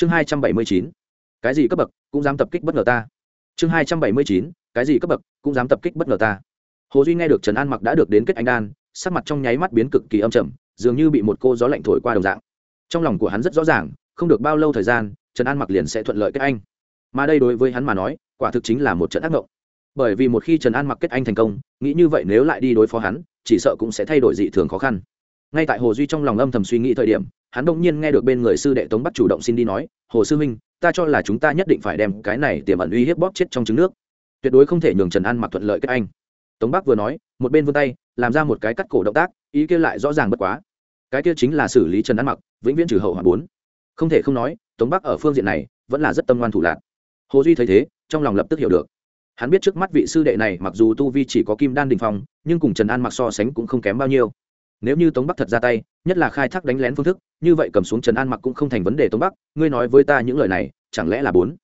chương hai trăm bảy mươi chín, cái gì cấp bậc cũng dám tập kích bất ngờ ta. Chương hai trăm bảy mươi chín, cái gì cấp bậc cũng dám tập kích bất ngờ ta. Hồ duy nghe được trần an mặc đã được đến kết anh đan, sắc mặt trong nháy mắt biến cực kỳ âm trầm, dường như bị một cô gió lạnh thổi qua đồng dạng. Trong lòng của hắn rất rõ ràng, không được bao lâu thời gian, trần an mặc liền sẽ thuận lợi kết anh. Mà đây đối với hắn mà nói, quả thực chính là một trận ác mộng. Bởi vì một khi trần an mặc kết anh thành công, nghĩ như vậy nếu lại đi đối phó hắn, chỉ sợ cũng sẽ thay đổi dị thường khó khăn. Ngay tại hồ duy trong lòng âm thầm suy nghĩ thời điểm hắn đông nhiên nghe được bên người sư đệ tống bắt chủ động xin đi nói, hồ sư minh ta cho là chúng ta nhất định phải đem cái này tiềm ẩn uy hiếp bóp chết trong trứng nước. Tuyệt đối không thể nhường trần an mặc thuận lợi kết anh. Tống bắc vừa nói, một bên vươn tay, làm ra một cái cắt cổ động tác, ý kia lại rõ ràng bất quá. Cái kia chính là xử lý trần an mặc, vĩnh viễn trừ hậu hòa bốn. Không thể không nói, tống bắc ở phương diện này, vẫn là rất tâm ngoan thủ lạc hồ duy thấy thế, trong lòng lập tức hiểu được. Hắn biết trước mắt vị sư đệ này mặc dù tu vi chỉ có kim đan đình phong, nhưng cùng trần an mặc so sánh cũng không kém bao nhiêu nếu như tống bắc thật ra tay, nhất là khai thác đánh lén phương thức, như vậy cầm xuống trần an mặc cũng không thành vấn đề tống bắc, ngươi nói với ta những lời này, chẳng lẽ là bốn?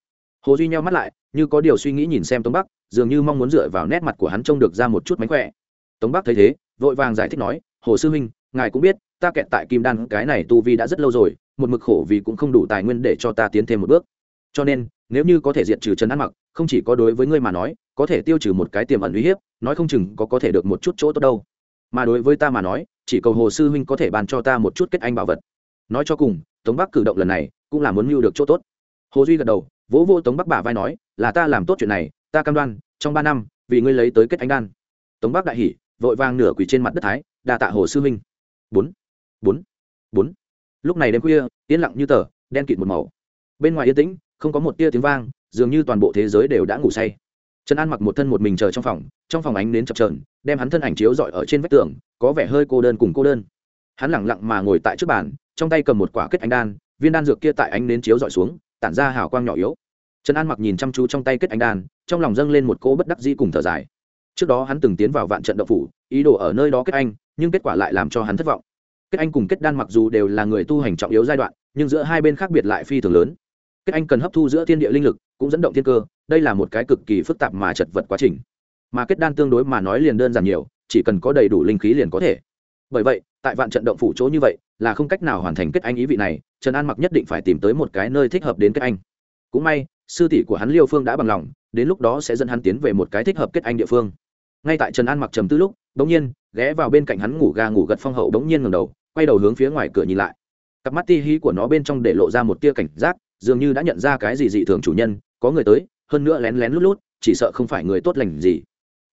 Hồ duy nheo mắt lại, như có điều suy nghĩ nhìn xem tống bắc, dường như mong muốn dựa vào nét mặt của hắn trông được ra một chút mánh khỏe. Tống bắc thấy thế, vội vàng giải thích nói, hồ sư huynh, ngài cũng biết, ta kẹt tại kim đan, cái này tu vi đã rất lâu rồi, một mực khổ vì cũng không đủ tài nguyên để cho ta tiến thêm một bước. Cho nên, nếu như có thể diệt trừ trần an mặc, không chỉ có đối với ngươi mà nói, có thể tiêu trừ một cái tiềm ẩn uy hiếp, nói không chừng có có thể được một chút chỗ tốt đâu. Mà đối với ta mà nói chỉ cầu hồ sư huynh có thể bàn cho ta một chút kết anh bảo vật. Nói cho cùng, tống bắc cử động lần này cũng là muốn mưu được chỗ tốt. Hồ duy gật đầu, vỗ vô tống bắc bả vai nói, là ta làm tốt chuyện này, ta cam đoan, trong ba năm, vì ngươi lấy tới kết anh đan. Tống bắc đại hỉ, vội vàng nửa quỳ trên mặt đất thái, đa tạ hồ sư huynh. Bốn bốn bốn. Lúc này đêm khuya, yên lặng như tờ, đen kịt một màu. Bên ngoài yên tĩnh, không có một tia tiếng vang, dường như toàn bộ thế giới đều đã ngủ say trần an mặc một thân một mình chờ trong phòng trong phòng ánh đến chập trờn đem hắn thân ảnh chiếu dọi ở trên vách tường, có vẻ hơi cô đơn cùng cô đơn. Hắn lẳng lặng mà ngồi tại trước bàn, trong tay cầm một quả kết ánh đan, viên đan dược kia tại ánh đến chiếu dọi xuống, tản ra hào quang nhỏ yếu. Trần an mặc nhìn chăm chú trong tay kết ánh đan, trong lòng dâng lên một cỗ bất đắc dĩ cùng thở dài. Trước đó hắn từng tiến vào vạn trận động phủ, ý đồ ở nơi đó kết anh, nhưng kết quả lại làm cho hắn thất vọng. Kết anh cùng kết đan mặc dù đều là người tu hành trọng yếu giai đoạn, nhưng giữa hai bên khác biệt lại phi thường lớn. Kết anh cần hấp thu giữa thiên địa linh lực, cũng dẫn động thiên cơ đây là một cái cực kỳ phức tạp mà chật vật quá trình. Mà kết đan tương đối mà nói liền đơn giản nhiều, chỉ cần có đầy đủ linh khí liền có thể. Bởi vậy, tại vạn trận động phủ chỗ như vậy, là không cách nào hoàn thành kết anh ý vị này, trần an mặc nhất định phải tìm tới một cái nơi thích hợp đến kết anh. Cũng may, sư tỷ của hắn liêu phương đã bằng lòng, đến lúc đó sẽ dẫn hắn tiến về một cái thích hợp kết anh địa phương. Ngay tại trần an mặc trầm tư lúc bỗng nhiên, ghé vào bên cạnh hắn ngủ ga ngủ gật phong hậu bỗng nhiên ngầm đầu, quay đầu hướng phía ngoài cửa nhìn lại. Cặp mắt ti hí của nó bên trong để lộ ra một tia cảnh giác, dường như đã nhận ra cái gì dị thường chủ nhân, có người tới hơn nữa lén lén lút lút, chỉ sợ không phải người tốt lành gì.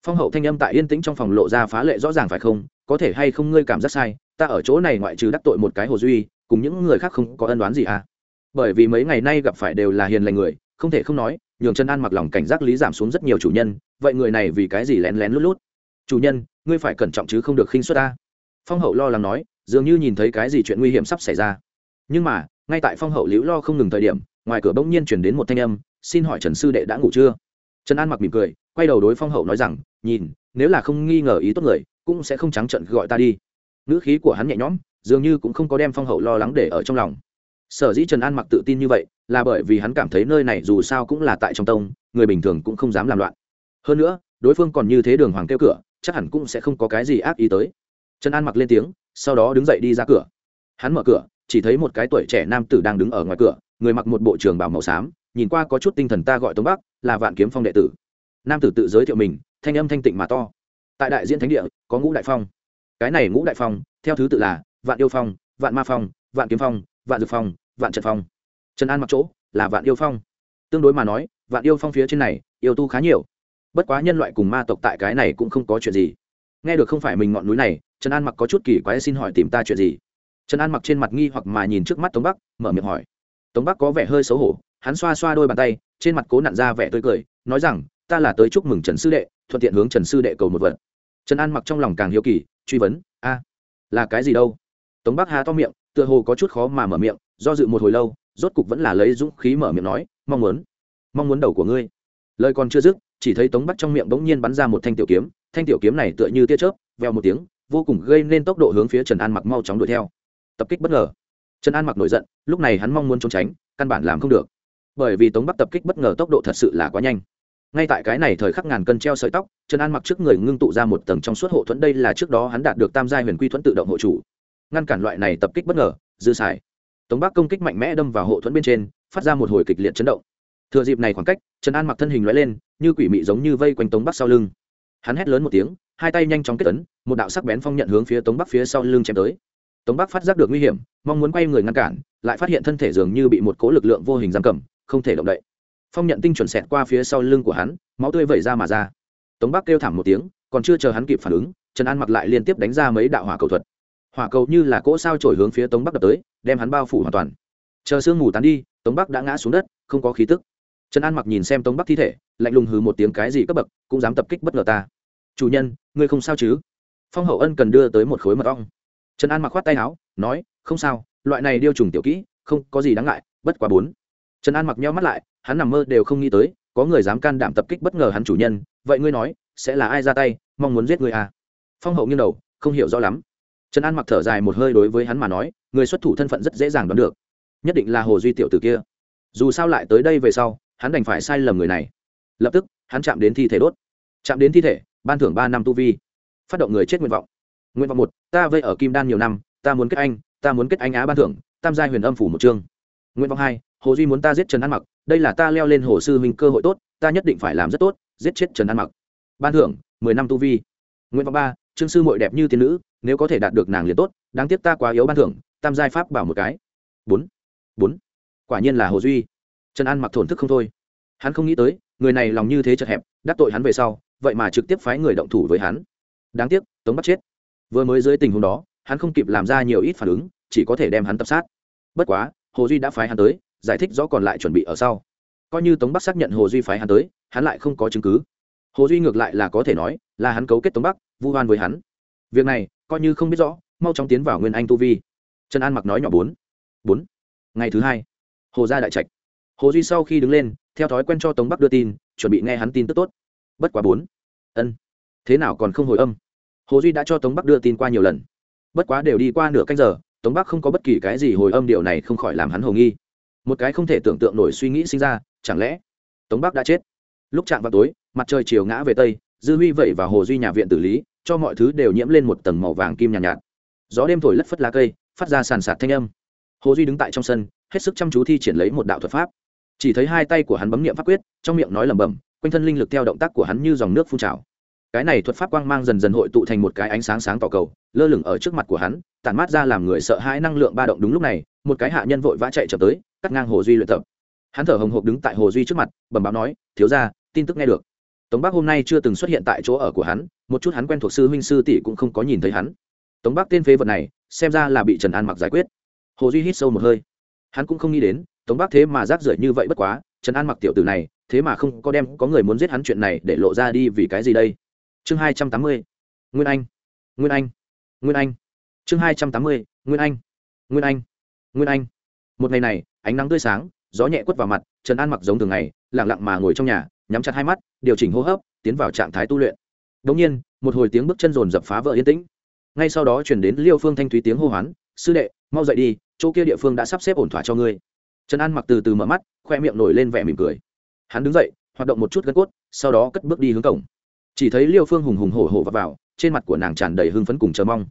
Phong hậu thanh âm tại yên tĩnh trong phòng lộ ra phá lệ rõ ràng phải không? Có thể hay không ngươi cảm giác sai, ta ở chỗ này ngoại trừ đắc tội một cái hồ duy, cùng những người khác không có ân đoán gì à? Bởi vì mấy ngày nay gặp phải đều là hiền lành người, không thể không nói, nhường chân an mặc lòng cảnh giác lý giảm xuống rất nhiều chủ nhân, vậy người này vì cái gì lén lén lút lút? Chủ nhân, ngươi phải cẩn trọng chứ không được khinh xuất ta. Phong hậu lo lắng nói, dường như nhìn thấy cái gì chuyện nguy hiểm sắp xảy ra. Nhưng mà, ngay tại phong hậu liễu lo không ngừng thời điểm, ngoài cửa bỗng nhiên chuyển đến một thanh âm xin hỏi trần sư đệ đã ngủ chưa? Trần an mặc mỉm cười, quay đầu đối phong hậu nói rằng, nhìn, nếu là không nghi ngờ ý tốt người, cũng sẽ không trắng trận gọi ta đi. Ngữ khí của hắn nhẹ nhõm, dường như cũng không có đem phong hậu lo lắng để ở trong lòng. Sở dĩ trần an mặc tự tin như vậy, là bởi vì hắn cảm thấy nơi này dù sao cũng là tại trong tông, người bình thường cũng không dám làm loạn. Hơn nữa, đối phương còn như thế đường hoàng kêu cửa, chắc hẳn cũng sẽ không có cái gì ác ý tới. Trần an mặc lên tiếng, sau đó đứng dậy đi ra cửa. Hắn mở cửa, chỉ thấy một cái tuổi trẻ nam tử đang đứng ở ngoài cửa, người mặc một bộ trường bảo màu xám nhìn qua có chút tinh thần ta gọi tống bắc, là vạn kiếm phong đệ tử. Nam tử tự giới thiệu mình, thanh âm thanh tịnh mà to. Tại đại diễn thánh địa, có ngũ đại phong. Cái này ngũ đại phong, theo thứ tự là vạn yêu phong, vạn ma phong, vạn kiếm phong, vạn dược phong, vạn trận phong. Trần an mặc chỗ là vạn yêu phong. Tương đối mà nói, vạn yêu phong phía trên này, yêu tu khá nhiều. Bất quá nhân loại cùng ma tộc tại cái này cũng không có chuyện gì. Nghe được không phải mình ngọn núi này, trần an mặc có chút kỳ quái xin hỏi tìm ta chuyện gì? Trần an mặc trên mặt nghi hoặc mà nhìn trước mắt tống bắc, mở miệng hỏi. Tống bắc có vẻ hơi xấu hổ hắn xoa xoa đôi bàn tay, trên mặt cố nặn ra vẻ tươi cười, nói rằng, ta là tới chúc mừng trần sư đệ, thuận tiện hướng trần sư đệ cầu một vật. Trần an mặc trong lòng càng hiếu kỳ, truy vấn, a, là cái gì đâu? Tống bắc hà to miệng, tựa hồ có chút khó mà mở miệng, do dự một hồi lâu, rốt cục vẫn là lấy dũng khí mở miệng nói, mong muốn mong muốn đầu của ngươi. Lời còn chưa dứt, chỉ thấy tống bắc trong miệng bỗng nhiên bắn ra một thanh tiểu kiếm, thanh tiểu kiếm này tựa như tia chớp veo một tiếng, vô cùng gây nên tốc độ hướng phía trần an mặc mau chóng đuổi theo. Tập kích bất ngờ. Trần an mặc nổi giận, lúc này hắn mong muốn trốn tránh, căn bản làm không được bởi vì tống bắc tập kích bất ngờ tốc độ thật sự là quá nhanh. Ngay tại cái này thời khắc ngàn cân treo sợi tóc, trần an mặc trước người ngưng tụ ra một tầng trong suốt hộ thuẫn, đây là trước đó hắn đạt được tam giai huyền quy thuẫn tự động hộ chủ. Ngăn cản loại này tập kích bất ngờ, dư xài. Tống bắc công kích mạnh mẽ đâm vào hộ thuẫn bên trên, phát ra một hồi kịch liệt chấn động. Thừa dịp này khoảng cách, trần an mặc thân hình loại lên, như quỷ mị giống như vây quanh tống bắc sau lưng. Hắn hét lớn một tiếng, hai tay nhanh chóng kết tấn một đạo sắc bén phong nhận hướng phía tống bắc phía sau lưng chém tới. Tống bắc phát giác được nguy hiểm, mong muốn quay người ngăn cản, lại phát hiện thân thể dường như bị một cố lực lượng vô hình giam cầm không thể động đậy. Phong nhận tinh chuẩn xẹt qua phía sau lưng của hắn, máu tươi vẩy ra mà ra. Tống bắc kêu thảm một tiếng, còn chưa chờ hắn kịp phản ứng, trần an mặc lại liên tiếp đánh ra mấy đạo hỏa cầu thuật. Hỏa cầu như là cỗ sao trổi hướng phía tống bắc đập tới, đem hắn bao phủ hoàn toàn. Chờ sương mù tán đi, tống bắc đã ngã xuống đất, không có khí tức. Trần an mặc nhìn xem tống bắc thi thể, lạnh lùng hừ một tiếng cái gì cấp bậc, cũng dám tập kích bất ngờ ta. Chủ nhân, ngươi không sao chứ? Phong hậu ân cần đưa tới một khối mật ong. Trần an mặc khoát tay áo, nói, không sao, loại này điêu trùng tiểu kỹ, không có gì đáng ngại, bất quá bốn trần an mặc nhau mắt lại, hắn nằm mơ đều không nghĩ tới, có người dám can đảm tập kích bất ngờ hắn chủ nhân, vậy ngươi nói, sẽ là ai ra tay, mong muốn giết ngươi à? Phong hậu nghiêng đầu, không hiểu rõ lắm. Trần an mặc thở dài một hơi đối với hắn mà nói, người xuất thủ thân phận rất dễ dàng đoán được. Nhất định là hồ duy tiểu t kia. Dù sao lại tới đây về sau, hắn đành phải sai lầm người này. Lập tức, hắn chạm đến thi thể đốt. Chạm đến thi thể, ban thưởng ba năm tu vi. Phát động người chết nguyện vọng. Nguyện vọng một, ta vây ở kim đan nhiều năm, ta muốn kết anh, ta muốn kết anh á ban thưởng, tam giai huyền âm phủ một chương nguyện vọng hai, hồ duy muốn ta giết trần an mặc, đây là ta leo lên hồ sư huynh cơ hội tốt, ta nhất định phải làm rất tốt, giết chết trần an mặc. Ban thưởng, mười năm tu vi. Nguyện vọng ba, trương sư mội đẹp như tiên nữ, nếu có thể đạt được nàng liền tốt, đáng tiếc ta quá yếu ban thưởng, tam giai pháp bảo một cái. Bốn bốn. Quả nhiên là hồ duy. Trần an mặc thổn thức không thôi. Hắn không nghĩ tới, người này lòng như thế chật hẹp, đắc tội hắn về sau, vậy mà trực tiếp phái người động thủ với hắn. Đáng tiếc, tống bắt chết. Vừa mới dưới tình huống đó, hắn không kịp làm ra nhiều ít phản ứng, chỉ có thể đem hắn tập sát. Bất quá hồ duy đã phái hắn tới, giải thích rõ còn lại chuẩn bị ở sau. Coi như tống bắc xác nhận hồ duy phái hắn tới, hắn lại không có chứng cứ. Hồ duy ngược lại là có thể nói, là hắn cấu kết tống bắc, vu hoan với hắn. Việc này, coi như không biết rõ, mau chóng tiến vào nguyên anh tu vi. Trần an mặc nói nhỏ bốn. Bốn. Ngày thứ hai. Hồ gia đại trạch. Hồ duy sau khi đứng lên, theo thói quen cho tống bắc đưa tin, chuẩn bị nghe hắn tin tức tốt. Bất quá bốn. Ân. Thế nào còn không hồi âm? Hồ duy đã cho tống bắc đưa tin qua nhiều lần. Bất quá đều đi qua nửa canh giờ tống bắc không có bất kỳ cái gì hồi âm điều này không khỏi làm hắn hồ nghi. Một cái không thể tưởng tượng nổi suy nghĩ sinh ra chẳng lẽ tống bắc đã chết? Lúc chạm vào tối mặt trời chiều ngã về tây dư huy vẩy và hồ duy nhà viện tử lý cho mọi thứ đều nhiễm lên một tầng màu vàng kim nhàn nhạt, nhạt. Gió đêm thổi lất phất lá cây phát ra sàn sạt thanh âm. Hồ duy đứng tại trong sân hết sức chăm chú thi triển lấy một đạo thuật pháp. Chỉ thấy hai tay của hắn bấm niệm pháp quyết trong miệng nói lẩm bẩm quanh thân linh lực theo động tác của hắn như dòng nước phun trào cái này thuật pháp quang mang dần dần hội tụ thành một cái ánh sáng sáng tỏ cầu, lơ lửng ở trước mặt của hắn, tản mát ra làm người sợ hãi năng lượng ba động đúng lúc này, một cái hạ nhân vội vã chạy chậm tới, cắt ngang hồ duy luyện tập. Hắn thở hồng hộc đứng tại hồ duy trước mặt, bẩm báo nói, thiếu ra tin tức nghe được. Tống bắc hôm nay chưa từng xuất hiện tại chỗ ở của hắn, một chút hắn quen thuộc sư huynh sư tỷ cũng không có nhìn thấy hắn. Tống bắc tên phế vật này, xem ra là bị trần an mặc giải quyết. Hồ duy hít sâu một hơi. Hắn cũng không nghĩ đến, tống bắc thế mà rác rưởi như vậy bất quá, trần an mặc tiểu tử này, thế mà không có đem có người muốn giết hắn chuyện này để lộ ra đi vì cái gì đây? Chương hai trăm tám mươi, nguyên anh nguyên anh nguyên anh. Chương hai trăm tám mươi, nguyên anh nguyên anh nguyên anh. Một ngày này, ánh nắng tươi sáng, gió nhẹ quất vào mặt, trần an mặc giống thường ngày lẳng lặng mà ngồi trong nhà, nhắm chặt hai mắt, điều chỉnh hô hấp, tiến vào trạng thái tu luyện. Đ nhiên, một hồi tiếng bước chân rồn dập phá vỡ yên tĩnh. Ngay sau đó chuyển đến liêu phương thanh thúy tiếng hô hoán, sư đệ, mau dậy đi, chỗ kia địa phương đã sắp xếp ổn thỏa cho ngươi. Trần an mặc từ từ mở mắt, khoe miệng nổi lên vẻ mỉm cười. Hắn đứng dậy, hoạt động một chút gân cốt, sau đó cất bước đi hướng cổng chỉ thấy liêu phương hùng hùng hổ hổ vào, vào trên mặt của nàng tràn đầy hưng phấn cùng chờ mong.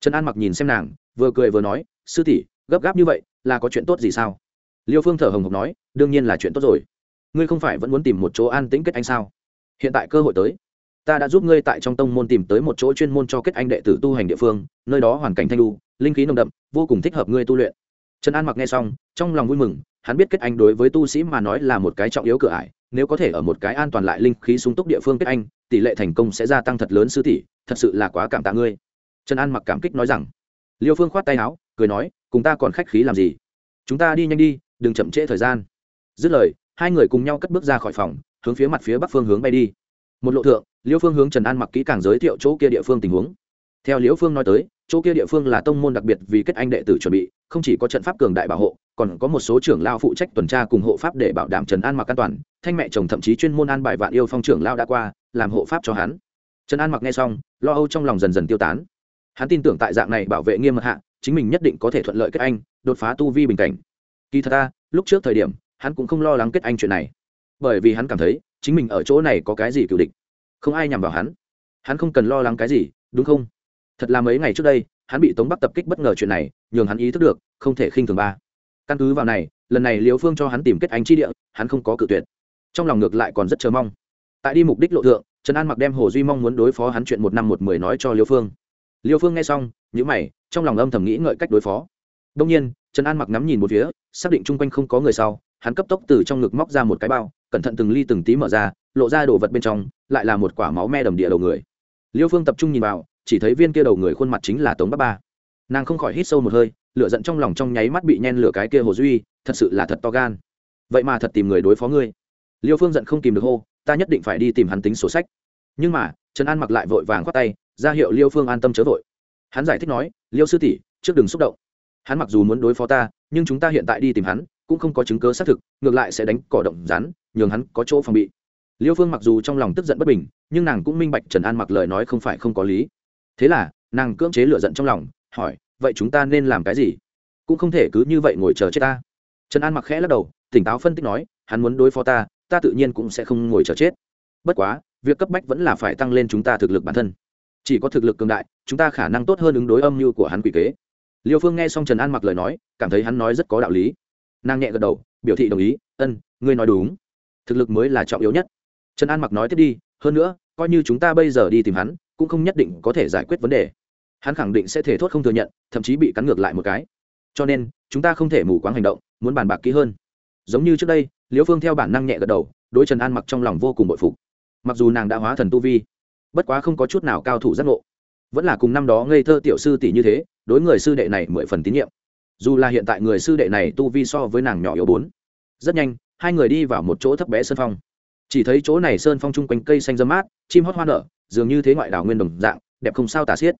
Trần an mặc nhìn xem nàng vừa cười vừa nói sư tỷ gấp gáp như vậy là có chuyện tốt gì sao? Liêu phương thở hồng hộc nói đương nhiên là chuyện tốt rồi. Ngươi không phải vẫn muốn tìm một chỗ an tĩnh kết anh sao? Hiện tại cơ hội tới. Ta đã giúp ngươi tại trong tông môn tìm tới một chỗ chuyên môn cho kết anh đệ tử tu hành địa phương nơi đó hoàn cảnh thanh lu linh khí nồng đậm vô cùng thích hợp ngươi tu luyện. Trần an mặc nghe xong trong lòng vui mừng hắn biết kết anh đối với tu sĩ mà nói là một cái trọng yếu cửa ải nếu có thể ở một cái an toàn lại linh khí sung túc địa phương kết anh tỷ lệ thành công sẽ gia tăng thật lớn sư tỷ, thật sự là quá cảm tạ ngươi. Trần an mặc cảm kích nói rằng. Liêu phương khoát tay áo, cười nói, cùng ta còn khách khí làm gì? Chúng ta đi nhanh đi, đừng chậm trễ thời gian. Dứt lời, hai người cùng nhau cất bước ra khỏi phòng, hướng phía mặt phía bắc phương hướng bay đi. Một lộ thượng, liêu phương hướng trần an mặc kỹ càng giới thiệu chỗ kia địa phương tình huống. Theo liễu phương nói tới, chỗ kia địa phương là tông môn đặc biệt vì kết anh đệ tử chuẩn bị, không chỉ có trận pháp cường đại bảo hộ, còn có một số trưởng lao phụ trách tuần tra cùng hộ pháp để bảo đảm trần an mặc an toàn. Thanh mẹ chồng thậm chí chuyên môn an bài vạn yêu phong trưởng lao đã qua làm hộ pháp cho hắn. Trần an mặc nghe xong, lo âu trong lòng dần dần tiêu tán. Hắn tin tưởng tại dạng này bảo vệ nghiêm mật hạ, chính mình nhất định có thể thuận lợi kết anh, đột phá tu vi bình cảnh. Kỳ thật ta, lúc trước thời điểm, hắn cũng không lo lắng kết anh chuyện này. Bởi vì hắn cảm thấy, chính mình ở chỗ này có cái gì cựu địch. Không ai nhằm vào hắn. Hắn không cần lo lắng cái gì, đúng không? Thật là mấy ngày trước đây, hắn bị tống bắc tập kích bất ngờ chuyện này, nhường hắn ý thức được, không thể khinh thường ba. Căn cứ vào này, lần này liều phương cho hắn tìm kết anh chi địa, hắn không có cự tuyệt. Trong lòng ngược lại còn rất chờ mong tại đi mục đích lộ thượng, trần an mặc đem hồ duy mong muốn đối phó hắn chuyện một năm một mười nói cho liêu phương. Liêu phương nghe xong nhữ mày, trong lòng âm thầm nghĩ ngợi cách đối phó. Đông nhiên, trần an mặc ngắm nhìn một phía, xác định chung quanh không có người sau, hắn cấp tốc từ trong ngực móc ra một cái bao, cẩn thận từng ly từng tí mở ra, lộ ra đồ vật bên trong, lại là một quả máu me đầm địa đầu người. Liêu phương tập trung nhìn vào, chỉ thấy viên kia đầu người khuôn mặt chính là tống bắc ba. Nàng không khỏi hít sâu một hơi, lửa giận trong lòng trong nháy mắt bị nhen lửa cái kia hồ duy, thật sự là thật to gan. Vậy mà thật tìm người đối phó ngươi. Liêu phương giận không kìm được hô ta nhất định phải đi tìm hắn tính sổ sách. Nhưng mà, trần an mặc lại vội vàng khoát tay, ra hiệu liêu phương an tâm chớ vội. Hắn giải thích nói, liêu sư tỷ, trước đừng xúc động. Hắn mặc dù muốn đối phó ta, nhưng chúng ta hiện tại đi tìm hắn, cũng không có chứng cớ xác thực, ngược lại sẽ đánh cỏ động rắn, nhường hắn có chỗ phòng bị. Liêu phương mặc dù trong lòng tức giận bất bình, nhưng nàng cũng minh bạch trần an mặc lời nói không phải không có lý. Thế là, nàng cưỡng chế lựa giận trong lòng, hỏi, vậy chúng ta nên làm cái gì? Cũng không thể cứ như vậy ngồi chờ chết ta. Trần an mặc khẽ lắc đầu, tỉnh táo phân tích nói, hắn muốn đối phó ta ta tự nhiên cũng sẽ không ngồi chờ chết. Bất quá, việc cấp bách vẫn là phải tăng lên chúng ta thực lực bản thân. Chỉ có thực lực cường đại, chúng ta khả năng tốt hơn ứng đối âm mưu của hắn quỷ kế. Liêu phương nghe xong trần an mặc lời nói, cảm thấy hắn nói rất có đạo lý. Nàng nhẹ gật đầu, biểu thị đồng ý, ân, ngươi nói đúng. Thực lực mới là trọng yếu nhất. Trần an mặc nói tiếp đi, hơn nữa, coi như chúng ta bây giờ đi tìm hắn, cũng không nhất định có thể giải quyết vấn đề. Hắn khẳng định sẽ thể thốt không thừa nhận, thậm chí bị cắn ngược lại một cái. Cho nên, chúng ta không thể mù quáng hành động, muốn bàn bạc kỹ hơn. Giống như trước đây liễu phương theo bản năng nhẹ gật đầu, đối trần an mặc trong lòng vô cùng bội phục. Mặc dù nàng đã hóa thần tu vi, bất quá không có chút nào cao thủ giác ngộ. Vẫn là cùng năm đó ngây thơ tiểu sư tỷ như thế, đối người sư đệ này mười phần tín nhiệm. Dù là hiện tại người sư đệ này tu vi so với nàng nhỏ yếu bốn, rất nhanh, hai người đi vào một chỗ thấp bé sơn phong. Chỉ thấy chỗ này sơn phong chung quanh cây xanh dâm mát, chim hót hoa nở, dường như thế ngoại đảo nguyên đồng dạng, đẹp không sao tả xiết.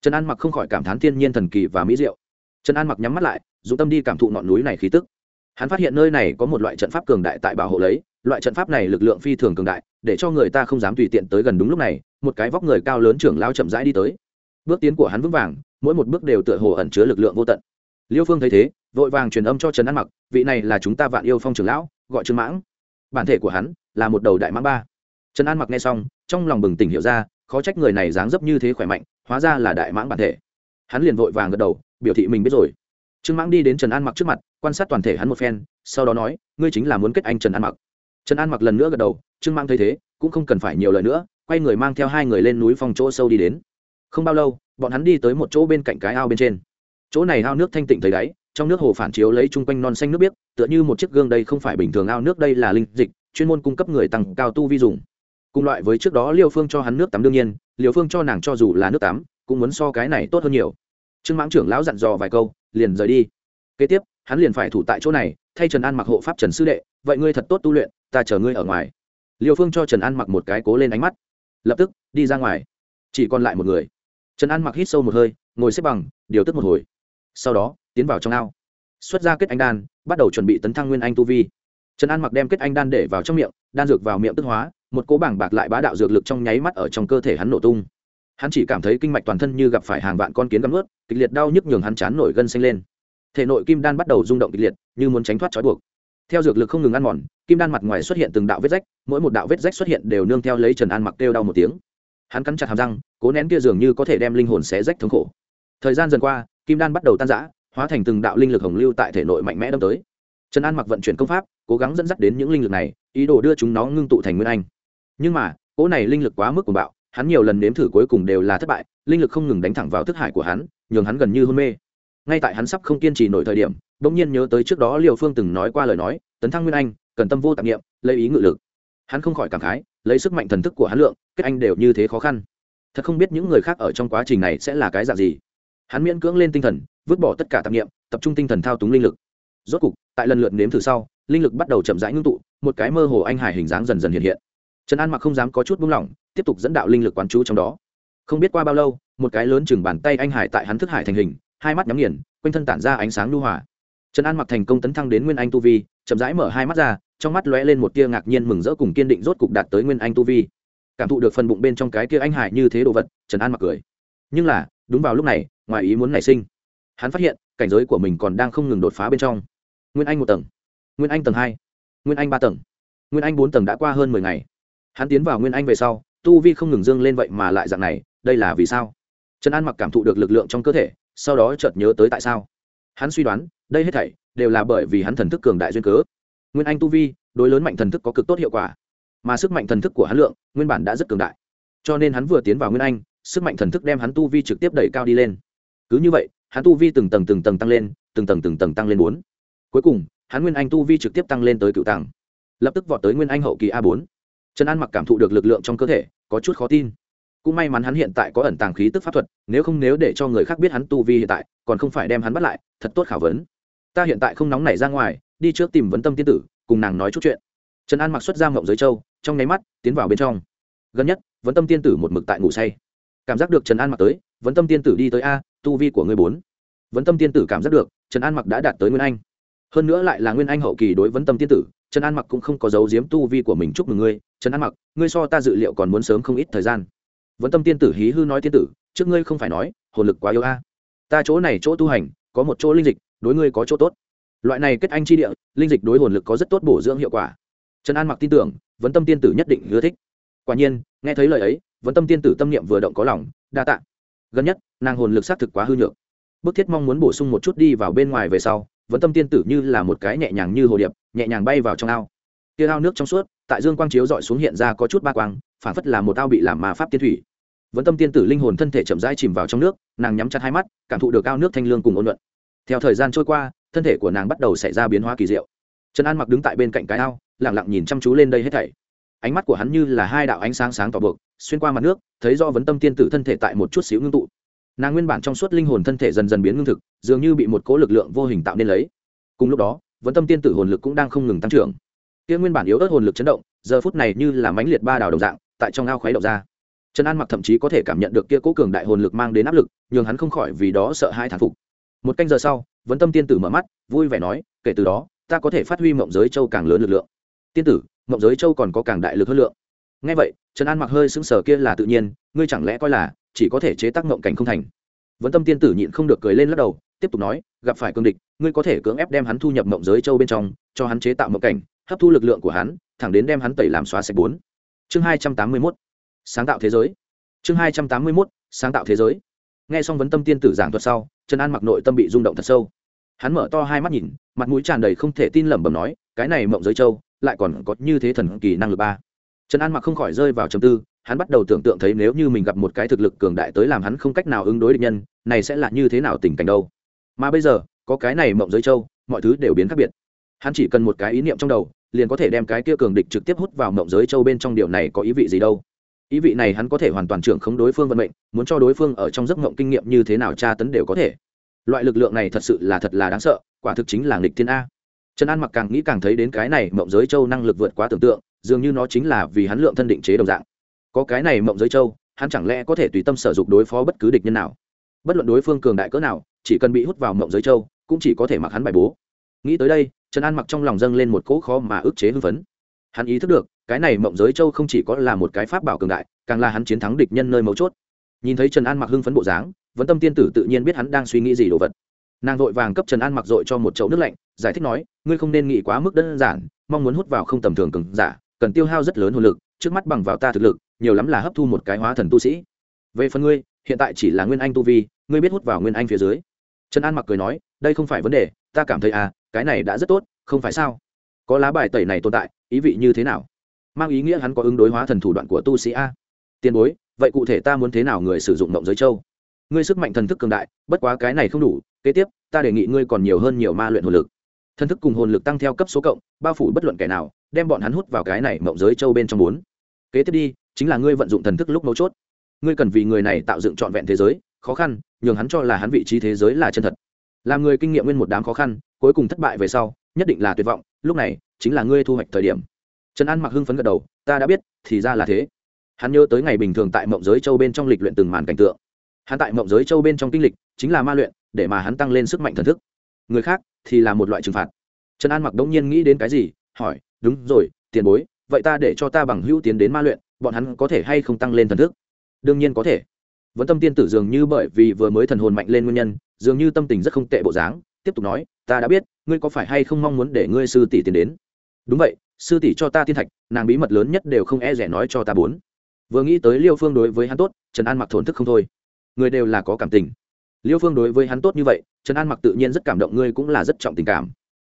Trần an mặc không khỏi cảm thán thiên nhiên thần kỳ và mỹ diệu. Trần an mặc nhắm mắt lại dù tâm đi cảm thụ ngọn núi này khí tức hắn phát hiện nơi này có một loại trận pháp cường đại tại bảo hộ lấy, loại trận pháp này lực lượng phi thường cường đại, để cho người ta không dám tùy tiện tới gần đúng lúc này, một cái vóc người cao lớn trưởng lao chậm rãi đi tới. Bước tiến của hắn vững vàng, mỗi một bước đều tựa hồ ẩn chứa lực lượng vô tận. Liêu phương thấy thế, vội vàng truyền âm cho trần an mặc, vị này là chúng ta vạn yêu phong trưởng lão, gọi trương mãng. Bản thể của hắn là một đầu đại mãng ba. Trần an mặc nghe xong, trong lòng bừng tỉnh hiểu ra, khó trách người này dáng dấp như thế khỏe mạnh, hóa ra là đại mãng bản thể. Hắn liền vội vàng gật đầu, biểu thị mình biết rồi. Trương mãng đi đến trần an mặc trước mặt quan sát toàn thể hắn một phen, sau đó nói, ngươi chính là muốn kết anh trần an mặc. Trần an mặc lần nữa gật đầu, trương mãng thấy thế, cũng không cần phải nhiều lời nữa, quay người mang theo hai người lên núi phòng chỗ sâu đi đến. Không bao lâu, bọn hắn đi tới một chỗ bên cạnh cái ao bên trên. Chỗ này ao nước thanh tịnh thấy đáy, trong nước hồ phản chiếu lấy chung quanh non xanh nước biếc, tựa như một chiếc gương đây không phải bình thường ao nước đây là linh dịch, chuyên môn cung cấp người tăng cao tu vi dùng. Cùng loại với trước đó liêu phương cho hắn nước tắm đương nhiên, liêu phương cho nàng cho dù là nước tắm, cũng muốn so cái này tốt hơn nhiều. Trương mãng trưởng lão dặn dò vài câu, liền rời đi. Kế tiếp hắn liền phải thủ tại chỗ này, thay trần an mặc hộ pháp trần sư đệ, vậy ngươi thật tốt tu luyện, ta chờ ngươi ở ngoài. Liêu phương cho trần an mặc một cái cố lên ánh mắt. Lập tức, đi ra ngoài. Chỉ còn lại một người. Trần an mặc hít sâu một hơi, ngồi xếp bằng, điều tức một hồi. Sau đó, tiến vào trong ao. Xuất ra kết anh đan, bắt đầu chuẩn bị tấn thăng nguyên anh tu vi. Trần an mặc đem kết anh đan để vào trong miệng, đan dược vào miệng tức hóa, một cố bảng bạc lại bá đạo dược lực trong nháy mắt ở trong cơ thể hắn nổ tung. Hắn chỉ cảm thấy kinh mạch toàn thân như gặp phải hàng vạn con kiến găm ướt, kịch liệt đau nhức nhường hắn chán nổi gân xanh lên thể nội kim đan bắt đầu rung động kịch liệt, như muốn tránh thoát trói buộc. Theo dược lực không ngừng ăn mòn, kim đan mặt ngoài xuất hiện từng đạo vết rách, mỗi một đạo vết rách xuất hiện đều nương theo lấy trần an mặc kêu đau một tiếng. Hắn cắn chặt hàm răng, cố nén kia dường như có thể đem linh hồn xé rách thống khổ. Thời gian dần qua, kim đan bắt đầu tan rã, hóa thành từng đạo linh lực hồng lưu tại thể nội mạnh mẽ đâm tới. Trần an mặc vận chuyển công pháp, cố gắng dẫn dắt đến những linh lực này, ý đồ đưa chúng nó ngưng tụ thành nguyên anh. Nhưng mà cỗ này linh lực quá mức của bạo, hắn nhiều lần nếm thử cuối cùng đều là thất bại, linh lực không ngừng đánh thẳng vào thức hải của hắn, nhường hắn gần như hôn mê ngay tại hắn sắp không kiên trì nổi thời điểm bỗng nhiên nhớ tới trước đó liều phương từng nói qua lời nói, tấn thăng nguyên anh, cần tâm vô tạp nghiệm lấy ý ngự lực. Hắn không khỏi cảm khái, lấy sức mạnh thần thức của hắn lượng, kết anh đều như thế khó khăn. Thật không biết những người khác ở trong quá trình này sẽ là cái dạng gì. Hắn miễn cưỡng lên tinh thần, vứt bỏ tất cả tạp nghiệm tập trung tinh thần thao túng linh lực. Rốt cục, tại lần lượt nếm thử sau, linh lực bắt đầu chậm rãi ngưng tụ, một cái mơ hồ anh hải hình dáng dần dần hiện hiện. Trần an mặc không dám có chút buông lỏng, tiếp tục dẫn đạo linh lực quán chú trong đó. Không biết qua bao lâu, một cái lớn chừng bàn tay anh hải tại hắn thức hải thành hình hai mắt nhắm nghiền, quanh thân tản ra ánh sáng lưu hỏa trần an mặc thành công tấn thăng đến nguyên anh tu vi, chậm rãi mở hai mắt ra, trong mắt lóe lên một tia ngạc nhiên mừng rỡ cùng kiên định rốt cục đạt tới nguyên anh tu vi. Cảm thụ được phần bụng bên trong cái kia anh hải như thế đồ vật, trần an mặc cười. Nhưng là, đúng vào lúc này, ngoài ý muốn nảy sinh. Hắn phát hiện, cảnh giới của mình còn đang không ngừng đột phá bên trong. Nguyên anh một tầng, nguyên anh tầng hai, nguyên anh ba tầng, nguyên anh bốn tầng đã qua hơn mười ngày. Hắn tiến vào nguyên anh về sau, tu vi không ngừng dâng lên vậy mà lại dạng này, đây là vì sao? Trần an mặc cảm thụ được lực lượng trong cơ thể sau đó chợt nhớ tới tại sao. Hắn suy đoán, đây hết thảy đều là bởi vì hắn thần thức cường đại duyên cớ. Nguyên anh tu vi, đối lớn mạnh thần thức có cực tốt hiệu quả, mà sức mạnh thần thức của hắn lượng, nguyên bản đã rất cường đại. Cho nên hắn vừa tiến vào nguyên anh, sức mạnh thần thức đem hắn tu vi trực tiếp đẩy cao đi lên. Cứ như vậy, hắn tu vi từng tầng từng tầng tăng lên, từng tầng từng tầng tăng lên bốn. Cuối cùng, hắn nguyên anh tu vi trực tiếp tăng lên tới cựu tầng. Lập tức vọt tới nguyên anh hậu kỳ a bốn. Trần an mặc cảm thụ được lực lượng trong cơ thể, có chút khó tin cũng may mắn hắn hiện tại có ẩn tàng khí tức pháp thuật, nếu không nếu để cho người khác biết hắn tu vi hiện tại, còn không phải đem hắn bắt lại, thật tốt khảo vấn. Ta hiện tại không nóng nảy ra ngoài, đi trước tìm vấn tâm tiên tử, cùng nàng nói chút chuyện. Trần an mặc xuất ra mộng giới châu, trong nháy mắt, tiến vào bên trong. Gần nhất, vấn tâm tiên tử một mực tại ngủ say. Cảm giác được trần an mặc tới, vấn tâm tiên tử đi tới a, tu vi của người bốn. Vấn tâm tiên tử cảm giác được, trần an mặc đã đạt tới nguyên anh. Hơn nữa lại là nguyên anh hậu kỳ đối vấn tâm tiên tử, trần an mặc cũng không có dấu diếm tu vi của mình chúc mừng ngươi. Trần an mặc, ngươi so ta dự liệu còn muốn sớm không ít thời gian. Vẫn tâm tiên tử hí hư nói tiên tử, trước ngươi không phải nói, hồn lực quá yếu a. Ta chỗ này chỗ tu hành, có một chỗ linh dịch, đối ngươi có chỗ tốt. Loại này kết anh chi địa, linh dịch đối hồn lực có rất tốt bổ dưỡng hiệu quả. Trần an mặc tin tưởng, vấn tâm tiên tử nhất định ưa thích. Quả nhiên, nghe thấy lời ấy, vấn tâm tiên tử tâm niệm vừa động có lòng, đa tạ. Gần nhất, nàng hồn lực xác thực quá hư nhược. Bức thiết mong muốn bổ sung một chút đi vào bên ngoài về sau, vấn tâm tiên tử như là một cái nhẹ nhàng như hồ điệp, nhẹ nhàng bay vào trong ao. Kia ao nước trong suốt, tại dương quang chiếu dọi xuống hiện ra có chút ba quang, phản phất là một ao bị làm mà pháp tiên thủy. Vẫn tâm tiên tử linh hồn thân thể chậm rãi chìm vào trong nước, nàng nhắm chặt hai mắt, cảm thụ được cao nước thanh lương cùng ôn luận theo thời gian trôi qua, thân thể của nàng bắt đầu xảy ra biến hóa kỳ diệu. Trần an mặc đứng tại bên cạnh cái ao lẳng lặng nhìn chăm chú lên đây hết thảy. Ánh mắt của hắn như là hai đạo ánh sáng sáng tỏ bực xuyên qua mặt nước, thấy do vấn tâm tiên tử thân thể tại một chút xíu ngưng tụ. Nàng nguyên bản trong suốt linh hồn thân thể dần dần biến ngưng thực, dường như bị một cố lực lượng vô hình tạo nên lấy. Cùng lúc đó, vấn tâm tiên tử hồn lực cũng đang không ngừng tăng trưởng. Kia nguyên bản yếu ớt hồn lực chấn động, giờ phút này như là mãnh liệt ba đào đồng dạng, tại trong ao khuấy động ra trần an mặc thậm chí có thể cảm nhận được kia cố cường đại hồn lực mang đến áp lực, nhường hắn không khỏi vì đó sợ hai thản phục. Một canh giờ sau, vấn tâm tiên tử mở mắt, vui vẻ nói, kể từ đó, ta có thể phát huy mộng giới châu càng lớn lực lượng. Tiên tử, mộng giới châu còn có càng đại lực hơn lượng. Ngay vậy, trần an mặc hơi sững sờ kia là tự nhiên, ngươi chẳng lẽ coi là chỉ có thể chế tác mộng cảnh không thành? Vấn tâm tiên tử nhịn không được cười lên lắc đầu, tiếp tục nói, gặp phải cương địch, ngươi có thể cưỡng ép đem hắn thu nhập mộng giới châu bên trong, cho hắn chế tạo mộng cảnh, hấp thu lực lượng của hắn, thẳng đến đem hắn tẩy làm xóa sạch bốn. Chương hai trăm tám mươi mốt sáng tạo thế giới. Chương hai trăm tám mươi mốt, sáng tạo thế giới. Nghe xong vấn tâm tiên tử giảng thuật sau, trần an mặc nội tâm bị rung động thật sâu. Hắn mở to hai mắt nhìn, mặt mũi tràn đầy không thể tin lẩm bẩm nói, cái này mộng giới châu, lại còn có như thế thần kỳ năng lực ba. Trần an mặc không khỏi rơi vào trầm tư, hắn bắt đầu tưởng tượng thấy nếu như mình gặp một cái thực lực cường đại tới làm hắn không cách nào ứng đối địch nhân, này sẽ là như thế nào tình cảnh đâu. Mà bây giờ, có cái này mộng giới châu, mọi thứ đều biến khác biệt. Hắn chỉ cần một cái ý niệm trong đầu, liền có thể đem cái kia cường địch trực tiếp hút vào mộng giới châu bên trong điều này có ý vị gì đâu ý vị này hắn có thể hoàn toàn trưởng khống đối phương vận mệnh, muốn cho đối phương ở trong giấc mộng kinh nghiệm như thế nào tra tấn đều có thể. Loại lực lượng này thật sự là thật là đáng sợ, quả thực chính là nghịch thiên a. Trần an mặc càng nghĩ càng thấy đến cái này mộng giới châu năng lực vượt quá tưởng tượng, dường như nó chính là vì hắn lượng thân định chế đồng dạng. Có cái này mộng giới châu, hắn chẳng lẽ có thể tùy tâm sở dục đối phó bất cứ địch nhân nào? Bất luận đối phương cường đại cỡ nào, chỉ cần bị hút vào mộng giới châu, cũng chỉ có thể mặc hắn bài bố. Nghĩ tới đây, trần an mặc trong lòng dâng lên một cỗ khó mà ức chế hưng phấn. Hắn ý thức được cái này mộng giới châu không chỉ có là một cái pháp bảo cường đại, càng là hắn chiến thắng địch nhân nơi mấu chốt. Nhìn thấy trần an mặc hưng phấn bộ dáng vẫn tâm tiên tử tự nhiên biết hắn đang suy nghĩ gì đồ vật. Nàng vội vàng cấp trần an mặc dội cho một chậu nước lạnh, giải thích nói, ngươi không nên nghĩ quá mức đơn giản, mong muốn hút vào không tầm thường cường giả, cần tiêu hao rất lớn hồn lực, trước mắt bằng vào ta thực lực, nhiều lắm là hấp thu một cái hóa thần tu sĩ. Về phần ngươi, hiện tại chỉ là nguyên anh tu vi, ngươi biết hút vào nguyên anh phía dưới. Trần an mặc cười nói, đây không phải vấn đề, ta cảm thấy à cái này đã rất tốt, không phải sao? Có lá bài tẩy này tồn tại, ý vị như thế nào? Mang ý nghĩa hắn có ứng đối hóa thần thủ đoạn của tu sĩ a. Tiền bối, vậy cụ thể ta muốn thế nào người sử dụng mộng giới châu? Ngươi sức mạnh thần thức cường đại, bất quá cái này không đủ, kế tiếp, ta đề nghị ngươi còn nhiều hơn nhiều ma luyện hồn lực. Thần thức cùng hồn lực tăng theo cấp số cộng, bao phủ bất luận kẻ nào, đem bọn hắn hút vào cái này mộng giới châu bên trong bốn. Kế tiếp đi, chính là ngươi vận dụng thần thức lúc mấu chốt. Ngươi cần vì người này tạo dựng trọn vẹn thế giới, khó khăn, nhường hắn cho là hắn vị trí thế giới là chân thật. Làm người kinh nghiệm nguyên một đám khó khăn, cuối cùng thất bại về sau, nhất định là tuyệt vọng, lúc này, chính là ngươi thu hoạch thời điểm trần an mặc hưng phấn gật đầu, ta đã biết, thì ra là thế. Hắn nhớ tới ngày bình thường tại mộng giới châu bên trong lịch luyện từng màn cảnh tượng. Hắn tại mộng giới châu bên trong kinh lịch, chính là ma luyện, để mà hắn tăng lên sức mạnh thần thức. Người khác, thì là một loại trừng phạt. Trần an mặc đống nhiên nghĩ đến cái gì, hỏi, đúng rồi, tiền bối, vậy ta để cho ta bằng hữu tiến đến ma luyện, bọn hắn có thể hay không tăng lên thần thức? Đương nhiên có thể. Vẫn tâm tiên tử dường như bởi vì vừa mới thần hồn mạnh lên nguyên nhân, dường như tâm tình rất không tệ bộ dáng, tiếp tục nói, ta đã biết, ngươi có phải hay không mong muốn để ngươi sư tỷ tiến đến? Đúng vậy sư tỷ cho ta tiên thạch, nàng bí mật lớn nhất đều không e rẻ nói cho ta bốn. Vừa nghĩ tới liêu phương đối với hắn tốt, trần an mặc thổn thức không thôi. Người đều là có cảm tình. Liêu phương đối với hắn tốt như vậy, trần an mặc tự nhiên rất cảm động, ngươi cũng là rất trọng tình cảm.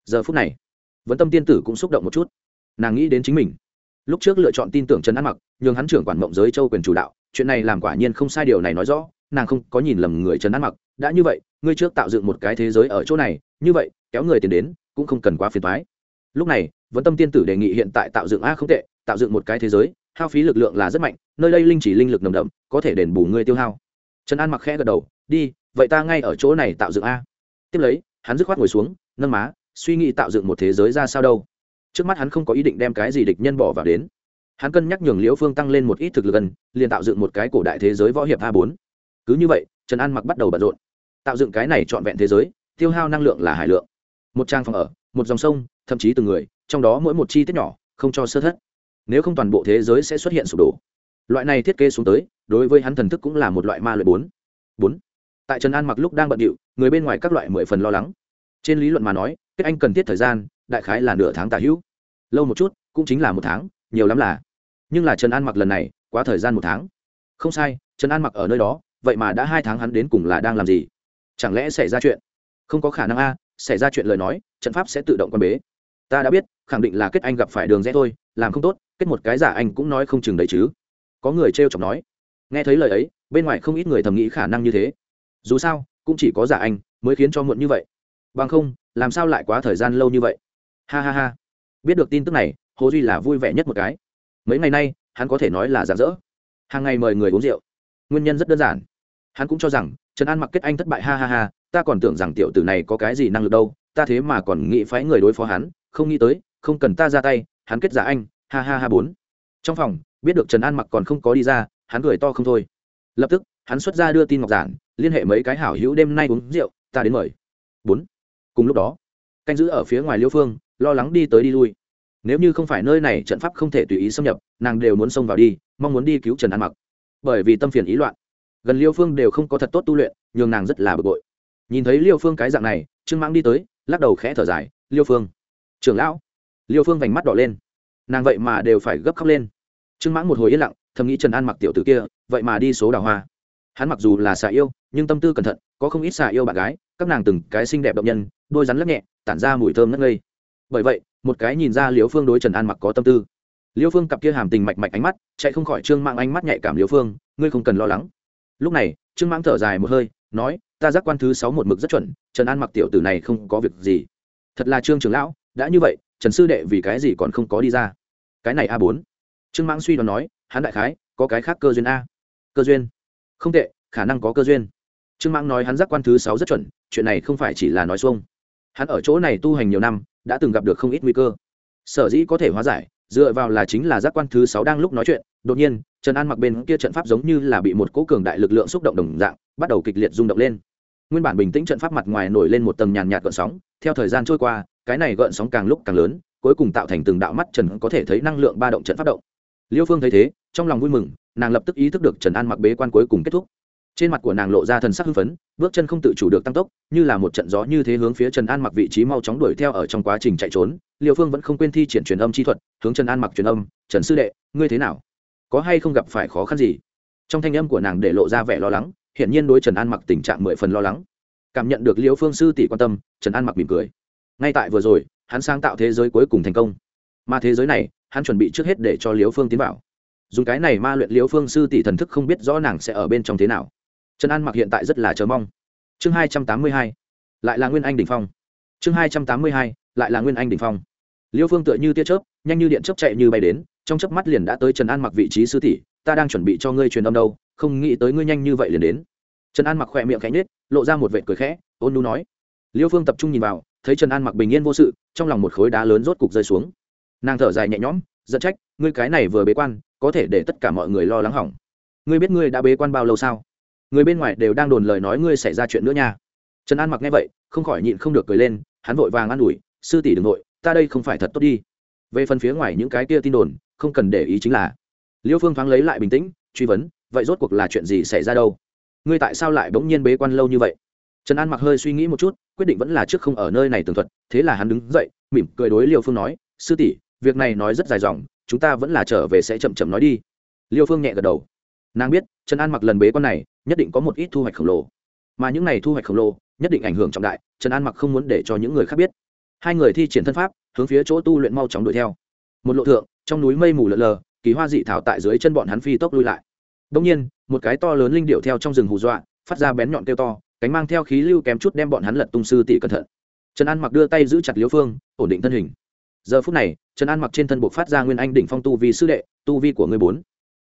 Giờ phút này vẫn tâm tiên tử cũng xúc động một chút. Nàng nghĩ đến chính mình. Lúc trước lựa chọn tin tưởng trần an mặc, nhường hắn trưởng quản mộng giới châu quyền chủ đạo, chuyện này làm quả nhiên không sai điều này nói rõ, nàng không có nhìn lầm người trần an mặc, đã như vậy, ngươi trước tạo dựng một cái thế giới ở chỗ này, như vậy, kéo người tiền đến, cũng không cần quá phiền thoái lúc này vẫn tâm tiên tử đề nghị hiện tại tạo dựng a không tệ, tạo dựng một cái thế giới, hao phí lực lượng là rất mạnh, nơi đây linh chỉ linh lực nồng đậm, có thể đền bù ngươi tiêu hao. Trần an mặc khẽ gật đầu, đi, vậy ta ngay ở chỗ này tạo dựng a. Tiếp lấy, hắn dứt khoát ngồi xuống, nâng má, suy nghĩ tạo dựng một thế giới ra sao đâu. Trước mắt hắn không có ý định đem cái gì địch nhân bỏ vào đến. Hắn cân nhắc nhường liễu phương tăng lên một ít thực lực gần, liền tạo dựng một cái cổ đại thế giới võ hiệp a bốn. Cứ như vậy, trần an mặc bắt đầu bận rộn. Tạo dựng cái này trọn vẹn thế giới, tiêu hao năng lượng là hải lượng một trang phòng ở, một dòng sông, thậm chí từng người, trong đó mỗi một chi tiết nhỏ, không cho sơ thất. Nếu không toàn bộ thế giới sẽ xuất hiện sụp đổ. Loại này thiết kế xuống tới, đối với hắn thần thức cũng là một loại ma lợi bốn. Bốn. Tại trần an mặc lúc đang bận điệu, người bên ngoài các loại mười phần lo lắng. Trên lý luận mà nói, kết anh cần thiết thời gian, đại khái là nửa tháng tả hữu. Lâu một chút, cũng chính là một tháng, nhiều lắm là. Nhưng là trần an mặc lần này, quá thời gian một tháng. Không sai, trần an mặc ở nơi đó, vậy mà đã hai tháng hắn đến cùng là đang làm gì? Chẳng lẽ xảy ra chuyện? Không có khả năng a xảy ra chuyện lời nói, trận pháp sẽ tự động quan bế. Ta đã biết, khẳng định là kết anh gặp phải đường rẽ thôi, làm không tốt, kết một cái giả anh cũng nói không chừng đấy chứ. Có người t r chọc nói. Nghe thấy lời ấy, bên ngoài không ít người thầm nghĩ khả năng như thế. Dù sao, cũng chỉ có giả anh mới khiến cho muộn như vậy. Bằng không, làm sao lại quá thời gian lâu như vậy? Ha ha ha. Biết được tin tức này, hồ duy là vui vẻ nhất một cái. Mấy ngày nay, hắn có thể nói là giả dỡ. Hàng ngày mời người uống rượu. Nguyên nhân rất đơn giản. Hắn cũng cho rằng, trần an mặc kết anh thất bại ha ha ha ta còn tưởng rằng tiểu tử này có cái gì năng lực đâu, ta thế mà còn nghĩ phái người đối phó hắn, không nghĩ tới, không cần ta ra tay, hắn kết giả anh, ha ha ha bốn. Trong phòng, biết được trần an mặc còn không có đi ra, hắn cười to không thôi. Lập tức, hắn xuất ra đưa tin ngọc giản, liên hệ mấy cái hảo hữu đêm nay uống rượu, ta đến mời. Bốn. Cùng lúc đó, canh giữ ở phía ngoài liêu phương, lo lắng đi tới đi lui. Nếu như không phải nơi này trận pháp không thể tùy ý xâm nhập, nàng đều muốn xông vào đi, mong muốn đi cứu trần an mặc. Bởi vì tâm phiền ý loạn, gần liêu phương đều không có thật tốt tu luyện, nhường nàng rất là bực bội nhìn thấy liêu phương cái dạng này, trương mãng đi tới, lắc đầu khẽ thở dài, liêu phương, trưởng lão. Liêu phương vành mắt đỏ lên. Nàng vậy mà đều phải gấp khóc lên. Trương mãng một hồi yên lặng, thầm nghĩ trần an mặc tiểu t ử kia, vậy mà đi số đào hoa. Hắn mặc dù là xà yêu, nhưng tâm tư cẩn thận, có không ít xà yêu bạn gái, các nàng từng cái xinh đẹp động nhân, đôi rắn lắc nhẹ, tản ra mùi thơm ngất ngây. Bởi vậy, một cái nhìn ra liêu phương đối trần an mặc có tâm tư. Liêu phương cặp kia hàm tình mạch mạch ánh mắt, chạy không khỏi trương mạng ánh mắt nhạy cảm liêu phương, ngươi không cần lo lắng. Lúc này, trương mãng thở dài một hơi, nói ta giác quan thứ sáu một mực rất chuẩn, trần an mặc tiểu tử này không có việc gì. Thật là trương trưởng lão, đã như vậy, trần sư đệ vì cái gì còn không có đi ra? Cái này a bốn. Trương mãng suy đoán nói, hắn đại khái, có cái khác cơ duyên a. Cơ duyên? Không tệ, khả năng có cơ duyên. Trương mãng nói hắn giác quan thứ sáu rất chuẩn, chuyện này không phải chỉ là nói xuông. Hắn ở chỗ này tu hành nhiều năm, đã từng gặp được không ít nguy cơ. Sở dĩ có thể hóa giải, dựa vào là chính là giác quan thứ sáu đang lúc nói chuyện, đột nhiên, trần an mặc bên kia trận pháp giống như là bị một cỗ cường đại lực lượng xúc động đồng dạng, bắt đầu kịch liệt rung động lên nguyên bản bình tĩnh trận pháp mặt ngoài nổi lên một tầng nhàn nhạt gợn sóng, theo thời gian trôi qua, cái này gợn sóng càng lúc càng lớn, cuối cùng tạo thành từng đạo mắt trần có thể thấy năng lượng ba động trận phát động. Liêu phương thấy thế, trong lòng vui mừng, nàng lập tức ý thức được trần an mặc bế quan cuối cùng kết thúc. Trên mặt của nàng lộ ra thần sắc hưng phấn, bước chân không tự chủ được tăng tốc, như là một trận gió như thế hướng phía trần an mặc vị trí mau chóng đuổi theo ở trong quá trình chạy trốn. Liêu phương vẫn không quên thi triển truyền âm chi thuật, hướng trần an mặc truyền âm, trần sư đệ, ngươi thế nào? Có hay không gặp phải khó khăn gì? Trong thanh âm của nàng để lộ ra vẻ lo lắng hiện nhiên đối trần an mặc tình trạng mười phần lo lắng. Cảm nhận được Liễu phương sư tỷ quan tâm, trần an mặc mỉm cười. Ngay tại vừa rồi, hắn sáng tạo thế giới cuối cùng thành công. Mà thế giới này, hắn chuẩn bị trước hết để cho Liễu phương tiến vào. Dùng cái này ma luyện Liễu phương sư tỷ thần thức không biết rõ nàng sẽ ở bên trong thế nào. Trần an mặc hiện tại rất là chờ mong. Chương hai trăm tám mươi hai, lại là nguyên anh đ ỉ n h phong. Chương hai trăm tám mươi hai, lại là nguyên anh đ ỉ n h phong. Liễu phương tựa như tia chớp, nhanh như điện chớp chạy như bay đến, trong chớp mắt liền đã tới trần an mặc vị trí sư tỷ, ta đang chuẩn bị cho ngươi truyền âm đâu, không nghĩ tới ngươi nhanh như vậy liền đến trần an mặc khỏe miệng khẽ nhết lộ ra một vệ cười khẽ, ôn nu nói. Liêu phương tập trung nhìn vào, thấy trần an mặc bình yên vô sự, trong lòng một khối đá lớn rốt cục rơi xuống. Nàng thở dài nhẹ nhõm dẫn trách, ngươi cái này vừa bế quan, có thể để tất cả mọi người lo lắng hỏng. Ngươi biết ngươi đã bế quan bao lâu sao? Người bên ngoài đều đang đồn lời nói ngươi xảy ra chuyện nữa nha. Trần an mặc nghe vậy, không khỏi nhịn không được cười lên, hắn vội vàng an ủi, sư tỷ đ ừ n g nội, ta đây không phải thật tốt đi. Về phần phía ngoài những cái kia tin đồn, không cần để ý chính là, liêu phương thoáng lấy lại bình tĩnh, truy vấn, vậy rốt cuộc là chuyện gì xảy ra đâu? Ngươi tại sao lại bỗng nhiên bế quan lâu như vậy? Trần an mặc hơi suy nghĩ một chút, quyết định vẫn là trước không ở nơi này tường thuật, thế là hắn đứng dậy, mỉm cười đối liêu phương nói, sư tỷ, việc này nói rất dài dòng, chúng ta vẫn là trở về sẽ chậm chậm nói đi. Liêu phương nhẹ gật đầu. Nàng biết, trần an mặc lần bế quan này, nhất định có một ít thu hoạch khổng lồ. Mà những này thu hoạch khổng lồ, nhất định ảnh hưởng trọng đại, trần an mặc không muốn để cho những người khác biết. Hai người thi triển thân pháp, hướng phía chỗ tu luyện mau chóng đuổi theo. Một lộ thượng, trong núi mây mù lờ lờ, kỳ hoa dị thảo tại dưới chân bọn hắn phi tốc lui lại. Đông nhiên một cái to lớn linh điệu theo trong rừng hù dọa, phát ra bén nhọn kêu to, cánh mang theo khí lưu kém chút đem bọn hắn lật tung sư tỷ cẩn thận. Trần an mặc đưa tay giữ chặt liễu phương, ổn định thân hình. Giờ phút này, trần an mặc trên thân buộc phát ra nguyên anh đỉnh phong tu vi sư đệ, tu vi của người bốn.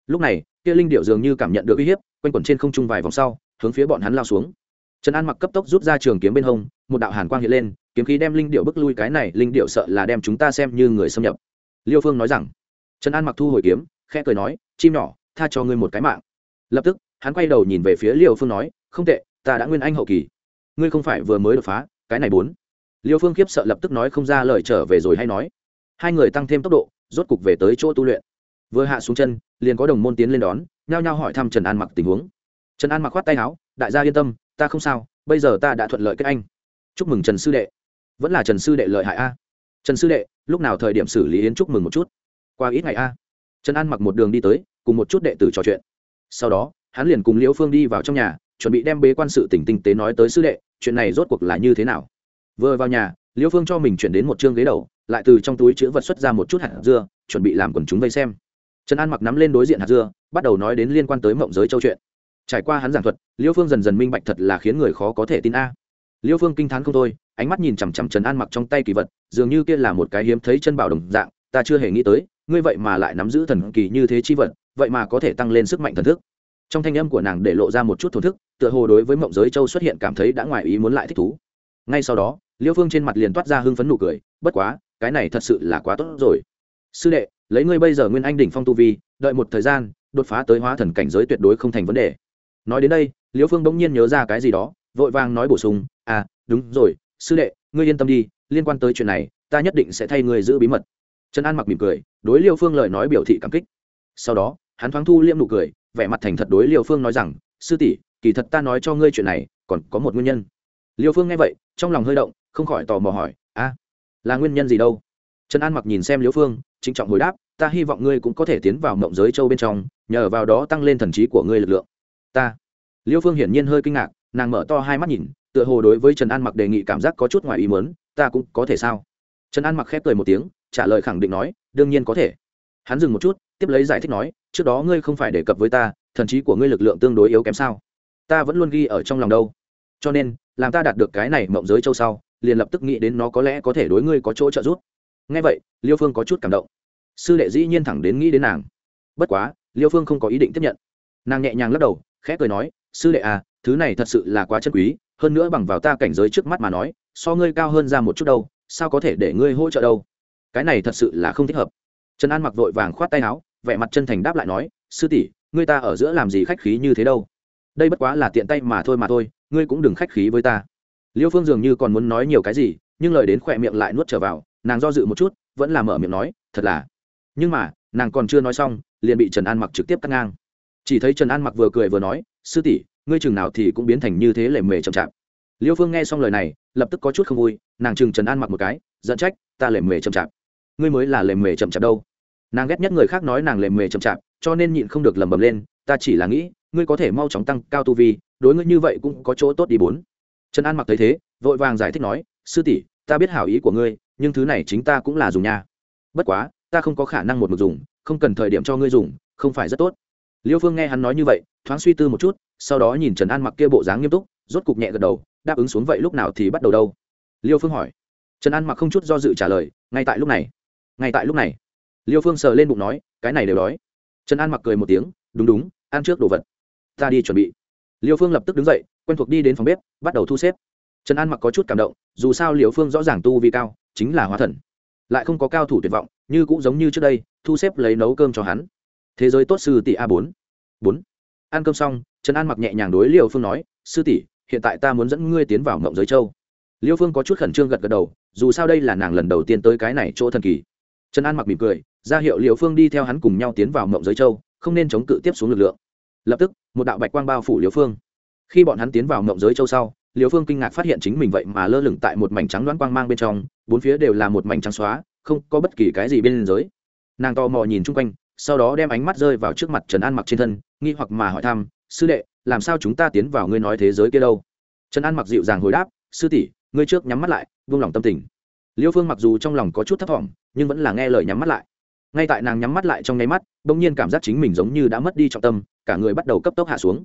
Lúc này, kia linh điệu dường như cảm nhận được uy hiếp, quanh quẩn trên không trung vài vòng sau, hướng phía bọn hắn lao xuống. Trần an mặc cấp tốc rút ra trường kiếm bên hông, một đạo hàn quang hiện lên, kiếm khí đem linh điệu bức lui, cái này linh điệu sợ là đem chúng ta xem như người xâm nhập. Liêu phương nói rằng. Trần an mặc thu hồi kiếm, khẽ cười nói, chim nhỏ, tha cho ngươi một cái mạng lập tức, hắn quay đầu nhìn về phía liêu phương nói, không tệ, ta đã nguyên anh hậu kỳ. Ngươi không phải vừa mới đột phá, cái này bốn. Liêu phương khiếp sợ lập tức nói không ra lời trở về rồi hay nói. Hai người tăng thêm tốc độ, rốt cục về tới chỗ tu luyện. Vừa hạ xuống chân, liền có đồng môn tiến lên đón, nhao nhao hỏi thăm trần an mặc tình huống. Trần an mặc khoát tay áo, đại gia yên tâm, ta không sao, bây giờ ta đã thuận lợi kết anh. Chúc mừng trần sư đệ. Vẫn là trần sư đệ lợi hại a. Trần sư đệ, lúc nào thời điểm xử lý yến chúc mừng một chút? Qua ít ngày a. Trần an mặc một đường đi tới, cùng một chút đệ tử trò chuyện sau đó, hắn liền cùng liễu phương đi vào trong nhà, chuẩn bị đem bế quan sự tỉnh tinh tế nói tới sư đệ, chuyện này rốt cuộc là như thế nào? Vừa vào nhà, liễu phương cho mình chuyển đến một chương ghế đầu, lại từ trong túi chữ vật xuất ra một chút hạt dưa, chuẩn bị làm quần chúng vây xem. Trần an mặc nắm lên đối diện hạt dưa, bắt đầu nói đến liên quan tới mộng giới châu chuyện. Trải qua hắn giảng thuật, liễu phương dần dần minh bạch thật là khiến người khó có thể tin a. Liễu phương kinh t h á n không thôi, ánh mắt nhìn chằm chằm trần an mặc trong tay kỳ vật, dường như kia là một cái hiếm thấy chân bảo đồng dạng, ta chưa hề nghĩ tới, ngươi vậy mà lại nắm giữ thần kỳ như thế chi vật vậy mà có thể tăng lên sức mạnh thần thức. Trong thanh âm của nàng để lộ ra một chút thổn thức, tựa hồ đối với mộng giới châu xuất hiện cảm thấy đã ngoài ý muốn lại thích thú. Ngay sau đó, liêu phương trên mặt liền toát ra hưng phấn nụ cười, bất quá, cái này thật sự là quá tốt rồi. Sư đệ, lấy ngươi bây giờ nguyên anh đỉnh phong tu vi, đợi một thời gian, đột phá tới hóa thần cảnh giới tuyệt đối không thành vấn đề. Nói đến đây, liêu phương bỗng nhiên nhớ ra cái gì đó, vội vàng nói bổ sung à đúng rồi, sư đệ, ngươi yên tâm đi, liên quan tới chuyện này, ta nhất định sẽ thay ngươi giữ bí mật. Trần an mặc mỉm cười, đối liêu phương lời nói biểu thị cảm kích. Sau đó hắn thoáng thu liêm nụ cười, vẻ mặt thành thật đối liêu phương nói rằng, sư tỷ, kỳ thật ta nói cho ngươi chuyện này, còn có một nguyên nhân. Liêu phương nghe vậy, trong lòng hơi động, không khỏi tò mò hỏi, a, là nguyên nhân gì đâu? Trần an mặc nhìn xem liêu phương, trịnh trọng hồi đáp, ta hy vọng ngươi cũng có thể tiến vào mộng giới châu bên trong, nhờ vào đó tăng lên thần trí của ngươi lực lượng. Ta? Liêu phương hiển nhiên hơi kinh ngạc, nàng mở to hai mắt nhìn, tựa hồ đối với trần an mặc đề nghị cảm giác có chút ngoài ý mớn ta cũng có thể sao? Trần an mặc khép cười một tiếng, trả lời khẳng định nói, đương nhiên có thể. Hắn dừng một chút tiếp lấy giải thích nói, trước đó ngươi không phải đề cập với ta, thần trí của ngươi lực lượng tương đối yếu kém sao? Ta vẫn luôn ghi ở trong lòng đâu. Cho nên, làm ta đạt được cái này mộng giới châu sau, liền lập tức nghĩ đến nó có lẽ có thể đối ngươi có chỗ trợ giúp. Ngay vậy, liêu phương có chút cảm động. Sư đệ dĩ nhiên thẳng đến nghĩ đến nàng. Bất quá, liêu phương không có ý định tiếp nhận. Nàng nhẹ nhàng lắc đầu, khẽ cười nói, sư đệ à thứ này thật sự là quá chân quý, hơn nữa bằng vào ta cảnh giới trước mắt mà nói, so ngươi cao hơn ra một chút đâu, sao có thể để ngươi hỗ trợ đâu? Cái này thật sự là không thích hợp. Trần an mặc vội vàng khoát tay áo vẻ mặt chân thành đáp lại nói, sư tỷ, ngươi ta ở giữa làm gì khách khí như thế đâu? Đây bất quá là tiện tay mà thôi mà thôi, ngươi cũng đừng khách khí với ta. Liêu phương dường như còn muốn nói nhiều cái gì, nhưng lời đến khỏe miệng lại nuốt trở vào, nàng do dự một chút, vẫn là mở miệng nói, thật là. Nhưng mà, nàng còn chưa nói xong, liền bị trần an mặc trực tiếp cắt ngang. Chỉ thấy trần an mặc vừa cười vừa nói, sư tỷ, ngươi chừng nào thì cũng biến thành như thế lề mề chậm chạp. Liêu phương nghe xong lời này, lập tức có chút không vui, nàng chừng trần an mặc một cái dẫn trách, ta lề mề chậm chạp. Ngươi mới là lề mề chậm chạp đâu nàng ghét nhất người khác nói nàng lề mề chậm chạp, cho nên nhịn không được lầm bầm lên, ta chỉ là nghĩ, ngươi có thể mau chóng tăng cao tu vi, đối ngươi như vậy cũng có chỗ tốt đi bốn. Trần an mặc thấy thế, vội vàng giải thích nói, sư tỷ, ta biết hảo ý của ngươi, nhưng thứ này chính ta cũng là dùng nha. Bất quá, ta không có khả năng một mực dùng, không cần thời điểm cho ngươi dùng, không phải rất tốt. Liêu phương nghe hắn nói như vậy, thoáng suy tư một chút, sau đó nhìn trần an mặc kia bộ dáng nghiêm túc, rốt cục nhẹ gật đầu, đáp ứng xuống vậy lúc nào thì bắt đầu đâu? Liêu phương hỏi. Trần an mặc không chút do dự trả lời, ngay tại lúc này, ngay tại lúc này liêu phương sờ lên bụng nói, cái này đều đói. Trần an mặc cười một tiếng, đúng đúng, ăn trước đồ vật. Ta đi chuẩn bị. Liêu phương lập tức đứng dậy, quen thuộc đi đến phòng bếp, bắt đầu thu xếp. Trần an mặc có chút cảm động, dù sao liêu phương rõ ràng tu vi cao, chính là hóa thần. Lại không có cao thủ tuyệt vọng, như cũng giống như trước đây, thu xếp lấy nấu cơm cho hắn. Thế giới tốt sư tỷ a bốn. bốn. Ăn cơm xong, trần an mặc nhẹ nhàng đối liêu phương nói, sư tỷ, hiện tại ta muốn dẫn ngươi tiến vào mộng giới châu. Liêu phương có chút khẩn trương gật gật đầu, dù sao đây là nàng lần đầu tiên tới cái này chỗ thần kỳ trần an mặc mỉm cười, ra hiệu Liễu phương đi theo hắn cùng nhau tiến vào mộng giới châu, không nên chống cự tiếp xuống lực lượng. Lập tức, một đạo bạch quang bao phủ Liễu phương. Khi bọn hắn tiến vào mộng giới châu sau, Liễu phương kinh ngạc phát hiện chính mình vậy mà lơ lửng tại một mảnh trắng đoán quang mang bên trong, bốn phía đều là một mảnh trắng xóa, không có bất kỳ cái gì bên giới nàng to mò nhìn chung quanh, sau đó đem ánh mắt rơi vào trước mặt trần an mặc trên thân, nghi hoặc mà hỏi thăm, sư đệ, làm sao chúng ta tiến vào ngươi nói thế giới kia đâu? Trần an mặc dịu dàng hồi đáp, sư tỷ, ngươi trước nhắm mắt lại, vung lòng tâm tình liêu phương mặc dù trong lòng có chút thấp t nhưng vẫn là nghe lời nhắm mắt lại. Ngay tại nàng nhắm mắt lại trong nháy mắt đ ỗ n g nhiên cảm giác chính mình giống như đã mất đi trọng tâm, cả người bắt đầu cấp tốc hạ xuống.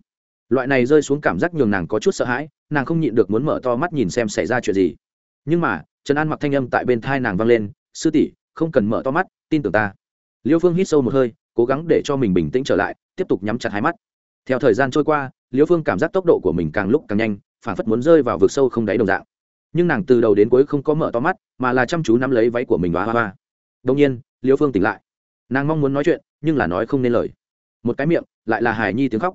Loại này rơi xuống cảm giác nhường nàng có chút sợ hãi, nàng không nhịn được muốn mở to mắt nhìn xem xảy ra chuyện gì. Nhưng mà, trần an mặc thanh âm tại bên thai nàng vang lên, sư tỷ, không cần mở to mắt, tin tưởng ta. Liêu phương hít sâu một hơi, cố gắng để cho mình bình tĩnh trở lại, tiếp tục nhắm chặt hai mắt. Theo thời gian trôi qua, liêu phương cảm giác tốc độ của mình càng lúc càng nhanh, phản phất muốn rơi vào vực sâu không đáy đồng dạng nhưng nàng từ đầu đến cuối không có mở to mắt, mà là chăm chú nắm lấy váy của mình và hoa hoa. Đông nhiên, liêu phương tỉnh lại. Nàng mong muốn nói chuyện, nhưng là nói không nên lời. Một cái miệng, lại là hài nhi tiếng khóc.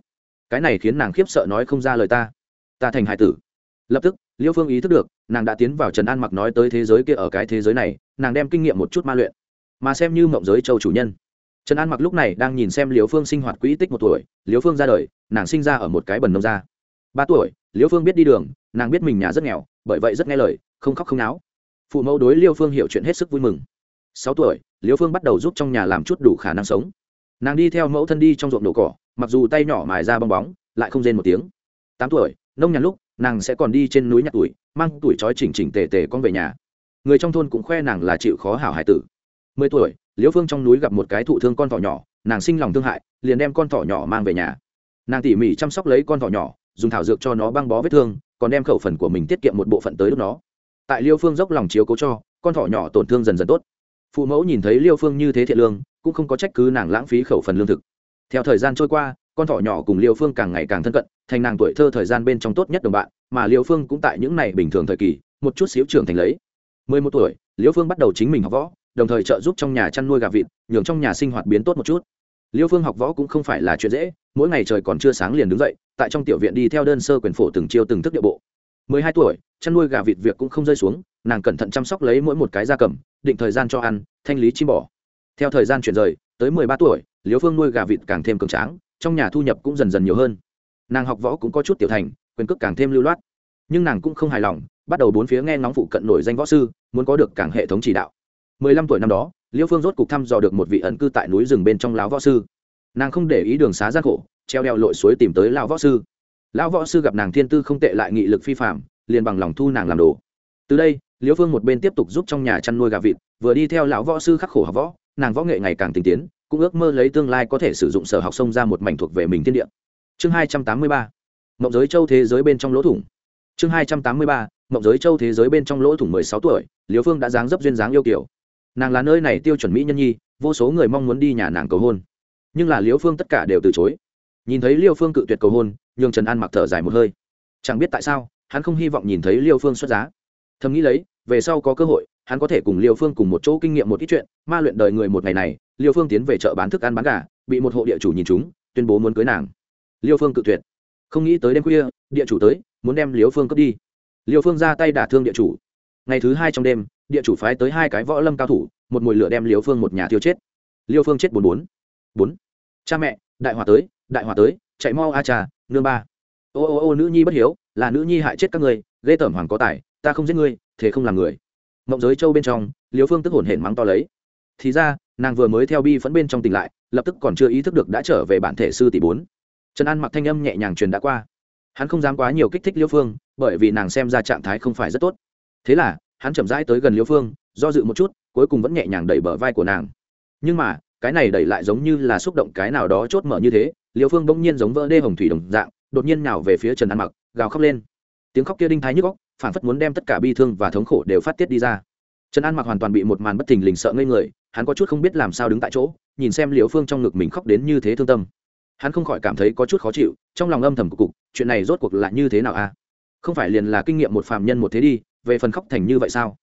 Cái này khiến nàng khiếp sợ nói không ra lời ta. Ta thành hải tử. Lập tức, liêu phương ý thức được, nàng đã tiến vào trần an mặc nói tới thế giới kia ở cái thế giới này, nàng đem kinh nghiệm một chút ma luyện. Mà xem như mộng giới châu chủ nhân. Trần an mặc lúc này đang nhìn xem liều phương sinh hoạt quỹ tích một tuổi liều phương ra đời, nàng sinh ra ở một cái bần nông gia. Ba tuổi, liêu phương biết đi đường, nàng biết mình nhà rất nghèo bởi vậy rất nghe lời, không khóc không náo. Phụ mẫu đối liêu phương hiểu chuyện hết sức vui mừng. Sáu tuổi, liêu phương bắt đầu giúp trong nhà làm chút đủ khả năng sống. Nàng đi theo mẫu thân đi trong ruộng đổ cỏ, mặc dù tay nhỏ mài ra bong bóng, lại không rên một tiếng. Tám tuổi, nông nhàn lúc, nàng sẽ còn đi trên núi nhặt tuổi, mang tuổi trói chỉnh chỉnh tề tề con về nhà. Người trong thôn cũng khoe nàng là chịu khó hảo hải tử. Mười tuổi liễu phương trong núi gặp một cái thụ thương con thỏ nhỏ, nàng sinh lòng thương hại, liền đem con thỏ nhỏ mang về nhà. Nàng tỉ mỉ chăm sóc lấy con thỏ nhỏ, dùng thảo dược cho nó băng bó vết thương còn đem khẩu phần của mình tiết kiệm một bộ phận tới lúc nó. Tại liêu phương dốc lòng chiếu cố cho, con thỏ nhỏ tổn thương dần dần tốt. Phụ mẫu nhìn thấy liêu phương như thế thiện lương, cũng không có trách cứ nàng lãng phí khẩu phần lương thực. Theo thời gian trôi qua, con thỏ nhỏ cùng liêu phương càng ngày càng thân cận, thành nàng tuổi thơ thời gian bên trong tốt nhất đồng bạn, mà liêu phương cũng tại những ngày bình thường thời kỳ, một chút xíu trưởng thành lấy. Mười một tuổi, liêu phương bắt đầu chính mình học võ, đồng thời trợ giúp trong nhà chăn nuôi gà vịt, nhường trong nhà sinh hoạt biến tốt một chút liêu phương học võ cũng không phải là chuyện dễ, mỗi ngày trời còn chưa sáng liền đứng dậy, tại trong tiểu viện đi theo đơn sơ quyền phổ từng chiêu từng thức địa bộ. Mười hai tuổi, chăn nuôi gà vịt việc cũng không rơi xuống, nàng cẩn thận chăm sóc lấy mỗi một cái da cầm, định thời gian cho ăn, thanh lý chim bò. Theo thời gian chuyển rời, tới mười ba tuổi, liêu phương nuôi gà vịt càng thêm cường tráng, trong nhà thu nhập cũng dần dần nhiều hơn. Nàng học võ cũng có chút tiểu thành, quyền cước càng thêm lưu loát. Nhưng nàng cũng không hài lòng, bắt đầu bốn phía nghe ngóng phụ cận nổi danh võ sư, muốn có được càng hệ thống chỉ đạo. Mười lăm tuổi năm đó liêu phương rốt cục thăm dò được một vị ẩn cư tại núi rừng bên trong Lão võ sư. Nàng không để ý đường xá gian khổ, treo đeo lội suối tìm tới lão võ sư. Lão võ sư gặp nàng thiên tư không tệ lại nghị lực phi phạm liền bằng lòng thu nàng làm đồ. Từ đây liễu phương một bên tiếp tục giúp trong nhà chăn nuôi gà vịt, vừa đi theo lão võ sư khắc khổ học võ, nàng võ nghệ ngày càng tinh tiến, cũng ước mơ lấy tương lai có thể sử dụng sở học sông ra một mảnh thuộc về mình thiên địa. Chương hai trăm tám mươi ba, mộng giới châu thế giới bên trong lỗ thủng. Chương hai trăm tám mươi ba, mộng giới châu thế giới bên trong lỗ thủng mười sáu tuổi liễu phương đã dáng dấp duyên dáng yêu kiểu nàng là nơi này tiêu chuẩn mỹ nhân nhi, vô số người mong muốn đi nhà nàng cầu hôn. Nhưng là liễu phương tất cả đều từ chối. Nhìn thấy liêu phương cự tuyệt cầu hôn, nhường trần an mặc thở dài một hơi. Chẳng biết tại sao, hắn không hy vọng nhìn thấy liêu phương xuất giá. Thầm nghĩ lấy, về sau có cơ hội, hắn có thể cùng liêu phương cùng một chỗ kinh nghiệm một ít chuyện, ma luyện đời người một ngày này liêu phương tiến về chợ bán thức ăn bán gà, bị một hộ địa chủ nhìn chúng, tuyên bố muốn cưới nàng. Liêu phương cự tuyệt. Không nghĩ tới đêm khuya, địa chủ tới, muốn đem liêu phương cướp đi. Liêu phương ra tay đả thương địa chủ. Ngày thứ hai trong đêm địa chủ phái tới hai cái võ lâm cao thủ, một mùi lửa đem liêu phương một nhà thiêu chết. Liêu phương chết bốn bốn. Bốn. Cha mẹ, đại hòa tới, đại hòa tới, chạy mau a trà nương ba. Ô ô ô, nữ nhi bất hiếu, là nữ nhi hại chết các người, ghê tởm hoàng có tài, ta không giết ngươi, thế không làm người. Mộng giới châu bên trong, liêu phương tức hổn hển mắng to lấy. Thì ra, nàng vừa mới theo bi phẫn bên trong tỉnh lại, lập tức còn chưa ý thức được đã trở về bản thể sư tỷ bốn. Trần an mặc thanh âm nhẹ nhàng truyền đã qua. Hắn không dám quá nhiều kích thích liêu phương, bởi vì nàng xem ra trạng thái không phải rất tốt. Thế là hắn chậm rãi tới gần liêu phương, do dự một chút, cuối cùng vẫn nhẹ nhàng đẩy bờ vai của nàng. Nhưng mà, cái này đẩy lại giống như là xúc động cái nào đó chốt mở như thế liêu phương bỗng nhiên giống vỡ đê hồng thủy đồng dạng, đột nhiên nào về phía trần an mặc, gào khóc lên. Tiếng khóc kia đinh thái nhức góc phản phất muốn đem tất cả bi thương và thống khổ đều phát tiết đi ra. Trần an mặc hoàn toàn bị một màn bất thình lình sợ ngây người, hắn có chút không biết làm sao đứng tại chỗ, nhìn xem liều phương trong ngực mình khóc đến như thế thương tâm. Hắn không khỏi cảm thấy có chút khó chịu, trong lòng âm thầm của cục, chuyện này rốt cuộc là như thế nào a? Không phải liền là kinh nghiệm một phạm nhân một thế đi về phần khóc thành như vậy sao?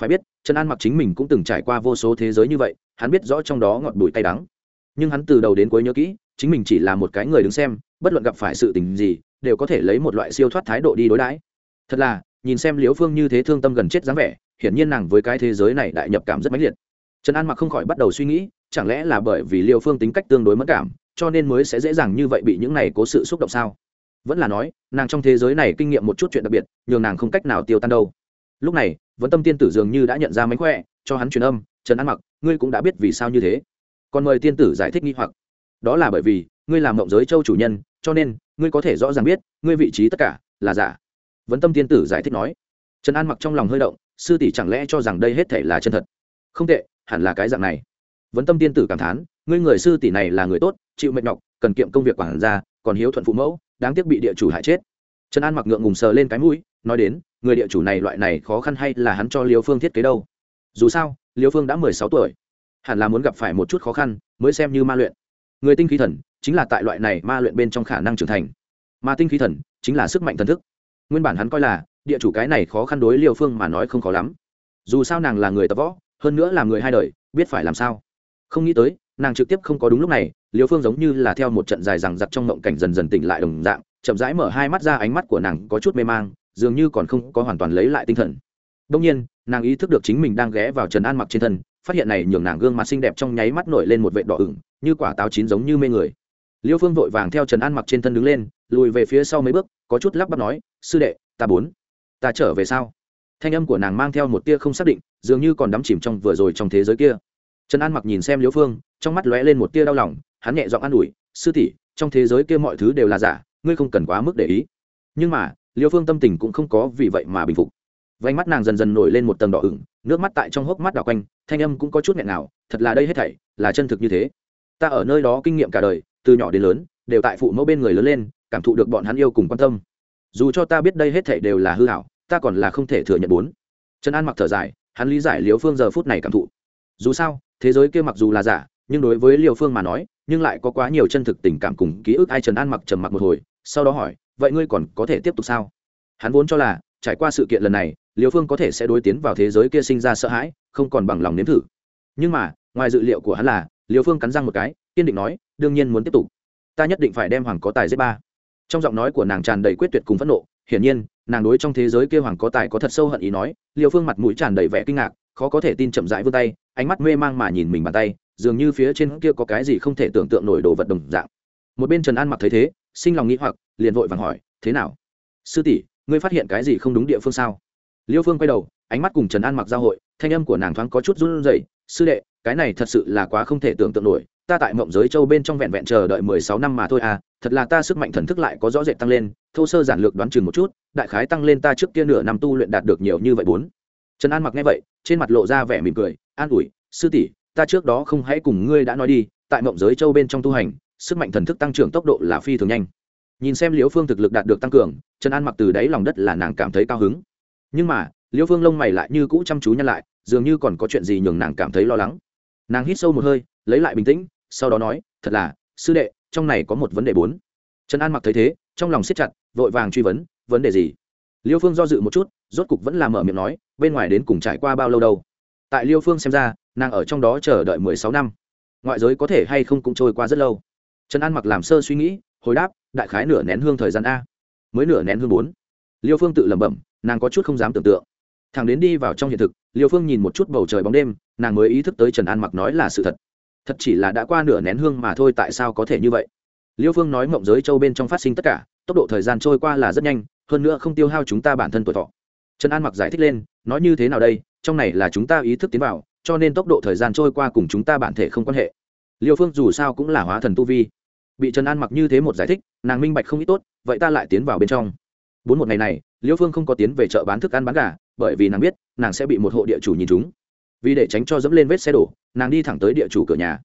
Phải biết, trần an mặc chính mình cũng từng trải qua vô số thế giới như vậy, hắn biết rõ trong đó ngọn bụi tay đắng. Nhưng hắn từ đầu đến cuối nhớ kỹ, chính mình chỉ là một cái người đứng xem, bất luận gặp phải sự tình gì, đều có thể lấy một loại siêu thoát thái độ đi đối đãi. Thật là, nhìn xem liễu phương như thế thương tâm gần chết dáng vẻ, hiển nhiên nàng với cái thế giới này đại nhập cảm rất mãnh liệt. Trần an mặc không khỏi bắt đầu suy nghĩ, chẳng lẽ là bởi vì liễu phương tính cách tương đối mất cảm, cho nên mới sẽ dễ dàng như vậy bị những này cố sự xúc động sao? Vẫn là nói, nàng trong thế giới này kinh nghiệm một chút chuyện đặc biệt, nhường nàng không cách nào tiêu tan đâu lúc này vẫn tâm tiên tử dường như đã nhận ra mánh khỏe, cho hắn truyền âm, trần an mặc, ngươi cũng đã biết vì sao như thế. Còn mời tiên tử giải thích nghi hoặc. Đó là bởi vì, ngươi làm mộng giới châu chủ nhân, cho nên, ngươi có thể rõ ràng biết, ngươi vị trí tất cả là giả. Vấn tâm tiên tử giải thích nói. Trần an mặc trong lòng hơi động, sư tỷ chẳng lẽ cho rằng đây hết thể là chân thật? Không tệ, hẳn là cái dạng này. Vấn tâm tiên tử cảm thán, ngươi người sư tỷ này là người tốt, chịu mệt nhọc, cần kiệm công việc quản gia, còn hiếu thuận phụ mẫu, đáng tiếc bị địa chủ hại chết. Trần an mặc ngượng ngùng sờ lên cái mũi, nói đến người địa chủ này loại này khó khăn hay là hắn cho liêu phương thiết kế đâu? Dù sao, liêu phương đã mười sáu tuổi, hẳn là muốn gặp phải một chút khó khăn mới xem như ma luyện. Người tinh khí thần chính là tại loại này ma luyện bên trong khả năng trưởng thành. Mà tinh khí thần chính là sức mạnh thần thức. Nguyên bản hắn coi là địa chủ cái này khó khăn đối liêu phương mà nói không khó lắm. Dù sao nàng là người tập võ, hơn nữa là người hai đời, biết phải làm sao. Không nghĩ tới, nàng trực tiếp không có đúng lúc này, liêu phương giống như là theo một trận dài rằng giặc trong mộng cảnh dần dần tỉnh lại đồng dạng, chậm rãi mở hai mắt ra, ánh mắt của nàng có chút mê mang dường như còn không có hoàn toàn lấy lại tinh thần. Đông nhiên, nàng ý thức được chính mình đang ghé vào trần an mặc trên thân, phát hiện này nhường nàng gương mặt xinh đẹp trong nháy mắt nổi lên một vệ đỏ ửng, như quả táo chín giống như mê người. Liêu phương vội vàng theo trần an mặc trên thân đứng lên, lùi về phía sau mấy bước, có chút lắp bắp nói, sư đệ, ta bốn, ta trở về sao? thanh âm của nàng mang theo một tia không xác định, dường như còn đắm chìm trong vừa rồi trong thế giới kia. Trần an mặc nhìn xem liêu phương, trong mắt lóe lên một tia đau lòng, hắn nhẹ giọng an ủi, sư tỷ, trong thế giới kia mọi thứ đều là giả, ngươi không cần quá mức để ý. Nhưng mà liêu phương tâm tình cũng không có vì vậy mà bình phục. Vánh mắt nàng dần dần nổi lên một tầng đỏ ửng, nước mắt tại trong hốc mắt đỏ quanh, thanh âm cũng có chút nghẹn nào thật là đây hết thảy, là chân thực như thế. Ta ở nơi đó kinh nghiệm cả đời, từ nhỏ đến lớn, đều tại phụ mẫu bên người lớn lên, cảm thụ được bọn hắn yêu cùng quan tâm. Dù cho ta biết đây hết thảy đều là hư hảo ta còn là không thể thừa nhận bốn. Trần an mặc thở dài, hắn lý giải liều phương giờ phút này cảm thụ. Dù sao, thế giới kia mặc dù là giả, nhưng đối với liều phương mà nói, nhưng lại có quá nhiều chân thực tình cảm cùng ký ức. Ai trần an mặc trầm mặc một hồi, sau đó hỏi vậy ngươi còn có thể tiếp tục sao? Hắn vốn cho là, trải qua sự kiện lần này liều phương có thể sẽ đối tiến vào thế giới kia sinh ra sợ hãi, không còn bằng lòng nếm thử. Nhưng mà, ngoài dự liệu của hắn là liều phương cắn răng một cái, kiên định nói, đương nhiên muốn tiếp tục. Ta nhất định phải đem hoàng có tài giết ba. Trong giọng nói của nàng tràn đầy quyết tuyệt cùng phẫn nộ, hiển nhiên, nàng đối trong thế giới kia hoàng có tài có thật sâu hận ý nói liều phương mặt mũi tràn đầy vẻ kinh ngạc, khó có thể tin chậm rãi vươn tay, ánh mắt mê mang mà nhìn mình bàn tay, dường như phía trên kia có cái gì không thể tưởng tượng nổi đồ vật đồng dạng. Một bên trần an mặc thấy thế sinh lòng nghĩ hoặc, liền vội vàng hỏi, thế nào? Sư tỷ, ngươi phát hiện cái gì không đúng địa phương sao? Liêu phương quay đầu, ánh mắt cùng trần an mặc giao hội, thanh âm của nàng thoáng có chút run rẩy, sư đệ, cái này thật sự là quá không thể tưởng tượng nổi, ta tại mộng giới châu bên trong vẹn vẹn chờ đợi mười sáu năm mà thôi à thật là ta sức mạnh thần thức lại có rõ rệt tăng lên, thô sơ giản lược đoán chừng một chút, đại khái tăng lên ta trước kia nửa năm tu luyện đạt được nhiều như vậy bốn. Trần an mặc nghe vậy, trên mặt lộ ra vẻ mỉm cười, an ủi, sư tỷ, ta trước đó không hãy cùng ngươi đã nói đi, tại mộng giới châu bên trong tu hành sức mạnh thần thức tăng trưởng tốc độ là phi thường nhanh. Nhìn xem liễu phương thực lực đạt được tăng cường, trần an mặc từ đáy lòng đất là nàng cảm thấy cao hứng. Nhưng mà, liễu phương lông mày lại như cũ chăm chú nhăn lại, dường như còn có chuyện gì nhường nàng cảm thấy lo lắng. Nàng hít sâu một hơi, lấy lại bình tĩnh, sau đó nói, thật là, sư đệ, trong này có một vấn đề bốn. Trần an mặc thấy thế, trong lòng siết chặt, vội vàng truy vấn vấn đề gì? Liêu phương do dự một chút, rốt cục vẫn là mở miệng nói, bên ngoài đến cùng trải qua bao lâu đâu? Tại liêu phương xem ra, nàng ở trong đó chờ đợi mười sáu năm. Ngoại giới có thể hay không cũng trôi qua rất lâu trần an mặc làm sơ suy nghĩ, hồi đáp, đại khái nửa nén hương thời gian a. Mới nửa nén hương bốn. Liêu phương tự lẩm bẩm, nàng có chút không dám tưởng tượng. Thằng đến đi vào trong hiện thực, liêu phương nhìn một chút bầu trời bóng đêm, nàng mới ý thức tới trần an mặc nói là sự thật. Thật chỉ là đã qua nửa nén hương mà thôi tại sao có thể như vậy? Liêu phương nói mộng giới châu bên trong phát sinh tất cả, tốc độ thời gian trôi qua là rất nhanh, hơn nữa không tiêu hao chúng ta bản thân tuổi thọ. Trần an mặc giải thích lên, nói như thế nào đây, trong này là chúng ta ý thức tiến vào, cho nên tốc độ thời gian trôi qua cùng chúng ta bản thể không quan hệ. Liêu phương dù sao cũng là hóa thần tu vi bị trần an mặc như thế một giải thích, nàng minh bạch không ít tốt, vậy ta lại tiến vào bên trong. Bốn một ngày này liêu phương không có tiến về chợ bán thức ăn bán gà, bởi vì nàng biết, nàng sẽ bị một hộ địa chủ nhìn chúng. Vì để tránh cho dẫm lên vết xe đổ, nàng đi thẳng tới địa chủ cửa nhà.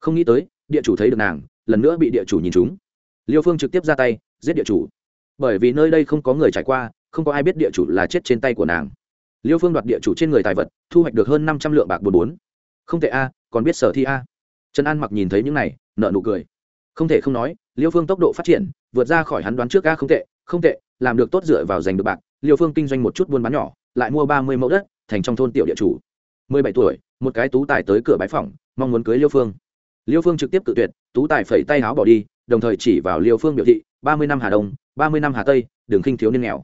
Không nghĩ tới, địa chủ thấy được nàng, lần nữa bị địa chủ nhìn chúng. Liêu phương trực tiếp ra tay, giết địa chủ. Bởi vì nơi đây không có người trải qua, không có ai biết địa chủ là chết trên tay của nàng. Liêu phương đoạt địa chủ trên người tài vật, thu hoạch được hơn năm trăm lượng bạc bốn bốn. Không thể a, còn biết sở thi a. Trần an mặc nhìn thấy những này nợ nụ cười không thể không nói, liêu phương tốc độ phát triển, vượt ra khỏi hắn đoán trước a không tệ không tệ, làm được tốt dựa vào giành được bạc. Liêu phương kinh doanh một chút buôn bán nhỏ, lại mua ba mươi mẫu đất, thành trong thôn tiểu địa chủ. Mười bảy tuổi, một cái tú tài tới cửa bãi phòng mong muốn cưới liêu phương. Liêu phương trực tiếp cự tuyệt, tú tài phẩy tay áo bỏ đi, đồng thời chỉ vào liêu phương biểu thị, ba mươi năm hà đông, ba mươi năm hà tây đường khinh thiếu niên nghèo.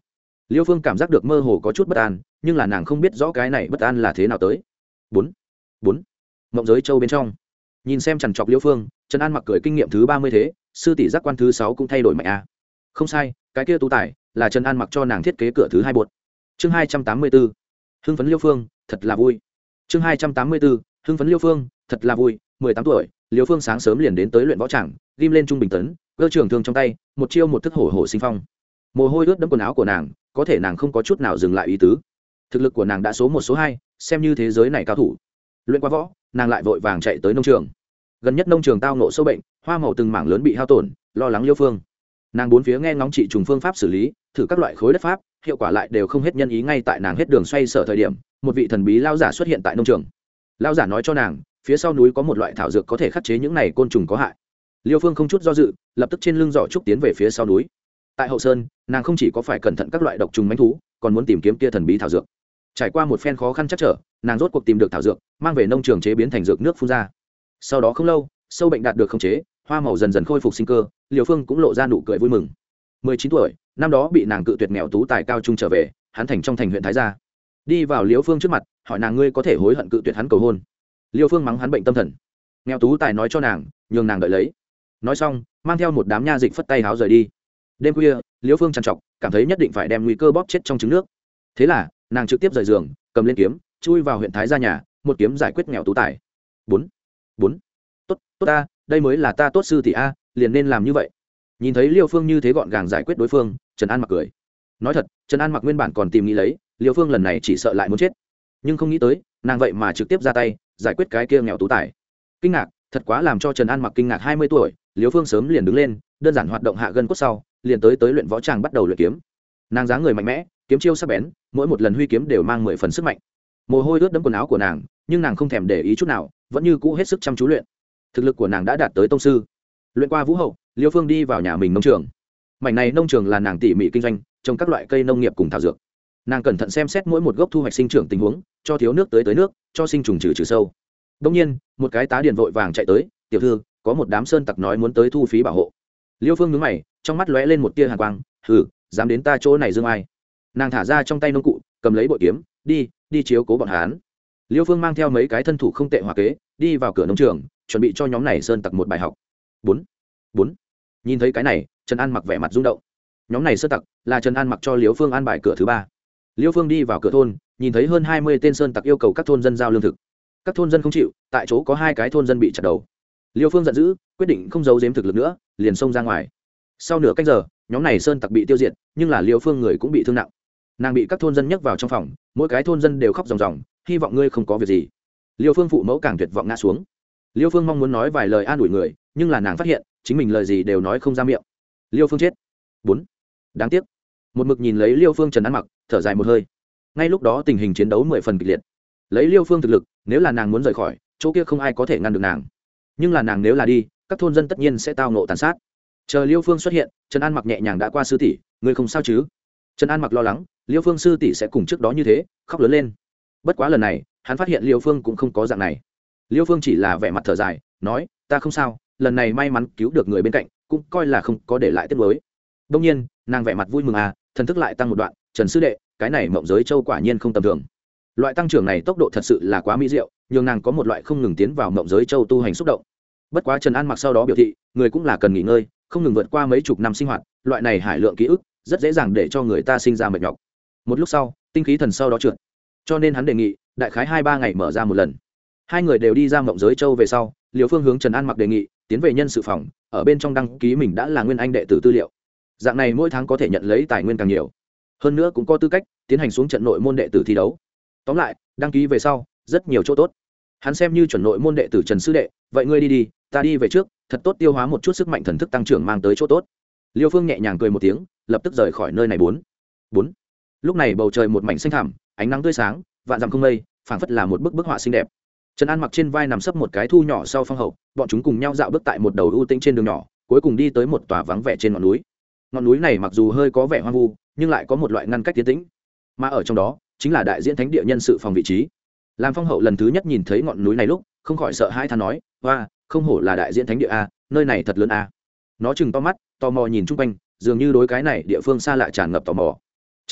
Liêu phương cảm giác được mơ hồ có chút bất an, nhưng là nàng không biết rõ cái này bất an là thế nào tới. Bốn bốn, mộng giới châu bên trong nhìn xem chằn trọc liễu phương, trần an mặc cười kinh nghiệm thứ ba mươi thế, sư tỷ giác quan thứ sáu cũng thay đổi mạnh a. À. không sai, cái kia tú tài, là trần an mặc cho nàng thiết kế cửa thứ hai bột. Chương hai trăm tám mươi b ố hưng phấn liêu phương, thật là vui. Chương hai trăm tám mươi bốn, hưng phấn liêu phương, thật là vui, mười tám tuổi liêu phương sáng sớm liền đến tới luyện võ tràng, ghim lên trung bình tấn, cơ trường thương trong tay, một chiêu một thức hổ hổ sinh phong. Mồ hôi ướt đẫm quần áo của nàng, có thể nàng không có chút nào dừng lại ý tứ. Thực lực của nàng đã số một, số hai, xem như thế giới này cao thủ. Luyện qua võ nàng lại vội vàng chạy tới nông trường. Gần nhất nông trường tao nộ sâu bệnh, hoa màu từng mảng lớn bị hao tổn, lo lắng liêu phương. Nàng bốn phía nghe ngóng chị trùng phương pháp xử lý, thử các loại khối đất pháp, hiệu quả lại đều không hết nhân ý ngay tại nàng hết đường xoay sở thời điểm, một vị thần bí lao giả xuất hiện tại nông trường. Lao giả nói cho nàng, phía sau núi có một loại thảo dược có thể khắc chế những này côn trùng có hại. Liêu phương không chút do dự, lập tức trên lưng giỏ trúc tiến về phía sau núi. Tại hậu sơn, nàng không chỉ có phải cẩn thận các loại độc trùng manh thú, còn muốn tìm kiếm kia thần bí thảo dược. Trải qua một phen khó khăn chắc trở nàng rốt cuộc tìm được thảo dược, mang về nông trường chế biến thành dược nước phun ra. Sau đó không lâu, sâu bệnh đạt được khống chế, hoa màu dần dần khôi phục sinh cơ, liều phương cũng lộ ra nụ cười vui mừng. Mười chín tuổi, năm đó bị nàng cự tuyệt nghèo tú tài cao trung trở về, hắn thành trong thành huyện thái gia. Đi vào liều phương trước mặt, hỏi nàng ngươi có thể hối hận cự tuyệt hắn cầu hôn. Liều phương mắng hắn bệnh tâm thần. Nghèo tú tài nói cho nàng, nhường nàng đợi lấy. Nói xong, mang theo một đám nha dịch phất tay háo rời đi. Đêm khuya liễu phương trằn trọc, cảm thấy nhất định phải đem nguy cơ bóp chết trong trứng nước. Thế là, nàng trực tiếp rời giường, cầm lên kiếm chui vào huyện thái gia nhà, một kiếm giải quyết nghèo tú tài. Bốn. Bốn. Tốt tốt ta, đây mới là ta tốt sư tỷ a, liền nên làm như vậy. Nhìn thấy liêu phương như thế gọn gàng giải quyết đối phương, trần an mặc cười. Nói thật, trần an mặc nguyên bản còn tìm nghĩ lấy, liêu phương lần này chỉ sợ lại muốn chết. Nhưng không nghĩ tới, nàng vậy mà trực tiếp ra tay, giải quyết cái kia nghèo tú tài. Kinh ngạc, thật quá làm cho trần an mặc kinh ngạc hai mươi tuổi, liêu phương sớm liền đứng lên, đơn giản hoạt động hạ gân cốt sau, liền tới tới luyện võ tràng bắt đầu luyện kiếm. Nàng dáng người mạnh mẽ, kiếm chiêu sắc bén, mỗi một lần huy kiếm đều mang mười phần sức mạnh mồ hôi ướt đẫm quần áo của nàng, nhưng nàng không thèm để ý chút nào, vẫn như cũ hết sức chăm chú luyện. Thực lực của nàng đã đạt tới tông sư. Luyện qua vũ hậu, liêu phương đi vào nhà mình nông trường. Mảnh này nông trường là nàng tỉ mỉ kinh doanh, trồng các loại cây nông nghiệp cùng thảo dược. Nàng cẩn thận xem xét mỗi một gốc thu hoạch sinh trưởng tình huống, cho thiếu nước tới tới nước, cho sinh trùng trừ trừ sâu. Đông nhiên, một cái tá điền vội vàng chạy tới, tiểu thư, có một đám sơn tặc nói muốn tới thu phí bảo hộ. Liêu phương nhướng mày, trong mắt lóe lên một tia hàn quang, hừ, dám đến ta chỗ này dương ai? Nàng thả ra trong tay nông cụ, cầm lấy bội kiếm, đi đi chiếu cố bọn hán liêu phương mang theo mấy cái thân thủ không tệ hòa kế, đi vào cửa nông trường, chuẩn bị cho nhóm này sơn tặc một bài học. Bốn. Bốn. Nhìn thấy cái này, trần an mặc vẻ mặt rung động. Nhóm này sơn tặc là trần an mặc cho liêu phương an bài cửa thứ ba. Liêu phương đi vào cửa thôn, nhìn thấy hơn hai mươi tên sơn tặc yêu cầu các thôn dân giao lương thực. Các thôn dân không chịu, tại chỗ có hai cái thôn dân bị chặt đầu. Liêu phương giận dữ, quyết định không giấu giếm thực lực nữa, liền xông ra ngoài. Sau nửa cách giờ, nhóm này sơn tặc bị tiêu diệt, nhưng là liêu phương người cũng bị thương nặng nàng bị các thôn dân nhấc vào trong phòng, mỗi cái thôn dân đều khóc ròng ròng, hy vọng ngươi không có việc gì. Liêu phương phụ mẫu càng tuyệt vọng ngã xuống. Liêu phương mong muốn nói vài lời an ủi người, nhưng là nàng phát hiện, chính mình lời gì đều nói không ra miệng. Liêu phương chết. Bốn. Đáng tiếc. Một mực nhìn lấy liêu phương trần ăn mặc, thở dài một hơi. Ngay lúc đó tình hình chiến đấu mười phần kịch liệt. Lấy liêu phương thực lực, nếu là nàng muốn rời khỏi, chỗ kia không ai có thể ngăn được nàng. Nhưng là nàng nếu là đi, các thôn dân tất nhiên sẽ tao nộ tàn sát. Chờ liêu phương xuất hiện, trần an mặc nhẹ nhàng đã qua sư tỷ người không sao chứ? Trần an mặc lo lắng liêu phương sư tỷ sẽ cùng trước đó như thế, khóc lớn lên. Bất quá lần này, hắn phát hiện liêu phương cũng không có dạng này. Liêu phương chỉ là vẻ mặt thở dài, nói, ta không sao, lần này may mắn cứu được người bên cạnh, cũng coi là không có để lại tiết mới đông nhiên, nàng vẻ mặt vui mừng à thần thức lại tăng một đoạn, trần sư đệ, cái này mộng giới châu quả nhiên không tầm thường. Loại tăng trưởng này tốc độ thật sự là quá mỹ diệu nhưng nàng có một loại không ngừng tiến vào mộng giới châu tu hành xúc động. Bất quá trần an mặc sau đó biểu thị, người cũng là cần nghỉ ngơi, không ngừng vượt qua mấy chục năm sinh hoạt, loại này hải lượng ký ức, rất dễ dàng để cho người ta sinh ra mệt nhọc một lúc sau, tinh khí thần sau đó trượt. Cho nên hắn đề nghị, đại khái hai ba ngày mở ra một lần. Hai người đều đi ra mộng giới châu về sau liều phương hướng trần an mặc đề nghị, tiến về nhân sự phòng, ở bên trong đăng ký mình đã là nguyên anh đệ tử tư liệu. Dạng này mỗi tháng có thể nhận lấy tài nguyên càng nhiều. Hơn nữa cũng có tư cách, tiến hành xuống trận nội môn đệ tử thi đấu. Tóm lại, đăng ký về sau, rất nhiều chỗ tốt. Hắn xem như chuẩn nội môn đệ tử trần sư đệ, vậy ngươi đi đi, ta đi về trước, thật tốt tiêu hóa một chút sức mạnh thần thức tăng trưởng mang tới chỗ tốt. Liêu phương nhẹ nhàng cười một tiếng, lập tức rời khỏi nơi này bốn. Bốn lúc này bầu trời một mảnh xanh thẳm, ánh nắng tươi sáng, vạn dặm không mây, phảng phất là một bức bức họa xinh đẹp. Trần an mặc trên vai nằm sấp một cái thu nhỏ sau phong hậu, bọn chúng cùng nhau dạo bước tại một đầu ưu tĩnh trên đường nhỏ, cuối cùng đi tới một tòa vắng vẻ trên ngọn núi. Ngọn núi này mặc dù hơi có vẻ hoang vu, nhưng lại có một loại ngăn cách tiến tĩnh. Mà ở trong đó, chính là đại diễn thánh địa nhân sự phòng vị trí. Làm phong hậu lần thứ nhất nhìn thấy ngọn núi này lúc, không khỏi sợ hai than nói và không hổ là đại diễn thánh địa a, nơi này thật lớn a. Nó chừng to mắt, tò mò nhìn chung quanh, dường như đối cái này địa phương xa lạ tràn ngập tò mò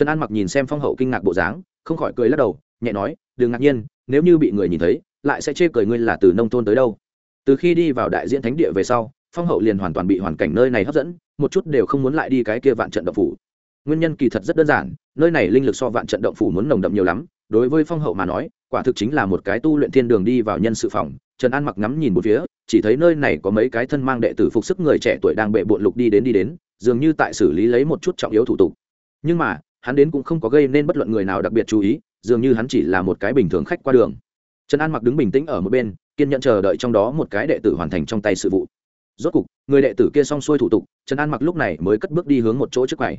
trần an mặc nhìn xem phong hậu kinh ngạc bộ dáng, không khỏi cười lắc đầu, nhẹ nói, đừng ngạc nhiên, nếu như bị người nhìn thấy, lại sẽ chê cười ngươi là từ nông thôn tới đâu. Từ khi đi vào đại diễn thánh địa về sau, phong hậu liền hoàn toàn bị hoàn cảnh nơi này hấp dẫn, một chút đều không muốn lại đi cái kia vạn trận động phủ. Nguyên nhân kỳ thật rất đơn giản, nơi này linh lực so vạn trận động phủ muốn nồng đậm nhiều lắm, đối với phong hậu mà nói, quả thực chính là một cái tu luyện thiên đường đi vào nhân sự phòng. Trần an mặc ngắm nhìn một phía, chỉ thấy nơi này có mấy cái thân mang đệ tử phục sức người trẻ tuổi đang bệ bộn lục đi đến đi đến, dường như tại xử lý lấy một chút trọng yếu thủ tục. Nhưng mà hắn đến cũng không có gây nên bất luận người nào đặc biệt chú ý, dường như hắn chỉ là một cái bình thường khách qua đường. Trần an mặc đứng bình tĩnh ở một bên, kiên nhẫn chờ đợi trong đó một cái đệ tử hoàn thành trong tay sự vụ. Rốt cục, người đệ tử kia xong xuôi thủ tục, trần an mặc lúc này mới cất bước đi hướng một chỗ trước quầy.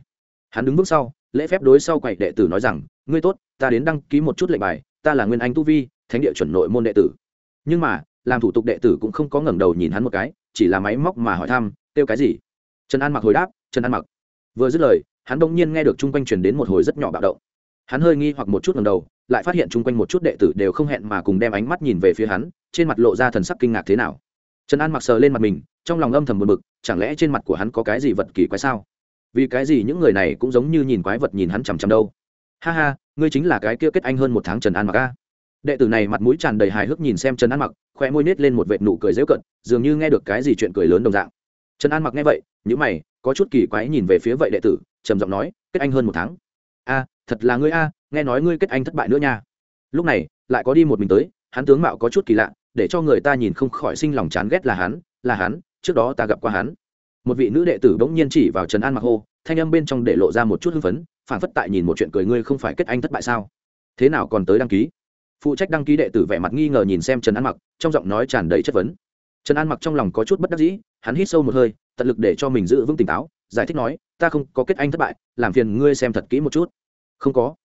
Hắn đứng bước sau, lễ phép đối sau quầy đệ tử nói rằng, ngươi tốt, ta đến đăng ký một chút lệnh bài, ta là nguyên anh tu vi, thánh địa chuẩn nội môn đệ tử. Nhưng mà, làm thủ tục đệ tử cũng không có ngẩng đầu nhìn hắn một cái, chỉ là máy móc mà hỏi thăm, kêu cái gì? Trần an mặc hồi đáp, trần an mặc. Vừa dứt lời hắn đông nhiên nghe được chung quanh truyền đến một hồi rất nhỏ bạo động. Hắn hơi nghi hoặc một chút ngầm đầu, lại phát hiện chung quanh một chút đệ tử đều không hẹn mà cùng đem ánh mắt nhìn về phía hắn, trên mặt lộ ra thần sắc kinh ngạc thế nào. Trần an mặc sờ lên mặt mình, trong lòng âm thầm một mực chẳng lẽ trên mặt của hắn có cái gì vật kỳ quái sao? Vì cái gì những người này cũng giống như nhìn quái vật nhìn hắn chằm chằm đâu? Ha ha, ngươi chính là cái kia kết anh hơn một tháng trần an mặc a. Đệ tử này mặt mũi tràn đầy hài hước nhìn xem trần an mặc, khoe môi nết lên một vệt nụ cười dễu cận dường như nghe được cái gì chuyện cười lớn đồng dạng. Trần an mặc nghe vậy những mày, có chút kỳ quái nhìn về phía vậy đệ tử trầm giọng nói, kết anh hơn một tháng. A, thật là ngươi a, nghe nói ngươi kết anh thất bại nữa nha. Lúc này, lại có đi một mình tới, hắn tướng mạo có chút kỳ lạ, để cho người ta nhìn không khỏi sinh lòng chán ghét là hắn là hắn, trước đó ta gặp qua hắn. Một vị nữ đệ tử bỗng nhiên chỉ vào trần an mặc hô, thanh âm bên trong để lộ ra một chút hưng phấn phản phất tại nhìn một chuyện cười ngươi không phải kết anh thất bại sao? Thế nào còn tới đăng ký? Phụ trách đăng ký đệ tử vẻ mặt nghi ngờ nhìn xem trần an mặc, trong giọng nói tràn đầy chất vấn. Trần an mặc trong lòng có chút bất đắc dĩ, hắn hít sâu một hơi, tận lực để cho mình giữ vững tỉnh táo giải thích nói, ta không có kết anh thất bại, làm phiền ngươi xem thật kỹ một chút. Không có.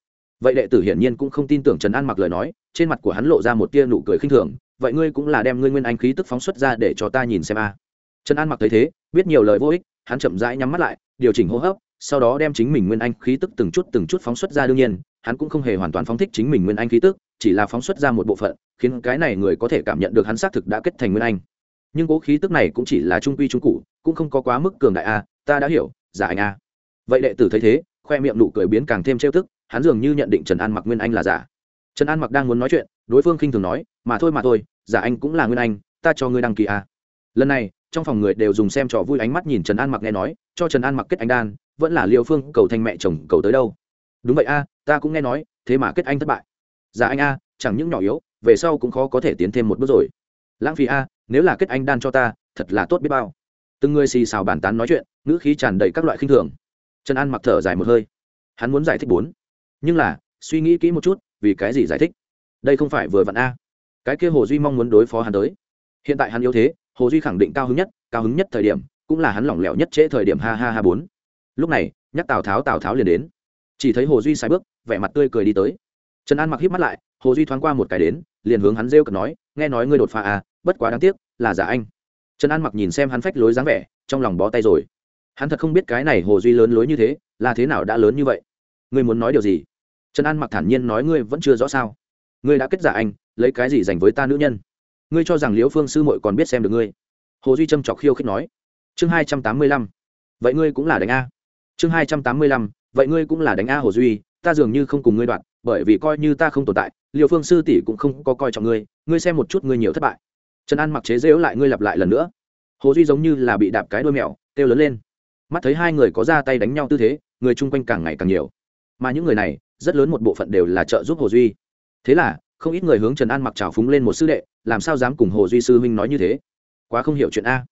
Vậy đệ tử hiển nhiên cũng không tin tưởng trần an mặc lời nói, trên mặt của hắn lộ ra một tia nụ cười khinh thường, vậy ngươi cũng là đem ngươi nguyên anh khí tức phóng xuất ra để cho ta nhìn xem a. Trần an mặc thấy thế, biết nhiều lời vô ích, hắn chậm rãi nhắm mắt lại, điều chỉnh hô hấp, sau đó đem chính mình nguyên anh khí tức từng chút từng chút phóng xuất ra đương nhiên, hắn cũng không hề hoàn toàn phóng thích chính mình nguyên anh khí tức, chỉ là phóng xuất ra một bộ phận, khiến cái này người có thể cảm nhận được hắn xác thực đã kết thành nguyên anh. Nhưng cố khí tức này cũng chỉ là trung quy trung cụ, cũng không có quá mức cường đại a ta đã hiểu, giả anh a. Vậy đệ tử thấy thế, khoe miệng nụ cười biến càng thêm trêu tức, hắn dường như nhận định trần an mặc nguyên anh là giả. Trần an mặc đang muốn nói chuyện, đối phương khinh thường nói, mà thôi mà thôi, giả anh cũng là nguyên anh, ta cho ngươi đăng ký a. Lần này, trong phòng người đều dùng xem trò vui ánh mắt nhìn trần an mặc nghe nói, cho trần an mặc kết anh đan, vẫn là liệu phương cầu thanh mẹ chồng cầu tới đâu. Đúng vậy a, ta cũng nghe nói, thế mà kết anh thất bại. Giả anh a, chẳng những nhỏ yếu, về sau cũng khó có thể tiến thêm một bước rồi. Lãng phí a, nếu là kết anh đan cho ta, thật là tốt biết bao. Từng người xì xào bàn tán nói chuyện ngữ khí tràn đầy các loại khinh thường. Trần an mặc thở dài một hơi. Hắn muốn giải thích bốn. Nhưng là, suy nghĩ kỹ một chút, vì cái gì giải thích? Đây không phải vừa vặn a. Cái kia hồ duy mong muốn đối phó hắn tới. Hiện tại hắn yếu thế, hồ duy khẳng định cao hứng nhất, cao hứng nhất thời điểm, cũng là hắn lỏng lẻo nhất trễ thời điểm, ha ha ha bốn. Lúc này, nhắc tào tháo tào tháo liền đến. Chỉ thấy hồ duy sai bước, vẻ mặt tươi cười đi tới. Trần an mặc híp mắt lại, hồ duy thoáng qua một cái đến, liền hướng hắn rêu cực nói, nghe nói ngươi đột phá à bất quá đáng tiếc là giả anh. Trần an mặc nhìn xem hắn phách lối dáng vẻ, trong lòng bó tay rồi hắn thật không biết cái này hồ duy lớn lối như thế, là thế nào đã lớn như vậy. Ngươi muốn nói điều gì? Trần an mặc thản nhiên nói ngươi vẫn chưa rõ sao. Ngươi đã kết giả anh, lấy cái gì dành với ta nữ nhân? Ngươi cho rằng liễu phương sư muội còn biết xem được ngươi? Hồ duy trâm trọc khiêu khích nói. Chương hai trăm tám mươi lăm. Vậy ngươi cũng là đánh a. Chương hai trăm tám mươi lăm. Vậy ngươi cũng là đánh a hồ duy, ta dường như không cùng ngươi đoạn, bởi vì coi như ta không tồn tại liệu phương sư tỷ cũng không có coi trọng ngươi ngươi xem một chút ngươi nhiều thất bại. Trần an mặc chế dễu lại ngươi lặp lại lần nữa. Hồ duy giống như là bị đạp cái đôi mèo, kêu lớn lên mắt thấy hai người có ra tay đánh nhau tư thế, người chung quanh càng ngày càng nhiều. Mà những người này, rất lớn một bộ phận đều là trợ giúp hồ duy. Thế là, không ít người hướng trần an mặc trào phúng lên một sư đệ, làm sao dám cùng hồ duy sư huynh nói như thế? Quá không hiểu chuyện a.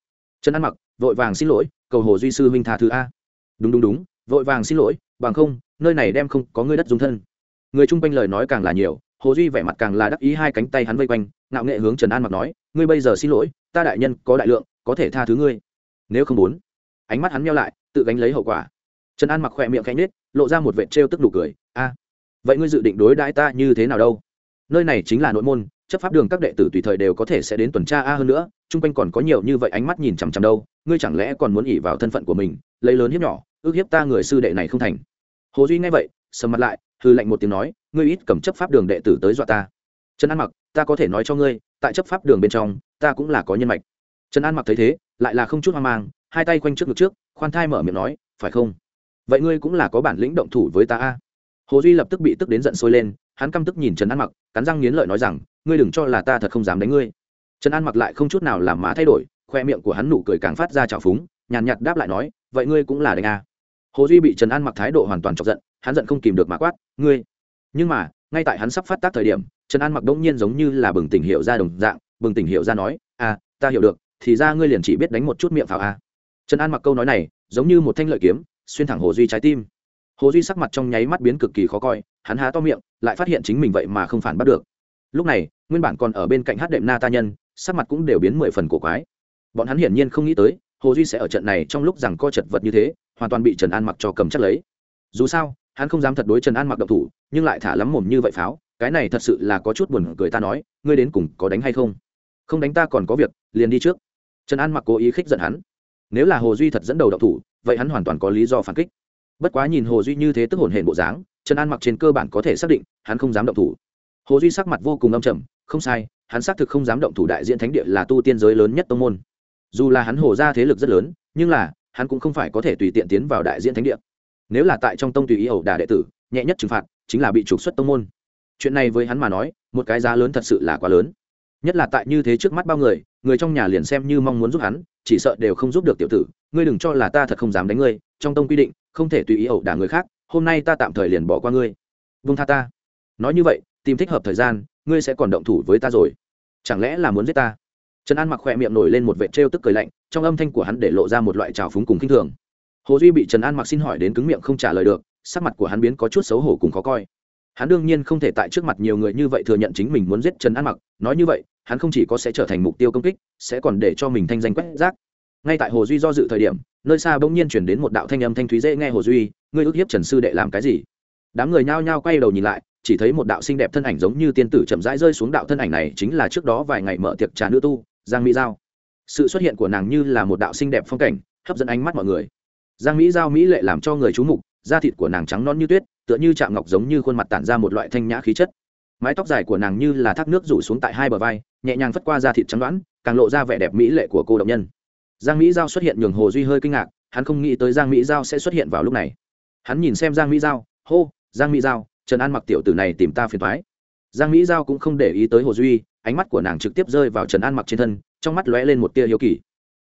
Trần an mặc, vội vàng xin lỗi, cầu hồ duy sư huynh tha thứ a. Đúng đúng đúng, vội vàng xin lỗi, bằng không, nơi này đem không có người đất dung thân. Người chung quanh lời nói càng là nhiều, hồ duy vẻ mặt càng là đắc ý hai cánh tay hắn vây quanh, ngạo nghệ hướng trần an mặc nói, ngươi bây giờ xin lỗi, ta đại nhân có đại lượng, có thể tha thứ ngươi. Nếu không muốn ánh mắt hắn meo lại, tự gánh lấy hậu quả. Trần an mặc khỏe miệng cánh nết lộ ra một vệ trêu tức đủ cười. A, vậy ngươi dự định đối đãi ta như thế nào đâu? Nơi này chính là nội môn, chấp pháp đường các đệ tử tùy thời đều có thể sẽ đến tuần tra a hơn nữa, chung quanh còn có nhiều như vậy ánh mắt nhìn chằm chằm đâu, ngươi chẳng lẽ còn muốn ỉ vào thân phận của mình, lấy lớn hiếp nhỏ, ước hiếp ta người sư đệ này không thành? Hồ duy nghe vậy, sầm mặt lại hư lạnh một tiếng nói, ngươi ít cầm chấp pháp đường đệ tử tới dọa ta. Trần an mặc, ta có thể nói cho ngươi, tại chấp pháp đường bên trong, ta cũng là có nhân mạch. Trần an mặc thấy thế, lại là không chút hoang mang hai tay quanh trước ngực trước, khoan thai mở miệng nói, phải không? Vậy ngươi cũng là có bản lĩnh động thủ với ta a? Hồ duy lập tức bị tức đến giận sôi lên, hắn căm tức nhìn trần an mặc, cắn răng nghiến lợi nói rằng, ngươi đừng cho là ta thật không dám đánh ngươi. Trần an mặc lại không chút nào làm má thay đổi, khoe miệng của hắn nụ cười càng phát ra trào phúng, nhàn nhạt đáp lại nói, vậy ngươi cũng là đánh a? Hồ duy bị trần an mặc thái độ hoàn toàn chọc giận, hắn giận không kìm được mà quát, ngươi! Nhưng mà, ngay tại hắn sắp phát tác thời điểm, trần an mặc đông nhiên giống như là bừng tỉnh hiệu ra đồng dạng, bừng tỉnh hiệu ra nói à ta hiểu được, thì ra ngươi liền chỉ biết đánh một chút miệng pháo a trần an mặc câu nói này, giống như một thanh lợi kiếm, xuyên thẳng hồ duy trái tim. Hồ duy sắc mặt trong nháy mắt biến cực kỳ khó coi, hắn há to miệng, lại phát hiện chính mình vậy mà không phản bắt được. Lúc này, nguyên bản còn ở bên cạnh hát đệm na ta nhân, sắc mặt cũng đều biến mười phần cổ quái. Bọn hắn hiển nhiên không nghĩ tới, hồ duy sẽ ở trận này trong lúc rằng co chật vật như thế, hoàn toàn bị trần an mặc cho cầm chắc lấy. Dù sao, hắn không dám thật đối trần an mặc động thủ, nhưng lại thả lắm mồm như vậy pháo, cái này thật sự là có chút buồn cười ta nói, ngươi đến cùng có đánh hay không? Không đánh ta còn có việc, liền đi trước. Trần an mặc cố ý khích giận hắn nếu là hồ duy thật dẫn đầu động thủ, vậy hắn hoàn toàn có lý do phản kích. Bất quá nhìn hồ duy như thế tức hồn hển bộ dáng, trần an mặc trên cơ bản có thể xác định, hắn không dám động thủ. Hồ duy sắc mặt vô cùng âm trầm, không sai, hắn xác thực không dám động thủ đại diện thánh địa là tu tiên giới lớn nhất tông môn. Dù là hắn hồ ra thế lực rất lớn, nhưng là, hắn cũng không phải có thể tùy tiện tiến vào đại diện thánh địa. Nếu là tại trong tông tùy ý ẩu đả đệ tử, nhẹ nhất trừng phạt, chính là bị trục xuất tông môn. Chuyện này với hắn mà nói, một cái giá lớn thật sự là quá lớn. Nhất là tại như thế trước mắt bao người người trong nhà liền xem như mong muốn giúp hắn chỉ sợ đều không giúp được tiểu tử, ngươi đừng cho là ta thật không dám đánh ngươi, trong tông quy định, không thể tùy ý ẩu đả người khác, hôm nay ta tạm thời liền bỏ qua ngươi. Vung tha ta. Nói như vậy, tìm thích hợp thời gian, ngươi sẽ còn động thủ với ta rồi. Chẳng lẽ là muốn giết ta? Trần an mặc khỏe miệng nổi lên một vệ trêu tức cười lạnh, trong âm thanh của hắn để lộ ra một loại trào phúng cùng k i n h thường. Hồ duy bị trần an mặc xin hỏi đến cứng miệng không trả lời được, sắc mặt của hắn biến có chút xấu hổ cùng khó coi hắn đương nhiên không thể tại trước mặt nhiều người như vậy thừa nhận chính mình muốn giết trần an mặc. Nói như vậy, hắn không chỉ có sẽ trở thành mục tiêu công kích, sẽ còn để cho mình thanh danh quét rác. Ngay tại hồ duy do dự thời điểm, nơi xa bỗng nhiên chuyển đến một đạo thanh âm thanh thúy dễ nghe hồ duy, ngươi ức hiếp trần sư đệ làm cái gì? Đám người nhao nhao quay đầu nhìn lại, chỉ thấy một đạo xinh đẹp thân ảnh giống như tiên tử chậm rãi rơi xuống đạo thân ảnh này, chính là trước đó vài ngày mở tiệc trà nữ tu, giang mỹ giao. Sự xuất hiện của nàng như là một đạo xinh đẹp phong cảnh, hấp dẫn ánh mắt mọi người. Giang mỹ giao mỹ lệ làm cho người chú mục, da thịt của nàng trắng non như tuyết tựa như chạm ngọc giống như khuôn mặt tản ra một loại thanh nhã khí chất. Mái tóc dài của nàng như là thác nước rủ xuống tại hai bờ vai, nhẹ nhàng phất qua da thịt trắng đoán, càng lộ ra vẻ đẹp mỹ lệ của cô động nhân. Giang mỹ giao xuất hiện nhường hồ duy hơi kinh ngạc, hắn không nghĩ tới giang mỹ giao sẽ xuất hiện vào lúc này. Hắn nhìn xem giang mỹ giao, hô, giang mỹ giao, trần an mặc tiểu tử này tìm ta phiền thoái giang mỹ giao cũng không để ý tới hồ duy, ánh mắt của nàng trực tiếp rơi vào trần an mặc trên thân, trong mắt lóe lên một tia hiếu kỳ.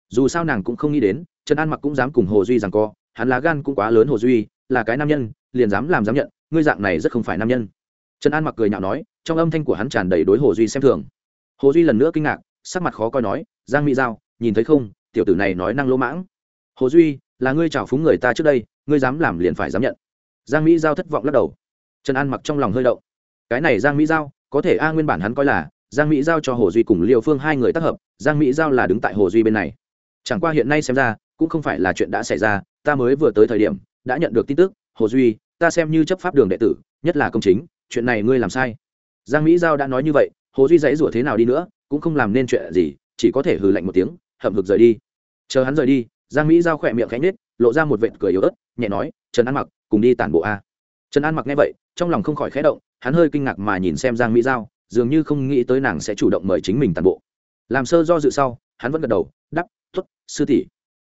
Dù sao nàng cũng không nghĩ đến, trần an mặc cũng dám cùng hồ duy rằng co, hắn lá gan cũng quá lớn hồ duy, là cái nam nhân liền dám làm dám nhận, ngươi dạng này rất không phải nam nhân. Trần an mặc cười nhạo nói, trong âm thanh của hắn tràn đầy đối hồ duy xem thường. Hồ duy lần nữa kinh ngạc, sắc mặt khó coi nói, giang mỹ giao, nhìn thấy không, tiểu tử này nói năng lỗ mãng. Hồ duy, là ngươi trào phúng người ta trước đây, ngươi dám làm liền phải dám nhận. Giang mỹ giao thất vọng lắc đầu. Trần an mặc trong lòng hơi đậu cái này giang mỹ giao, có thể a nguyên bản hắn coi là, giang mỹ giao cho hồ duy cùng liều phương hai người tác hợp, giang mỹ giao là đứng tại hồ duy bên này. Chẳng qua hiện nay xem ra, cũng không phải là chuyện đã xảy ra, ta mới vừa tới thời điểm, đã nhận được tin tức, hồ duy ta xem như chấp pháp đường đệ tử, nhất là công chính, chuyện này ngươi làm sai. Giang mỹ giao đã nói như vậy, hồ duy dãy rủa thế nào đi nữa, cũng không làm nên chuyện gì, chỉ có thể hừ lạnh một tiếng, hậm hực rời đi. Chờ hắn rời đi, giang mỹ giao khỏe miệng khẽ nết lộ ra một vệt cười yếu ớt, nhẹ nói, trần an mặc, cùng đi tản bộ a. Trần an mặc nghe vậy, trong lòng không khỏi khẽ động, hắn hơi kinh ngạc mà nhìn xem giang mỹ giao, dường như không nghĩ tới nàng sẽ chủ động mời chính mình tản bộ. Làm sơ do dự sau, hắn vẫn gật đầu đắp t ố t sư tỷ.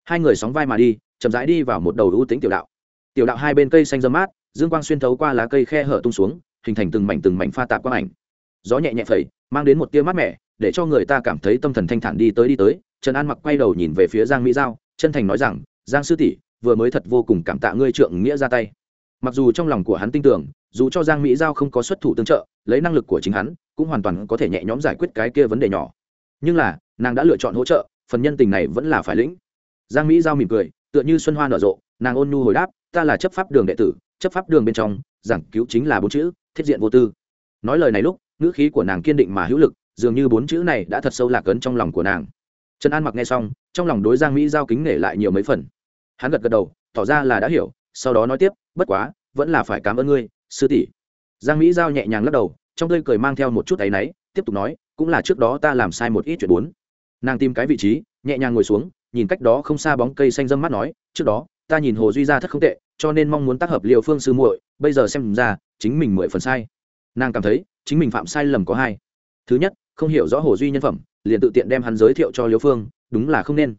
Hai người sóng vai mà đi, chậm rãi đi vào một đầu ưu tính tiểu đạo tiểu đạo hai bên cây xanh dâm mát, dương quang xuyên thấu qua lá cây khe hở tung xuống, hình thành từng mảnh từng mảnh pha tạp quang ảnh. Gió nhẹ nhẹ phẩy, mang đến một tia mát mẻ, để cho người ta cảm thấy tâm thần thanh thản đi tới đi tới. Trần an mặc quay đầu nhìn về phía giang mỹ giao, chân thành nói rằng, giang sư tỷ, vừa mới thật vô cùng cảm tạ ngươi trượng nghĩa ra tay. Mặc dù trong lòng của hắn tin tưởng, dù cho giang mỹ giao không có xuất thủ tương trợ, lấy năng lực của chính hắn, cũng hoàn toàn có thể nhẹ nhõm giải quyết cái kia vấn đề nhỏ. Nhưng là, nàng đã lựa chọn hỗ trợ, phần nhân tình này vẫn là phải lĩnh. Giang mỹ giao mỉm cười, tựa như xuân hoa nở rộ, nàng ôn nhu hồi đáp ta là chấp pháp đường đệ tử, chấp pháp đường bên trong, giảng cứu chính là bốn chữ, thiết diện vô tư. Nói lời này lúc, ngữ khí của nàng kiên định mà hữu lực, dường như bốn chữ này đã thật sâu lạc ấn trong lòng của nàng. Trần an mặc nghe xong, trong lòng đối giang mỹ giao kính nể lại nhiều mấy phần. Hắn gật gật đầu, tỏ ra là đã hiểu, sau đó nói tiếp, bất quá, vẫn là phải cảm ơn ngươi, sư tỷ. Giang mỹ giao nhẹ nhàng lắc đầu, trong tươi cười mang theo một chút áy náy, tiếp tục nói, cũng là trước đó ta làm sai một ít chuyện bốn. Nàng tìm cái vị trí, nhẹ nhàng ngồi xuống, nhìn cách đó không xa bóng cây xanh dâm mắt nói, trước đó ta nhìn hồ duy ra thất không tệ, cho nên mong muốn tác hợp liệu phương sư muội, bây giờ xem ra, chính mình mười phần sai. Nàng cảm thấy, chính mình phạm sai lầm có hai. Thứ nhất, không hiểu rõ hồ duy nhân phẩm, liền tự tiện đem hắn giới thiệu cho liêu phương, đúng là không nên.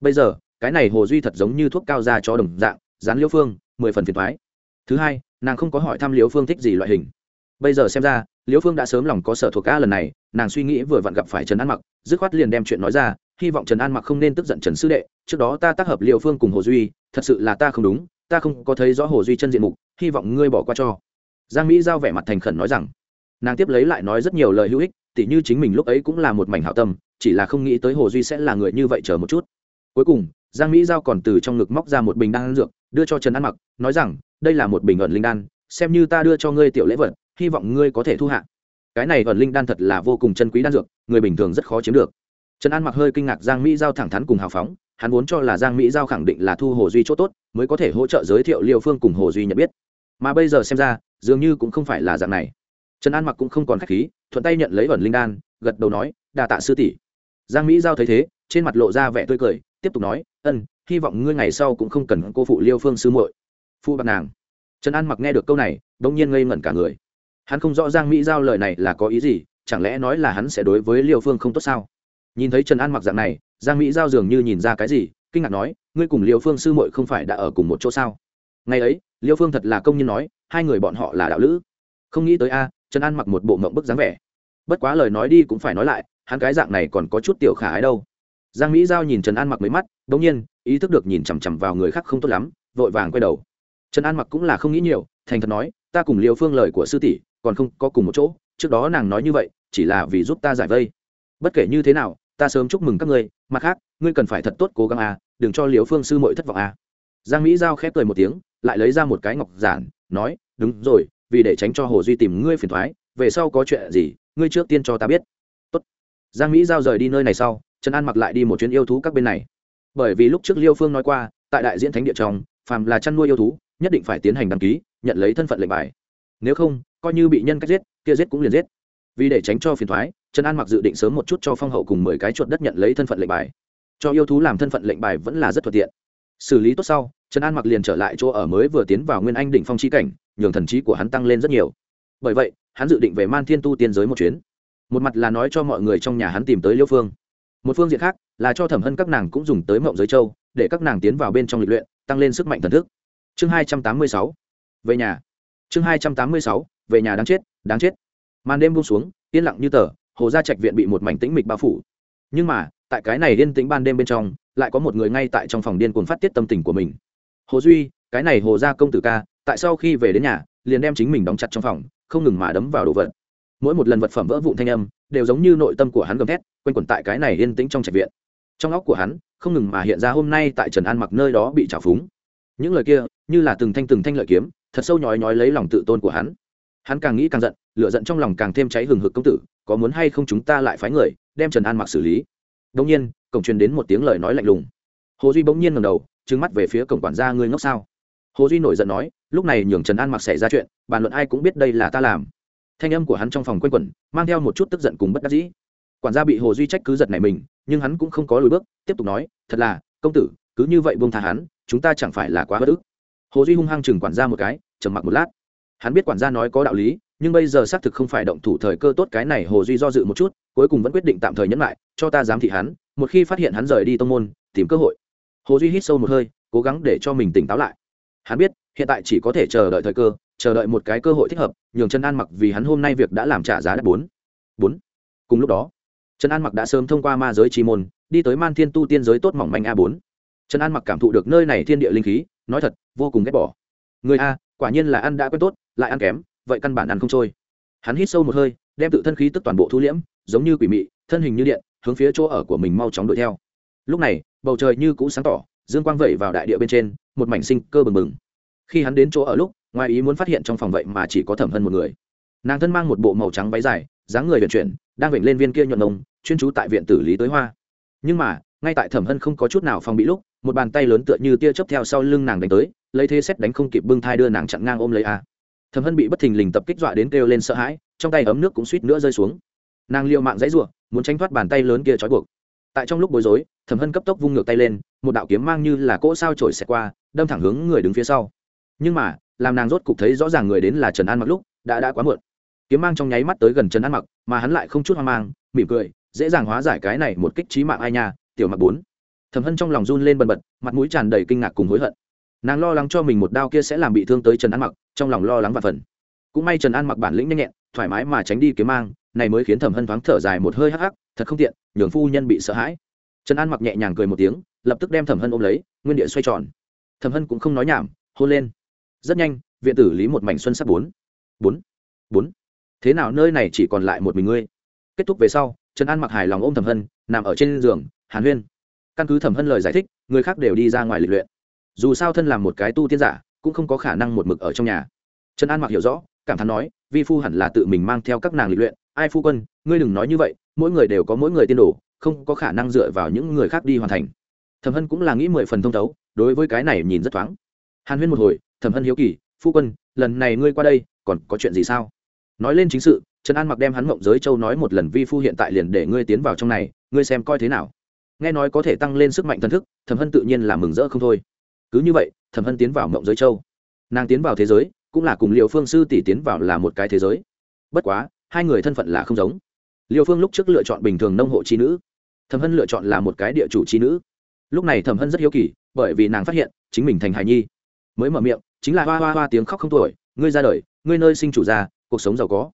Bây giờ, cái này hồ duy thật giống như thuốc cao ra cho đồng dạng, dán liêu phương, mười phần phiền thoái thứ hai, nàng không có hỏi thăm liêu phương thích gì loại hình. Bây giờ xem ra, liêu phương đã sớm lòng có sở thuộc ca lần này, nàng suy nghĩ vừa vặn gặp phải trần an mặc, dứt khoát liền đem chuyện nói ra, hy vọng trần an mặc không nên tức giận trần sư đệ, trước đó ta tác hợp liêu phương cùng hồ duy thật sự là ta không đúng, ta không có thấy rõ hồ duy chân diện mục, hy vọng ngươi bỏ qua cho. Giang mỹ giao vẻ mặt thành khẩn nói rằng. Nàng tiếp lấy lại nói rất nhiều lời hữu ích, tỉ như chính mình lúc ấy cũng là một mảnh hảo tâm, chỉ là không nghĩ tới hồ duy sẽ là người như vậy chờ một chút. Cuối cùng, giang mỹ giao còn từ trong ngực móc ra một bình đan dược, đưa cho trần an mặc, nói rằng, đây là một bình ẩn linh đan, xem như ta đưa cho ngươi tiểu lễ vật, hy vọng ngươi có thể thu hạ. Cái này ẩn linh đan thật là vô cùng chân quý đan dược, người bình thường rất khó chiếm được. Trần an mặc hơi kinh ngạc giang mỹ giao thẳng thắn cùng hào phóng hắn vốn cho là giang mỹ giao khẳng định là thu hồ duy chỗ tốt, mới có thể hỗ trợ giới thiệu liêu phương cùng hồ duy nhận biết. Mà bây giờ xem ra, dường như cũng không phải là dạng này. Trần an mặc cũng không còn k h á c h khí, thuận tay nhận lấy ẩn linh đan, gật đầu nói đà tạ sư tỷ. Giang mỹ giao thấy thế, trên mặt lộ ra vẻ tươi cười, tiếp tục nói, ân, hy vọng ngươi ngày sau cũng không cần cô phụ liêu phương sư muội. Phu bạc nàng. Trần an mặc nghe được câu này đ ỗ n g nhiên ngây ngẩn cả người. Hắn không rõ giang mỹ giao lời này là có ý gì, chẳng lẽ nói là hắn sẽ đối với liêu phương không tốt sao? Nhìn thấy trần an mặc dạng này giang mỹ giao dường như nhìn ra cái gì, kinh ngạc nói, ngươi cùng liêu phương sư muội không phải đã ở cùng một chỗ sao? Ngày ấy, liêu phương thật là công nhân nói, hai người bọn họ là đạo lữ. Không nghĩ tới a, trần an mặc một bộ mộng bức dáng vẻ. Bất quá lời nói đi cũng phải nói lại, hắn cái dạng này còn có chút tiểu khả ái đâu. Giang mỹ giao nhìn trần an mặc mấy mắt đ ỗ n g nhiên, ý thức được nhìn chằm chằm vào người khác không tốt lắm, vội vàng quay đầu. Trần an mặc cũng là không nghĩ nhiều, thành thật nói, ta cùng liều phương lời của sư tỷ, còn không có cùng một chỗ, trước đó nàng nói như vậy, chỉ là vì giúp ta giải vây. Bất kể như thế nào ta sớm chúc mừng các ngươi, mặt khác, ngươi cần phải thật tốt cố gắng à đừng cho liều phương sư mội thất vọng à. Giang mỹ giao khép cười một tiếng, lại lấy ra một cái ngọc giản, nói, đúng rồi, vì để tránh cho hồ duy tìm ngươi phiền thoái, về sau có chuyện gì, ngươi trước tiên cho ta biết. Tốt. giang mỹ giao rời đi nơi này sau, trần an mặc lại đi một chuyến yêu thú các bên này. Bởi vì lúc trước liêu phương nói qua, tại đại diễn thánh địa trong, phàm là chăn nuôi yêu thú, nhất định phải tiến hành đăng ký, nhận lấy thân phận lệnh bài. Nếu không, coi như bị nhân cách giết, kia giết cũng liền giết. Vì để tránh cho phiền thoái trần an mặc dự định sớm một chút cho phong hậu cùng mười cái chuột đất nhận lấy thân phận lệnh bài. Cho yêu thú làm thân phận lệnh bài vẫn là rất thuận tiện. Xử lý tốt sau, trần an mặc liền trở lại chỗ ở mới vừa tiến vào nguyên anh đỉnh phong chi cảnh, nhường thần trí của hắn tăng lên rất nhiều. Bởi vậy, hắn dự định về man thiên tu tiên giới một chuyến. Một mặt là nói cho mọi người trong nhà hắn tìm tới liêu phương. Một phương diện khác, là cho thẩm hân các nàng cũng dùng tới mộng giới châu, để các nàng tiến vào bên trong lịch luyện, tăng lên sức mạnh thần thức. Chương hai trăm tám mươi sáu, về nhà. Chương hai trăm tám mươi sáu, về nhà đáng chết đáng chết. Màn đêm buông xuống, yên lặng như tờ hồ gia trạch viện bị một mảnh tĩnh mịch bao phủ. Nhưng mà, tại cái này yên tĩnh ban đêm bên trong, lại có một người ngay tại trong phòng điên cuồng phát tiết tâm tình của mình. Hồ duy, cái này hồ gia công tử ca, tại sau khi về đến nhà, liền đem chính mình đóng chặt trong phòng, không ngừng mà đấm vào đồ vật. Mỗi một lần vật phẩm vỡ vụn thanh âm, đều giống như nội tâm của hắn gầm thét, quanh quẩn tại cái này yên tĩnh trong trạch viện. Trong óc của hắn, không ngừng mà hiện ra hôm nay tại trần an mặc nơi đó bị trào phúng. Những lời kia, như là từng thanh từng thanh lợi kiếm, thật sâu nhói nhói lấy lòng tự tôn của hắn. Hắn càng nghĩ càng giận, lửa giận trong lòng càng thêm cháy hừng hực công tử có muốn hay không chúng ta lại phái người, đem trần an mặc xử lý. Đông nhiên, cổng truyền đến một tiếng lời nói lạnh lùng. Hồ duy bỗng nhiên ngầm đầu trứng mắt về phía cổng quản gia ngươi ngốc sao? Hồ duy nổi giận nói, lúc này nhường trần an mặc xảy ra chuyện, bàn luận ai cũng biết đây là ta làm. Thanh âm của hắn trong phòng q u a n quẩn, mang theo một chút tức giận cùng bất đắc dĩ. Quản gia bị hồ duy trách cứ giật này mình, nhưng hắn cũng không có lùi bước, tiếp tục nói, thật là, công tử, cứ như vậy buông tha hắn, chúng ta chẳng phải là quá bất ức. Hồ duy hung hăng chừng quản gia một cái, trầm mặc một lát. Hắn biết quản gia nói có đạo lý nhưng bây giờ xác thực không phải động thủ thời cơ tốt cái này hồ duy do dự một chút, cuối cùng vẫn quyết định tạm thời nhẫn lại, cho ta giám thị hắn, một khi phát hiện hắn rời đi tông môn, tìm cơ hội. Hồ duy hít sâu một hơi, cố gắng để cho mình tỉnh táo lại. Hắn biết, hiện tại chỉ có thể chờ đợi thời cơ, chờ đợi một cái cơ hội thích hợp, nhường chân an mặc vì hắn hôm nay việc đã làm trả giá đất bốn. Bốn. Cùng lúc đó, trần an mặc đã sớm thông qua ma giới chi môn, đi tới man thiên tu tiên giới tốt mỏng manh a bốn. Trần an mặc cảm thụ được nơi này thiên địa linh khí, nói thật, vô cùng ghét bỏ. Người a, quả nhiên là ăn đã quen tốt, lại ăn kém vậy căn bản ăn không trôi. Hắn hít sâu một hơi, đem tự thân khí tức toàn bộ thu liễm, giống như quỷ mị, thân hình như điện, hướng phía chỗ ở của mình mau chóng đuổi theo. Lúc này, bầu trời như cũ sáng tỏ, dương quang vẩy vào đại địa bên trên, một mảnh sinh cơ bừng bừng. Khi hắn đến chỗ ở lúc, ngoài ý muốn phát hiện trong phòng vậy mà chỉ có thẩm hân một người. Nàng thân mang một bộ màu trắng váy dài, dáng người vận chuyển, đang vểnh lên viên kia nhuận nồng, chuyên trú tại viện tử lý tới hoa. Nhưng mà, ngay tại thẩm hân không có chút nào phòng bị lúc, một bàn tay lớn tựa như tia chớp theo sau lưng nàng đánh tới, lấy thế xét đánh không kịp bưng thai đưa nàng chặn ngang ôm lấy a thẩm hân bị bất thình lình tập kích dọa đến kêu lên sợ hãi, trong tay ấm nước cũng suýt nữa rơi xuống. Nàng liệu mạng dãy ruộng muốn tránh thoát bàn tay lớn kia trói buộc. Tại trong lúc bối rối thẩm hân cấp tốc vung ngược tay lên, một đạo kiếm mang như là cỗ sao trổi xẹt qua, đâm thẳng hướng người đứng phía sau. Nhưng mà, làm nàng rốt cục thấy rõ ràng người đến là trần an mặc lúc, đã đã quá muộn. Kiếm mang trong nháy mắt tới gần trần an mặc, mà hắn lại không chút hoang mang, mỉm cười, dễ dàng hóa giải cái này một kích trí mạng ai nha, tiểu mặc bốn. Thẩm hân trong lòng run lên bần bật, mặt mũi tràn đầy kinh ngạc cùng hối hận nàng lo lắng cho mình một đao kia sẽ làm bị thương tới trần an mặc trong lòng lo lắng và phần cũng may trần an mặc bản lĩnh nhanh nhẹn thoải mái mà tránh đi kiếm mang này mới khiến thẩm hân thoáng thở dài một hơi hắc hắc thật không tiện nhường phu nhân bị sợ hãi trần an mặc nhẹ nhàng cười một tiếng lập tức đem thẩm hân ôm lấy nguyên địa xoay tròn thẩm hân cũng không nói nhảm hôn lên rất nhanh viện tử lý một mảnh xuân sắc bốn bốn bốn thế nào nơi này chỉ còn lại một mình ngươi kết thúc về sau trần an mặc hài lòng ôm thẩm hân nằm ở trên giường hàn huyên căn cứ thẩm hân lời giải thích người khác đều đi ra ngoài lịch luyện dù sao thân làm một cái tu tiên giả, cũng không có khả năng một mực ở trong nhà. Trần an mặc hiểu rõ, cảm thán nói, vi phu hẳn là tự mình mang theo các nàng lịch luyện. Ai phu quân, ngươi đừng nói như vậy, mỗi người đều có mỗi người tiên đồ, không có khả năng dựa vào những người khác đi hoàn thành. Thẩm hân cũng là nghĩ mười phần thông thấu, đối với cái này nhìn rất thoáng. Hàn huyên một hồi, thẩm hân hiếu kỳ, phu quân, lần này ngươi qua đây, còn có chuyện gì sao? Nói lên chính sự, trần an mặc đem hắn mộng giới châu nói một lần, vi phu hiện tại liền để ngươi tiến vào trong này, ngươi xem coi thế nào. Nghe nói có thể tăng lên sức mạnh thần thức, thẩm hân tự nhiên là mừng rỡ không thôi cứ như vậy, thẩm hân tiến vào mộng giới châu. Nàng tiến vào thế giới, cũng là cùng liệu phương sư tỷ tiến vào là một cái thế giới. Bất quá, hai người thân phận là không giống. Liệu phương lúc trước lựa chọn bình thường nông hộ trí nữ. Thẩm hân lựa chọn là một cái địa chủ trí nữ. Lúc này thẩm hân rất hiếu kỳ, bởi vì nàng phát hiện, chính mình thành hài nhi. Mới mở miệng, chính là hoa hoa hoa tiếng khóc không tuổi, ngươi ra đời, ngươi nơi sinh chủ gia cuộc sống giàu có.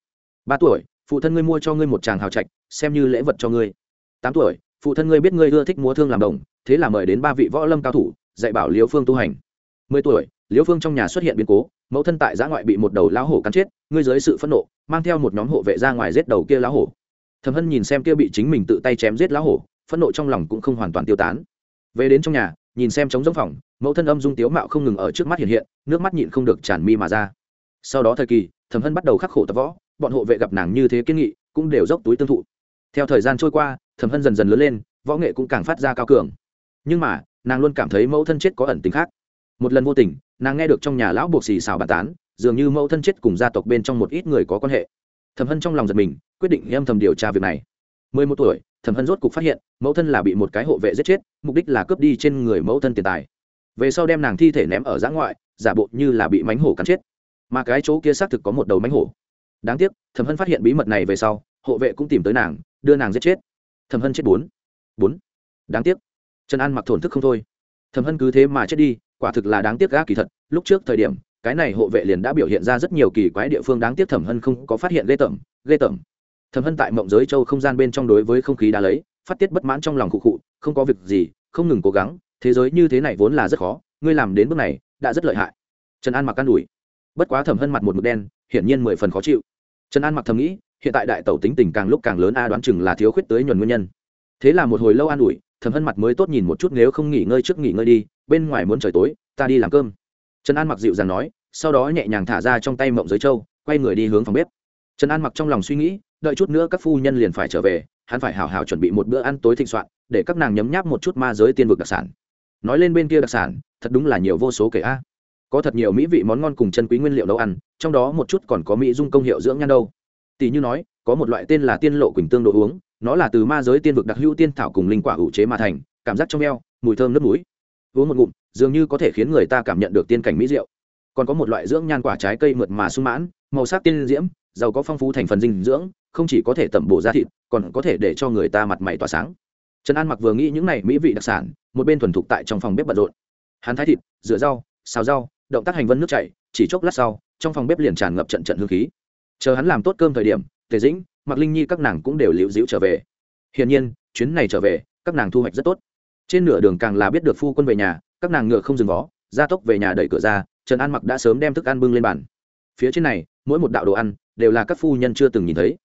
Ba tuổi, phụ thân ngươi mua cho ngươi một chàng hào trạch, xem như lễ vật cho ngươi. Tám tuổi, phụ thân ngươi biết ngươi ưa thích múa thương làm đồng, thế là mời đến ba vị võ lâm cao thủ dạy bảo liễu phương tu hành. Mười tuổi, liễu phương trong nhà xuất hiện biến cố, mẫu thân tại giã ngoại bị một đầu lão hổ cắn chết, ngươi dưới sự phẫn nộ, mang theo một nhóm hộ vệ ra ngoài giết đầu kia lão hổ. Thầm hân nhìn xem kia bị chính mình tự tay chém giết lão hổ, phẫn nộ trong lòng cũng không hoàn toàn tiêu tán. Về đến trong nhà, nhìn xem trống giống phòng, mẫu thân âm dung tiếu mạo không ngừng ở trước mắt hiện hiện, nước mắt nhịn không được tràn mi mà ra. Sau đó thời kỳ thầm hân bắt đầu khắc khổ tập võ, bọn hộ vệ gặp nàng như thế kiên nghị, cũng đều dốc túi tương thụ. Theo thời gian trôi qua thầm hân dần dần lớn lên, võ nghệ cũng càng phát ra cao cường. Nhưng mà nàng luôn cảm thấy mẫu thân chết có ẩn tính khác. Một lần vô tình, nàng nghe được trong nhà lão buộc xì xào bàn tán, dường như mẫu thân chết cùng gia tộc bên trong một ít người có quan hệ. Thẩm hân trong lòng giật mình, quyết định âm thầm điều tra việc này. Mười một tuổi, thẩm hân rốt cục phát hiện, mẫu thân là bị một cái hộ vệ giết chết, mục đích là cướp đi trên người mẫu thân tiền tài. Về sau đem nàng thi thể ném ở giã ngoại, giả bộ như là bị mánh hổ cắn chết. Mà cái chỗ kia xác thực có một đầu mánh hổ. Đáng tiếc, thẩm hân phát hiện bí mật này về sau, hộ vệ cũng tìm tới nàng, đưa nàng giết chết. Thẩm hân chết bốn. Bốn. Đáng tiếc trần an mặc thổn thức không thôi. Thẩm hân cứ thế mà chết đi, quả thực là đáng tiếc gác kỳ thật. Lúc trước thời điểm, cái này hộ vệ liền đã biểu hiện ra rất nhiều kỳ quái địa phương đáng tiếc thẩm hân không có phát hiện ghê tởm ghê tởm. Thẩm hân tại mộng giới châu không gian bên trong đối với không khí đã lấy, phát tiết bất mãn trong lòng cụ cụ không có việc gì, không ngừng cố gắng, thế giới như thế này vốn là rất khó, ngươi làm đến bước này, đã rất lợi hại. Trần an mặc can đùi bất quá thẩm hân mặt một mực đen, hiển nhiên mười phần khó chịu. Trần an mặc thầm nghĩ, hiện tại đại tẩu tính tình càng lúc càng lớn, a đoán chừng là thiếu khuyết tới nhuần nguyên nhân. Thế là một hồi lâu an ủi thầm hân mặt mới tốt nhìn một chút nếu không nghỉ ngơi trước nghỉ ngơi đi, bên ngoài muốn trời tối, ta đi làm cơm. Trần an mặc dịu dàng nói, sau đó nhẹ nhàng thả ra trong tay mộng giới châu, quay người đi hướng phòng bếp. Trần an mặc trong lòng suy nghĩ, đợi chút nữa các phu nhân liền phải trở về, hắn phải hào hào chuẩn bị một bữa ăn tối thịnh soạn, để các nàng nhấm nháp một chút ma giới tiên vực đặc sản. Nói lên bên kia đặc sản, thật đúng là nhiều vô số kể a. Có thật nhiều mỹ vị món ngon cùng chân quý nguyên liệu nấu ăn, trong đó một chút còn có mỹ dung công hiệu dưỡng nhan đâu. Tỷ như nói, có một loại tên là tiên lộ quỳnh tương đồ uống nó là từ ma giới tiên vực đặc hữu tiên thảo cùng linh quả hữu chế mà thành, cảm giác trong eo, mùi thơm nước mũi. Uống một ngụm, dường như có thể khiến người ta cảm nhận được tiên cảnh mỹ rượu còn có một loại dưỡng nhan quả trái cây mượt mà sung mãn, màu sắc tiên diễm, giàu có phong phú thành phần dinh dưỡng, không chỉ có thể tẩm bổ da thịt, còn có thể để cho người ta mặt mày tỏa sáng. Trần an mặc vừa nghĩ những này mỹ vị đặc sản, một bên thuần thục tại trong phòng bếp bận rộn. Hắn thái thịt, rửa rau, xào rau, động tác hành vân nước chảy, chỉ chốc lát sau, trong phòng bếp liền tràn ngập trận trận hương khí. Chờ hắn làm tốt cơm thời điểm, tề dĩnh mặc linh nhi các nàng cũng đều liễu dĩu trở về. Hiển nhiên, chuyến này trở về, các nàng thu hoạch rất tốt. Trên nửa đường càng là biết được phu quân về nhà, các nàng ngựa không dừng vó, gia tốc về nhà đẩy cửa ra, trần an mặc đã sớm đem thức ăn bưng lên bàn. Phía trên này, mỗi một đạo đồ ăn đều là các phu nhân chưa từng nhìn thấy.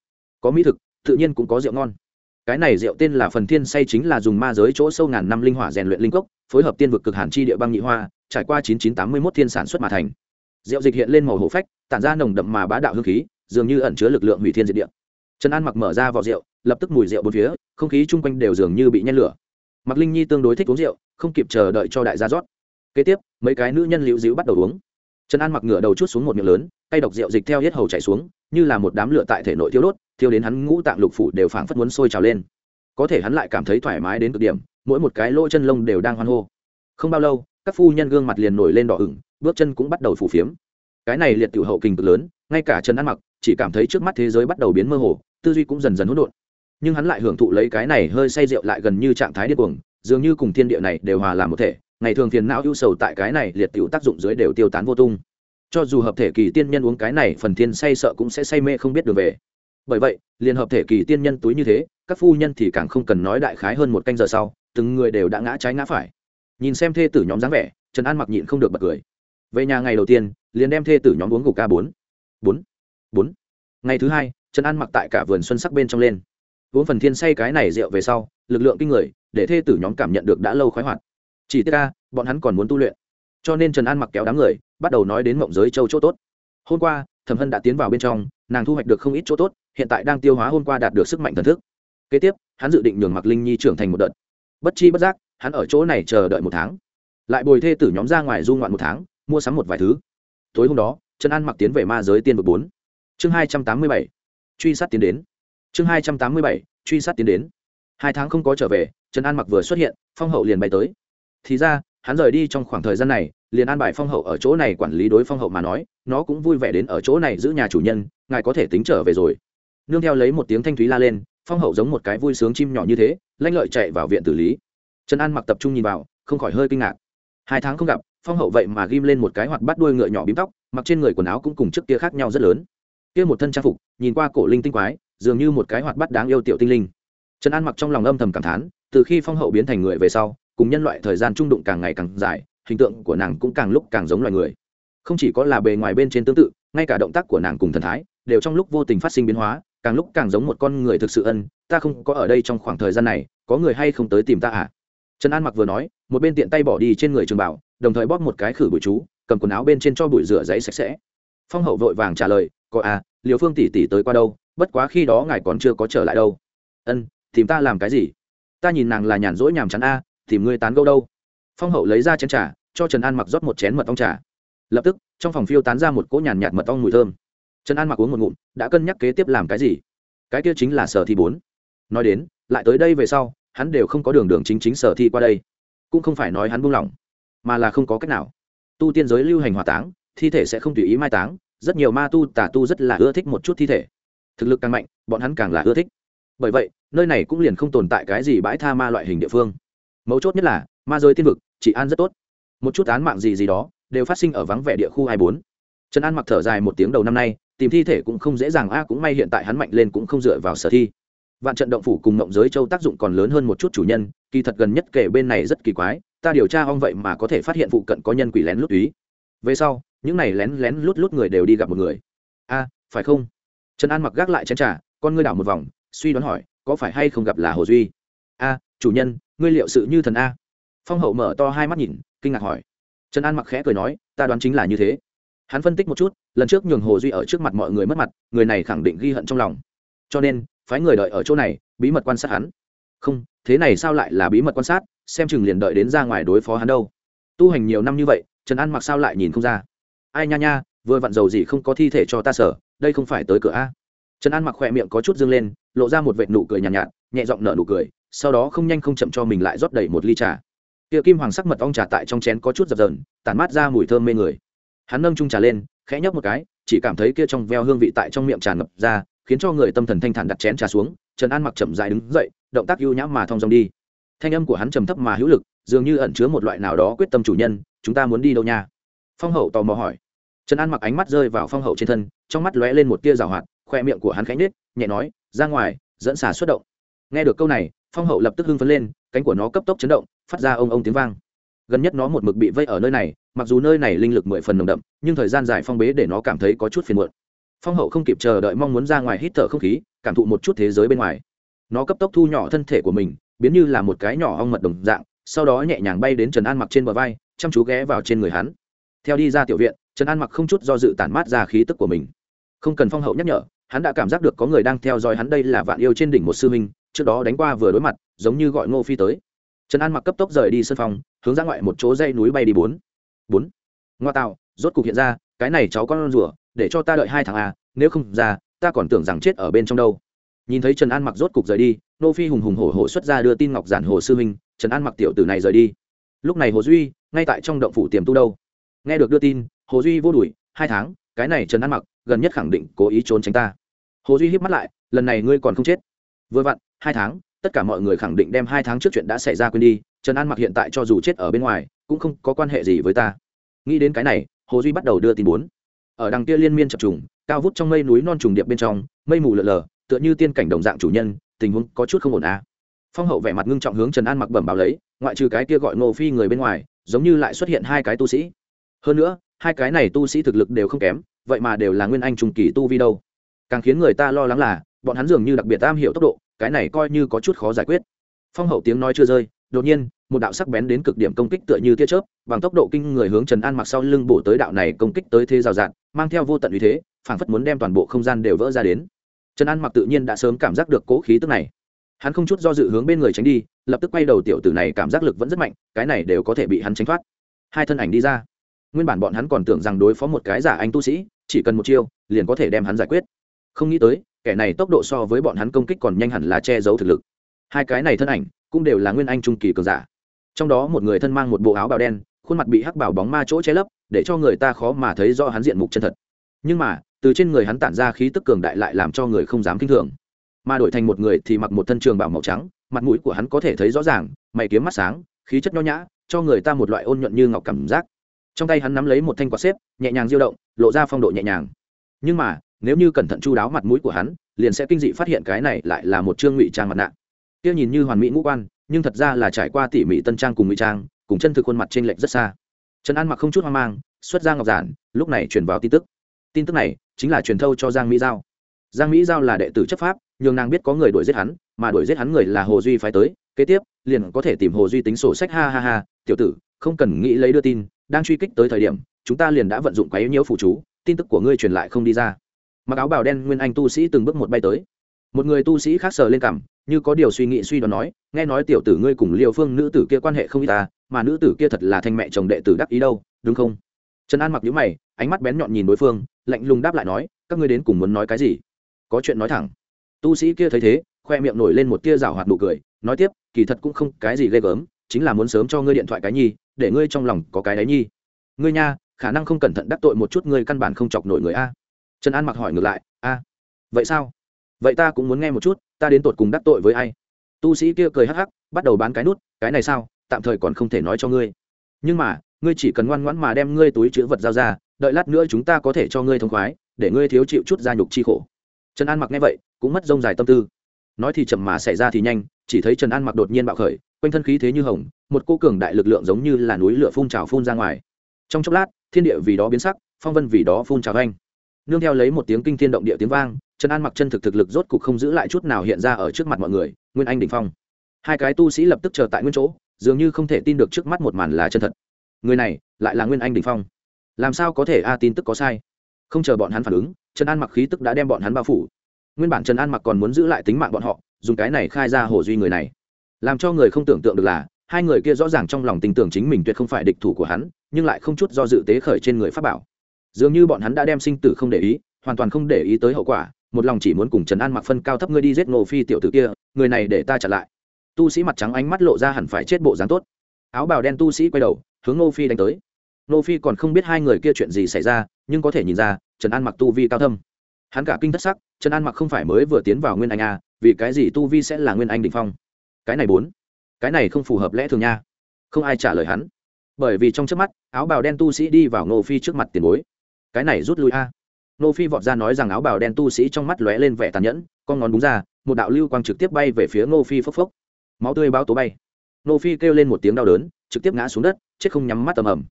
Có mỹ thực, tự nhiên cũng có rượu ngon. Cái này rượu tên là phần thiên say chính là dùng ma giới chỗ sâu ngàn năm linh hỏa rèn luyện linh cốc, phối hợp tiên vực cực hàn chi địa băng nhị hoa, trải qua chín chín tám mươi mốt thiên sản xuất mà thành. Rượu dịch hiện lên màu hổ phách, tản ra nồng đậm mà bá đạo hương khí, dường như ẩn chứa lực lượng hủy thiên diệt địa trần an mặc mở ra vỏ rượu, lập tức mùi rượu bốn phía, không khí chung quanh đều dường như bị nhen lửa. Mặc linh nhi tương đối thích uống rượu, không kịp chờ đợi cho đại gia rót. Kế tiếp, mấy cái nữ nhân liễu dĩu bắt đầu uống. Trần an mặc ngửa đầu chút xuống một miệng lớn tay độc rượu dịch theo hết hầu chảy xuống, như là một đám lửa tại thể nội thiêu đốt, thiêu đến hắn ngũ tạng lục phủ đều phảng phất muốn sôi trào lên. Có thể hắn lại cảm thấy thoải mái đến cực điểm, mỗi một cái lỗ chân lông đều đang hoan hô. Không bao lâu, các phu nhân gương mặt liền nổi lên đỏ ửng, bước chân cũng bắt đầu phủ phiếm. Cái này liệt tiểu hậu kinh cực lớn, ngay cả trần ăn mặc chỉ cảm thấy trước mắt thế giới bắt đầu biến mơ hồ, tư duy cũng dần dần hỗn độn. Nhưng hắn lại hưởng thụ lấy cái này hơi say rượu lại gần như trạng thái điên cuồng, dường như cùng thiên địa này đều hòa làm một thể, ngày thường phiền não ưu sầu tại cái này liệt tiểu tác dụng dưới đều tiêu tán vô tung. Cho dù hợp thể kỳ tiên nhân uống cái này phần thiên say sợ cũng sẽ say mê không biết được về. Bởi vậy, liền hợp thể kỳ tiên nhân túi như thế, các phu nhân thì càng không cần nói đại khái hơn một canh giờ sau, từng người đều đã ngã trái ngã phải. Nhìn xem thê tử nhóm dáng vẻ, trần an mặc nhịn không được bật cười. Về nhà ngày đầu tiên, liền đem thê tử nhóm uống gục ca bốn. Bốn bốn. Ngày thứ hai, trần an mặc tại cả vườn xuân sắc bên trong lên. Uống phần thiên say cái này rượu về sau, lực lượng kinh người, để thê tử nhóm cảm nhận được đã lâu khoái hoạt. Chỉ tiết ca bọn hắn còn muốn tu luyện. Cho nên trần an mặc kéo đám người, bắt đầu nói đến mộng giới châu chỗ tốt. Hôm qua, thẩm hân đã tiến vào bên trong, nàng thu hoạch được không ít chỗ tốt, hiện tại đang tiêu hóa hôm qua đạt được sức mạnh thần thức. Kế tiếp, hắn dự định nhường mặc linh nhi trưởng thành một đợt. Bất chi bất giác, hắn ở chỗ này chờ đợi một tháng. Lại bồi thê tử nhóm ra ngoài du ngoạn một tháng, mua sắm một vài thứ. Tối hôm đó, trần an mặc tiến về ma giới tiên vực bốn chương hai trăm tám mươi bảy, truy sát tiến đến. Chương hai trăm tám mươi bảy, truy sát tiến đến. Hai tháng không có trở về, trần an mặc vừa xuất hiện, phong hậu liền bay tới. Thì ra, hắn rời đi trong khoảng thời gian này, liền an bài phong hậu ở chỗ này quản lý đối phong hậu mà nói, nó cũng vui vẻ đến ở chỗ này giữ nhà chủ nhân, ngài có thể tính trở về rồi. Nương theo lấy một tiếng thanh thúy la lên, phong hậu giống một cái vui sướng chim nhỏ như thế, lanh lợi chạy vào viện tử lý. Trần an mặc tập trung nhìn vào, không khỏi hơi kinh ngạc. Hai tháng không gặp, phong hậu vậy mà ghim lên một cái hoạt bắt đuôi ngựa nhỏ bím tóc, mặc trên người quần áo cũng cùng trước kia khác nhau rất lớn kia một thân trang phục, nhìn qua cổ linh tinh quái, dường như một cái hoạt bắt đáng yêu tiểu tinh linh. Trần an mặc trong lòng âm thầm cảm thán, từ khi phong hậu biến thành người về sau, cùng nhân loại thời gian trung đụng càng ngày càng dài, hình tượng của nàng cũng càng lúc càng giống loài người. Không chỉ có là bề ngoài bên trên tương tự, ngay cả động tác của nàng cùng thần thái, đều trong lúc vô tình phát sinh biến hóa, càng lúc càng giống một con người thực sự ân, ta không có ở đây trong khoảng thời gian này, có người hay không tới tìm ta à? Trần an mặc vừa nói, một bên tiện tay bỏ đi trên người trường bảo, đồng thời bóp một cái khử bụi chú, cầm quần áo bên trên cho bụi rửa giấy sạch sẽ. Phong hậu vội vàng trả lời có à liều phương tỷ tỷ tới qua đâu, bất quá khi đó ngài còn chưa có trở lại đâu. Ân, tìm ta làm cái gì? Ta nhìn nàng là nhàn rỗi nhàm chán a, tìm ngươi tán gẫu đâu. Phong hậu lấy ra chén trà, cho trần an mặc rót một chén mật ong trà. Lập tức, trong phòng phiêu tán ra một cỗ nhàn nhạt mật ong mùi thơm. Trần an mặc uống một ngụm, đã cân nhắc kế tiếp làm cái gì. Cái kia chính là sở thi bốn. Nói đến, lại tới đây về sau, hắn đều không có đường đường chính chính sở thi qua đây. Cũng không phải nói hắn buông lỏng, mà là không có cách nào. Tu tiên giới lưu hành hỏa táng, thi thể sẽ không tùy ý mai táng rất nhiều ma tu, tà tu rất là ưa thích một chút thi thể. Thực lực càng mạnh, bọn hắn càng là ưa thích. Bởi vậy, nơi này cũng liền không tồn tại cái gì bãi tha ma loại hình địa phương. Mấu chốt nhất là, ma giới tiên vực chị an rất tốt. Một chút án mạng gì gì đó, đều phát sinh ở vắng vẻ địa khu hai bốn. Trần an mặc thở dài một tiếng đầu năm nay, tìm thi thể cũng không dễ dàng, a cũng may hiện tại hắn mạnh lên cũng không dựa vào sở thi. Vạn trận động phủ cùng mộng giới châu tác dụng còn lớn hơn một chút chủ nhân, kỳ thật gần nhất kể bên này rất kỳ quái, ta điều tra ong vậy mà có thể phát hiện phụ cận có nhân quỷ lén lút túy về sau những này lén lén lút lút người đều đi gặp một người. A, phải không? Trần an mặc gác lại chén trà, con ngươi đảo một vòng, suy đoán hỏi, có phải hay không gặp là hồ duy? A, chủ nhân, ngươi liệu sự như thần a? Phong hậu mở to hai mắt nhìn, kinh ngạc hỏi. Trần an mặc khẽ cười nói, ta đoán chính là như thế. Hắn phân tích một chút, lần trước nhường hồ duy ở trước mặt mọi người mất mặt, người này khẳng định ghi hận trong lòng. Cho nên, phái người đợi ở chỗ này, bí mật quan sát hắn. Không, thế này sao lại là bí mật quan sát? Xem chừng liền đợi đến ra ngoài đối phó hắn đâu. Tu hành nhiều năm như vậy, trần an mặc sao lại nhìn không ra? Ai nha nha vừa vặn dầu gì không có thi thể cho ta sở đây không phải tới cửa a. Trần an mặc khỏe miệng có chút dâng lên lộ ra một vệt nụ cười nhàn nhạt, nhạt nhẹ giọng nở nụ cười sau đó không nhanh không chậm cho mình lại rót đầy một ly trà. Tiệ kim hoàng sắc mật ong trà tại trong chén có chút dập dờn tản mát ra mùi thơm mê người. Hắn nâng trung trà lên khẽ nhấp một cái chỉ cảm thấy kia trong veo hương vị tại trong miệng tràn ngập ra khiến cho người tâm thần thanh thản đặt chén trà xuống trần an mặc chậm dại đứng dậy động tác ưu nhãm mà thong dong đi. Thanh âm của hắn trầm thấp mà hữu lực dường như ẩn chứa một loại nào đó quyết tâm chủ nhân chúng ta muốn đi đâu nha? Phong hậu tò mò hỏi trần an mặc ánh mắt rơi vào phong hậu trên thân, trong mắt lóe lên một tia rào hoạt, khoe miệng của hắn khánh nết nhẹ nói, ra ngoài, dẫn xà xuất động. Nghe được câu này, phong hậu lập tức hưng phấn lên, cánh của nó cấp tốc chấn động, phát ra ông ông tiếng vang. Gần nhất nó một mực bị vây ở nơi này, mặc dù nơi này linh lực mười phần nồng đậm, nhưng thời gian dài phong bế để nó cảm thấy có chút phiền muộn. Phong hậu không kịp chờ đợi mong muốn ra ngoài hít thở không khí, cảm thụ một chút thế giới bên ngoài. Nó cấp tốc thu nhỏ thân thể của mình, biến như là một cái nhỏ ong mật đồng dạng, sau đó nhẹ nhàng bay đến trần an mặc trên bờ vai, chăm chú ghé vào trên người hắn. Theo đi ra tiểu viện trần an mặc không chút do dự tản mát ra khí tức của mình. Không cần phong hậu nhắc nhở, hắn đã cảm giác được có người đang theo dõi hắn đây là vạn yêu trên đỉnh một sư minh trước đó đánh qua vừa đối mặt, giống như gọi ngô phi tới. Trần an mặc cấp tốc rời đi sân phòng, hướng ra ngoại một chỗ dây núi bay đi bốn. Bốn. Ngoa tạo, rốt cục hiện ra, cái này cháu con rủa để cho ta đợi hai tháng à nếu không ra, ta còn tưởng rằng chết ở bên trong đâu. Nhìn thấy trần an mặc rốt cục rời đi nô phi hùng hùng hổ hổ xuất ra đưa tin ngọc giản hồ sư minh trần an mặc tiểu tử này rời đi. Lúc này hồ duy, ngay tại trong động phủ tiềm tu đâu. Nghe được đưa tin hồ duy vô đuổi hai tháng, cái này trần an mặc, gần nhất khẳng định cố ý trốn tránh ta. Hồ duy híp mắt lại, lần này ngươi còn không chết. Vừa vặn, hai tháng, tất cả mọi người khẳng định đem hai tháng trước chuyện đã xảy ra quên đi, trần an mặc hiện tại cho dù chết ở bên ngoài, cũng không có quan hệ gì với ta. Nghĩ đến cái này, hồ duy bắt đầu đưa tin bốn. Ở đằng kia liên miên chập trùng, cao vút trong mây núi non trùng điệp bên trong, mây mù lờ lờ tựa như tiên cảnh đồng dạng chủ nhân, tình huống có chút không ổn à. phong hậu vẻ mặt ngưng trọng hướng trần an mặc bẩm báo lấy, ngoại trừ cái kia gọi ngô phi người bên ngoài, giống như lại xuất hiện hai cái tu sĩ. Hơn nữa hai cái này tu sĩ thực lực đều không kém, vậy mà đều là nguyên anh trùng kỳ tu vi đâu. Càng khiến người ta lo lắng là, bọn hắn dường như đặc biệt am hiểu tốc độ, cái này coi như có chút khó giải quyết. Phong hậu tiếng nói chưa rơi, đột nhiên, một đạo sắc bén đến cực điểm công kích tựa như tia chớp, bằng tốc độ kinh người hướng trần an mặc sau lưng bổ tới đạo này công kích tới thế rào rạt, mang theo vô tận uy thế, phảng phất muốn đem toàn bộ không gian đều vỡ ra đến. Trần an mặc tự nhiên đã sớm cảm giác được cố khí tức này. Hắn không chút do dự hướng bên người tránh đi, lập tức quay đầu tiểu tử này cảm giác lực vẫn rất mạnh, cái này đều có thể bị hắn tránh thoát. Hai thân ảnh đi ra nguyên bản bọn hắn còn tưởng rằng đối phó một cái giả anh tu sĩ, chỉ cần một chiêu, liền có thể đem hắn giải quyết. Không nghĩ tới, kẻ này tốc độ so với bọn hắn công kích còn nhanh hẳn là che giấu thực lực. Hai cái này thân ảnh, cũng đều là nguyên anh trung kỳ cường giả. Trong đó một người thân mang một bộ áo bào đen, khuôn mặt bị hắc bảo bóng ma chỗ che lấp, để cho người ta khó mà thấy rõ hắn diện mục chân thật. Nhưng mà, từ trên người hắn tản ra khí tức cường đại lại làm cho người không dám kinh thường. Mà đổi thành một người thì mặc một thân trường bảo màu trắng, mặt mũi của hắn có thể thấy rõ ràng, mày kiếm mắt sáng, khí chất nho nhã, cho người ta một loại ôn nhuận như ngọc cảm giác trong tay hắn nắm lấy một thanh quạt xếp, nhẹ nhàng diêu động, lộ ra phong độ nhẹ nhàng. Nhưng mà, nếu như cẩn thận chu đáo mặt mũi của hắn, liền sẽ kinh dị phát hiện cái này lại là một trương ngụy trang mặt nạ. Kia nhìn như hoàn mỹ ngũ quan, nhưng thật ra là trải qua tỉ mỉ tân trang cùng ngụy trang, cùng chân thực khuôn mặt trên lệch rất xa. Trần an mặc không chút hoang mang, xuất ra ngọc giản, lúc này truyền vào tin tức. Tin tức này chính là truyền thâu cho giang mỹ giao. Giang mỹ giao là đệ tử chấp pháp, nhường nàng biết có người đuổi giết hắn, mà đuổi giết hắn người là hồ duy phái tới, kế tiếp, liền có thể tìm hồ duy tính sổ sách, ha ha ha, tiểu tử, không cần nghĩ lấy đưa tin đang truy kích tới thời điểm, chúng ta liền đã vận dụng quái nhiễu phụ chú, tin tức của ngươi truyền lại không đi ra. Mặc áo bào đen nguyên anh tu sĩ từng bước một bay tới. Một người tu sĩ khác sờ lên cằm, như có điều suy nghĩ suy đoán nói, nghe nói tiểu tử ngươi cùng liều phương nữ tử kia quan hệ không y ta, mà nữ tử kia thật là thanh mẹ chồng đệ tử đắc ý đâu, đúng không? Trần an mặc nhíu mày, ánh mắt bén nhọn nhìn đối phương, lạnh lùng đáp lại nói, các ngươi đến cùng muốn nói cái gì? Có chuyện nói thẳng. Tu sĩ kia thấy thế, khoe miệng nổi lên một tia rào hoạt nụ cười, nói tiếp, kỳ thật cũng không cái gì ghê gớm, chính là muốn sớm cho ngươi điện thoại cái nhi để ngươi trong lòng có cái đấy nhi. Ngươi nha, khả năng không cẩn thận đắc tội một chút ngươi căn bản không chọc nổi người a. Trần an mặc hỏi ngược lại, a, vậy sao? Vậy ta cũng muốn nghe một chút, ta đến tột cùng đắc tội với ai? Tu sĩ kia cười hắc hắc, bắt đầu bán cái nút, cái này sao? Tạm thời còn không thể nói cho ngươi. Nhưng mà, ngươi chỉ cần ngoan ngoãn mà đem ngươi túi chữ vật giao ra, đợi lát nữa chúng ta có thể cho ngươi thông khoái, để ngươi thiếu chịu chút gia nhục chi khổ. Trần an mặc nghe vậy, cũng mất rông dài tâm tư. Nói thì chậm mà xảy ra thì nhanh, chỉ thấy trần an mặc đột nhiên bạo khởi quanh thân khí thế như hồng, một cô cường đại lực lượng giống như là núi lửa phun trào phun ra ngoài. Trong chốc lát, thiên địa vì đó biến sắc, phong vân vì đó phun trào anh nương theo lấy một tiếng kinh thiên động địa tiếng vang, trần an mặc chân thực thực lực rốt cục không giữ lại chút nào hiện ra ở trước mặt mọi người, nguyên anh đình phong. Hai cái tu sĩ lập tức chờ tại nguyên chỗ, dường như không thể tin được trước mắt một màn là chân thật. Người này, lại là nguyên anh đình phong. Làm sao có thể, a, tin tức có sai? Không chờ bọn hắn phản ứng, trần an mặc khí tức đã đem bọn hắn bao phủ. Nguyên bản trần an mặc còn muốn giữ lại tính mạng bọn họ, dùng cái này khai ra hồ duy người này làm cho người không tưởng tượng được là, hai người kia rõ ràng trong lòng tình tưởng chính mình tuyệt không phải địch thủ của hắn, nhưng lại không chút do dự tế khởi trên người pháp bảo. Dường như bọn hắn đã đem sinh tử không để ý, hoàn toàn không để ý tới hậu quả, một lòng chỉ muốn cùng trần an mặc phân cao thấp ngươi đi giết ngô phi tiểu tử kia, người này để ta chặn lại. Tu sĩ mặt trắng ánh mắt lộ ra hẳn phải chết bộ dáng tốt. Áo bào đen tu sĩ quay đầu, hướng ngô phi đánh tới. Ngô phi còn không biết hai người kia chuyện gì xảy ra, nhưng có thể nhìn ra, trần an mặc tu vi cao thâm. Hắn cả kinh thất sắc, trần an mặc không phải mới vừa tiến vào nguyên anh à vì cái gì tu vi sẽ là nguyên anh đ phong? Cái này bốn, cái này không phù hợp lẽ thường nha. Không ai trả lời hắn. Bởi vì trong trước mắt, áo bào đen tu sĩ đi vào Nô phi trước mặt tiền bối. Cái này rút lui a. Nô phi vọt ra nói rằng áo bào đen tu sĩ trong mắt lóe lên vẻ tàn nhẫn, con ngón búng ra, một đạo lưu quang trực tiếp bay về phía nô phi phốc phốc. Máu tươi bao tố bay. Nô phi kêu lên một tiếng đau đớn, trực tiếp ngã xuống đất, chết không nhắm mắt tầm ầm.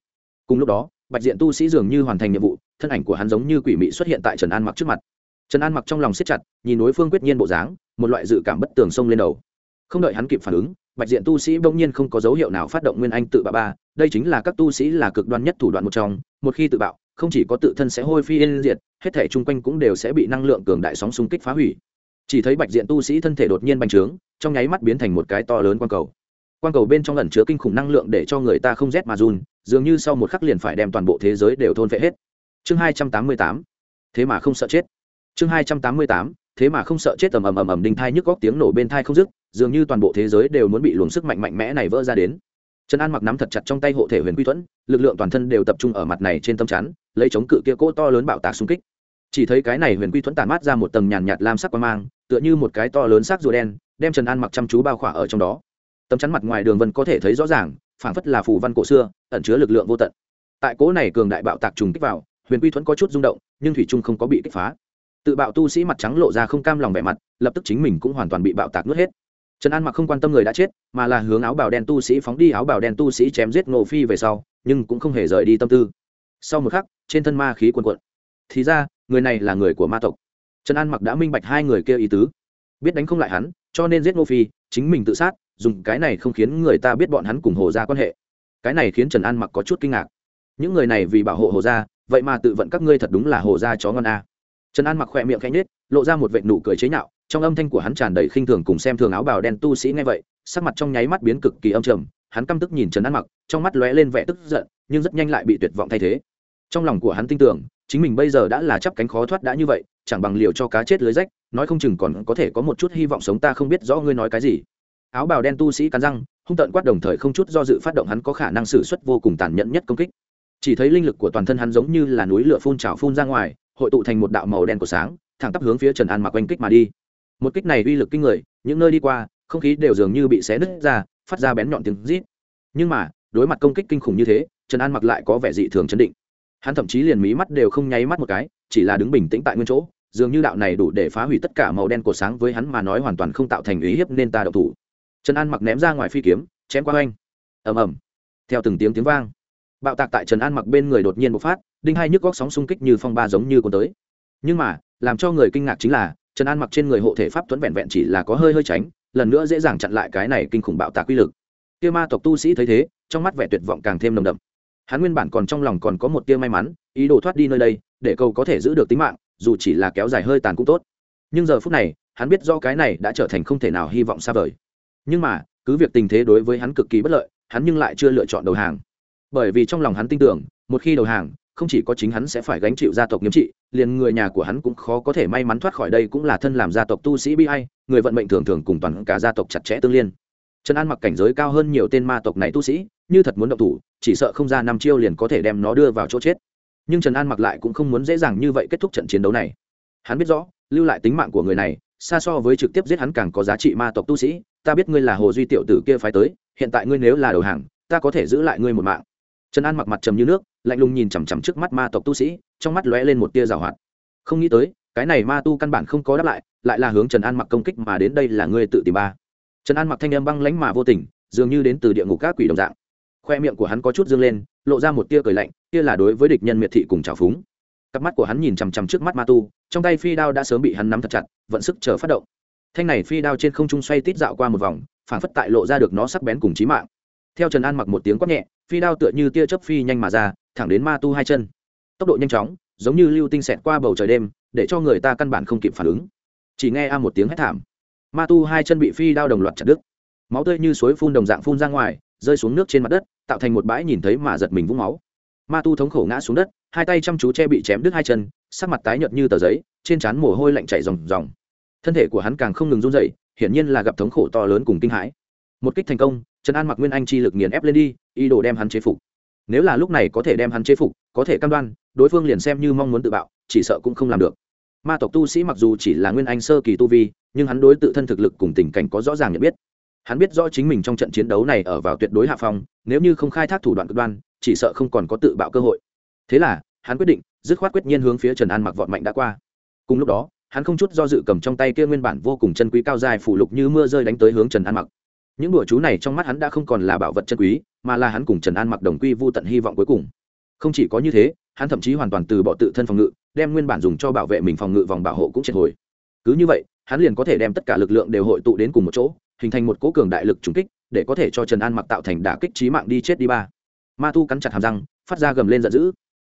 Cùng lúc đó, bạch diện tu sĩ dường như hoàn thành nhiệm vụ, thân ảnh của hắn giống như quỷ mị xuất hiện tại trần an mặc trước mặt. Trần an mặc trong lòng siết chặt, nhìn đối phương quyết nhiên bộ dáng, một loại dự cảm bất tường xông lên đầu không đợi hắn kịp phản ứng, bạch diện tu sĩ bỗng nhiên không có dấu hiệu nào phát động nguyên anh tự bạo ba. Đây chính là các tu sĩ là cực đoan nhất thủ đoạn một trong. Một khi tự bạo, không chỉ có tự thân sẽ hôi phi yên diệt, hết thể chung quanh cũng đều sẽ bị năng lượng cường đại sóng xung kích phá hủy. Chỉ thấy bạch diện tu sĩ thân thể đột nhiên bành trướng, trong nháy mắt biến thành một cái to lớn quang cầu. Quang cầu bên trong ẩn chứa kinh khủng năng lượng để cho người ta không rét mà run, dường như sau một khắc liền phải đem toàn bộ thế giới đều thôn vệ hết. Chương hai trăm tám mươi tám, thế mà không sợ chết. Chương hai trăm tám mươi tám, thế mà không sợ chết ầm ầm ầm ầm đinh thai nhức góc tiếng nổ bên thai không dứt dường như toàn bộ thế giới đều muốn bị luồng sức mạnh mạnh mẽ này vỡ ra đến. Trần an mặc nắm thật chặt trong tay hộ thể huyền quy thuẫn, lực lượng toàn thân đều tập trung ở mặt này trên tâm chắn, lấy chống cự kia cỗ to lớn bạo tạc xung kích. Chỉ thấy cái này huyền quy thuẫn tản mát ra một tầng nhàn nhạt lam sắc qua mang, tựa như một cái to lớn sắc rùa đen, đem trần an mặc chăm chú bao khỏa ở trong đó. Tấm chắn mặt ngoài đường vân có thể thấy rõ ràng, phảng phất là phù văn cổ xưa, ẩn chứa lực lượng vô tận. Tại cỗ này cường đại bạo tạc trùng kích vào, huyền quy thuẫn có chút rung động, nhưng thủy trung không có bị kích phá. Tự bạo tu sĩ mặt trắng lộ ra không cam lòng vẻ mặt, lập tức chính mình cũng hoàn toàn bị bạo tạc nuốt hết trần an mặc không quan tâm người đã chết, mà là hướng áo bào đen tu sĩ phóng đi, áo bào đen tu sĩ chém giết ngộ phi về sau, nhưng cũng không hề rời đi tâm tư. Sau một khắc, trên thân ma khí quần quận thì ra, người này là người của ma tộc. Trần an mặc đã minh bạch hai người kia ý tứ. Biết đánh không lại hắn, cho nên giết ngô phi, chính mình tự sát, dùng cái này không khiến người ta biết bọn hắn cùng hồ gia quan hệ. Cái này khiến trần an mặc có chút kinh ngạc. Những người này vì bảo hộ hồ gia, vậy mà tự vận các ngươi thật đúng là hồ gia chó ngon a. Trần an mặc khỏe miệng khẽ nhết lộ ra một vệ nụ cười chế nhạo trong âm thanh của hắn tràn đầy khinh thường cùng xem thường áo bào đen tu sĩ nghe vậy, sắc mặt trong nháy mắt biến cực kỳ âm trầm, hắn căm tức nhìn trần an mặc, trong mắt lóe lên vẻ tức giận, nhưng rất nhanh lại bị tuyệt vọng thay thế. Trong lòng của hắn tin tưởng, chính mình bây giờ đã là chắp cánh khó thoát đã như vậy, chẳng bằng liều cho cá chết lưới rách, nói không chừng còn có thể có một chút hy vọng sống ta không biết rõ ngươi nói cái gì. Áo bào đen tu sĩ cắn răng, hung tận quát đồng thời không chút do dự phát động hắn có khả năng xử suất vô cùng tàn nhẫn nhất công kích. Chỉ thấy linh lực của toàn thân hắn giống như là núi lửa phun trào phun ra ngoài, hội tụ thành một đạo màu đen của sáng, thẳng tắp hướng phía trần an mặc oanh kích mà đi một kích này uy lực kinh người, những nơi đi qua, không khí đều dường như bị xé nứt ra, phát ra bén nhọn tiếng rít. Nhưng mà, đối mặt công kích kinh khủng như thế, trần an mặc lại có vẻ dị thường chấn định. Hắn thậm chí liền mí mắt đều không nháy mắt một cái, chỉ là đứng bình tĩnh tại nguyên chỗ, dường như đạo này đủ để phá hủy tất cả màu đen cột sáng với hắn mà nói hoàn toàn không tạo thành ý hiếp nên ta đậu thủ. Trần an mặc ném ra ngoài phi kiếm, chém qua oanh. Ầm ầm. Theo từng tiếng tiếng vang, bạo tạc tại trần an mặc bên người đột nhiên bộc phát, đinh hai nhức góc sóng xung kích như phong ba giống như cuốn tới. Nhưng mà, làm cho người kinh ngạc chính là trần an mặc trên người hộ thể pháp tuấn vẹn vẹn chỉ là có hơi hơi tránh, lần nữa dễ dàng chặn lại cái này kinh khủng bạo tạc quy lực. Kia ma tộc tu sĩ thấy thế, trong mắt vẻ tuyệt vọng càng thêm nồng đậm. Hắn nguyên bản còn trong lòng còn có một tia may mắn, ý đồ thoát đi nơi đây, để cầu có thể giữ được tính mạng, dù chỉ là kéo dài hơi tàn cũng tốt. Nhưng giờ phút này, hắn biết do cái này đã trở thành không thể nào hy vọng xa vời. Nhưng mà, cứ việc tình thế đối với hắn cực kỳ bất lợi, hắn nhưng lại chưa lựa chọn đầu hàng. Bởi vì trong lòng hắn tin tưởng, một khi đầu hàng, không chỉ có chính hắn sẽ phải gánh chịu gia tộc nghiêm trị liền người nhà của hắn cũng khó có thể may mắn thoát khỏi đây cũng là thân làm gia tộc tu sĩ bi hay người vận mệnh thường thường cùng toàn cả gia tộc chặt chẽ tương liên. Trần an mặc cảnh giới cao hơn nhiều tên ma tộc này tu sĩ, như thật muốn động thủ, chỉ sợ không ra năm chiêu liền có thể đem nó đưa vào chỗ chết. Nhưng trần an mặc lại cũng không muốn dễ dàng như vậy kết thúc trận chiến đấu này. Hắn biết rõ, lưu lại tính mạng của người này, xa so với trực tiếp giết hắn càng có giá trị ma tộc tu sĩ, ta biết ngươi là hồ duy tiểu tử kia phái tới, hiện tại ngươi nếu là đầu hàng, ta có thể giữ lại ngươi một mạng trần an mặc mặt trầm như nước, lạnh lùng nhìn chằm chằm trước mắt ma tộc tu sĩ, trong mắt lóe lên một tia rào hoạt. Không nghĩ tới, cái này ma tu căn bản không có đáp lại lại là hướng trần an mặc công kích mà đến đây là ngươi tự tìm ba. Trần an mặc thanh âm băng lãnh mà vô tình, dường như đến từ địa ngục các quỷ đồng dạng. Khoe miệng của hắn có chút dương lên, lộ ra một tia cười lạnh tia là đối với địch nhân miệt thị cùng trào phúng. Cặp mắt của hắn nhìn chằm chằm trước mắt ma tu, trong tay phi đao đã sớm bị hắn nắm thật chặt, vận sức chờ phát động. Thanh này phi đao trên không trung xoay tít dạo qua một vòng, phản phất tại lộ ra được nó sắc bén cùng trí mạng theo trần an mặc một tiếng quát nhẹ, phi đao tựa như tia chớp phi nhanh mà ra, thẳng đến ma tu hai chân. Tốc độ nhanh chóng, giống như lưu tinh xẹt qua bầu trời đêm, để cho người ta căn bản không kịp phản ứng. Chỉ nghe a một tiếng hét thảm. Ma tu hai chân bị phi đao đồng loạt chặt đứt. Máu tươi như suối phun đồng dạng phun ra ngoài, rơi xuống nước trên mặt đất, tạo thành một bãi nhìn thấy mà giật mình vũng máu. Ma tu thống khổ ngã xuống đất, hai tay chăm chú che bị chém đứt hai chân, sắc mặt tái nhợt như tờ giấy, trên trán mồ hôi lạnh chảy ròng ròng. Thân thể của hắn càng không ngừng run dậy hiển nhiên là gặp thống khổ to lớn cùng kinh hãi. Một kích thành công trần an mặc nguyên anh chi lực nghiền ép lên đi, ý đồ đem hắn chế phục. Nếu là lúc này có thể đem hắn chế phục, có thể cam đoan, đối phương liền xem như mong muốn tự bạo, chỉ sợ cũng không làm được. Ma tộc tu sĩ mặc dù chỉ là nguyên anh sơ kỳ tu vi, nhưng hắn đối tự thân thực lực cùng tình cảnh có rõ ràng nhận biết. Hắn biết rõ chính mình trong trận chiến đấu này ở vào tuyệt đối hạ phong, nếu như không khai thác thủ đoạn cực đoan, chỉ sợ không còn có tự bạo cơ hội. Thế là, hắn quyết định, dứt khoát quyết nhiên hướng phía trần an mặc vọt mạnh đã qua. Cùng lúc đó, hắn không chút do dự cầm trong tay kia nguyên bản vô cùng chân quý cao dài phủ lục như mưa rơi đánh tới hướng trần an mặc những đùa chú này trong mắt hắn đã không còn là bảo vật chân quý, mà là hắn cùng trần an mặc đồng quy vô tận hy vọng cuối cùng. Không chỉ có như thế, hắn thậm chí hoàn toàn từ bỏ tự thân phòng ngự, đem nguyên bản dùng cho bảo vệ mình phòng ngự vòng bảo hộ cũng triệt hồi. Cứ như vậy, hắn liền có thể đem tất cả lực lượng đều hội tụ đến cùng một chỗ, hình thành một cố cường đại lực trùng kích, để có thể cho trần an mặc tạo thành đả kích trí mạng đi chết đi ba. Ma tu cắn chặt hàm răng, phát ra gầm lên giận dữ.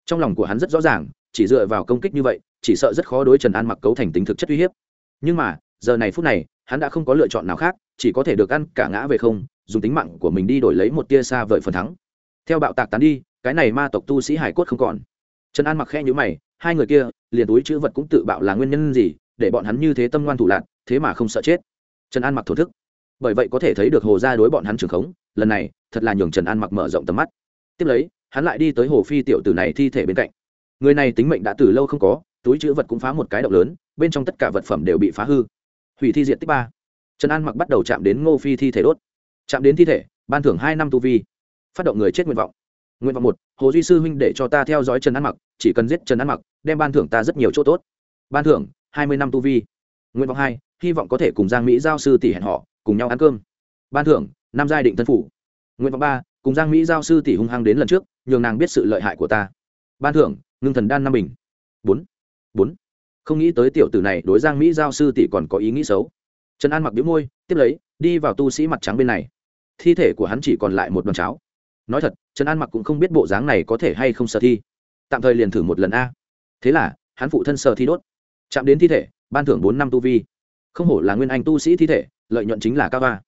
Trong lòng của hắn rất rõ ràng, chỉ dựa vào công kích như vậy, chỉ sợ rất khó đối trần an mặc cấu thành tính thực chất uy hiếp. Nhưng mà, giờ này phút này hắn đã không có lựa chọn nào khác, chỉ có thể được ăn cả ngã về không, dùng tính mạng của mình đi đổi lấy một tia xa vời phần thắng. Theo bạo tạc tán đi, cái này ma tộc tu sĩ hải cốt không còn. Trần an mặc khe nhữ mày, hai người kia, liền túi chữ vật cũng tự bạo là nguyên nhân gì, để bọn hắn như thế tâm ngoan thủ lạc, thế mà không sợ chết. Trần an mặc thổ thức. Bởi vậy có thể thấy được hồ gia đối bọn hắn trường khống, lần này, thật là nhường trần an mặc mở rộng tầm mắt. Tiếp lấy, hắn lại đi tới hồ phi tiểu tử này thi thể bên cạnh. Người này tính mệnh đã từ lâu không có, túi chữ vật cũng phá một cái động lớn, bên trong tất cả vật phẩm đều bị phá hư hủy thi diện tích ba. Trần an mặc bắt đầu chạm đến ngô phi thi thể đốt. Chạm đến thi thể, ban thưởng hai năm tu vi. Phát động người chết nguyện vọng. Nguyện vọng một, hồ duy sư huynh để cho ta theo dõi trần an mặc, chỉ cần giết trần an mặc, đem ban thưởng ta rất nhiều chỗ tốt. Ban thưởng, hai mươi năm tu vi. Nguyện vọng hai, hy vọng có thể cùng giang mỹ giao sư tỷ hẹn họ cùng nhau ăn cơm. Ban thưởng, năm giai định thân phủ. Nguyện vọng ba, cùng giang mỹ giao sư tỷ hung hăng đến lần trước, nhường nàng biết sự lợi hại của ta. Ban thưởng, ngưng thần đan năm bình. Bốn. Bốn không nghĩ tới tiểu tử này đối giang mỹ giao sư tỷ còn có ý nghĩ xấu. Trần an mặc đĩu môi, tiếp lấy, đi vào tu sĩ mặt trắng bên này. Thi thể của hắn chỉ còn lại một đòn cháo. Nói thật, trần an mặc cũng không biết bộ dáng này có thể hay không sợ thi. Tạm thời liền thử một lần a. Thế là, hắn phụ thân sợ thi đốt. Chạm đến thi thể, ban thưởng bốn năm tu vi. Không hổ là nguyên anh tu sĩ thi thể, lợi nhuận chính là ca va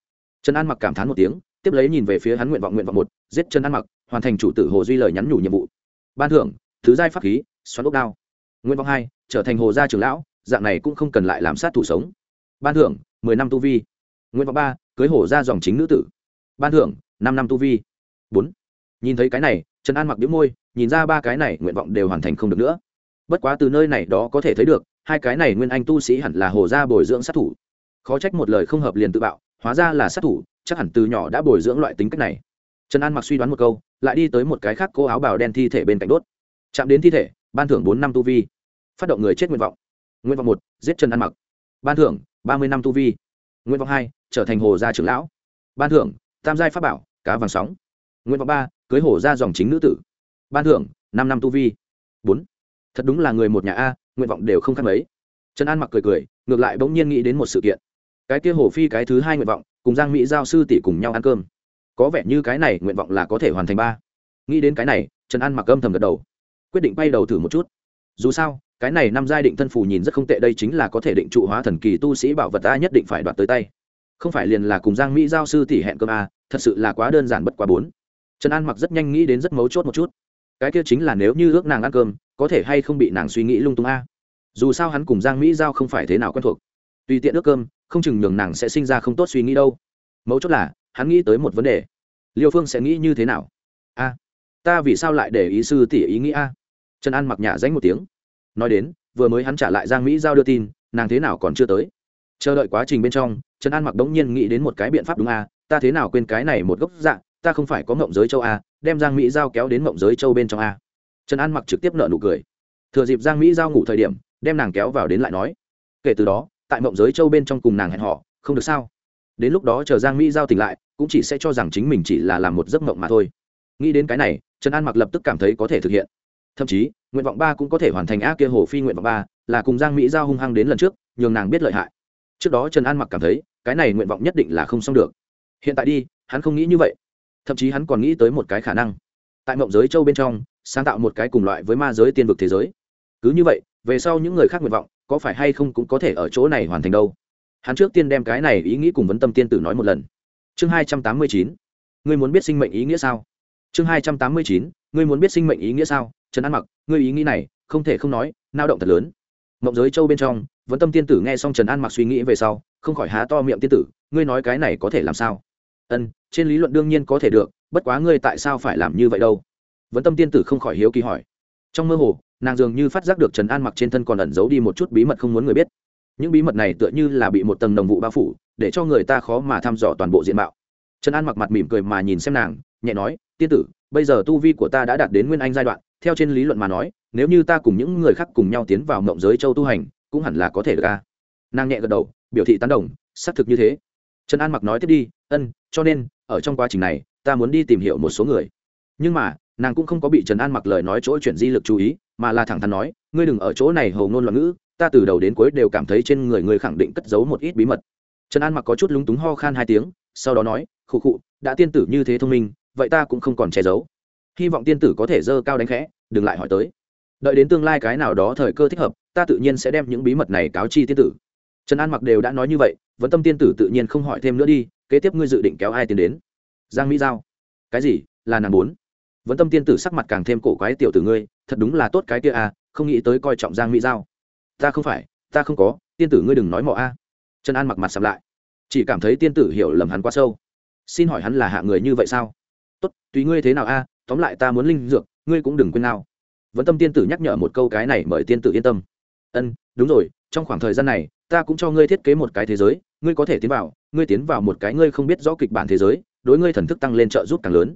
trần an mặc cảm thán một tiếng, tiếp lấy nhìn về phía hắn nguyện vọng nguyện vọng một, giết trần an mặc, hoàn thành chủ tử hồ duy lời nhắn nhủ nhiệm vụ. Ban thưởng, thứ giai pháp khí, xoắn ốc đao nguyện vọng hai, trở thành hồ gia trưởng lão, dạng này cũng không cần lại làm sát thủ sống. Ban thưởng, mười năm tu vi. Nguyện vọng ba, cưới hồ gia dòng chính nữ tử. Ban thưởng, năm năm tu vi. Bốn, nhìn thấy cái này, trần an mặc đĩu môi, nhìn ra ba cái này nguyện vọng đều hoàn thành không được nữa. Bất quá từ nơi này đó có thể thấy được, hai cái này nguyên anh tu sĩ hẳn là hồ gia bồi dưỡng sát thủ. Khó trách một lời không hợp liền tự bạo, hóa ra là sát thủ, chắc hẳn từ nhỏ đã bồi dưỡng loại tính cách này. Trần an mặc suy đoán một câu, lại đi tới một cái khác cô áo bào đen thi thể bên cạnh đốt. Chạm đến thi thể ban thưởng bốn năm tu vi, phát động người chết nguyện vọng. Nguyện vọng một, giết trần an mặc. Ban thưởng ba mươi năm tu vi. Nguyện vọng hai, trở thành hồ gia trưởng lão. Ban thưởng tam giai pháp bảo, cá vàng sóng. Nguyện vọng ba, cưới hổ ra dòng chính nữ tử. Ban thưởng năm năm tu vi. Bốn, thật đúng là người một nhà a, nguyện vọng đều không khác mấy. Trần an mặc cười cười, ngược lại bỗng nhiên nghĩ đến một sự kiện. Cái kia hồ phi cái thứ hai nguyện vọng, cùng giang mỹ giao sư tỷ cùng nhau ăn cơm. Có vẻ như cái này nguyện vọng là có thể hoàn thành ba. Nghĩ đến cái này, trần an mặc âm thầm gật đầu quyết định bay đầu thử một chút. Dù sao, cái này năm giai định thân phù nhìn rất không tệ, đây chính là có thể định trụ hóa thần kỳ tu sĩ bảo vật ta nhất định phải đoạt tới tay. Không phải liền là cùng giang mỹ giao sư tỷ hẹn cơm a, thật sự là quá đơn giản bất quá bốn. Trần an mặc rất nhanh nghĩ đến rất mấu chốt một chút. Cái kia chính là nếu như ước nàng ăn cơm, có thể hay không bị nàng suy nghĩ lung tung a. Dù sao hắn cùng giang mỹ giao không phải thế nào quen thuộc. Tùy tiện ước cơm, không chừng nhường nàng sẽ sinh ra không tốt suy nghĩ đâu. Mấu chốt là, hắn nghĩ tới một vấn đề. Liêu phương sẽ nghĩ như thế nào? A, ta vì sao lại để ý sư tỷ ý nghĩ a? Trần an mặc nhả danh một tiếng. Nói đến, vừa mới hắn trả lại giang mỹ giao đưa tin, nàng thế nào còn chưa tới. Chờ đợi quá trình bên trong, trần an mặc đống nhiên nghĩ đến một cái biện pháp đúng a, ta thế nào quên cái này một gốc dạng ta không phải có mộng giới châu a, đem giang mỹ giao kéo đến mộng giới châu bên trong a. Trần an mặc trực tiếp nợ nụ cười. Thừa dịp giang mỹ giao ngủ thời điểm, đem nàng kéo vào đến lại nói. Kể từ đó, tại mộng giới châu bên trong cùng nàng hẹn họ không được sao? Đến lúc đó chờ giang mỹ giao tỉnh lại, cũng chỉ sẽ cho rằng chính mình chỉ là làm một giấc mộng mà thôi. Nghĩ đến cái này, trần an mặc lập tức cảm thấy có thể thực hiện thậm chí, nguyện vọng ba cũng có thể hoàn thành ác kia hồ phi nguyện vọng ba, là cùng giang mỹ giao hung hăng đến lần trước, nhường nàng biết lợi hại. Trước đó trần an mặc cảm thấy, cái này nguyện vọng nhất định là không xong được. Hiện tại đi, hắn không nghĩ như vậy. Thậm chí hắn còn nghĩ tới một cái khả năng. Tại mộng giới châu bên trong, sáng tạo một cái cùng loại với ma giới tiên vực thế giới. Cứ như vậy, về sau những người khác nguyện vọng, có phải hay không cũng có thể ở chỗ này hoàn thành đâu. Hắn trước tiên đem cái này ý nghĩ cùng vấn tâm tiên tử nói một lần. Chương hai trăm tám mươi chín. Ngươi muốn biết sinh mệnh ý nghĩa sao? Chương hai trăm tám mươi chín. Ngươi muốn biết sinh mệnh ý nghĩa sao? Trần an mặc, ngươi ý nghĩ này, không thể không nói, nao động thật lớn. Mộng giới châu bên trong vẫn tâm tiên tử nghe xong trần an mặc suy nghĩ về sau, không khỏi há to miệng tiên tử, ngươi nói cái này có thể làm sao? Ân, trên lý luận đương nhiên có thể được, bất quá ngươi tại sao phải làm như vậy đâu? Vẫn tâm tiên tử không khỏi hiếu kỳ hỏi. Trong mơ hồ, nàng dường như phát giác được trần an mặc trên thân còn ẩn giấu đi một chút bí mật không muốn người biết. Những bí mật này tựa như là bị một tầng đồng vụ bao phủ, để cho người ta khó mà thăm dò toàn bộ diện mạo. Trần an mặc mặt mỉm cười mà nhìn xem nàng, nhẹ nói, tiên tử bây giờ tu vi của ta đã đạt đến nguyên anh giai đoạn, theo trên lý luận mà nói, nếu như ta cùng những người khác cùng nhau tiến vào mộng giới châu tu hành, cũng hẳn là có thể được ca nàng nhẹ gật đầu, biểu thị tán đồng, xác thực như thế. Trần an mặc nói tiếp đi, ân, cho nên, ở trong quá trình này, ta muốn đi tìm hiểu một số người. Nhưng mà, nàng cũng không có bị trần an mặc lời nói chỗ chuyển di lực chú ý, mà là thẳng thắn nói, ngươi đừng ở chỗ này hầu ngôn loạn ngữ, ta từ đầu đến cuối đều cảm thấy trên người ngươi khẳng định cất giấu một ít bí mật. Trần an mặc có chút lúng túng ho khan hai tiếng, sau đó nói, khụ khụ, đã tiên tử như thế thông minh vậy ta cũng không còn che giấu. Hy vọng tiên tử có thể dơ cao đánh khẽ, đừng lại hỏi tới. Đợi đến tương lai cái nào đó thời cơ thích hợp, ta tự nhiên sẽ đem những bí mật này cáo chi tiên tử. Trần an mặc đều đã nói như vậy, vẫn tâm tiên tử tự nhiên không hỏi thêm nữa đi, kế tiếp ngươi dự định kéo ai tiến đến? Giang mỹ giao. Cái gì? Là nàng bốn vẫn tâm tiên tử sắc mặt càng thêm cổ quái tiểu tử ngươi, thật đúng là tốt cái kia à không nghĩ tới coi trọng giang mỹ giao. Ta không phải, ta không có, tiên tử ngươi đừng nói mọ a. Trần an mặc mặt sầm lại. Chỉ cảm thấy tiên tử hiểu lầm hắn quá sâu. Xin hỏi hắn là hạ người như vậy sao? Tốt, tùy ngươi thế nào a, tóm lại ta muốn linh dược, ngươi cũng đừng quên nào vẫn tâm tiên tử nhắc nhở một câu cái này mời tiên tử yên tâm. Ân, đúng rồi, trong khoảng thời gian này, ta cũng cho ngươi thiết kế một cái thế giới, ngươi có thể tiến vào, ngươi tiến vào một cái ngươi không biết rõ kịch bản thế giới, đối ngươi thần thức tăng lên trợ giúp càng lớn.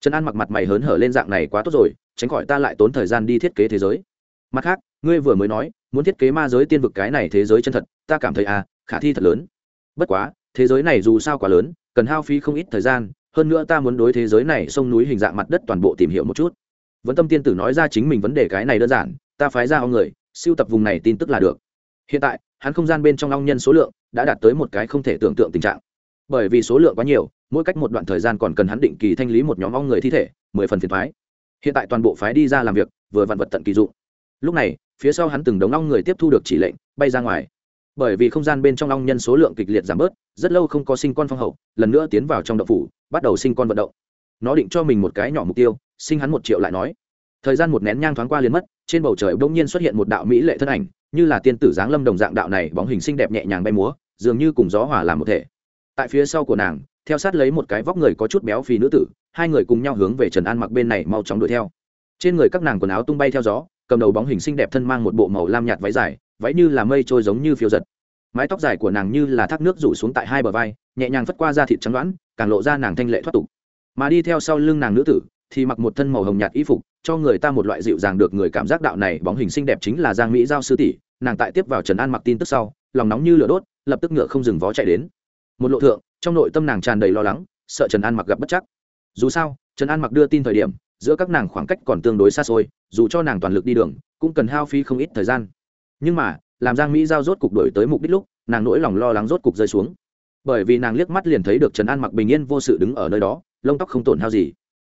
Trần an mặc mặt mày hớn hở lên dạng này quá tốt rồi, tránh khỏi ta lại tốn thời gian đi thiết kế thế giới. Mặt khác, ngươi vừa mới nói, muốn thiết kế ma giới tiên vực cái này thế giới chân thật, ta cảm thấy à khả thi thật lớn. Bất quá, thế giới này dù sao quá lớn, cần hao phí không ít thời gian hơn nữa ta muốn đối thế giới này sông núi hình dạng mặt đất toàn bộ tìm hiểu một chút. Vẫn tâm tiên tử nói ra chính mình vấn đề cái này đơn giản, ta phái ra ông người, siêu tập vùng này tin tức là được. Hiện tại, hắn không gian bên trong long nhân số lượng đã đạt tới một cái không thể tưởng tượng tình trạng. Bởi vì số lượng quá nhiều, mỗi cách một đoạn thời gian còn cần hắn định kỳ thanh lý một nhóm ong người thi thể, mười phần phiền thoái hiện tại toàn bộ phái đi ra làm việc, vừa vặn vật tận kỳ dụng. Lúc này, phía sau hắn từng đống ong người tiếp thu được chỉ lệnh, bay ra ngoài bởi vì không gian bên trong long nhân số lượng kịch liệt giảm bớt, rất lâu không có sinh con phong hậu, lần nữa tiến vào trong động phủ, bắt đầu sinh con vận động. Nó định cho mình một cái nhỏ mục tiêu, sinh hắn một triệu lại nói. Thời gian một nén nhang thoáng qua liền mất, trên bầu trời bỗng nhiên xuất hiện một đạo mỹ lệ thân ảnh, như là tiên tử giáng lâm đồng dạng đạo này, bóng hình xinh đẹp nhẹ nhàng bay múa, dường như cùng gió hòa làm một thể. Tại phía sau của nàng, theo sát lấy một cái vóc người có chút béo phì nữ tử, hai người cùng nhau hướng về trần an mặc bên này mau chóng đuổi theo. Trên người các nàng quần áo tung bay theo gió, cầm đầu bóng hình xinh đẹp thân mang một bộ màu lam nhạt váy dài váy như là mây trôi giống như phiêu giật. Mái tóc dài của nàng như là thác nước rủ xuống tại hai bờ vai, nhẹ nhàng phất qua da thịt trắng đoán, càng lộ ra nàng thanh lệ thoát tục. Mà đi theo sau lưng nàng nữ tử, thì mặc một thân màu hồng nhạt y phục, cho người ta một loại dịu dàng được người cảm giác đạo này bóng hình xinh đẹp chính là giang mỹ giao sư tỷ. Nàng tại tiếp vào trần an mặc tin tức sau, lòng nóng như lửa đốt, lập tức ngựa không dừng vó chạy đến. Một lộ thượng, trong nội tâm nàng tràn đầy lo lắng, sợ trần an mặc gặp bất chắc. Dù sao, trần an mặc đưa tin thời điểm, giữa các nàng khoảng cách còn tương đối xa xôi, dù cho nàng toàn lực đi đường, cũng cần hao phí không ít thời gian nhưng mà, làm giang mỹ giao rốt cục đổi tới mục đích lúc, nàng nỗi lòng lo lắng rốt cục rơi xuống. Bởi vì nàng liếc mắt liền thấy được trần an mặc bình yên vô sự đứng ở nơi đó, lông tóc không tổn hao gì.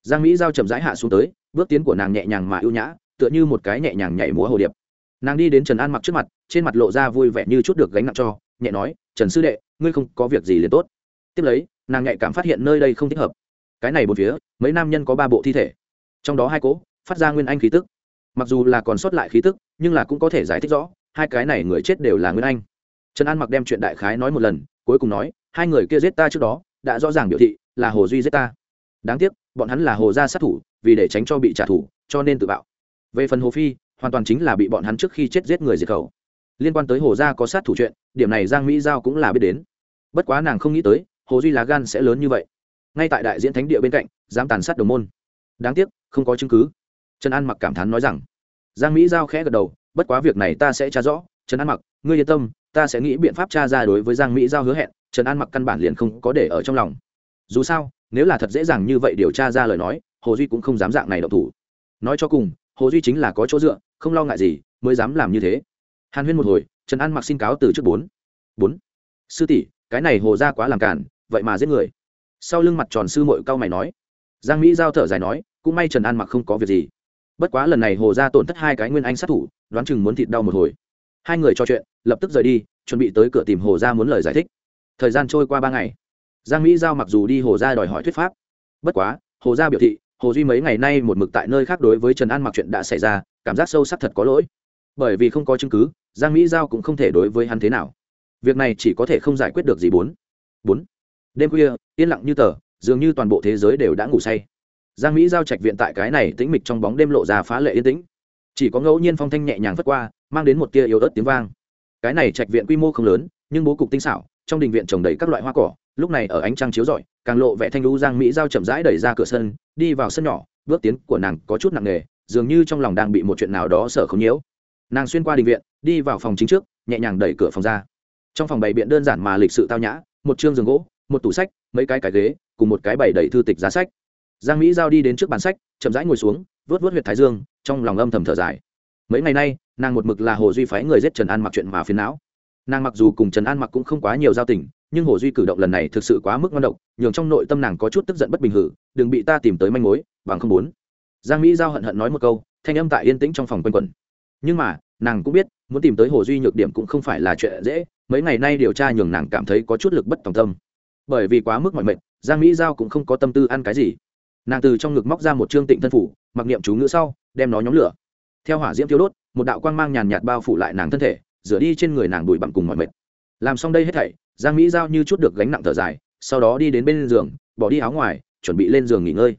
Giang mỹ giao chậm rãi hạ xuống tới, bước tiến của nàng nhẹ nhàng mà ưu nhã, tựa như một cái nhẹ nhàng nhảy múa hồ điệp. Nàng đi đến trần an mặc trước mặt, trên mặt lộ ra vui vẻ như chút được gánh nặng cho, nhẹ nói, trần sư đệ, ngươi không có việc gì liền tốt. Tiếp lấy, nàng nhạy cảm phát hiện nơi đây không thích hợp. Cái này một phía, mấy nam nhân có ba bộ thi thể. Trong đó hai cỗ, phát ra nguyên anh khí tức mặc dù là còn sót lại khí tức, nhưng là cũng có thể giải thích rõ, hai cái này người chết đều là nguyên anh. Trần an mặc đem chuyện đại khái nói một lần, cuối cùng nói, hai người kia giết ta trước đó, đã rõ ràng biểu thị là hồ duy giết ta. Đáng tiếc, bọn hắn là hồ gia sát thủ, vì để tránh cho bị trả thù, cho nên tự bạo. Về phần hồ phi, hoàn toàn chính là bị bọn hắn trước khi chết giết người diệt khẩu. Liên quan tới hồ gia có sát thủ chuyện, điểm này giang mỹ giao cũng là biết đến. Bất quá nàng không nghĩ tới, hồ duy lá gan sẽ lớn như vậy. Ngay tại đại diễn thánh địa bên cạnh, dám tàn sát đồng môn. Đáng tiếc, không có chứng cứ trần an mặc cảm thán nói rằng, giang mỹ giao khẽ gật đầu, bất quá việc này ta sẽ tra rõ. Trần an mặc, ngươi yên tâm, ta sẽ nghĩ biện pháp tra ra đối với giang mỹ giao hứa hẹn. Trần an mặc căn bản liền không có để ở trong lòng. Dù sao, nếu là thật dễ dàng như vậy điều tra ra lời nói, hồ duy cũng không dám dạng này độc thủ. Nói cho cùng, hồ duy chính là có chỗ dựa, không lo ngại gì, mới dám làm như thế. Hàn huyên một hồi, trần an mặc xin cáo từ trước bốn. Bốn. Sư tỷ, cái này hồ ra quá làm cản vậy mà giết người. Sau lưng mặt tròn sư mội cao mày nói. Giang mỹ giao thở dài nói, cũng may trần an mặc không có việc gì bất quá lần này hồ ra tổn thất hai cái nguyên anh sát thủ, đoán chừng muốn thịt đau một hồi. Hai người trò chuyện, lập tức rời đi, chuẩn bị tới cửa tìm hồ ra muốn lời giải thích. Thời gian trôi qua ba ngày. Giang mỹ giao mặc dù đi hồ ra đòi hỏi thuyết pháp, bất quá, hồ gia biểu thị, hồ duy mấy ngày nay một mực tại nơi khác đối với trần an mặc chuyện đã xảy ra, cảm giác sâu sắc thật có lỗi. Bởi vì không có chứng cứ, giang mỹ giao cũng không thể đối với hắn thế nào. Việc này chỉ có thể không giải quyết được gì bốn. Bốn. Đêm khuya, yên lặng như tờ, dường như toàn bộ thế giới đều đã ngủ say giang mỹ giao trạch viện tại cái này tĩnh mịch trong bóng đêm lộ ra phá lệ yên tĩnh. Chỉ có ngẫu nhiên phong thanh nhẹ nhàng vất qua, mang đến một tia yếu ớt tiếng vang. Cái này trạch viện quy mô không lớn, nhưng bố cục tinh xảo, trong đình viện trồng đầy các loại hoa cỏ, lúc này ở ánh trăng chiếu rọi, càng lộ vẻ thanh lũ giang mỹ giao chậm rãi đẩy ra cửa sân, đi vào sân nhỏ, bước tiến của nàng có chút nặng nề, dường như trong lòng đang bị một chuyện nào đó sợ không nhiễu. Nàng xuyên qua đình viện, đi vào phòng chính trước, nhẹ nhàng đẩy cửa phòng ra. Trong phòng bày biện đơn giản mà lịch sự tao nhã, một chương giường gỗ, một tủ sách, mấy cái cái ghế, cùng một cái bày đầy thư tịch giá sách giang mỹ giao đi đến trước bàn sách, chậm rãi ngồi xuống vớt vớt huyệt thái dương, trong lòng âm thầm thở dài. Mấy ngày nay, nàng một mực là hồ duy phái người giết trần an mặc chuyện mà phiền não. Nàng mặc dù cùng trần an mặc cũng không quá nhiều giao tình, nhưng hồ duy cử động lần này thực sự quá mức ngon động nhường trong nội tâm nàng có chút tức giận bất bình hử, đừng bị ta tìm tới manh mối, bằng không muốn. Giang mỹ giao hận hận nói một câu, thanh âm tại yên tĩnh trong phòng quanh quẩn. Nhưng mà, nàng cũng biết, muốn tìm tới hồ duy nhược điểm cũng không phải là chuyện dễ, mấy ngày nay điều tra nhường nàng cảm thấy có chút lực bất tòng tâm. Bởi vì quá mức mọi mệnh giang mỹ giao cũng không có tâm tư ăn cái gì nàng từ trong ngực móc ra một chương tịnh thân phủ, mặc niệm chú ngữ sau, đem nó nhóm lửa. Theo hỏa diễm thiếu đốt, một đạo quang mang nhàn nhạt bao phủ lại nàng thân thể, rửa đi trên người nàng bụi bặm cùng mọi mệt. Làm xong đây hết thảy, giang mỹ giao như chút được gánh nặng thở dài, sau đó đi đến bên giường, bỏ đi áo ngoài, chuẩn bị lên giường nghỉ ngơi.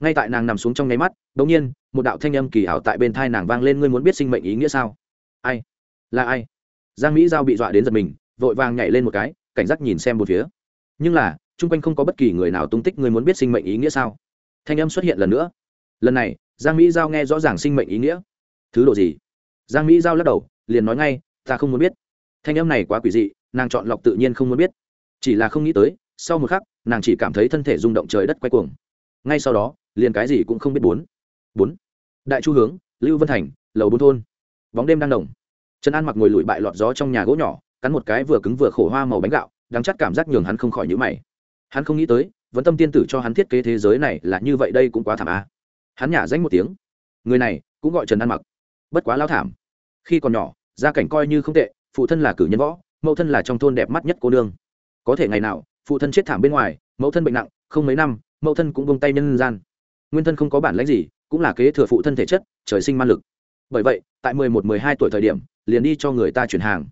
Ngay tại nàng nằm xuống trong nháy mắt đ ỗ n g nhiên, một đạo thanh âm kỳ ảo tại bên thai nàng vang lên, ngươi muốn biết sinh mệnh ý nghĩa sao? Ai? Là ai? Giang mỹ giao bị dọa đến giật mình, vội vàng nhảy lên một cái, cảnh giác nhìn xem một phía. Nhưng là, chung quanh không có bất kỳ người nào tung tích, ngươi muốn biết sinh mệnh ý nghĩa sao? Thanh âm xuất hiện lần nữa. Lần này, giang mỹ giao nghe rõ ràng sinh mệnh ý nghĩa. Thứ độ gì? Giang mỹ giao lắc đầu, liền nói ngay, ta không muốn biết. Thanh âm này quá quỷ dị, nàng chọn lọc tự nhiên không muốn biết. Chỉ là không nghĩ tới, sau một khắc, nàng chỉ cảm thấy thân thể rung động trời đất quay cuồng. Ngay sau đó, liền cái gì cũng không biết bốn. Bốn. Đại chu hướng, lưu vân thành, lầu bốn thôn. Bóng đêm đang đồng. Trần an mặc ngồi lùi bại lọt gió trong nhà gỗ nhỏ, cắn một cái vừa cứng vừa khổ hoa màu bánh gạo, đang chắc cảm giác nhường hắn không khỏi nhữ mày. Hắn không nghĩ tới vẫn tâm tiên tử cho hắn thiết kế thế giới này là như vậy đây cũng quá thảm a hắn nhả danh một tiếng. Người này cũng gọi trần ăn mặc. Bất quá lao thảm. Khi còn nhỏ, gia cảnh coi như không tệ, phụ thân là cử nhân võ, mẫu thân là trong thôn đẹp mắt nhất cô nương. Có thể ngày nào, phụ thân chết thảm bên ngoài, mẫu thân bệnh nặng, không mấy năm, mẫu thân cũng bông tay nhân gian. Nguyên thân không có bản lãnh gì, cũng là kế thừa phụ thân thể chất, trời sinh man lực. Bởi vậy, tại mười một, mười hai tuổi thời điểm, liền đi cho người ta chuyển hàng.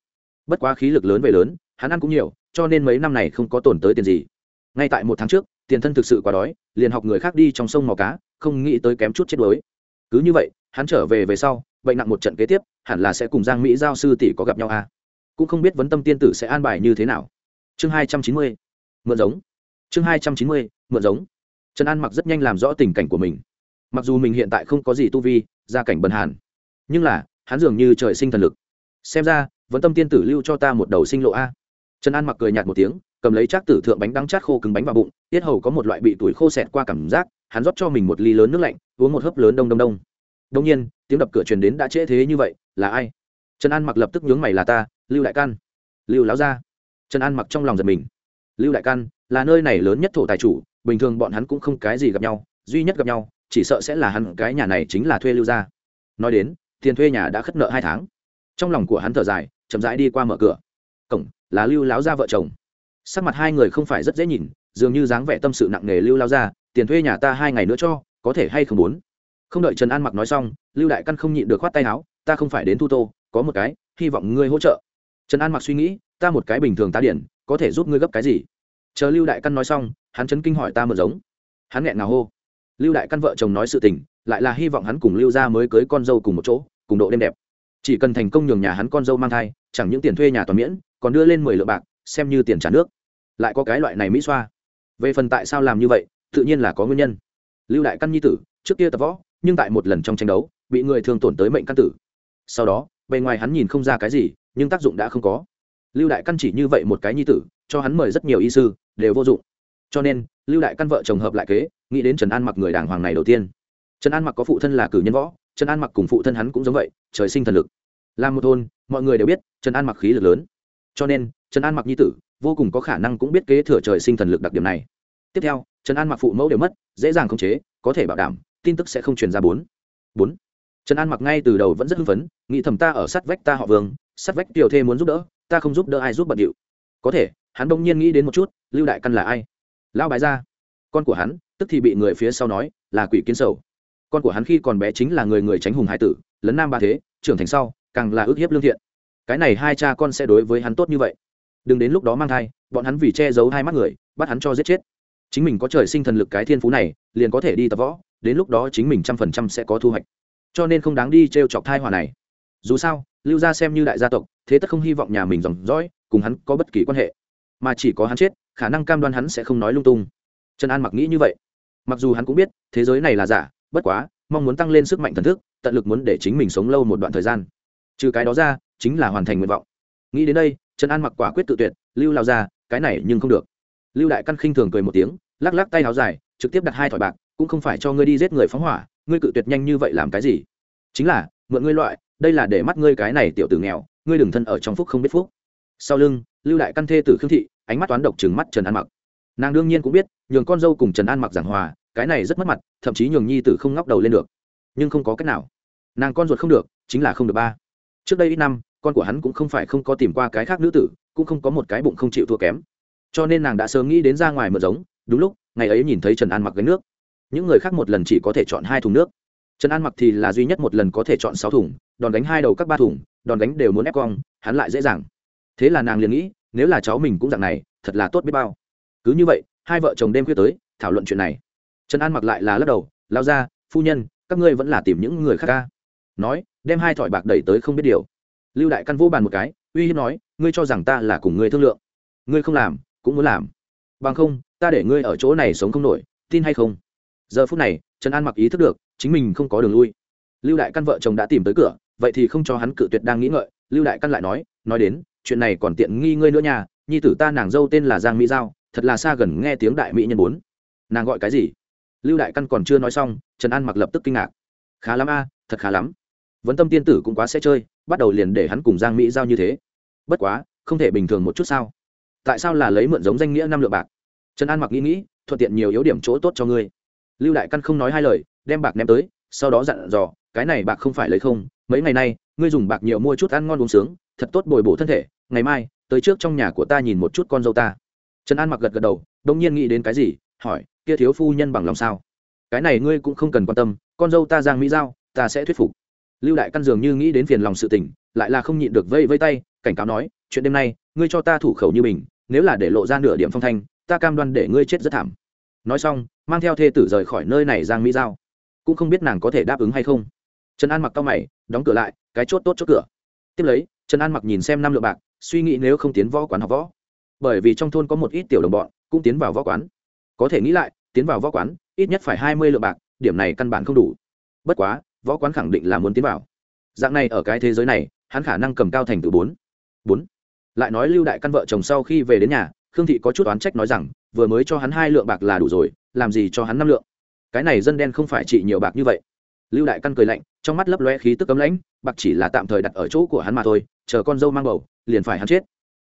Bất quá khí lực lớn về lớn, hắn ăn cũng nhiều, cho nên mấy năm này không có tổn tới tiền gì ngay tại một tháng trước, tiền thân thực sự quá đói, liền học người khác đi trong sông mò cá, không nghĩ tới kém chút chết đuối. Cứ như vậy, hắn trở về về sau, bệnh nặng một trận kế tiếp, hẳn là sẽ cùng giang mỹ giao sư tỷ có gặp nhau à. cũng không biết vấn tâm tiên tử sẽ an bài như thế nào. Chương hai trăm chín mươi, mượn giống. Chương hai trăm chín mươi, mượn giống. Trần an mặc rất nhanh làm rõ tình cảnh của mình. Mặc dù mình hiện tại không có gì tu vi, gia cảnh bần hàn, nhưng là, hắn dường như trời sinh thần lực. Xem ra vẫn tâm tiên tử lưu cho ta một đầu sinh lộ a. Trần an mặc cười nhạt một tiếng cầm lấy chắc tử thượng bánh đắng chát khô cứng bánh vào bụng, tiết hầu có một loại bị tuổi khô xẹt qua cảm giác, hắn rót cho mình một ly lớn nước lạnh, uống một hớp lớn đông đông đông. Đông nhiên, tiếng đập cửa truyền đến đã trễ thế như vậy, là ai? Trần an mặc lập tức nhướng mày là ta, lưu đại căn lưu láo ra trần an mặc trong lòng giật mình. Lưu đại căn là nơi này lớn nhất thổ tài chủ, bình thường bọn hắn cũng không cái gì gặp nhau, duy nhất gặp nhau, chỉ sợ sẽ là hắn, cái nhà này chính là thuê lưu gia. Nói đến, tiền thuê nhà đã khất nợ hai tháng. Trong lòng của hắn thở dài, chậm rãi đi qua mở cửa. Cổng, là lưu láo ra vợ chồng sắc mặt hai người không phải rất dễ nhìn, dường như dáng vẻ tâm sự nặng nề lưu lao ra tiền thuê nhà ta hai ngày nữa cho, có thể hay không muốn? Không đợi trần an mặc nói xong, lưu đại căn không nhịn được khoát tay áo, ta không phải đến thu tô, có một cái, hy vọng ngươi hỗ trợ. Trần an mặc suy nghĩ, ta một cái bình thường ta điển, có thể giúp ngươi gấp cái gì? Chờ lưu đại căn nói xong, hắn chấn kinh hỏi ta mượn giống. Hắn nghẹn ngào hô. Lưu đại căn vợ chồng nói sự tình, lại là hy vọng hắn cùng lưu ra mới cưới con dâu cùng một chỗ, cùng độ đêm đẹp. Chỉ cần thành công nhường nhà hắn con dâu mang thai, chẳng những tiền thuê nhà toàn miễn, còn đưa lên mười lượng bạc, xem như tiền trả nước lại có cái loại này mỹ xoa. Về phần tại sao làm như vậy, tự nhiên là có nguyên nhân. Lưu đại căn nhi tử, trước kia tập võ, nhưng tại một lần trong tranh đấu, bị người thương tổn tới mệnh căn tử. Sau đó, bề ngoài hắn nhìn không ra cái gì, nhưng tác dụng đã không có. Lưu đại căn chỉ như vậy một cái nhi tử, cho hắn mời rất nhiều y sư, đều vô dụng. Cho nên, lưu đại căn vợ chồng hợp lại kế, nghĩ đến trần an mặc người đàng hoàng này đầu tiên. Trần an mặc có phụ thân là cử nhân võ, trần an mặc cùng phụ thân hắn cũng giống vậy, trời sinh thần lực. Làm một thôn, mọi người đều biết, trần an mặc khí lực lớn. Cho nên, trần an mặc nhi tử vô cùng có khả năng cũng biết kế thừa trời sinh thần lực đặc điểm này. Tiếp theo, trần an mặc phụ mẫu đều mất, dễ dàng khống chế, có thể bảo đảm, tin tức sẽ không truyền ra bốn. Bốn. Trần an mặc ngay từ đầu vẫn rất hưng phấn, nghĩ thầm ta ở sát vách ta họ vương, sát vách tiểu thê muốn giúp đỡ, ta không giúp đỡ ai giúp bận điệu. Có thể, hắn đông nhiên nghĩ đến một chút, lưu đại căn là ai? Lão bái ra. Con của hắn, tức thì bị người phía sau nói, là quỷ kiến sầu. Con của hắn khi còn bé chính là người người tránh hùng hải tử lấn nam ba thế, trưởng thành sau, càng là ước hiếp lương thiện. Cái này hai cha con sẽ đối với hắn tốt như vậy đừng đến lúc đó mang thai, bọn hắn vì che giấu hai mắt người, bắt hắn cho giết chết. Chính mình có trời sinh thần lực cái thiên phú này, liền có thể đi tập võ, đến lúc đó chính mình trăm phần trăm sẽ có thu hoạch. Cho nên không đáng đi t r e o chọc thai hòa này. Dù sao, lưu gia xem như đại gia tộc, thế tất không hy vọng nhà mình dòng dõi, cùng hắn có bất kỳ quan hệ. Mà chỉ có hắn chết, khả năng cam đoan hắn sẽ không nói lung tung. Trần an mặc nghĩ như vậy. Mặc dù hắn cũng biết, thế giới này là giả, bất quá, mong muốn tăng lên sức mạnh thần thức, tận lực muốn để chính mình sống lâu một đoạn thời gian. Trừ cái đó ra, chính là hoàn thành nguyện vọng. Nghĩ đến đây trần an mặc quả quyết tự tuyệt, lưu lao ra, cái này nhưng không được. Lưu đại căn khinh thường cười một tiếng, lắc lắc tay áo dài, trực tiếp đặt hai thỏi bạc, cũng không phải cho ngươi đi giết người phóng hỏa, ngươi cự tuyệt nhanh như vậy làm cái gì? Chính là, mượn ngươi loại, đây là để mắt ngươi cái này tiểu tử nghèo, ngươi đừng thân ở trong phúc không biết phúc. Sau lưng, lưu đại căn thê tử khương thị, ánh mắt toán độc trừng mắt trần an mặc. Nàng đương nhiên cũng biết, nhường con dâu cùng trần an mặc giảng hòa, cái này rất mất mặt, thậm chí nhường nhi tử không ngóc đầu lên được. Nhưng không có cách nào. Nàng con ruột không được, chính là không được ba. Trước đây ít năm con của hắn cũng không phải không có tìm qua cái khác nữ tử, cũng không có một cái bụng không chịu thua kém. Cho nên nàng đã sớm nghĩ đến ra ngoài mượn giống, đúng lúc, ngày ấy nhìn thấy trần an mặc gánh nước. Những người khác một lần chỉ có thể chọn hai thùng nước. Trần an mặc thì là duy nhất một lần có thể chọn sáu thùng, đòn đánh hai đầu các ba thùng, đòn đánh đều muốn ép cong, hắn lại dễ dàng. Thế là nàng liền nghĩ, nếu là cháu mình cũng dạng này, thật là tốt biết bao. Cứ như vậy, hai vợ chồng đêm khuya tới, thảo luận chuyện này. Trần an mặc lại là lắc đầu, lao ra, phu nhân, các ngươi vẫn là tìm những người khác ca. Nói, đem hai thỏi bạc đẩy tới không biết điều lưu đại căn vô bàn một cái, uy hiếp nói, ngươi cho rằng ta là cùng ngươi thương lượng? Ngươi không làm, cũng muốn làm. Bằng không, ta để ngươi ở chỗ này sống không nổi, tin hay không? Giờ phút này, trần an mặc ý thức được, chính mình không có đường lui. Lưu đại căn vợ chồng đã tìm tới cửa, vậy thì không cho hắn cự tuyệt đang nghĩ ngợi. Lưu đại căn lại nói nói đến, chuyện này còn tiện nghi ngươi nữa nha, nhi tử ta nàng dâu tên là giang mỹ giao, thật là xa gần nghe tiếng đại mỹ nhân bốn. Nàng gọi cái gì? Lưu đại căn còn chưa nói xong, trần an mặc lập tức kinh ngạc. Khá lắm a, thật khá lắm vấn tâm tiên tử cũng quá sẽ chơi, bắt đầu liền để hắn cùng giang mỹ giao như thế. Bất quá, không thể bình thường một chút sao? Tại sao là lấy mượn giống danh nghĩa năm lượng bạc? Trần an mặc nghĩ nghĩ, thuận tiện nhiều yếu điểm chỗ tốt cho ngươi. Lưu đại căn không nói hai lời, đem bạc ném tới, sau đó dặn dò, cái này bạc không phải lấy không, mấy ngày nay, ngươi dùng bạc nhiều mua chút ăn ngon uống sướng, thật tốt bồi bổ thân thể, ngày mai, tới trước trong nhà của ta nhìn một chút con dâu ta. Trần an mặc gật gật đầu, đông nhiên nghĩ đến cái gì, hỏi, kia thiếu phu nhân bằng lòng sao? Cái này ngươi cũng không cần quan tâm, con dâu ta giang mỹ giao, ta sẽ thuyết phục lưu đại căn dường như nghĩ đến phiền lòng sự tình, lại là không nhịn được vây vây tay, cảnh cáo nói, chuyện đêm nay, ngươi cho ta thủ khẩu như mình nếu là để lộ ra nửa điểm phong thanh, ta cam đoan để ngươi chết rất thảm. Nói xong, mang theo thê tử rời khỏi nơi này giang mỹ giao. Cũng không biết nàng có thể đáp ứng hay không. Trần an mặc cao mày, đóng cửa lại, cái chốt tốt chốt cửa. Tiếp lấy, trần an mặc nhìn xem năm lượng bạc, suy nghĩ nếu không tiến võ quán học võ. Bởi vì trong thôn có một ít tiểu đồng bọn, cũng tiến vào võ quán. Có thể nghĩ lại, tiến vào võ quán, ít nhất phải hai mươi lượng bạc, điểm này căn bản không đủ. Bất quá võ quán khẳng định là muốn tiến vào. Dạng này ở cái thế giới này, hắn khả năng cầm cao thành từ bốn. Bốn. Lại nói lưu đại căn vợ chồng sau khi về đến nhà, khương thị có chút oán trách nói rằng, vừa mới cho hắn hai lượng bạc là đủ rồi, làm gì cho hắn năm lượng? Cái này dân đen không phải chỉ nhiều bạc như vậy. Lưu đại căn cười lạnh, trong mắt lấp loe khí tức cấm lãnh, bạc chỉ là tạm thời đặt ở chỗ của hắn mà thôi, chờ con dâu mang bầu, liền phải hắn chết.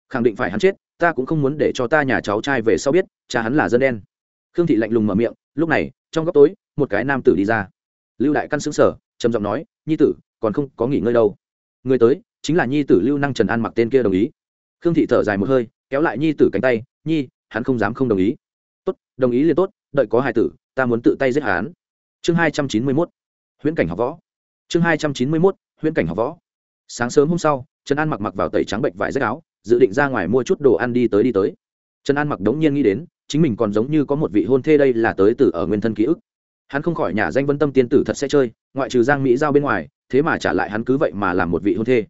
Khẳng định phải hắn chết, ta cũng không muốn để cho ta nhà cháu trai về sau biết, cha hắn là dân đen. Khương thị lạnh lùng mở miệng, lúc này, trong góc tối, một cái nam tử đi ra. Lưu đại căn xứng sở trầm giọng nói, nhi tử, còn không có nghỉ ngơi đâu. Người tới, chính là nhi tử lưu năng trần an mặc tên kia đồng ý. Khương thị thở dài một hơi, kéo lại nhi tử cánh tay, nhi, hắn không dám không đồng ý. Tốt, đồng ý liền tốt, đợi có hai tử, ta muốn tự tay giết hắn. Chương hai trăm chín mươi mốt, huyễn cảnh học võ. Chương hai trăm chín mươi mốt, huyễn cảnh học võ. Sáng sớm hôm sau, trần an mặc mặc vào tẩy trắng bệnh vải rách áo, dự định ra ngoài mua chút đồ ăn đi tới đi tới. Trần an mặc đống nhiên nghĩ đến, chính mình còn giống như có một vị hôn thê đây là tới từ ở nguyên thân ký ức hắn không khỏi nhà danh vân tâm tiên tử thật sẽ chơi, ngoại trừ giang mỹ giao bên ngoài, thế mà trả lại hắn cứ vậy mà làm một vị hôn thê.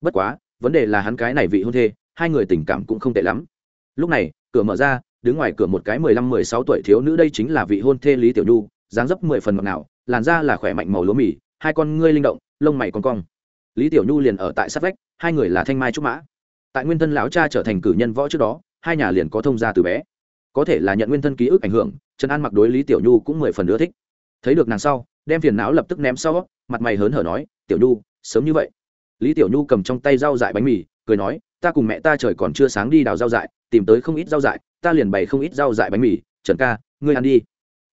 Bất quá, vấn đề là hắn cái này vị hôn thê, hai người tình cảm cũng không tệ lắm. Lúc này, cửa mở ra, đứng ngoài cửa một cái mười lăm mười sáu tuổi thiếu nữ đây chính là vị hôn thê lý tiểu nhu, dáng dấp mười phần ngọt nào làn da là khỏe mạnh màu lúa mì, hai con ngươi linh động, lông mày con cong. Lý tiểu nhu liền ở tại sát vách, hai người là thanh mai trúc mã. Tại nguyên thân lão cha trở thành cử nhân võ trước đó, hai nhà liền có thông gia từ bé. Có thể là nhận nguyên thân ký ức ảnh hưởng trần an mặc đối lý tiểu nhu cũng mười phần ưa thích thấy được nàng sau đem phiền não lập tức ném sau mặt mày hớn hở nói tiểu nhu sớm như vậy lý tiểu nhu cầm trong tay rau dại bánh mì cười nói ta cùng mẹ ta trời còn chưa sáng đi đào rau dại tìm tới không ít rau dại ta liền bày không ít rau dại bánh mì trần ca ngươi ăn đi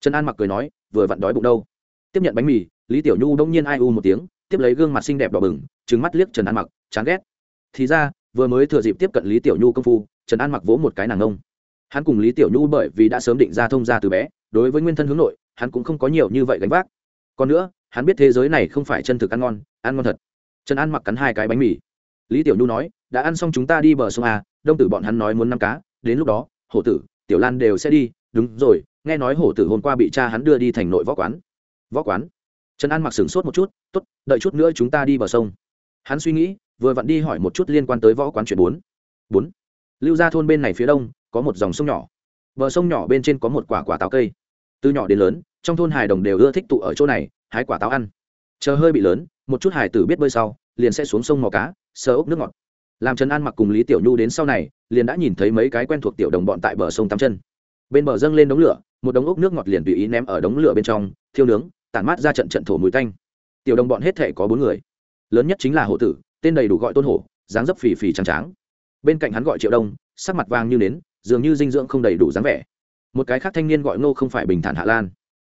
trần an mặc cười nói vừa vặn đói bụng đâu tiếp nhận bánh mì lý tiểu nhu đông nhiên ai u một tiếng tiếp lấy gương mặt xinh đẹp đỏ bừng trứng mắt liếc trần an mặc chán ghét thì ra vừa mới thừa dịp tiếp cận lý tiểu nhu công phu trần an mặc vỗ một cái nàng ngông hắn cùng lý tiểu nhu bởi vì đã sớm định ra thông ra từ bé, đối với nguyên thân hướng nội, hắn cũng không có nhiều như vậy gánh vác. Còn nữa, hắn biết thế giới này không phải chân thực ăn ngon ăn ngon thật. Trần an mặc cắn hai cái bánh mì. Lý tiểu nhu nói, đã ăn xong chúng ta đi bờ sông à đông tử bọn hắn nói muốn năm cá, đến lúc đó, hổ tử, tiểu lan đều sẽ đi. Đúng rồi, nghe nói hổ tử hôm qua bị cha hắn đưa đi thành nội võ quán. Võ quán? Trần an mặc sửng sốt một chút t ố t đợi chút nữa chúng ta đi bờ sông. Hắn suy nghĩ, vừa vặn đi hỏi một chút liên quan tới võ quán chuyện bốn. Bốn. Lưu ra thôn bên này phía đông có một dòng sông nhỏ. Bờ sông nhỏ bên trên có một quả quả táo cây. Từ nhỏ đến lớn, trong thôn hài đồng đều ưa thích tụ ở chỗ này, hái quả táo ăn. Chờ hơi bị lớn, một chút hài tử biết bơi sau, liền sẽ xuống sông mò cá, sơ ốc nước ngọt. Làm trần an mặc cùng lý tiểu nhu đến sau này, liền đã nhìn thấy mấy cái quen thuộc tiểu đồng bọn tại bờ sông tắm chân. Bên bờ dâng lên đống lửa, một đống ốc nước ngọt liền tùy ý ném ở đống lửa bên trong, thiêu nướng, tản mát ra trận trận thổ mùi tanh. Tiểu đồng bọn hết thể có bốn người. Lớn nhất chính là hộ tử, tên đầy đủ gọi tôn hổ, dáng dấp phì phì trắng tráng bên cạnh hắn gọi triệu đông, sắc mặt vàng như nến dường như dinh dưỡng không đầy đủ dáng vẻ. Một cái khác thanh niên gọi ngô không phải bình thản hạ lan.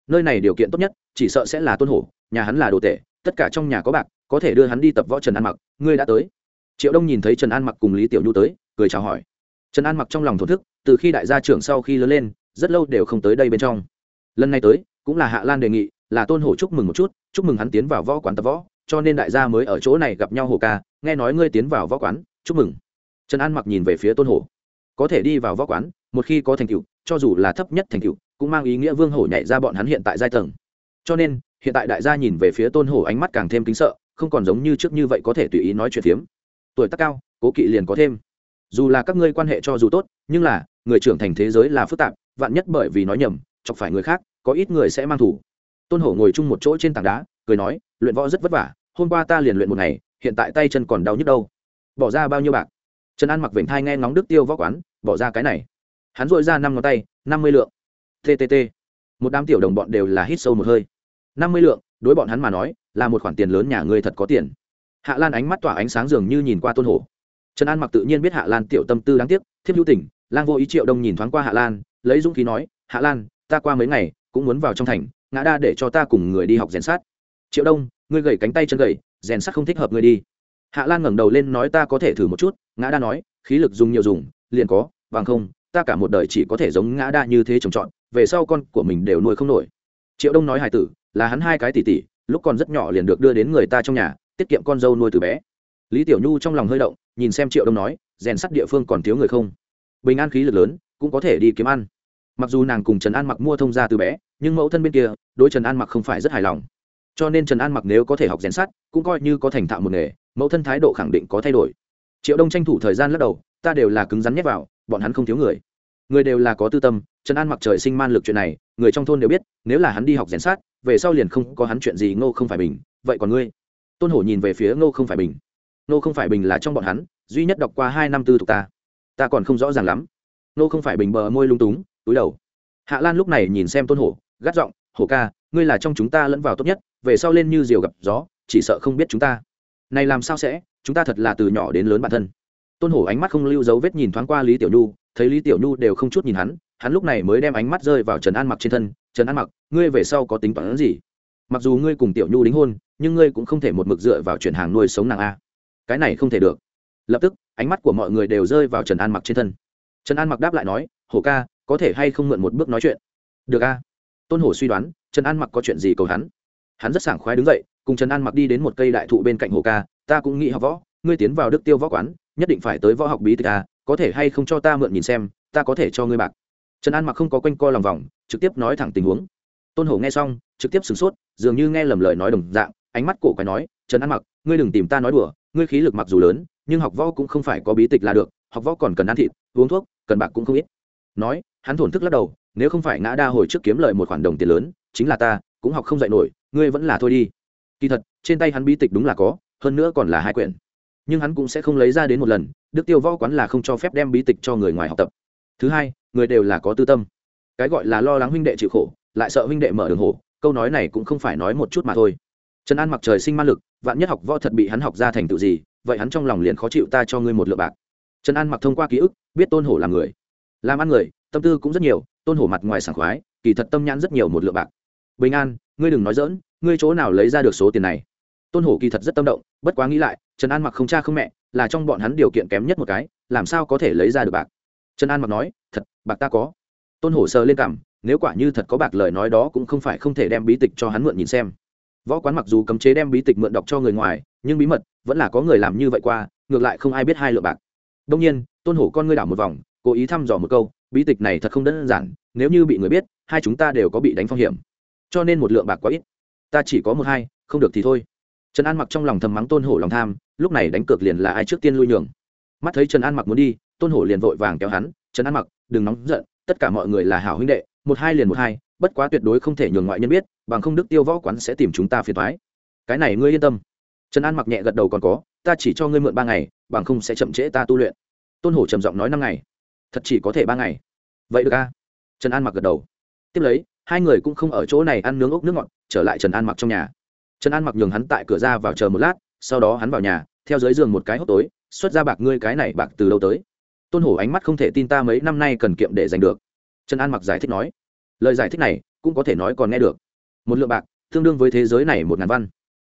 Nơi này điều kiện tốt nhất, chỉ sợ sẽ là tôn hổ, nhà hắn là đồ tệ tất cả trong nhà có bạc, có thể đưa hắn đi tập võ trần an mặc, ngươi đã tới. Triệu đông nhìn thấy trần an mặc cùng lý tiểu nhu tới, cười chào hỏi. Trần an mặc trong lòng thổ thức, từ khi đại gia trưởng sau khi lớn lên, rất lâu đều không tới đây bên trong. Lần này tới, cũng là hạ lan đề nghị, là tôn hổ chúc mừng một chút, chúc mừng hắn tiến vào võ quán tập võ, cho nên đại gia mới ở chỗ này gặp nhau hồ ca, nghe nói ngươi tiến vào võ quán, chúc mừng. Trần an mặc nhìn về phía tôn hổ có thể đi vào võ quán, một khi có thành tựu, cho dù là thấp nhất thành tựu, cũng mang ý nghĩa vương hổ nhảy ra bọn hắn hiện tại giai tầng. Cho nên, hiện tại đại gia nhìn về phía tôn hổ ánh mắt càng thêm kính sợ, không còn giống như trước như vậy có thể tùy ý nói chuyện phiếm. Tuổi tác cao, cố kỵ liền có thêm. Dù là các ngươi quan hệ cho dù tốt, nhưng là, người trưởng thành thế giới là phức tạp, vạn nhất bởi vì nói nhầm, chọc phải người khác, có ít người sẽ mang thủ. Tôn hổ ngồi chung một chỗ trên tảng đá, cười nói, luyện võ rất vất vả, hôm qua ta liền luyện một ngày, hiện tại tay chân còn đau nhức đâu. Bỏ ra bao nhiêu bạc? Trần an mặc vểnh thai nghe ngóng đức tiêu võ quán bỏ ra cái này. Hắn dội ra năm ngón tay, năm mươi lượng. Ttt một đám tiểu đồng bọn đều là hít sâu một hơi. năm mươi lượng, đối bọn hắn mà nói, là một khoản tiền lớn nhà ngươi thật có tiền. Hạ lan ánh mắt tỏa ánh sáng dường như nhìn qua tôn hổ. Trần an mặc tự nhiên biết hạ lan tiểu tâm tư đáng tiếc, thiếp hữu tình, lang vô ý triệu đông nhìn thoáng qua hạ lan, lấy dũng khí nói, hạ lan, ta qua mấy ngày, cũng muốn vào trong thành, ngã đa để cho ta cùng người đi học rèn sát triệu đông, ngươi gầy cánh tay chân gầy, rèn sắt không thích hợp ngươi đi. Hạ lan ngẩng đầu lên nói, ta có thể thử một chút. Ngã đa nói, khí lực dùng nhiều dùng liền có, bằng không, ta cả một đời chỉ có thể giống ngã đa như thế trồng trọt, về sau con của mình đều nuôi không nổi. Triệu đông nói hài tử, là hắn hai cái tỷ tỷ, lúc còn rất nhỏ liền được đưa đến người ta trong nhà, tiết kiệm con dâu nuôi từ bé. Lý tiểu nhu trong lòng hơi động, nhìn xem triệu đông nói, rèn sắt địa phương còn thiếu người không? Bình an khí lực lớn, cũng có thể đi kiếm ăn. Mặc dù nàng cùng trần an mặc mua thông ra từ bé, nhưng mẫu thân bên kia, đối trần an mặc không phải rất hài lòng. Cho nên trần an mặc nếu có thể học rèn sắt, cũng coi như có thành thạo một nghề, mẫu thân thái độ khẳng định có thay đổi. Triệu đông tranh thủ thời gian lắc đầu ta đều là cứng rắn nhét vào, bọn hắn không thiếu người. Người đều là có tư tâm, trần an mặc trời sinh man lực chuyện này, người trong thôn đều biết, nếu là hắn đi học rèn sát, về sau liền không có hắn chuyện gì ngô không phải bình, vậy còn ngươi? Tôn hổ nhìn về phía ngô không phải bình. Ngô không phải bình là trong bọn hắn, duy nhất đọc qua hai năm tư thuộc ta. Ta còn không rõ ràng lắm. Ngô không phải bình bờ môi lung túng, túi đầu. Hạ lan lúc này nhìn xem tôn hổ, gắt giọng, hổ ca, ngươi là trong chúng ta lẫn vào tốt nhất, về sau lên như diều gặp gió, chỉ sợ không biết chúng ta. Này làm sao sẽ, chúng ta thật là từ nhỏ đến lớn bản thân tôn hổ ánh mắt không lưu dấu vết nhìn thoáng qua lý tiểu nhu, thấy lý tiểu nhu đều không chút nhìn hắn hắn lúc này mới đem ánh mắt rơi vào trần an mặc trên thân, trần an mặc, ngươi về sau có tính toán gì? Mặc dù ngươi cùng tiểu nhu đính hôn, nhưng ngươi cũng không thể một mực dựa vào chuyển hàng nuôi sống nàng a. Cái này không thể được. Lập tức, ánh mắt của mọi người đều rơi vào trần an mặc trên thân. Trần an mặc đáp lại nói, hổ ca, có thể hay không mượn một bước nói chuyện? Được a. Tôn hổ suy đoán, trần an mặc có chuyện gì cầu hắn? Hắn rất sảng khoái đứng dậy, cùng trần an mặc đi đến một cây đại thụ bên cạnh hồ ca, ta cũng nghĩ học võ, ngươi tiến vào đức tiêu võ quán nhất định phải tới võ học bí tịch a có thể hay không cho ta mượn nhìn xem, ta có thể cho ngươi bạc. Trần an mặc không có quanh co lòng vòng, trực tiếp nói thẳng tình huống. Tôn hổ nghe xong, trực tiếp sửng sốt, dường như nghe lầm lời nói đồng dạng, ánh mắt cổ quái nói, trần an mặc, ngươi đừng tìm ta nói đùa, ngươi khí lực mặc dù lớn, nhưng học võ cũng không phải có bí tịch là được, học võ còn cần ăn thịt, uống thuốc, cần bạc cũng không ít. Nói, hắn thổn thức lắc đầu, nếu không phải ngã đa hồi trước kiếm lời một khoản đồng tiền lớn, chính là ta, cũng học không dạy nổi, ngươi vẫn là thôi đi. Kỳ thật, trên tay hắn bí tịch đúng là có, hơn nữa còn là hai quyển nhưng hắn cũng sẽ không lấy ra đến một lần, đức tiêu võ quán là không cho phép đem bí tịch cho người ngoài học tập. Thứ hai, người đều là có tư tâm. Cái gọi là lo lắng huynh đệ chịu khổ, lại sợ huynh đệ mở đường hổ, câu nói này cũng không phải nói một chút mà thôi. Trần an mặc trời sinh man lực, vạn nhất học võ thật bị hắn học ra thành tựu gì, vậy hắn trong lòng liền khó chịu ta cho ngươi một lượng bạc. Trần an mặc thông qua ký ức, biết tôn hổ là người. Làm ăn người, tâm tư cũng rất nhiều, tôn hổ mặt ngoài sảng khoái, kỳ thật tâm nhãn rất nhiều một lượng bạc. Bình an, ngươi đừng nói dỡn ngươi chỗ nào lấy ra được số tiền này? Tôn hổ kỳ thật rất tâm động, bất quá nghĩ lại trần an mặc không cha không mẹ, là trong bọn hắn điều kiện kém nhất một cái, làm sao có thể lấy ra được bạc? Trần an mặc nói, thật, bạc ta có. Tôn hổ sờ lên cảm nếu quả như thật có bạc lời nói đó cũng không phải không thể đem bí tịch cho hắn mượn nhìn xem. Võ quán mặc dù cấm chế đem bí tịch mượn đọc cho người ngoài, nhưng bí mật vẫn là có người làm như vậy qua, ngược lại không ai biết hai lượng bạc. Đông nhiên, tôn hổ con ngươi đảo một vòng, cố ý thăm dò một câu, bí tịch này thật không đơn giản, nếu như bị người biết, hai chúng ta đều có bị đánh phong hiểm. Cho nên một lượng bạc quá ít. Ta chỉ có một hai, không được thì thôi. Trần an mặc trong lòng thầm mắng tôn hổ lòng tham lúc này đánh cược liền là ai trước tiên lui nhường. Mắt thấy trần an mặc muốn đi, tôn hổ liền vội vàng kéo hắn, trần an mặc, đừng nóng giận, tất cả mọi người là hảo huynh đệ, một hai liền một hai, bất quá tuyệt đối không thể nhường ngoại nhân biết, bằng không đức tiêu võ quán sẽ tìm chúng ta phiền thoái cái này ngươi yên tâm. Trần an mặc nhẹ gật đầu, còn có, ta chỉ cho ngươi mượn ba ngày, bằng không sẽ chậm trễ ta tu luyện. Tôn hổ trầm giọng nói năm ngày. Thật chỉ có thể ba ngày. Vậy được a. Trần an mặc gật đầu. Tiếp lấy, hai người cũng không ở chỗ này ăn nướng ốc nước ngọt, trở lại trần an mặc trong nhà. Trần an mặc nhường hắn tại cửa ra vào chờ một lát sau đó hắn vào nhà, theo dưới giường một cái hốc tối, xuất ra bạc ngươi cái này bạc từ đâu tới. Tôn hổ ánh mắt không thể tin ta mấy năm nay cần kiệm để giành được. Trần an mặc giải thích nói, lời giải thích này cũng có thể nói còn nghe được. Một lượng bạc, tương đương với thế giới này một ngàn văn.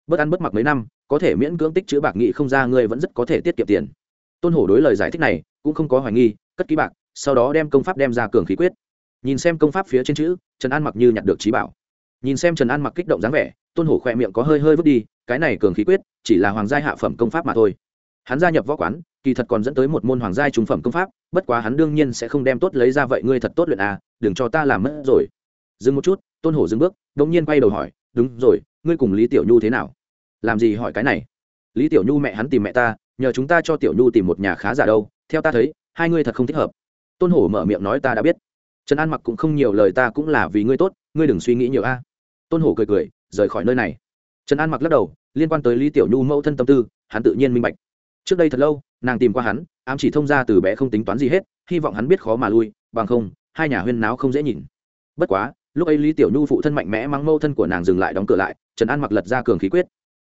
Bất ăn bất mặc mấy năm, có thể miễn cưỡng tích chữ bạc nghị không ra, ngươi vẫn rất có thể tiết kiệm tiền. Tôn hổ đối lời giải thích này cũng không có hoài nghi, cất ký bạc, sau đó đem công pháp đem ra cường khí quyết. Nhìn xem công pháp phía trên chữ, trần an mặc như nhặt được trí bảo. Nhìn xem trần an mặc kích động dáng vẻ, tôn hổ khoe miệng có hơi hơi vứt đi cái này cường khí quyết, chỉ là hoàng gia hạ phẩm công pháp mà thôi. Hắn gia nhập võ quán, kỳ thật còn dẫn tới một môn hoàng gia trung phẩm công pháp, bất quá hắn đương nhiên sẽ không đem tốt lấy ra vậy ngươi thật tốt luyện à đừng cho ta làm mất rồi. Dừng một chút, tôn hổ dừng bước đ ỗ n g nhiên quay đầu hỏi, đúng rồi, ngươi cùng lý tiểu nhu thế nào? Làm gì hỏi cái này? Lý tiểu nhu mẹ hắn tìm mẹ ta, nhờ chúng ta cho tiểu nhu tìm một nhà khá giả đâu, theo ta thấy, hai ngươi thật không thích hợp. Tôn hổ mở miệng nói, ta đã biết. Trần an mặc cũng không nhiều lời, ta cũng là vì ngươi tốt, ngươi đừng suy nghĩ nhiều a. Tôn hổ cười cười, rời khỏi nơi này trần an mặc lắc đầu, liên quan tới lý tiểu nhu mẫu thân tâm tư, hắn tự nhiên minh bạch. Trước đây thật lâu, nàng tìm qua hắn, ám chỉ thông ra từ bé không tính toán gì hết, hy vọng hắn biết khó mà lui, bằng không, hai nhà huyên náo không dễ nhìn. Bất quá, lúc ấy lý tiểu nhu phụ thân mạnh mẽ mắng mâu thân của nàng dừng lại đóng cửa lại, trần an mặc lật ra cường khí quyết.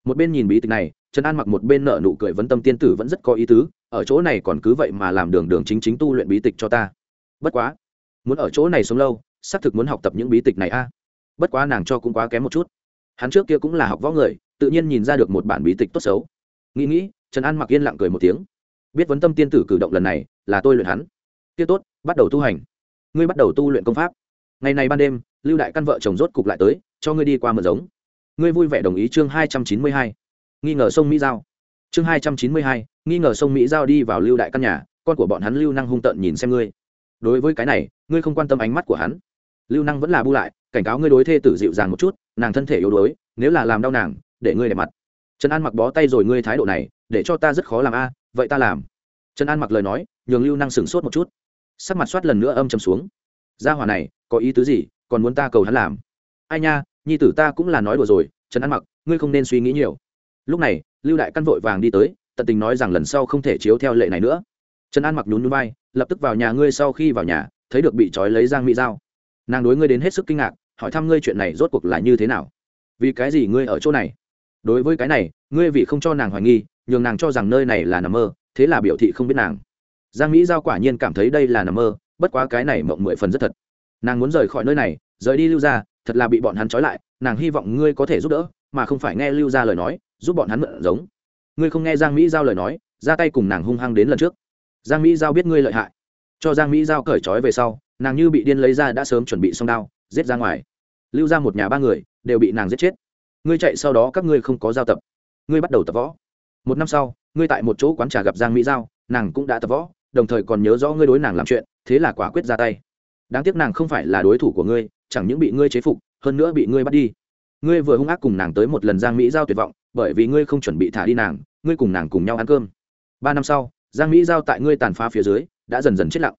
Một bên nhìn bí tịch này, trần an mặc một bên nợ nụ cười vấn tâm tiên tử vẫn rất có ý tứ, ở chỗ này còn cứ vậy mà làm đường đường chính chính tu luyện bí tịch cho ta. Bất quá, muốn ở chỗ này sống lâu, xác thực muốn học tập những bí tịch này a. Bất quá nàng cho cũng quá kém một chút hắn trước kia cũng là học võ người, tự nhiên nhìn ra được một bản bí tịch tốt xấu. Nghĩ nghĩ, trần an mặc yên lặng cười một tiếng. Biết vấn tâm tiên tử cử động lần này, là tôi luyện hắn. Kia tốt, bắt đầu tu hành. Ngươi bắt đầu tu luyện công pháp. Ngày này ban đêm, lưu đại căn vợ chồng rốt cục lại tới, cho ngươi đi qua mượn giống. Ngươi vui vẻ đồng ý chương hai trăm chín mươi hai. Nghi ngờ sông mỹ giao. Chương hai trăm chín mươi hai, nghi ngờ sông mỹ giao đi vào lưu đại căn nhà, con của bọn hắn lưu năng hung tợn nhìn xem ngươi. Đối với cái này, ngươi không quan tâm ánh mắt của hắn lưu năng vẫn là bu lại, cảnh cáo ngươi đối thê tử dịu dàng một chút, nàng thân thể yếu đuối, nếu là làm đau nàng, để ngươi đẹp mặt. Trần an mặc bó tay rồi ngươi thái độ này, để cho ta rất khó làm a, vậy ta làm. Trần an mặc lời nói, nhường lưu năng sửng sốt một chút. Sắc mặt soát lần nữa âm chầm xuống. Gia hỏa này, có ý tứ gì, còn muốn ta cầu hắn làm? Ai nha, nhi tử ta cũng là nói đùa rồi, trần an mặc, ngươi không nên suy nghĩ nhiều. Lúc này, lưu đại căn vội vàng đi tới, tận tình nói rằng lần sau không thể chiếu theo lệ này nữa. Trần an mặc nhún nhún vai, lập tức vào nhà ngươi sau khi vào nhà, thấy được bị trói lấy giang mỹ dao nàng đối ngươi đến hết sức kinh ngạc, hỏi thăm ngươi chuyện này rốt cuộc là như thế nào? Vì cái gì ngươi ở chỗ này? Đối với cái này, ngươi vì không cho nàng hoài nghi, nhường nàng cho rằng nơi này là nằm mơ, thế là biểu thị không biết nàng. Giang mỹ giao quả nhiên cảm thấy đây là nằm mơ, bất quá cái này mộng mười phần rất thật. Nàng muốn rời khỏi nơi này, rời đi lưu ra thật là bị bọn hắn trói lại, nàng hy vọng ngươi có thể giúp đỡ, mà không phải nghe lưu ra lời nói, giúp bọn hắn mượn giống. Ngươi không nghe giang mỹ giao lời nói, ra tay cùng nàng hung hăng đến lần trước. Giang mỹ giao biết ngươi lợi hại. Cho giang mỹ giao cởi trói về sau nàng như bị điên lấy ra đã sớm chuẩn bị xong đao, giết ra ngoài. Lưu ra một nhà ba người, đều bị nàng giết chết. Ngươi chạy sau đó các ngươi không có giao tập. Ngươi bắt đầu tập võ. Một năm sau, ngươi tại một chỗ quán trà gặp giang mỹ giao, nàng cũng đã tập võ, đồng thời còn nhớ rõ ngươi đối nàng làm chuyện, thế là quả quyết ra tay. Đáng tiếc nàng không phải là đối thủ của ngươi, chẳng những bị ngươi chế phục, hơn nữa bị ngươi bắt đi. Ngươi vừa hung ác cùng nàng tới một lần giang mỹ giao tuyệt vọng, bởi vì ngươi không chuẩn bị thả đi nàng, ngươi cùng nàng cùng nhau ăn cơm. Ba năm sau, giang mỹ giao tại ngươi tàn phá phía dưới, đã dần dần chết lặng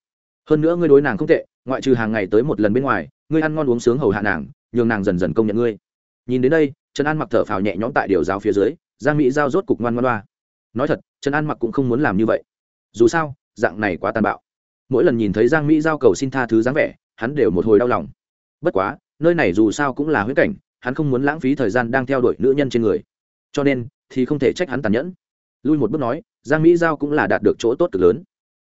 hơn nữa ngươi đối nàng không tệ, ngoại trừ hàng ngày tới một lần bên ngoài, ngươi ăn ngon uống sướng hầu hạ nàng, nhường nàng dần dần công nhận ngươi. Nhìn đến đây, trần an mặc thở phào nhẹ nhõm tại điều giáo phía dưới, giang mỹ giao rốt cục ngoan ngoan đoa nói thật, trần an mặc cũng không muốn làm như vậy. Dù sao, dạng này quá tàn bạo. Mỗi lần nhìn thấy giang mỹ giao cầu xin tha thứ dáng vẻ, hắn đều một hồi đau lòng. Bất quá, nơi này dù sao cũng là huyết cảnh, hắn không muốn lãng phí thời gian đang theo đuổi nữ nhân trên người. Cho nên, thì không thể trách hắn tàn nhẫn. Lui một bước nói, giang mỹ giao cũng là đạt được chỗ tốt cực lớn.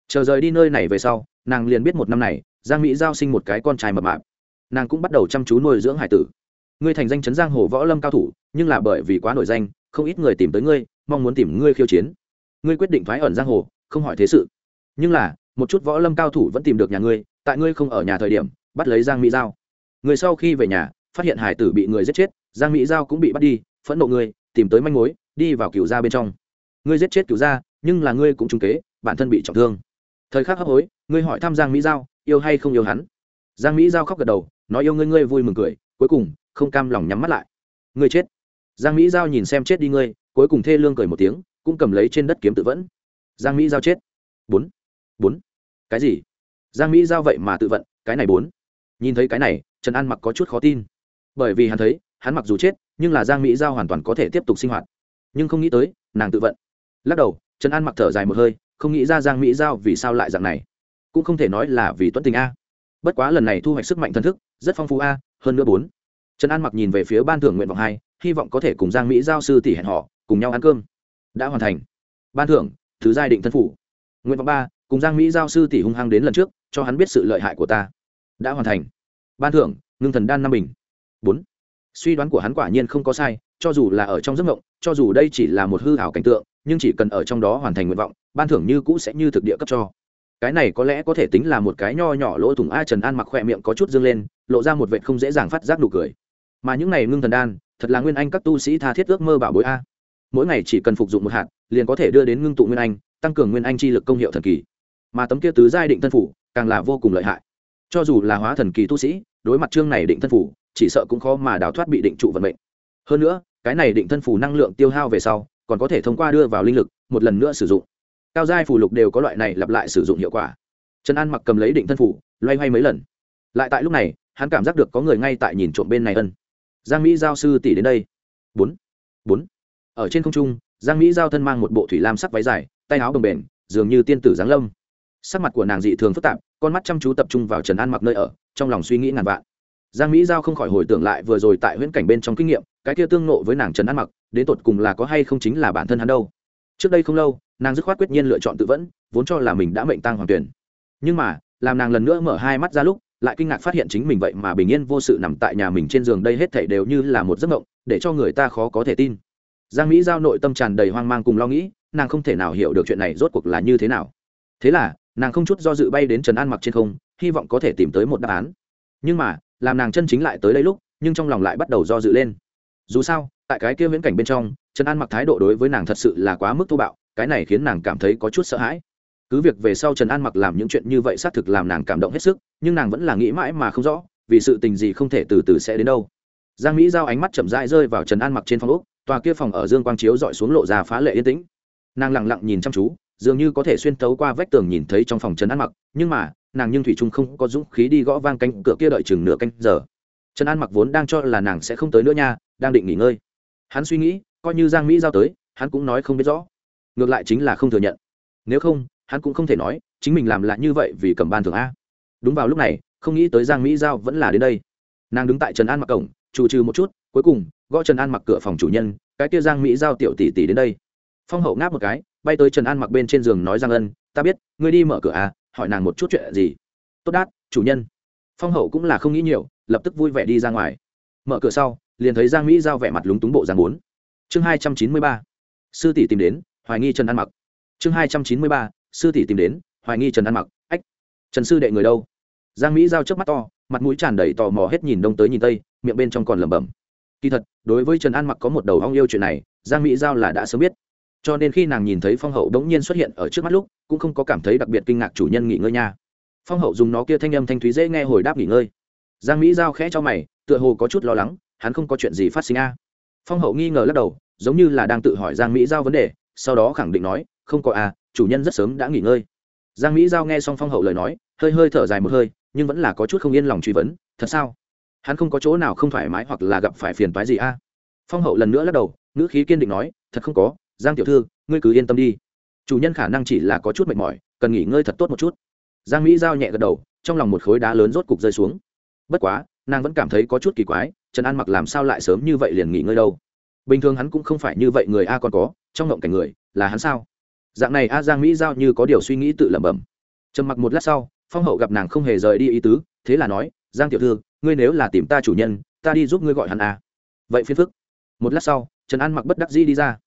Chờ rời đi nơi này về sau nàng liền biết một năm này, giang mỹ giao sinh một cái con trai mập mạp. Nàng cũng bắt đầu chăm chú nuôi dưỡng hải tử. Ngươi thành danh chấn giang hồ võ lâm cao thủ, nhưng là bởi vì quá nổi danh, không ít người tìm tới ngươi, mong muốn tìm ngươi khiêu chiến. Ngươi quyết định thoái ẩn giang hồ, không hỏi thế sự. Nhưng là, một chút võ lâm cao thủ vẫn tìm được nhà ngươi, tại ngươi không ở nhà thời điểm, bắt lấy giang mỹ giao. Người sau khi về nhà, phát hiện hải tử bị người giết chết, giang mỹ giao cũng bị bắt đi, phẫn nộ ngươi, tìm tới manh mối, đi vào cửu gia bên trong. Ngươi giết chết cửu gia, nhưng là ngươi cũng trung kế, bản thân bị trọng thương. Thời khắc hấp hối ngươi hỏi thăm giang mỹ giao, yêu hay không yêu hắn? Giang mỹ giao khóc gật đầu, nói yêu ngươi ngươi vui mừng cười, cuối cùng, không cam lòng nhắm mắt lại. Ngươi chết. Giang mỹ giao nhìn xem chết đi ngươi, cuối cùng thê lương cười một tiếng, cũng cầm lấy trên đất kiếm tự vẫn. Giang mỹ giao chết. Bốn. Bốn. Cái gì? Giang mỹ giao vậy mà tự vận, cái này bốn. Nhìn thấy cái này, trần an mặc có chút khó tin. Bởi vì hắn thấy, hắn mặc dù chết, nhưng là giang mỹ giao hoàn toàn có thể tiếp tục sinh hoạt. Nhưng không nghĩ tới, nàng tự vận. Lắc đầu, trần an mặc thở dài một hơi, không nghĩ ra giang mỹ giao vì sao lại dạng này cũng không thể nói là vì tuấn tình a. Bất quá lần này thu hoạch sức mạnh thần thức, rất phong phú a, hơn nữa bốn. Trần an mặc nhìn về phía ban thưởng nguyện vọng hai, hy vọng có thể cùng giang mỹ giao sư tỷ hẹn họ cùng nhau ăn cơm. Đã hoàn thành. Ban thưởng, thứ giai định thân phủ. Nguyện vọng ba, cùng giang mỹ giao sư tỷ hung hăng đến lần trước, cho hắn biết sự lợi hại của ta. Đã hoàn thành. Ban thưởng, ngưng thần đan năm bình. Bốn. Suy đoán của hắn quả nhiên không có sai, cho dù là ở trong giấc mộng, cho dù đây chỉ là một hư hảo cảnh tượng, nhưng chỉ cần ở trong đó hoàn thành nguyện vọng, ban thưởng như cũ sẽ như thực địa cấp cho cái này có lẽ có thể tính là một cái nho nhỏ lỗ thủng a trần an mặc khỏe miệng có chút dương lên, lộ ra một vệt không dễ dàng phát giác nụ cười. Mà những này ngưng thần đan, thật là nguyên anh các tu sĩ tha thiết ước mơ bảo bối a. Mỗi ngày chỉ cần phục dụng một hạt, liền có thể đưa đến ngưng tụ nguyên anh, tăng cường nguyên anh chi lực công hiệu thần kỳ. Mà tấm kia tứ giai định thân phủ, càng là vô cùng lợi hại. Cho dù là hóa thần kỳ tu sĩ, đối mặt chương này định thân phủ, chỉ sợ cũng khó mà đào thoát bị định trụ vận mệnh. Hơn nữa, cái này định thân phủ năng lượng tiêu hao về sau, còn có thể thông qua đưa vào linh lực, một lần nữa sử dụng cao giai phù lục đều có loại này lặp lại sử dụng hiệu quả. Trần an mặc cầm lấy định thân phủ loay hoay mấy lần. Lại tại lúc này, hắn cảm giác được có người ngay tại nhìn trộm bên này ân. Giang mỹ giao sư tỷ đến đây. Bốn. Bốn. Ở trên không trung, giang mỹ giao thân mang một bộ thủy lam sắc váy dài, tay áo bồng bềnh dường như tiên tử giáng lâm. Sắc mặt của nàng dị thường phức tạp, con mắt chăm chú tập trung vào trần an mặc nơi ở, trong lòng suy nghĩ ngàn vạn. Giang mỹ giao không khỏi hồi tưởng lại vừa rồi tại huyễn cảnh bên trong kinh nghiệm, cái kia tương nộ với nàng trần an mặc, đến tột cùng là có hay không chính là bản thân hắn đâu. Trước đây không lâu nàng dứt khoát quyết nhiên lựa chọn tự vẫn, vốn cho là mình đã mệnh tăng hoàng tuyển. Nhưng mà, làm nàng lần nữa mở hai mắt ra lúc, lại kinh ngạc phát hiện chính mình vậy mà bình yên vô sự nằm tại nhà mình trên giường đây hết thảy đều như là một giấc mộng, để cho người ta khó có thể tin. Giang mỹ giao nội tâm tràn đầy hoang mang cùng lo nghĩ, nàng không thể nào hiểu được chuyện này rốt cuộc là như thế nào. Thế là, nàng không chút do dự bay đến trần an mặc trên không, hy vọng có thể tìm tới một đáp án. Nhưng mà, làm nàng chân chính lại tới đây lúc, nhưng trong lòng lại bắt đầu do dự lên. Dù sao, tại cái kia viễn cảnh bên trong, trần an mặc thái độ đối với nàng thật sự là quá mức thô bạo cái này khiến nàng cảm thấy có chút sợ hãi. Cứ việc về sau trần an mặc làm những chuyện như vậy xác thực làm nàng cảm động hết sức, nhưng nàng vẫn là nghĩ mãi mà không rõ, vì sự tình gì không thể từ từ sẽ đến đâu. Giang mỹ giao ánh mắt chậm rãi rơi vào trần an mặc trên phòng úc tòa kia phòng ở dương quang chiếu dọi xuống lộ ra phá lệ yên tĩnh. Nàng lặng lặng nhìn chăm chú, dường như có thể xuyên tấu qua vách tường nhìn thấy trong phòng trần an mặc, nhưng mà, nàng nhưng thủy trung không có dũng khí đi gõ vang cánh cửa kia đợi chừng nửa canh giờ. Trần an mặc vốn đang cho là nàng sẽ không tới nữa nha, đang định nghỉ ngơi. Hắn suy nghĩ, coi như giang mỹ giao tới, hắn cũng nói không biết rõ ngược lại chính là không thừa nhận. Nếu không, hắn cũng không thể nói, chính mình làm lại như vậy vì cầm ban thường a. Đúng vào lúc này, không nghĩ tới giang mỹ giao vẫn là đến đây. Nàng đứng tại trần an mặc cổng, chủ trừ một chút, cuối cùng, gõ trần an mặc cửa phòng chủ nhân, cái kia giang mỹ giao tiểu tỷ tỷ đến đây. Phong hậu ngáp một cái, bay tới trần an mặc bên trên giường nói giang ân, ta biết, ngươi đi mở cửa à hỏi nàng một chút chuyện gì. Tốt đát, chủ nhân. Phong hậu cũng là không nghĩ nhiều, lập tức vui vẻ đi ra ngoài. Mở cửa sau, liền thấy giang mỹ giao vẻ mặt lúng túng bộ giang bốn. Chương hai trăm chín mươi ba. Sư tỷ tìm đến hoài nghi trần an mặc chương hai trăm chín mươi ba, sư tỷ tìm đến, hoài nghi trần an mặc, ách, trần sư đệ người đâu? Giang mỹ giao trước mắt to, mặt mũi tràn đầy tò mò hết nhìn đông tới nhìn tây, miệng bên trong còn lẩm bẩm. Kỳ thật, đối với trần an mặc có một đầu hong yêu chuyện này, giang mỹ giao là đã sớm biết. Cho nên khi nàng nhìn thấy phong hậu đống nhiên xuất hiện ở trước mắt lúc, cũng không có cảm thấy đặc biệt kinh ngạc chủ nhân nghỉ ngơi nha. Phong hậu dùng nó kia thanh âm thanh thúy dễ nghe hồi đáp nghỉ ngơi. Giang mỹ giao khẽ cho mày, tựa hồ có chút lo lắng, hắn không có chuyện gì phát sinh a. Phong hậu nghi ngờ lắc đầu, giống như là đang tự hỏi giang mỹ giao vấn đề sau đó khẳng định nói, không có a chủ nhân rất sớm đã nghỉ ngơi. Giang mỹ giao nghe xong phong hậu lời nói, hơi hơi thở dài một hơi, nhưng vẫn là có chút không yên lòng truy vấn, thật sao? Hắn không có chỗ nào không thoải mái hoặc là gặp phải phiền toái gì a phong hậu lần nữa lắc đầu, ngữ khí kiên định nói, thật không có, giang tiểu thư, ngươi cứ yên tâm đi. Chủ nhân khả năng chỉ là có chút mệt mỏi, cần nghỉ ngơi thật tốt một chút. Giang mỹ giao nhẹ gật đầu, trong lòng một khối đá lớn rốt cục rơi xuống. Bất quá, nàng vẫn cảm thấy có chút kỳ quái, trần an mặc làm sao lại sớm như vậy liền nghỉ ngơi đâu? Bình thường hắn cũng không phải như vậy người a còn có, trong ngộng cảnh người, là hắn sao? Dạng này a giang mỹ giao như có điều suy nghĩ tự lẩm bẩm. Trầm mặc một lát sau, phong hậu gặp nàng không hề rời đi ý tứ, thế là nói, giang tiểu thư, ngươi nếu là tìm ta chủ nhân, ta đi giúp ngươi gọi hắn a. Vậy phiền phức. Một lát sau, trần an mặc bất đắc dĩ đi ra.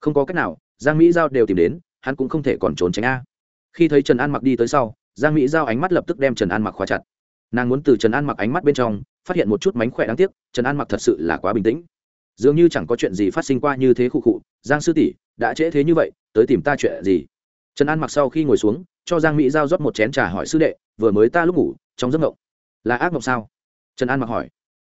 Không có cách nào, giang mỹ giao đều tìm đến, hắn cũng không thể còn trốn tránh a. Khi thấy trần an mặc đi tới sau, giang mỹ giao ánh mắt lập tức đem trần an mặc khóa chặt. Nàng muốn từ trần an mặc ánh mắt bên trong, phát hiện một chút mánh khỏe đáng tiếc, trần an mặc thật sự là quá bình tĩnh dường như chẳng có chuyện gì phát sinh qua như thế khu khụ, giang sư tỷ, đã trễ thế như vậy, tới tìm ta chuyện gì? Trần an mặc sau khi ngồi xuống, cho giang mỹ giao rót một chén trà hỏi sư đệ, vừa mới ta lúc ngủ, trong giấc mộng là ác mộng sao? Trần an mặc hỏi.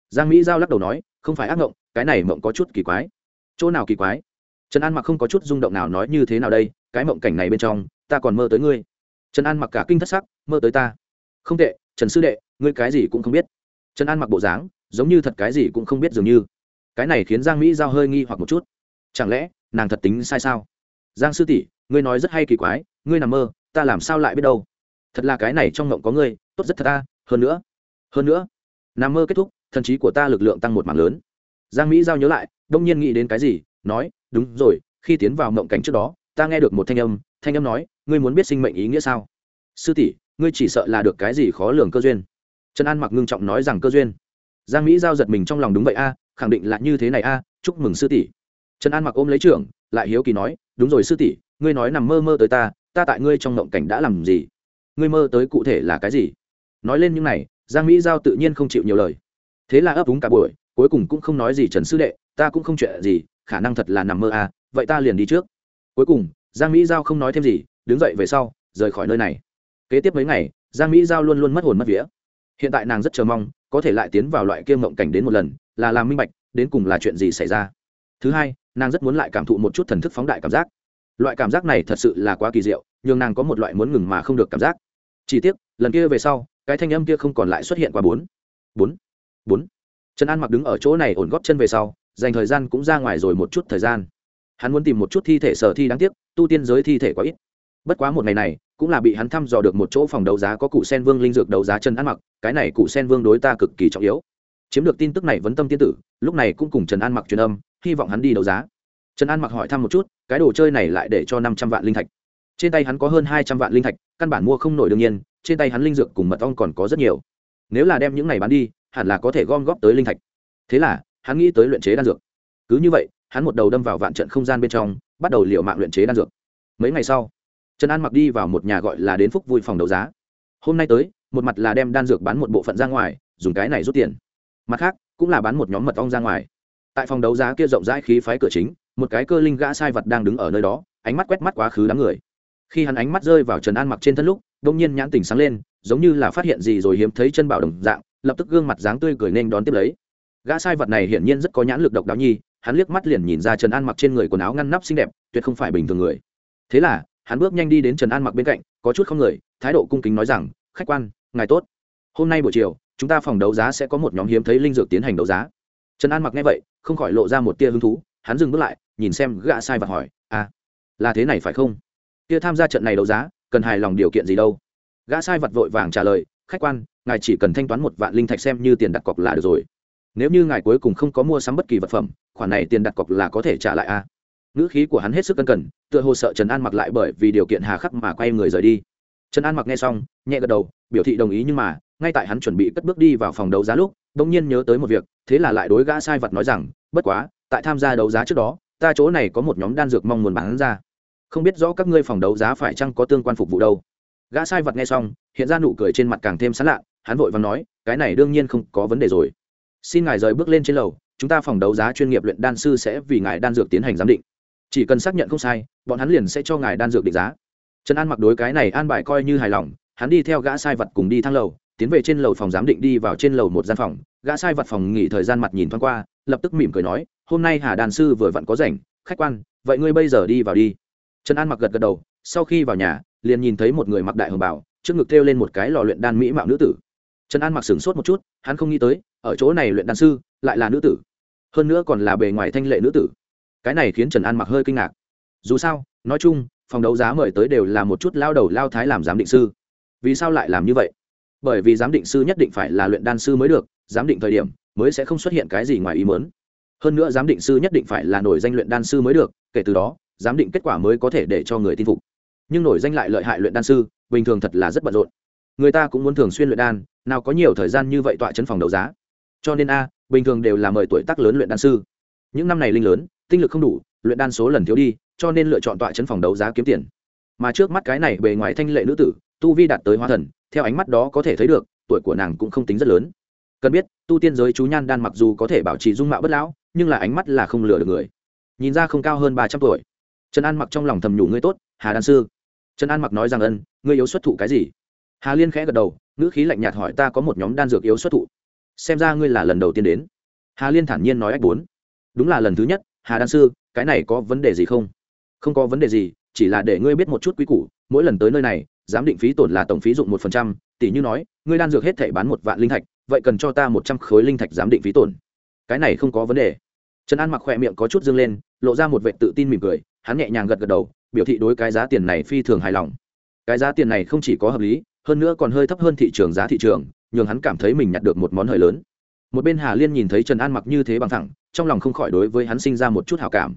Giang mỹ giao lắc đầu nói, không phải ác mộng cái này mộng có chút kỳ quái. Chỗ nào kỳ quái? Trần an mặc không có chút rung động nào nói như thế nào đây, cái mộng cảnh này bên trong, ta còn mơ tới ngươi. Trần an mặc cả kinh thất sắc, mơ tới ta. Không tệ, trần sư đệ, ngươi cái gì cũng không biết. Trần an mặc bộ dáng, giống như thật cái gì cũng không biết dường như cái này khiến giang mỹ giao hơi nghi hoặc một chút. Chẳng lẽ, nàng thật tính sai sao? Giang sư tỷ, ngươi nói rất hay kỳ quái, ngươi nằm mơ, ta làm sao lại biết đâu? Thật là cái này trong mộng có ngươi, tốt rất thật ta, hơn nữa hơn nữa, nằm mơ kết thúc, thần trí của ta lực lượng tăng một mảng lớn. Giang mỹ giao nhớ lại, đông nhiên nghĩ đến cái gì, nói, đúng rồi, khi tiến vào mộng cảnh trước đó, ta nghe được một thanh âm thanh âm nói, ngươi muốn biết sinh mệnh ý nghĩa sao? Sư tỷ, ngươi chỉ sợ là được cái gì khó lường cơ duyên. Trần an mặc ngưng trọng nói rằng cơ duyên. Giang mỹ giao giật mình trong lòng đúng vậy a khẳng định là như thế này a, chúc mừng sư tỷ. Trần an mặc ôm lấy trưởng, lại hiếu kỳ nói, đúng rồi sư tỷ, ngươi nói nằm mơ mơ tới ta ta tại ngươi trong ngộng cảnh đã làm gì? Ngươi mơ tới cụ thể là cái gì? Nói lên những này, giang mỹ giao tự nhiên không chịu nhiều lời. Thế là ấp úng cả buổi, cuối cùng cũng không nói gì trần sư đệ, ta cũng không chuyện gì, khả năng thật là nằm mơ à vậy ta liền đi trước. Cuối cùng, giang mỹ giao không nói thêm gì, đứng dậy về sau, rời khỏi nơi này. Kế tiếp mấy ngày, giang mỹ giao luôn luôn mất hồn mất vía. Hiện tại nàng rất chờ mong, có thể lại tiến vào loại kia mộng cảnh đến một lần là làm minh bạch, đến cùng là chuyện gì xảy ra. Thứ hai, nàng rất muốn lại cảm thụ một chút thần thức phóng đại cảm giác. Loại cảm giác này thật sự là quá kỳ diệu nhưng nàng có một loại muốn ngừng mà không được cảm giác. Chỉ tiếc, lần kia về sau, cái thanh âm kia không còn lại xuất hiện qua bốn. Bốn. Bốn. Trần an mặc đứng ở chỗ này ổn góp chân về sau, dành thời gian cũng ra ngoài rồi một chút thời gian. Hắn muốn tìm một chút thi thể sở thi đáng tiếc, tu tiên giới thi thể quá ít. Bất quá một ngày này, cũng là bị hắn thăm dò được một chỗ phòng đấu giá có cụ sen vương linh dược đấu giá Trần An mặc, cái này cụ sen vương đối ta cực kỳ trọng yếu chiếm được tin tức này vấn tâm tiên tử, lúc này cũng cùng trần an mặc truyền âm, hy vọng hắn đi đấu giá. Trần an mặc hỏi thăm một chút, cái đồ chơi này lại để cho năm trăm vạn linh thạch. Trên tay hắn có hơn hai trăm vạn linh thạch, căn bản mua không nổi đương nhiên, trên tay hắn linh dược cùng mật ong còn có rất nhiều. Nếu là đem những này bán đi, hẳn là có thể gom góp tới linh thạch. Thế là, hắn nghĩ tới luyện chế đan dược. Cứ như vậy, hắn một đầu đâm vào vạn trận không gian bên trong, bắt đầu liệu mạng luyện chế đan dược. Mấy ngày sau, trần an mặc đi vào một nhà gọi là đến phúc vui phòng đấu giá. Hôm nay tới, một mặt là đem đan dược bán một bộ phận ra ngoài, dùng cái này rút tiền mặt khác, cũng là bán một nhóm mật ong ra ngoài. Tại phòng đấu giá kia rộng rãi khí phái cửa chính, một cái cơ linh gã sai vật đang đứng ở nơi đó, ánh mắt quét mắt quá khứ đám người. Khi hắn ánh mắt rơi vào trần an mặc trên thân lúc đông nhiên nhãn tỉnh sáng lên, giống như là phát hiện gì rồi hiếm thấy chân bảo đồng dạng, lập tức gương mặt dáng tươi cười nên đón tiếp lấy. Gã sai vật này hiển nhiên rất có nhãn lực độc đáo nhi, hắn liếc mắt liền nhìn ra trần an mặc trên người quần áo ngăn nắp xinh đẹp, tuyệt không phải bình thường người. Thế là, hắn bước nhanh đi đến trần an mặc bên cạnh, có chút không người, thái độ cung kính nói rằng, khách quan, ngài tốt. Hôm nay buổi chiều chúng ta phòng đấu giá sẽ có một nhóm hiếm thấy linh dược tiến hành đấu giá. Trần an mặc nghe vậy, không khỏi lộ ra một tia hứng thú, hắn dừng bước lại, nhìn xem gã sai vật hỏi à là thế này phải không? Kia tham gia trận này đấu giá, cần hài lòng điều kiện gì đâu? Gã sai vật vội vàng trả lời, khách quan, ngài chỉ cần thanh toán một vạn linh thạch xem như tiền đặt cọc là được rồi. Nếu như ngài cuối cùng không có mua sắm bất kỳ vật phẩm, khoản này tiền đặt cọc là có thể trả lại a. À? ngữ khí của hắn hết sức cân cần tựa hồ sợ trần an mặc lại bởi vì điều kiện hà khắc mà quay người rời đi. Trần an mặc nghe xong, nhẹ gật đầu, biểu thị đồng ý nhưng mà ngay tại hắn chuẩn bị cất bước đi vào phòng đấu giá lúc, bỗng nhiên nhớ tới một việc, thế là lại đối gã sai vật nói rằng, bất quá, tại tham gia đấu giá trước đó, ta chỗ này có một nhóm đan dược mong muốn bán ra. Không biết rõ các ngươi phòng đấu giá phải chăng có tương quan phục vụ đâu. Gã sai vật nghe xong, hiện ra nụ cười trên mặt càng thêm sán lạ, hắn vội và nói, cái này đương nhiên không có vấn đề rồi. Xin ngài rời bước lên trên lầu, chúng ta phòng đấu giá chuyên nghiệp luyện đan sư sẽ vì ngài đan dược tiến hành giám định. Chỉ cần xác nhận không sai, bọn hắn liền sẽ cho ngài đan dược định giá. Trần an mặc đối cái này an bài coi như hài lòng, hắn đi theo gã sai vật cùng đi thang lầu tiến về trên lầu phòng giám định đi vào trên lầu một gian phòng. Gã sai vật phòng nghỉ thời gian mặt nhìn thoáng qua, lập tức mỉm cười nói, hôm nay hà đàn sư vừa vặn có rảnh, khách quan, vậy ngươi bây giờ đi vào đi. Trần an mặc gật gật đầu, sau khi vào nhà, liền nhìn thấy một người mặc đại hồng bảo trước ngực thêu lên một cái lò luyện đan mỹ mạo nữ tử. Trần an mặc sửng sốt một chút, hắn không nghĩ tới, ở chỗ này luyện đan sư lại là nữ tử. Hơn nữa còn là bề ngoài thanh lệ nữ tử. Cái này khiến trần an mặc hơi kinh ngạc. Dù sao, nói chung, phòng đấu giá mời tới đều là một chút lao đầu lao thái làm giám định sư. Vì sao lại làm như vậy? Bởi vì giám định sư nhất định phải là luyện đan sư mới được, giám định thời điểm mới sẽ không xuất hiện cái gì ngoài ý mớn hơn nữa giám định sư nhất định phải là nổi danh luyện đan sư mới được, kể từ đó, giám định kết quả mới có thể để cho người tin phục. Nhưng nổi danh lại lợi hại luyện đan sư, bình thường thật là rất bận rộn. Người ta cũng muốn thường xuyên luyện đan, nào có nhiều thời gian như vậy tọa chân phòng đấu giá. Cho nên a, bình thường đều là mời tuổi tác lớn luyện đan sư. Những năm này linh lớn, tinh lực không đủ, luyện đan số lần thiếu đi, cho nên lựa chọn tọa chân phòng đấu giá kiếm tiền. Mà trước mắt cái này bề ngoài thanh lệ nữ tử tu vi đạt tới hóa thần, theo ánh mắt đó có thể thấy được, tuổi của nàng cũng không tính rất lớn. Cần biết, tu tiên giới chú nhan đan mặc dù có thể bảo trì dung mạo bất lão, nhưng là ánh mắt là không lừa được người. Nhìn ra không cao hơn ba trăm tuổi. Trần an mặc trong lòng thầm nhủ ngươi tốt, hà đan sư. Trần an mặc nói rằng ân, ngươi yếu xuất thụ cái gì? Hà liên khẽ gật đầu, ngữ khí lạnh nhạt hỏi ta có một nhóm đan dược yếu xuất thụ. Xem ra ngươi là lần đầu tiên đến. Hà liên thản nhiên nói ách bốn. Đúng là lần thứ nhất, hà đan sư, cái này có vấn đề gì không? Không có vấn đề gì, chỉ là để ngươi biết một chút quý củ, mỗi lần tới nơi này giám định phí tổn là tổng phí dụng một phần trăm, tỷ như nói, ngươi đan dược hết thể bán một vạn linh thạch, vậy cần cho ta một trăm khối linh thạch giám định phí tổn. Cái này không có vấn đề. Trần an mặc khỏe miệng có chút dương lên, lộ ra một vệ tự tin mỉm cười, hắn nhẹ nhàng gật gật đầu, biểu thị đối cái giá tiền này phi thường hài lòng. Cái giá tiền này không chỉ có hợp lý, hơn nữa còn hơi thấp hơn thị trường giá thị trường, nhường hắn cảm thấy mình nhặt được một món hời lớn. Một bên hà liên nhìn thấy trần an mặc như thế bằng thẳng, trong lòng không khỏi đối với hắn sinh ra một chút hào cảm.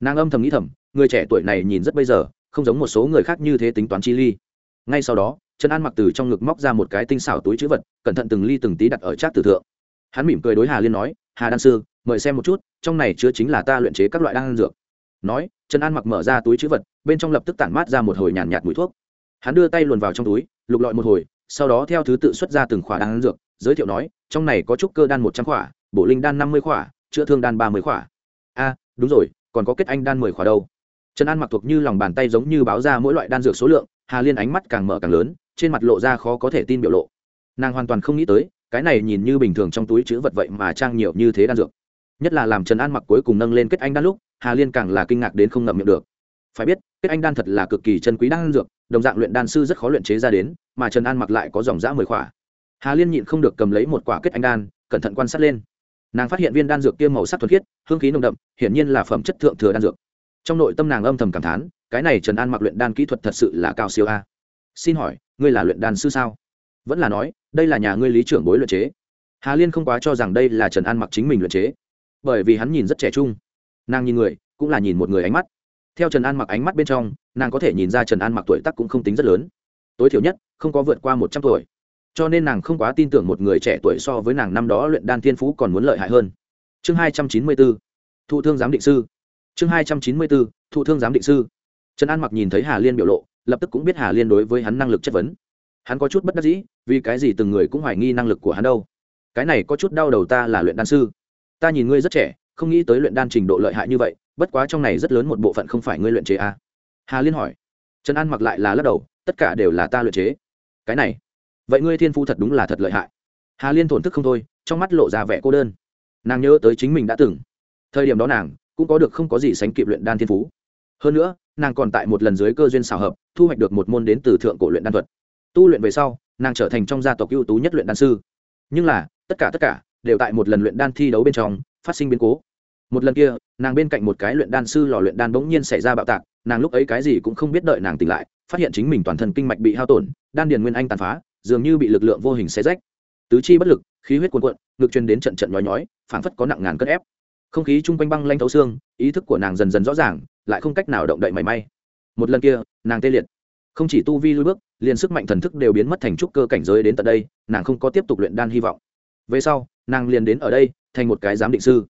Nàng âm thầm nghĩ thầm, người trẻ tuổi này nhìn rất bây giờ, không giống một số người khác như thế tính toán chi ly ngay sau đó trần an mặc từ trong ngực móc ra một cái tinh xảo túi chữ vật cẩn thận từng ly từng tí đặt ở trác tử thượng. Hắn mỉm cười đối hà liên nói hà đan sư mời xem một chút trong này chứa chính là ta luyện chế các loại đan dược. Nói trần an mặc mở ra túi chữ vật bên trong lập tức tản mát ra một hồi nhàn nhạt, mùi thuốc. Hắn đưa tay luồn vào trong túi lục lọi một hồi sau đó theo thứ tự xuất ra từng khỏa đan dược giới thiệu nói trong này có trúc cơ đan một trăm khỏa bộ linh đan năm mươi khỏa chữa thương đan ba mươi khỏa. A đúng rồi còn có kết anh đan mười khỏa đâu. Trần an mặc thuộc như lòng bàn tay giống như báo ra mỗi loại đan dược số lượng hà liên ánh mắt càng mở càng lớn, trên mặt lộ ra khó có thể tin biểu lộ. Nàng hoàn toàn không nghĩ tới, cái này nhìn như bình thường trong túi chữ vật vậy mà trang nhiều như thế đan dược. Nhất là làm trần an mặc cuối cùng nâng lên kết anh đan lúc, hà liên càng là kinh ngạc đến không ngậm miệng được. Phải biết, kết anh đan thật là cực kỳ chân quý đan dược, đồng dạng luyện đan sư rất khó luyện chế ra đến, mà trần an mặc lại có dòng dã mười khỏa. Hà liên nhịn không được cầm lấy một quả kết anh đan, cẩn thận quan sát lên. Nàng phát hiện viên đan dược kia màu sắc thuần khiết, hương khí nồng đậm, hiển nhiên là phẩm chất thượng thừa đan dược. Trong nội tâm nàng âm thầm cảm thán cái này trần an mặc luyện đan kỹ thuật thật sự là cao siêu a. Xin hỏi, ngươi là luyện đan sư sao? Vẫn là nói, đây là nhà ngươi lý trưởng bối luyện chế. Hà liên không quá cho rằng đây là trần an mặc chính mình luyện chế. Bởi vì hắn nhìn rất trẻ trung. Nàng nhìn người, cũng là nhìn một người ánh mắt. Theo trần an mặc ánh mắt bên trong, nàng có thể nhìn ra trần an mặc tuổi tác cũng không tính rất lớn. Tối thiểu nhất, không có vượt qua một trăm tuổi. Cho nên nàng không quá tin tưởng một người trẻ tuổi so với nàng năm đó luyện đan thiên phú còn muốn lợi hại hơn. Chương hai trăm chín mươi bốn, thụ thương giám định sư. Chương hai trăm chín mươi bốn, thụ thương giám định sư trần an mặc nhìn thấy hà liên biểu lộ, lập tức cũng biết hà liên đối với hắn năng lực chất vấn. Hắn có chút bất đắc dĩ, vì cái gì từng người cũng hoài nghi năng lực của hắn đâu? Cái này có chút đau đầu ta là luyện đan sư. Ta nhìn ngươi rất trẻ, không nghĩ tới luyện đan trình độ lợi hại như vậy, bất quá trong này rất lớn một bộ phận không phải ngươi luyện chế à. hà liên hỏi. Trần an mặc lại là lắc đầu, tất cả đều là ta luyện chế. Cái này, vậy ngươi thiên phu thật đúng là thật lợi hại. Hà liên thổn thức không thôi, trong mắt lộ ra vẻ cô đơn. Nàng nhớ tới chính mình đã từng. Thời điểm đó nàng, cũng có được không có gì sánh kịp luyện đan thiên phú. Hơn nữa nàng còn tại một lần dưới cơ duyên xảo hợp, thu hoạch được một môn đến từ thượng cổ luyện đan thuật. Tu luyện về sau, nàng trở thành trong gia tộc ưu tú nhất luyện đan sư. Nhưng là, tất cả tất cả đều tại một lần luyện đan thi đấu bên trong phát sinh biến cố. Một lần kia, nàng bên cạnh một cái luyện đan sư lò luyện đan bỗng nhiên xảy ra bạo tạc, nàng lúc ấy cái gì cũng không biết đợi nàng tỉnh lại, phát hiện chính mình toàn thân kinh mạch bị hao tổn, đan điền nguyên anh tàn phá, dường như bị lực lượng vô hình xé rách. Tứ chi bất lực, khí huyết cuồn cuộn, ngực truyền đến trận trận nhói nhói, phảng phất có nặng ngàn cất ép. Không khí chung quanh băng lanh thấu xương, ý thức của nàng dần dần rõ ràng lại không cách nào động đậy mảy may. Một lần kia, nàng tê liệt. Không chỉ tu vi lui bước, liền sức mạnh thần thức đều biến mất thành trúc cơ cảnh giới đến tận đây, nàng không có tiếp tục luyện đan hy vọng. Về sau, nàng liền đến ở đây, thành một cái giám định sư.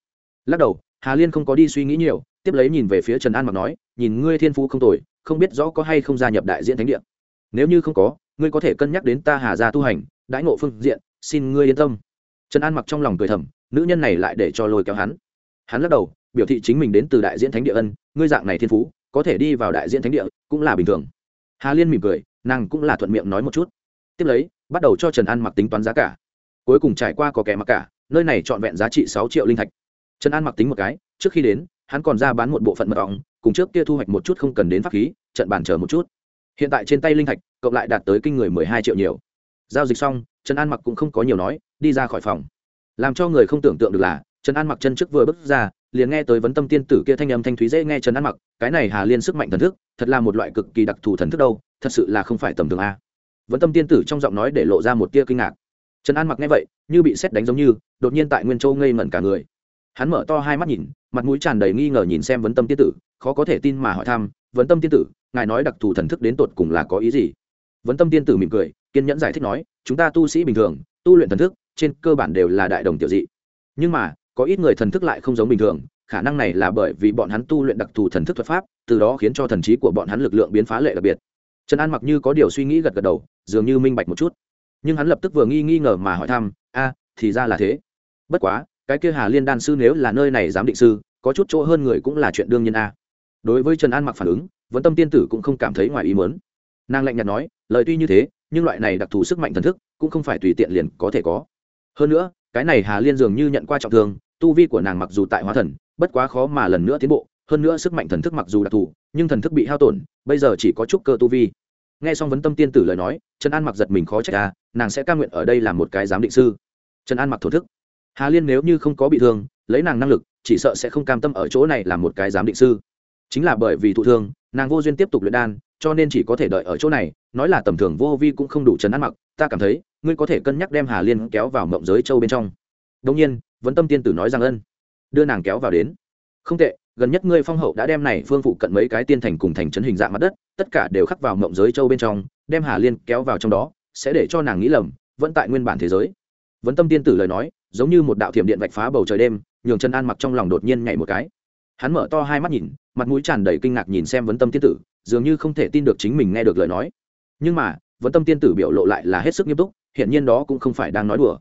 Lắc đầu, hà liên không có đi suy nghĩ nhiều, tiếp lấy nhìn về phía trần an mặc nói, nhìn ngươi thiên phú không tồi, không biết rõ có hay không gia nhập đại diện thánh địa. Nếu như không có, ngươi có thể cân nhắc đến ta hà gia tu hành, đãi ngộ phương diện, xin ngươi yên tâm. Trần an mặc trong lòng cười thầm, nữ nhân này lại để cho lôi kéo hắn. Hắn lắc đầu, biểu thị chính mình đến từ đại diễn thánh địa ân ngươi dạng này thiên phú, có thể đi vào đại diện thánh địa cũng là bình thường. Hà liên mỉm cười, nàng cũng là thuận miệng nói một chút. Tiếp lấy, bắt đầu cho trần an mặc tính toán giá cả. Cuối cùng trải qua có kẻ mặc cả, nơi này trọn vẹn giá trị sáu triệu linh thạch. Trần an mặc tính một cái, trước khi đến, hắn còn ra bán một bộ phận mật ong, cùng trước kia thu hoạch một chút không cần đến pháp khí, trận bàn chờ một chút. Hiện tại trên tay linh thạch, cộng lại đạt tới kinh người mười hai triệu nhiều. Giao dịch xong, trần an mặc cũng không có nhiều nói, đi ra khỏi phòng. Làm cho người không tưởng tượng được là, trần an mặc chân trước vừa bước ra liền nghe tới vấn tâm tiên tử kia thanh âm thanh thúy dễ nghe trần an mặc, cái này hà liên sức mạnh thần thức, thật là một loại cực kỳ đặc thù thần thức đâu, thật sự là không phải tầm thường a. Vấn tâm tiên tử trong giọng nói để lộ ra một tia kinh ngạc. Trần an mặc nghe vậy, như bị xét đánh giống như, đột nhiên tại nguyên châu ngây ngẩn cả người. Hắn mở to hai mắt nhìn, mặt mũi tràn đầy nghi ngờ nhìn xem vấn tâm tiên tử, khó có thể tin mà hỏi thăm, vấn tâm tiên tử, ngài nói đặc thù thần thức đến tột cùng là có ý gì? Vấn tâm tiên tử mỉm cười, kiên nhẫn giải thích nói, chúng ta tu sĩ bình thường, tu luyện thần thức, trên cơ bản đều là đại đồng tiểu dị. Nhưng mà có ít người thần thức lại không giống bình thường, khả năng này là bởi vì bọn hắn tu luyện đặc thù thần thức thuật pháp, từ đó khiến cho thần trí của bọn hắn lực lượng biến phá lệ đặc biệt. Trần an mặc như có điều suy nghĩ gật gật đầu, dường như minh bạch một chút. Nhưng hắn lập tức vừa nghi nghi ngờ mà hỏi thăm, a, thì ra là thế. Bất quá, cái kia hà liên đan sư nếu là nơi này giám định sư, có chút chỗ hơn người cũng là chuyện đương nhiên a. Đối với trần an mặc phản ứng vẫn tâm tiên tử cũng không cảm thấy ngoài ý mớn nàng lạnh nhạt nói, lời tuy như thế, nhưng loại này đặc thù sức mạnh thần thức cũng không phải tùy tiện liền có thể có. Hơn nữa, cái này hà liên dường như nhận qua trọng thương tu vi của nàng mặc dù tại hóa thần, bất quá khó mà lần nữa tiến bộ, hơn nữa sức mạnh thần thức mặc dù đặc thù, nhưng thần thức bị hao tổn, bây giờ chỉ có chút cơ tu vi. Nghe xong vấn tâm tiên tử lời nói, trần an mặc giật mình khó trách ra nàng sẽ ca nguyện ở đây làm một cái giám định sư. Trần an mặc thổ thức. Hà liên nếu như không có bị thương, lấy nàng năng lực, chỉ sợ sẽ không cam tâm ở chỗ này làm một cái giám định sư. Chính là bởi vì thụ thương, nàng vô duyên tiếp tục luyện đan, cho nên chỉ có thể đợi ở chỗ này, nói là tầm thường vô vi cũng không đủ trần An mặc, ta cảm thấy, ngươi có thể cân nhắc đem hà liên kéo vào mộng giới châu bên trong. Đông nhiên vấn tâm tiên tử nói rằng ân. Đưa nàng kéo vào đến. Không tệ, gần nhất ngươi phong hậu đã đem này phương phụ cận mấy cái tiên thành cùng thành trấn hình dạng mặt đất, tất cả đều khắc vào mộng giới châu bên trong, đem hà liên kéo vào trong đó, sẽ để cho nàng nghĩ lầm, vẫn tại nguyên bản thế giới. Vấn tâm tiên tử lời nói, giống như một đạo thiểm điện vạch phá bầu trời đêm, nhường chân an mặc trong lòng đột nhiên nhảy một cái. Hắn mở to hai mắt nhìn, mặt mũi tràn đầy kinh ngạc nhìn xem vấn tâm tiên tử, dường như không thể tin được chính mình nghe được lời nói. Nhưng mà, vấn tâm tiên tử biểu lộ lại là hết sức nghiêm túc hiện nhiên đó cũng không phải đang nói đùa.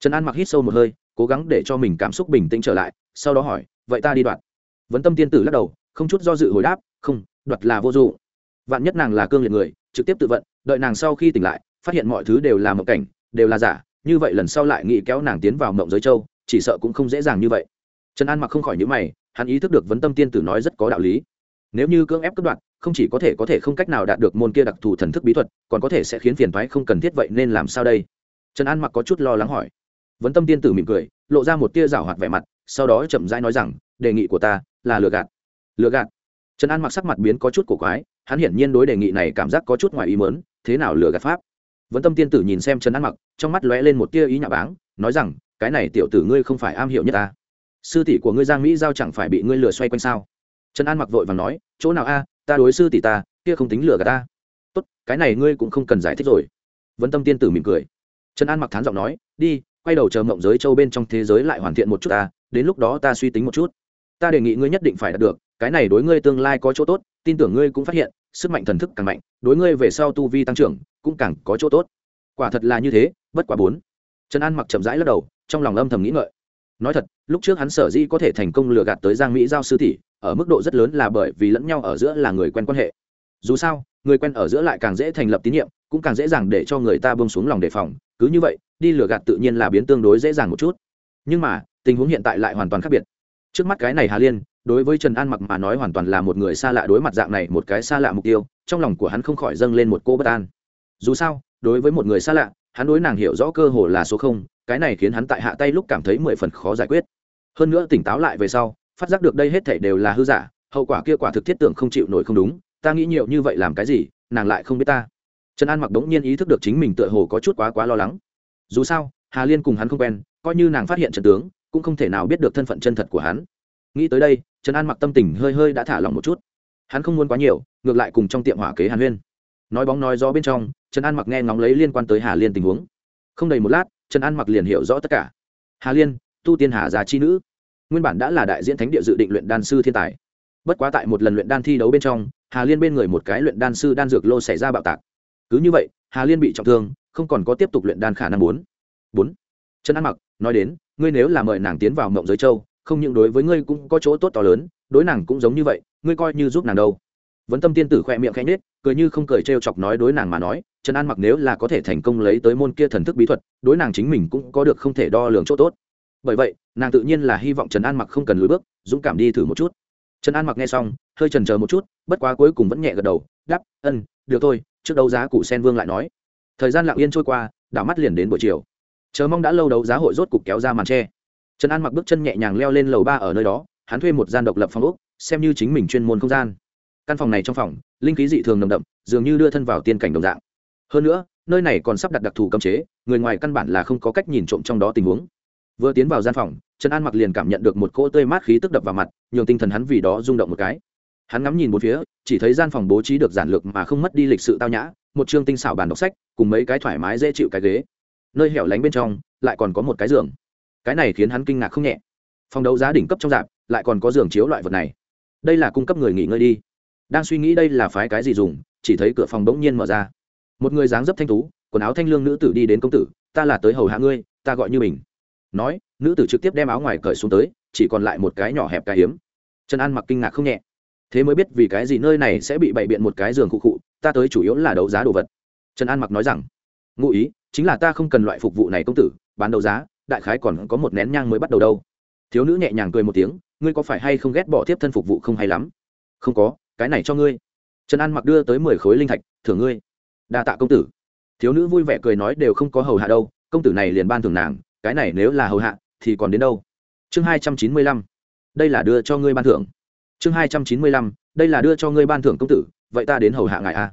Trần an mặc hít sâu một hơi cố gắng để cho mình cảm xúc bình tĩnh trở lại, sau đó hỏi, vậy ta đi đoạt? Vấn tâm tiên tử lắc đầu, không chút do dự hồi đáp, không, đoạt là vô dụng. Vạn nhất nàng là cương liệt người, trực tiếp tự vận, đợi nàng sau khi tỉnh lại, phát hiện mọi thứ đều là mộng cảnh, đều là giả, như vậy lần sau lại nghĩ kéo nàng tiến vào mộng giới châu, chỉ sợ cũng không dễ dàng như vậy. Trần an mặc không khỏi nhữ mày, hắn ý thức được vấn tâm tiên tử nói rất có đạo lý. Nếu như cưỡng ép cất đoạn không chỉ có thể có thể không cách nào đạt được môn kia đặc thù thần thức bí thuật, còn có thể sẽ khiến phiền thoái không cần thiết vậy nên làm sao đây? Trần an mặc có chút lo lắng hỏi vấn tâm tiên tử mỉm cười, lộ ra một tia rảo hoạt vẻ mặt, sau đó chậm rãi nói rằng, đề nghị của ta là lừa gạt. Lừa gạt? Trần an mặc sắc mặt biến có chút cổ quái, hắn hiển nhiên đối đề nghị này cảm giác có chút ngoài ý mớn thế nào lừa gạt pháp? Vấn tâm tiên tử nhìn xem trần an mặc, trong mắt lóe lên một tia ý nhà báng, nói rằng, cái này tiểu tử ngươi không phải am hiểu nhất ta. Sư tỷ của ngươi giang mỹ giao chẳng phải bị ngươi lừa xoay quanh sao? Trần an mặc vội và nói, chỗ nào a, ta đối sư tỷ ta, kia không tính lừa gạt ta. Tốt, cái này ngươi cũng không cần giải thích rồi. Vấn tâm tiên tử mỉm cười. Trần an mặc thán giọng nói, đi quay đầu chờ mộng giới châu bên trong thế giới lại hoàn thiện một chút ta, đến lúc đó ta suy tính một chút. Ta đề nghị ngươi nhất định phải đạt được, cái này đối ngươi tương lai có chỗ tốt, tin tưởng ngươi cũng phát hiện, sức mạnh thần thức càng mạnh, đối ngươi về sau tu vi tăng trưởng, cũng càng có chỗ tốt. Quả thật là như thế, bất quá bốn. Trần an mặc chậm rãi lắc đầu, trong lòng âm thầm nghĩ ngợi. Nói thật, lúc trước hắn sở dĩ có thể thành công lừa gạt tới giang mỹ giao sư tỷ, ở mức độ rất lớn là bởi vì lẫn nhau ở giữa là người quen quan hệ. Dù sao, người quen ở giữa lại càng dễ thành lập tín nhiệm cũng càng dễ dàng để cho người ta bông xuống lòng đề phòng, cứ như vậy, đi lừa gạt tự nhiên là biến tương đối dễ dàng một chút. Nhưng mà, tình huống hiện tại lại hoàn toàn khác biệt. Trước mắt cái này hà liên, đối với trần an mặc mà nói hoàn toàn là một người xa lạ đối mặt dạng này một cái xa lạ mục tiêu, trong lòng của hắn không khỏi dâng lên một cô bất an. Dù sao, đối với một người xa lạ, hắn đối nàng hiểu rõ cơ hồ là số không, cái này khiến hắn tại hạ tay lúc cảm thấy mười phần khó giải quyết. Hơn nữa tỉnh táo lại về sau, phát giác được đây hết thảy đều là hư giả, hậu quả kia quả thực thiết tưởng không chịu nổi không đúng, ta nghĩ nhiều như vậy làm cái gì, nàng lại không biết ta trần an mặc đống nhiên ý thức được chính mình tựa hồ có chút quá quá lo lắng. Dù sao, hà liên cùng hắn không quen, coi như nàng phát hiện Trần tướng, cũng không thể nào biết được thân phận chân thật của hắn. Nghĩ tới đây, trần an mặc tâm tình hơi hơi đã thả lỏng một chút. Hắn không muốn quá nhiều, ngược lại cùng trong tiệm hỏa kế hàn huyên. Nói bóng nói gió bên trong, trần an mặc nghe ngóng lấy liên quan tới hà liên tình huống. Không đầy một lát, trần an mặc liền hiểu rõ tất cả. Hà liên, tu tiên hà già chi nữ. Nguyên bản đã là đại diễn thánh địa dự định luyện đan sư thiên tài. Bất quá tại một lần luyện đan thi đấu bên trong, hà liên bên người một cái luyện đan sư đan dược lô xảy ra bạo tạc cứ như vậy, hà liên bị trọng thương, không còn có tiếp tục luyện đan khả năng bốn. Bốn. Trần an mặc nói đến, ngươi nếu là mời nàng tiến vào mộng giới châu, không những đối với ngươi cũng có chỗ tốt to lớn, đối nàng cũng giống như vậy, ngươi coi như giúp nàng đâu. Vấn tâm tiên tử khoe miệng khẽ nhết cười như không cười t chọc nói đối nàng mà nói, trần an mặc nếu là có thể thành công lấy tới môn kia thần thức bí thuật, đối nàng chính mình cũng có được không thể đo lường chỗ tốt. Bởi vậy, nàng tự nhiên là hy vọng trần an mặc không cần lùi bước, dũng cảm đi thử một chút. Trần an mặc nghe xong, hơi trần chờ một chút, bất quá cuối cùng vẫn nhẹ gật đầu, đáp, ân, được thôi trước đấu giá cụ sen vương lại nói. Thời gian lặng yên trôi qua, đảo mắt liền đến buổi chiều. Chờ mong đã lâu đấu giá hội rốt cục kéo ra màn tre. Trần an mặc bước chân nhẹ nhàng leo lên lầu ba ở nơi đó, hắn thuê một gian độc lập phòng úc xem như chính mình chuyên môn không gian. Căn phòng này trong phòng, linh khí dị thường nồng đậm, dường như đưa thân vào tiên cảnh đồng dạng. Hơn nữa, nơi này còn sắp đặt đặc thù cấm chế, người ngoài căn bản là không có cách nhìn trộm trong đó tình huống. Vừa tiến vào gian phòng, trần an mặc liền cảm nhận được một cỗ tươi mát khí tức đập vào mặt, nhường tinh thần hắn vì đó rung động một cái hắn ngắm nhìn một phía, chỉ thấy gian phòng bố trí được giản lược mà không mất đi lịch sự tao nhã, một chương tinh xảo bàn đọc sách, cùng mấy cái thoải mái dễ chịu cái ghế. Nơi hẻo lánh bên trong, lại còn có một cái giường. Cái này khiến hắn kinh ngạc không nhẹ. Phòng đấu giá đỉnh cấp trong dạp, lại còn có giường chiếu loại vật này. Đây là cung cấp người nghỉ ngơi đi. Đang suy nghĩ đây là phái cái gì dùng, chỉ thấy cửa phòng bỗng nhiên mở ra. Một người dáng dấp thanh tú, quần áo thanh lương nữ tử đi đến công tử, ta là tới hầu hạ ngươi, ta gọi như mình nói, nữ tử trực tiếp đem áo ngoài cởi xuống tới, chỉ còn lại một cái nhỏ hẹp cái hiếm. Trần an mặc kinh ngạc không nhẹ thế mới biết vì cái gì nơi này sẽ bị bày biện một cái giường cụ cụ, ta tới chủ yếu là đấu giá đồ vật. Trần an mặc nói rằng, ngụ ý, chính là ta không cần loại phục vụ này công tử, bán đấu giá, đại khái còn có một nén nhang mới bắt đầu đâu. Thiếu nữ nhẹ nhàng cười một tiếng, ngươi có phải hay không ghét bỏ tiếp thân phục vụ không hay lắm? Không có, cái này cho ngươi. Trần an mặc đưa tới mười khối linh thạch, thưởng ngươi. Đa tạ công tử. Thiếu nữ vui vẻ cười nói đều không có hầu hạ đâu, công tử này liền ban thưởng nàng, cái này nếu là hầu hạ thì còn đến đâu? Chương hai trăm chín mươi lăm, đây là đưa cho ngươi ban thưởng chương hai trăm chín mươi lăm, đây là đưa cho ngươi ban thưởng công tử, vậy ta đến hầu hạ ngài a.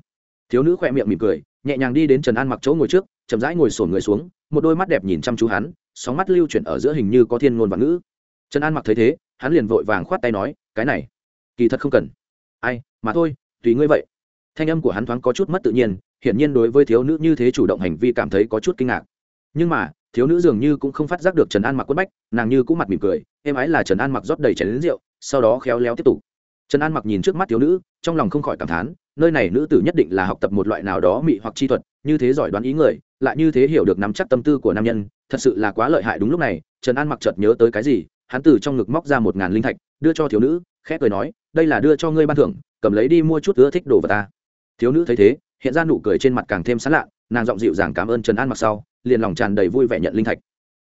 Thiếu nữ khỏe miệng mỉm cười, nhẹ nhàng đi đến trần an mặc chỗ ngồi trước, chậm rãi ngồi sổn người xuống, một đôi mắt đẹp nhìn chăm chú hắn, sóng mắt lưu chuyển ở giữa hình như có thiên ngôn và ngữ. Trần an mặc thấy thế, hắn liền vội vàng khoát tay nói, cái này, kỳ thật không cần. Ai, mà thôi, tùy ngươi vậy. Thanh âm của hắn thoáng có chút mất tự nhiên, hiển nhiên đối với thiếu nữ như thế chủ động hành vi cảm thấy có chút kinh ngạc. Nhưng mà thiếu nữ dường như cũng không phát giác được trần an mặc quất bách, nàng như cũng mặt mỉm cười êm ái là trần an mặc rót đầy chén lính rượu, sau đó khéo léo tiếp tục. Trần an mặc nhìn trước mắt thiếu nữ, trong lòng không khỏi cảm thán, nơi này nữ tử nhất định là học tập một loại nào đó mị hoặc chi thuật, như thế giỏi đoán ý người, lại như thế hiểu được nắm chắc tâm tư của nam nhân, thật sự là quá lợi hại đúng lúc này, trần an mặc chợt nhớ tới cái gì, hắn từ trong ngực móc ra một ngàn linh thạch, đưa cho thiếu nữ, khẽ cười nói, đây là đưa cho ngươi ban thưởng, cầm lấy đi mua chút ưa thích đồ vật ta. Thiếu nữ thấy thế, hiện ra nụ cười trên mặt càng thêm sán lạ, nàng giọng dịu dàng cảm ơn trần an mặc sau liền lòng tràn đầy vui vẻ nhận linh thạch.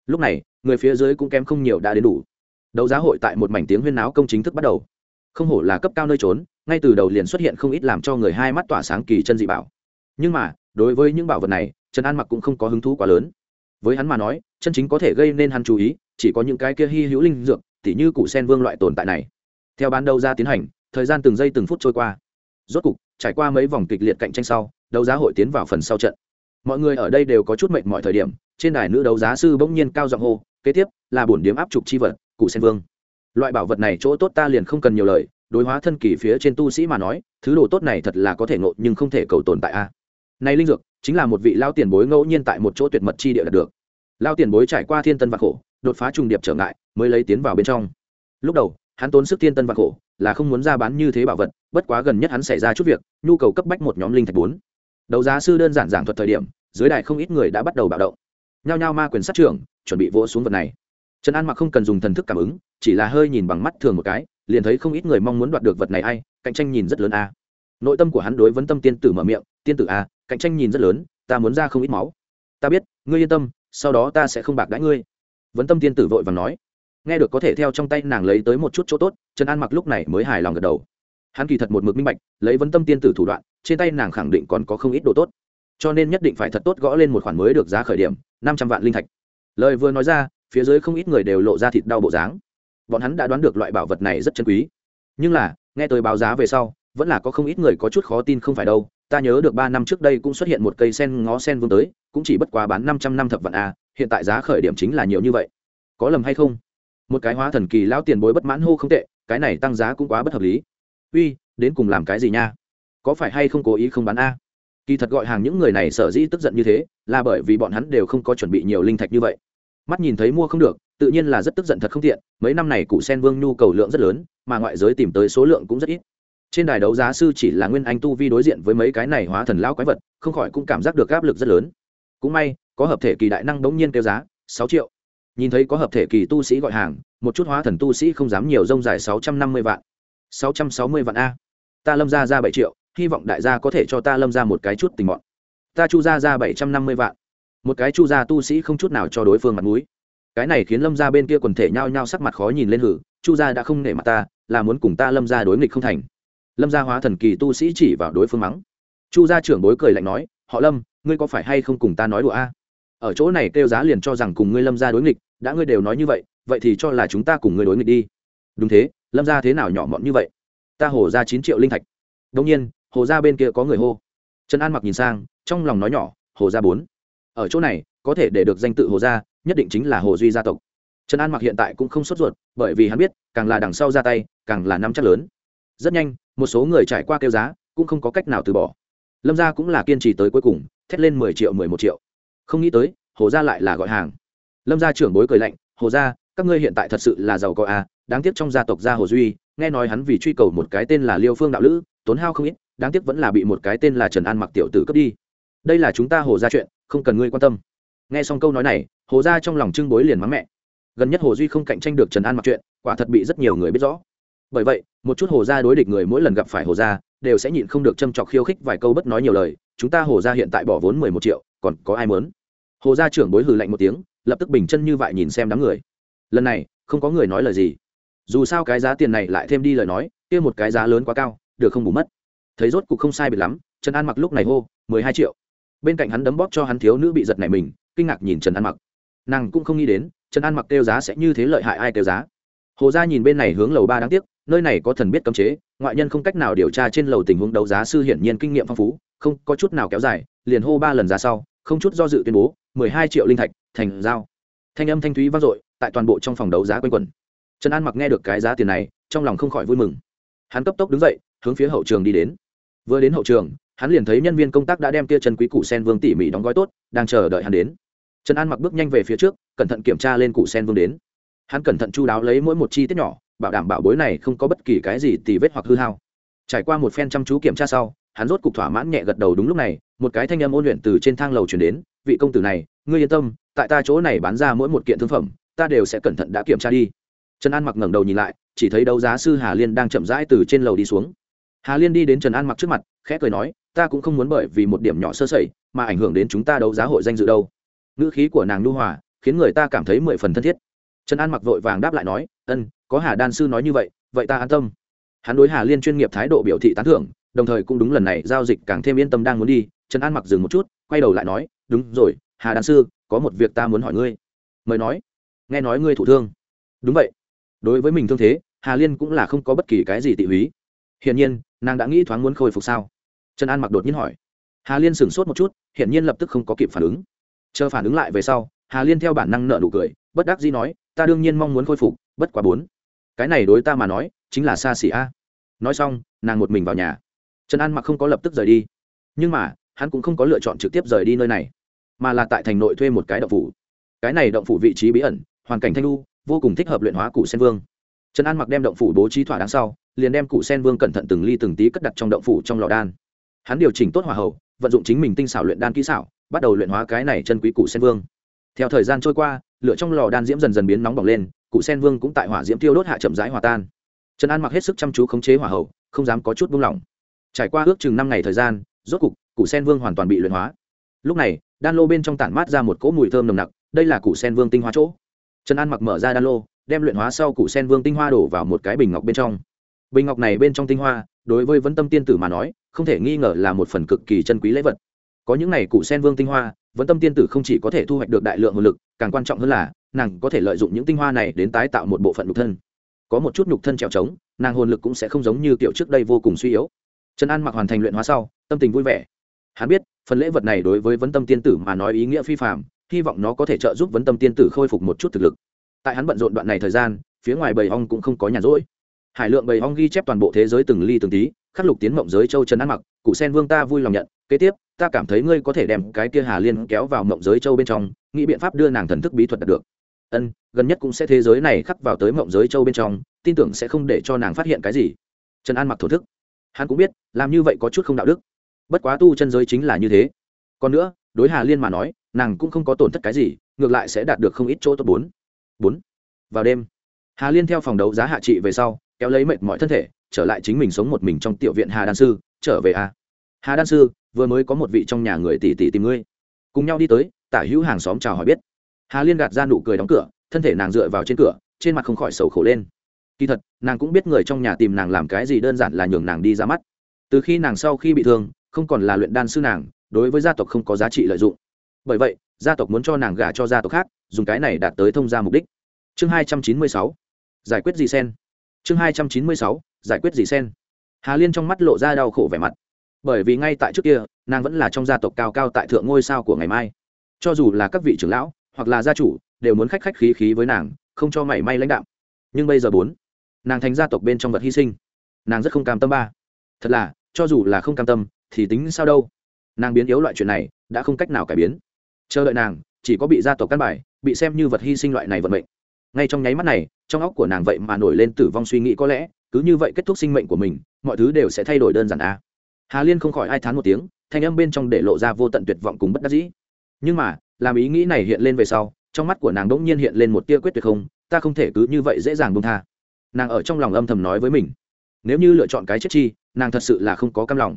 Lúc này, người phía dưới cũng kém không nhiều đã đến đủ. Đấu giá hội tại một mảnh tiếng huyên náo công chính thức bắt đầu. Không hổ là cấp cao nơi trốn, ngay từ đầu liền xuất hiện không ít làm cho người hai mắt tỏa sáng kỳ chân dị bảo. Nhưng mà, đối với những bảo vật này, trần an mặc cũng không có hứng thú quá lớn. Với hắn mà nói, chân chính có thể gây nên hắn chú ý, chỉ có những cái kia hy hữu linh dược, tỉ như cụ sen vương loại tồn tại này. Theo bán đấu giá tiến hành, thời gian từng giây từng phút trôi qua. Rốt cục, trải qua mấy vòng kịch liệt cạnh tranh sau, đấu giá hội tiến vào phần sau trận mọi người ở đây đều có chút mệnh mọi thời điểm, trên đài nữ đấu giá sư bỗng nhiên cao giọng hô, kế tiếp là bổn điếm áp trục chi vật, cụ sen vương. Loại bảo vật này chỗ tốt ta liền không cần nhiều lời, đối hóa thân kỳ phía trên tu sĩ mà nói, thứ đồ tốt này thật là có thể ngộ nhưng không thể cầu tồn tại a. Này linh dược, chính là một vị lao tiền bối ngẫu nhiên tại một chỗ tuyệt mật chi địa đạt được. Lao tiền bối trải qua thiên tân vạn khổ, đột phá trùng điệp trở ngại, mới lấy tiến vào bên trong. Lúc đầu, hắn tốn sức thiên tân vạn khổ, là không muốn ra bán như thế bảo vật, bất quá gần nhất hắn xảy ra chút việc, nhu cầu cấp bách một nhóm linh thạch bốn. Đấu giá sư đơn giản giảng thuật thời điểm dưới đài không ít người đã bắt đầu bạo động. Nhao nhao ma quyền sát trưởng, chuẩn bị vỗ xuống vật này. Trần an mặc không cần dùng thần thức cảm ứng, chỉ là hơi nhìn bằng mắt thường một cái, liền thấy không ít người mong muốn đoạt được vật này ai, cạnh tranh nhìn rất lớn a. Nội tâm của hắn đối vấn tâm tiên tử mở miệng, tiên tử a, cạnh tranh nhìn rất lớn, ta muốn ra không ít máu. Ta biết, ngươi yên tâm, sau đó ta sẽ không bạc đãi ngươi. Vấn tâm tiên tử vội và nói. Nghe được có thể theo trong tay nàng lấy tới một chút chỗ tốt, trần an mặc lúc này mới hài lòng gật đầu. Hắn kỳ thật một mực minh bạch, lấy vấn tâm tiên tử thủ đoạn, trên tay nàng khẳng định còn có không ít đồ tốt cho nên nhất định phải thật tốt gõ lên một khoản mới được giá khởi điểm, năm trăm vạn linh thạch. Lời vừa nói ra, phía dưới không ít người đều lộ ra thịt đau bộ dáng. Bọn hắn đã đoán được loại bảo vật này rất chân quý. Nhưng là, nghe tôi báo giá về sau, vẫn là có không ít người có chút khó tin không phải đâu. Ta nhớ được ba năm trước đây cũng xuất hiện một cây sen ngó sen vương tới, cũng chỉ bất quá bán năm trăm năm thập vạn a, hiện tại giá khởi điểm chính là nhiều như vậy. Có lầm hay không? Một cái hóa thần kỳ lão tiền bối bất mãn hô không tệ, cái này tăng giá cũng quá bất hợp lý. Uy, đến cùng làm cái gì nha? Có phải hay không cố ý không bán a? Kỳ thật gọi hàng những người này sở dĩ tức giận như thế, là bởi vì bọn hắn đều không có chuẩn bị nhiều linh thạch như vậy. Mắt nhìn thấy mua không được, tự nhiên là rất tức giận thật không tiện, mấy năm này cụ sen vương nhu cầu lượng rất lớn, mà ngoại giới tìm tới số lượng cũng rất ít. Trên đài đấu giá sư chỉ là nguyên anh tu vi đối diện với mấy cái này hóa thần lão quái vật, không khỏi cũng cảm giác được áp lực rất lớn. Cũng may, có hợp thể kỳ đại năng đống nhiên kêu giá, sáu triệu. Nhìn thấy có hợp thể kỳ tu sĩ gọi hàng, một chút hóa thần tu sĩ không dám nhiều, rông dài sáu trăm năm mươi vạn. Sáu trăm sáu mươi vạn a. Ta lâm ra ra bảy triệu hy vọng đại gia có thể cho ta lâm ra một cái chút tình mọn. Ta chu ra ra bảy trăm năm mươi vạn. Một cái chu gia tu sĩ không chút nào cho đối phương mặt mũi. Cái này khiến lâm ra bên kia quần thể nhao nhao sắc mặt khó nhìn lên hử, chu gia đã không nể mặt ta, là muốn cùng ta lâm ra đối nghịch không thành. Lâm gia hóa thần kỳ tu sĩ chỉ vào đối phương mắng. Chu gia trưởng bối cười lạnh nói, họ lâm, ngươi có phải hay không cùng ta nói đùa a? Ở chỗ này kêu giá liền cho rằng cùng ngươi lâm gia đối nghịch, đã ngươi đều nói như vậy vậy thì cho là chúng ta cùng ngươi đối nghịch đi. Đúng thế, lâm gia thế nào nhỏ mọn như vậy? Ta hổ ra chín triệu linh thạch. Đông nhiên hồ ra bên kia có người hô. Trần an mặc nhìn sang, trong lòng nói nhỏ, hồ ra bốn. Ở chỗ này, có thể để được danh tự hồ gia nhất định chính là hồ duy gia tộc. Trần an mặc hiện tại cũng không sốt ruột, bởi vì hắn biết, càng là đằng sau ra tay, càng là năm chắc lớn. Rất nhanh, một số người trải qua kêu giá, cũng không có cách nào từ bỏ. Lâm gia cũng là kiên trì tới cuối cùng, thét lên mười triệu, mười một triệu. Không nghĩ tới, hồ gia lại là gọi hàng. Lâm gia trưởng bối cười lạnh, hồ gia các ngươi hiện tại thật sự là giàu có à đáng tiếc trong gia tộc gia hồ duy, nghe nói hắn vì truy cầu một cái tên là liêu phương đạo lữ tốn hao không ít, đáng tiếc vẫn là bị một cái tên là trần an mặc tiểu tử cướp đi. Đây là chúng ta hồ gia chuyện, không cần ngươi quan tâm. Nghe xong câu nói này, hồ gia trong lòng trưng bối liền mắng mẹ. Gần nhất hồ duy không cạnh tranh được trần an mặc chuyện, quả thật bị rất nhiều người biết rõ. Bởi vậy, một chút hồ gia đối địch người mỗi lần gặp phải hồ gia, đều sẽ nhịn không được châm chọc khiêu khích vài câu bất nói nhiều lời, chúng ta hồ gia hiện tại bỏ vốn mười một triệu, còn có ai mớn hồ gia trưởng bối hừ lạnh một tiếng, lập tức bình chân như vậy nhìn xem đám người. Lần này, không có người nói lời gì. Dù sao cái giá tiền này lại thêm đi lời nói, kia một cái giá lớn quá cao được không bù mất. Thấy rốt cục không sai biệt lắm, trần an mặc lúc này hô, mười hai triệu. Bên cạnh hắn đấm bóp cho hắn thiếu nữ bị giật này mình, kinh ngạc nhìn trần an mặc. Nàng cũng không nghĩ đến, trần an mặc kêu giá sẽ như thế lợi hại ai kêu giá. Hồ gia nhìn bên này hướng lầu ba đáng tiếc, nơi này có thần biết cấm chế, ngoại nhân không cách nào điều tra trên lầu tình huống đấu giá sư hiển nhiên kinh nghiệm phong phú, không có chút nào kéo dài, liền hô ba lần ra sau, không chút do dự tuyên bố, mười hai triệu linh thạch, thành giao. Thanh âm thanh thúy vang dội, tại toàn bộ trong phòng đấu giá quanh quẩn. Trần an mặc nghe được cái giá tiền này, trong lòng không khỏi vui mừng. Hắn cấp tốc đứng dậy hướng phía hậu trường đi đến. Vừa đến hậu trường, hắn liền thấy nhân viên công tác đã đem kia chân quý củ sen vương tỉ mỉ đóng gói tốt, đang chờ đợi hắn đến. Trần an mặc bước nhanh về phía trước, cẩn thận kiểm tra lên củ sen vương đến. Hắn cẩn thận chu đáo lấy mỗi một chi tiết nhỏ, bảo đảm bảo bối này không có bất kỳ cái gì tì vết hoặc hư hao. Trải qua một phen chăm chú kiểm tra sau, hắn rốt cục thỏa mãn nhẹ gật đầu đúng lúc này, một cái thanh âm ôn luyện từ trên thang lầu chuyển đến, vị công tử này, ngươi yên tâm, tại ta chỗ này bán ra mỗi một kiện thương phẩm, ta đều sẽ cẩn thận đã kiểm tra đi. Trần an mặc ngẩng đầu nhìn lại, chỉ thấy đấu giá sư hà liên đang chậm rãi từ trên lầu đi xuống hà liên đi đến trần an mặc trước mặt, khẽ cười nói, ta cũng không muốn bởi vì một điểm nhỏ sơ sẩy mà ảnh hưởng đến chúng ta đấu giá hội danh dự đâu. Ngữ khí của nàng nhu hòa, khiến người ta cảm thấy mười phần thân thiết. Trần an mặc vội vàng đáp lại nói, ân, có hà đan sư nói như vậy vậy ta an tâm. Hắn đối hà liên chuyên nghiệp thái độ biểu thị tán thưởng, đồng thời cũng đúng lần này giao dịch càng thêm yên tâm đang muốn đi. Trần an mặc dừng một chút, quay đầu lại nói, đúng rồi, hà đan sư, có một việc ta muốn hỏi ngươi. Mời nói. Nghe nói ngươi thụ thương. Đúng vậy. Đối với mình thương thế, hà liên cũng là không có bất kỳ cái gì tị húy. Hiển nhiên nàng đã nghĩ thoáng muốn khôi phục sao? Trần an mặc đột nhiên hỏi. Hà liên sửng sốt một chút, hiển nhiên lập tức không có kịp phản ứng. Chờ phản ứng lại về sau, hà liên theo bản năng nợ nụ cười, bất đắc dĩ nói, ta đương nhiên mong muốn khôi phục, bất quá bốn. Cái này đối ta mà nói, chính là xa xỉ a. Nói xong, nàng một mình vào nhà. Trần an mặc không có lập tức rời đi. Nhưng mà, hắn cũng không có lựa chọn trực tiếp rời đi nơi này, mà là tại thành nội thuê một cái động phủ. Cái này động phủ vị trí bí ẩn, hoàn cảnh thanh lu vô cùng thích hợp luyện hóa cụ sen vương. Trần an mặc đem động phủ bố trí thỏa đáng sau liền đem cụ sen vương cẩn thận từng ly từng tí cất đặt trong động phủ trong lò đan. Hắn điều chỉnh tốt hòa hậu vận dụng chính mình tinh xảo luyện đan kỹ xảo, bắt đầu luyện hóa cái này chân quý cụ sen vương. Theo thời gian trôi qua, lửa trong lò đan diễm dần dần biến nóng bỏng lên, cụ sen vương cũng tại hỏa diễm tiêu đốt hạ chậm rãi hòa tan. Trần an mặc hết sức chăm chú khống chế hỏa hậu không dám có chút buông lỏng. Trải qua ước chừng năm ngày thời gian, rốt cục, cụ sen vương hoàn toàn bị luyện hóa. Lúc này, đan lô bên trong tản mát ra một cỗ mùi thơm nồng nặc, đây là cụ sen vương tinh hoa chỗ. Trần an mặc mở ra đan lô, đem luyện hóa sau cụ sen vương tinh hoa đổ vào một cái bình ngọc bên trong bình ngọc này bên trong tinh hoa, đối với vấn tâm tiên tử mà nói, không thể nghi ngờ là một phần cực kỳ chân quý lễ vật. Có những này cụ sen vương tinh hoa vấn tâm tiên tử không chỉ có thể thu hoạch được đại lượng nguồn lực, càng quan trọng hơn là, nàng có thể lợi dụng những tinh hoa này đến tái tạo một bộ phận nhục thân. Có một chút nhục thân trèo trống, nàng hồn lực cũng sẽ không giống như kiểu trước đây vô cùng suy yếu. Trần an mặc hoàn thành luyện hóa sau, tâm tình vui vẻ. Hắn biết, phần lễ vật này đối với vấn tâm tiên tử mà nói ý nghĩa phi phạm hy vọng nó có thể trợ giúp vấn tâm tiên tử khôi phục một chút thực lực. Tại hắn bận rộn đoạn này thời gian, phía ngoài bầy ong cũng không có nhàn rỗi hải lượng bầy ong ghi chép toàn bộ thế giới từng ly từng tí, khắc lục tiến mộng giới châu trần ăn mặc, cụ sen vương ta vui lòng nhận, kế tiếp, ta cảm thấy ngươi có thể đem cái kia hà liên kéo vào mộng giới châu bên trong, nghĩ biện pháp đưa nàng thần thức bí thuật đạt được. Ân, gần nhất cũng sẽ thế giới này khắc vào tới mộng giới châu bên trong, tin tưởng sẽ không để cho nàng phát hiện cái gì. Trần an mặc thổ thức. Hắn cũng biết, làm như vậy có chút không đạo đức. Bất quá tu chân giới chính là như thế. Còn nữa, đối hà liên mà nói, nàng cũng không có tổn thất cái gì, ngược lại sẽ đạt được không ít chỗ tốt bốn. Bốn. Vào đêm, hà liên theo phòng đấu giá hạ trị về sau kéo lấy mệt mọi thân thể, trở lại chính mình sống một mình trong tiểu viện hà đan sư, trở về a hà đan sư, vừa mới có một vị trong nhà người tỷ tỷ tìm ngươi. Cùng nhau đi tới, tả hữu hàng xóm chào hỏi biết. Hà liên gạt ra nụ cười đóng cửa, thân thể nàng dựa vào trên cửa, trên mặt không khỏi sầu khổ lên. Kỳ thật, nàng cũng biết người trong nhà tìm nàng làm cái gì đơn giản là nhường nàng đi ra mắt. Từ khi nàng sau khi bị thương, không còn là luyện đan sư nàng, đối với gia tộc không có giá trị lợi dụng. Bởi vậy, gia tộc muốn cho nàng gả cho gia tộc khác, dùng cái này đạt tới thông gia mục đích. Chương hai trăm chín mươi sáu. Giải quyết gì sen? Chương hai trăm chín mươi sáu, giải quyết gì sen? Hà liên trong mắt lộ ra đau khổ vẻ mặt. Bởi vì ngay tại trước kia, nàng vẫn là trong gia tộc cao cao tại thượng ngôi sao của ngày mai. Cho dù là các vị trưởng lão, hoặc là gia chủ, đều muốn khách khách khí khí với nàng, không cho mảy may lãnh đạo nhưng bây giờ bốn, nàng thành gia tộc bên trong vật hy sinh. Nàng rất không cam tâm ba. Thật là, cho dù là không cam tâm, thì tính sao đâu? Nàng biến yếu loại chuyện này, đã không cách nào cải biến. Chờ đợi nàng, chỉ có bị gia tộc căn bài, bị xem như vật hy sinh loại này vận mệnh ngay trong nháy mắt này, trong óc của nàng vậy mà nổi lên tử vong suy nghĩ có lẽ, cứ như vậy kết thúc sinh mệnh của mình, mọi thứ đều sẽ thay đổi đơn giản a à. hà liên không khỏi ai thán một tiếng, thanh âm bên trong để lộ ra vô tận tuyệt vọng cùng bất đắc dĩ. Nhưng mà, làm ý nghĩ này hiện lên về sau, trong mắt của nàng đỗng nhiên hiện lên một tia quyết tuyệt không, ta không thể cứ như vậy dễ dàng buông tha. Nàng ở trong lòng âm thầm nói với mình. Nếu như lựa chọn cái chết chi, nàng thật sự là không có cam lòng.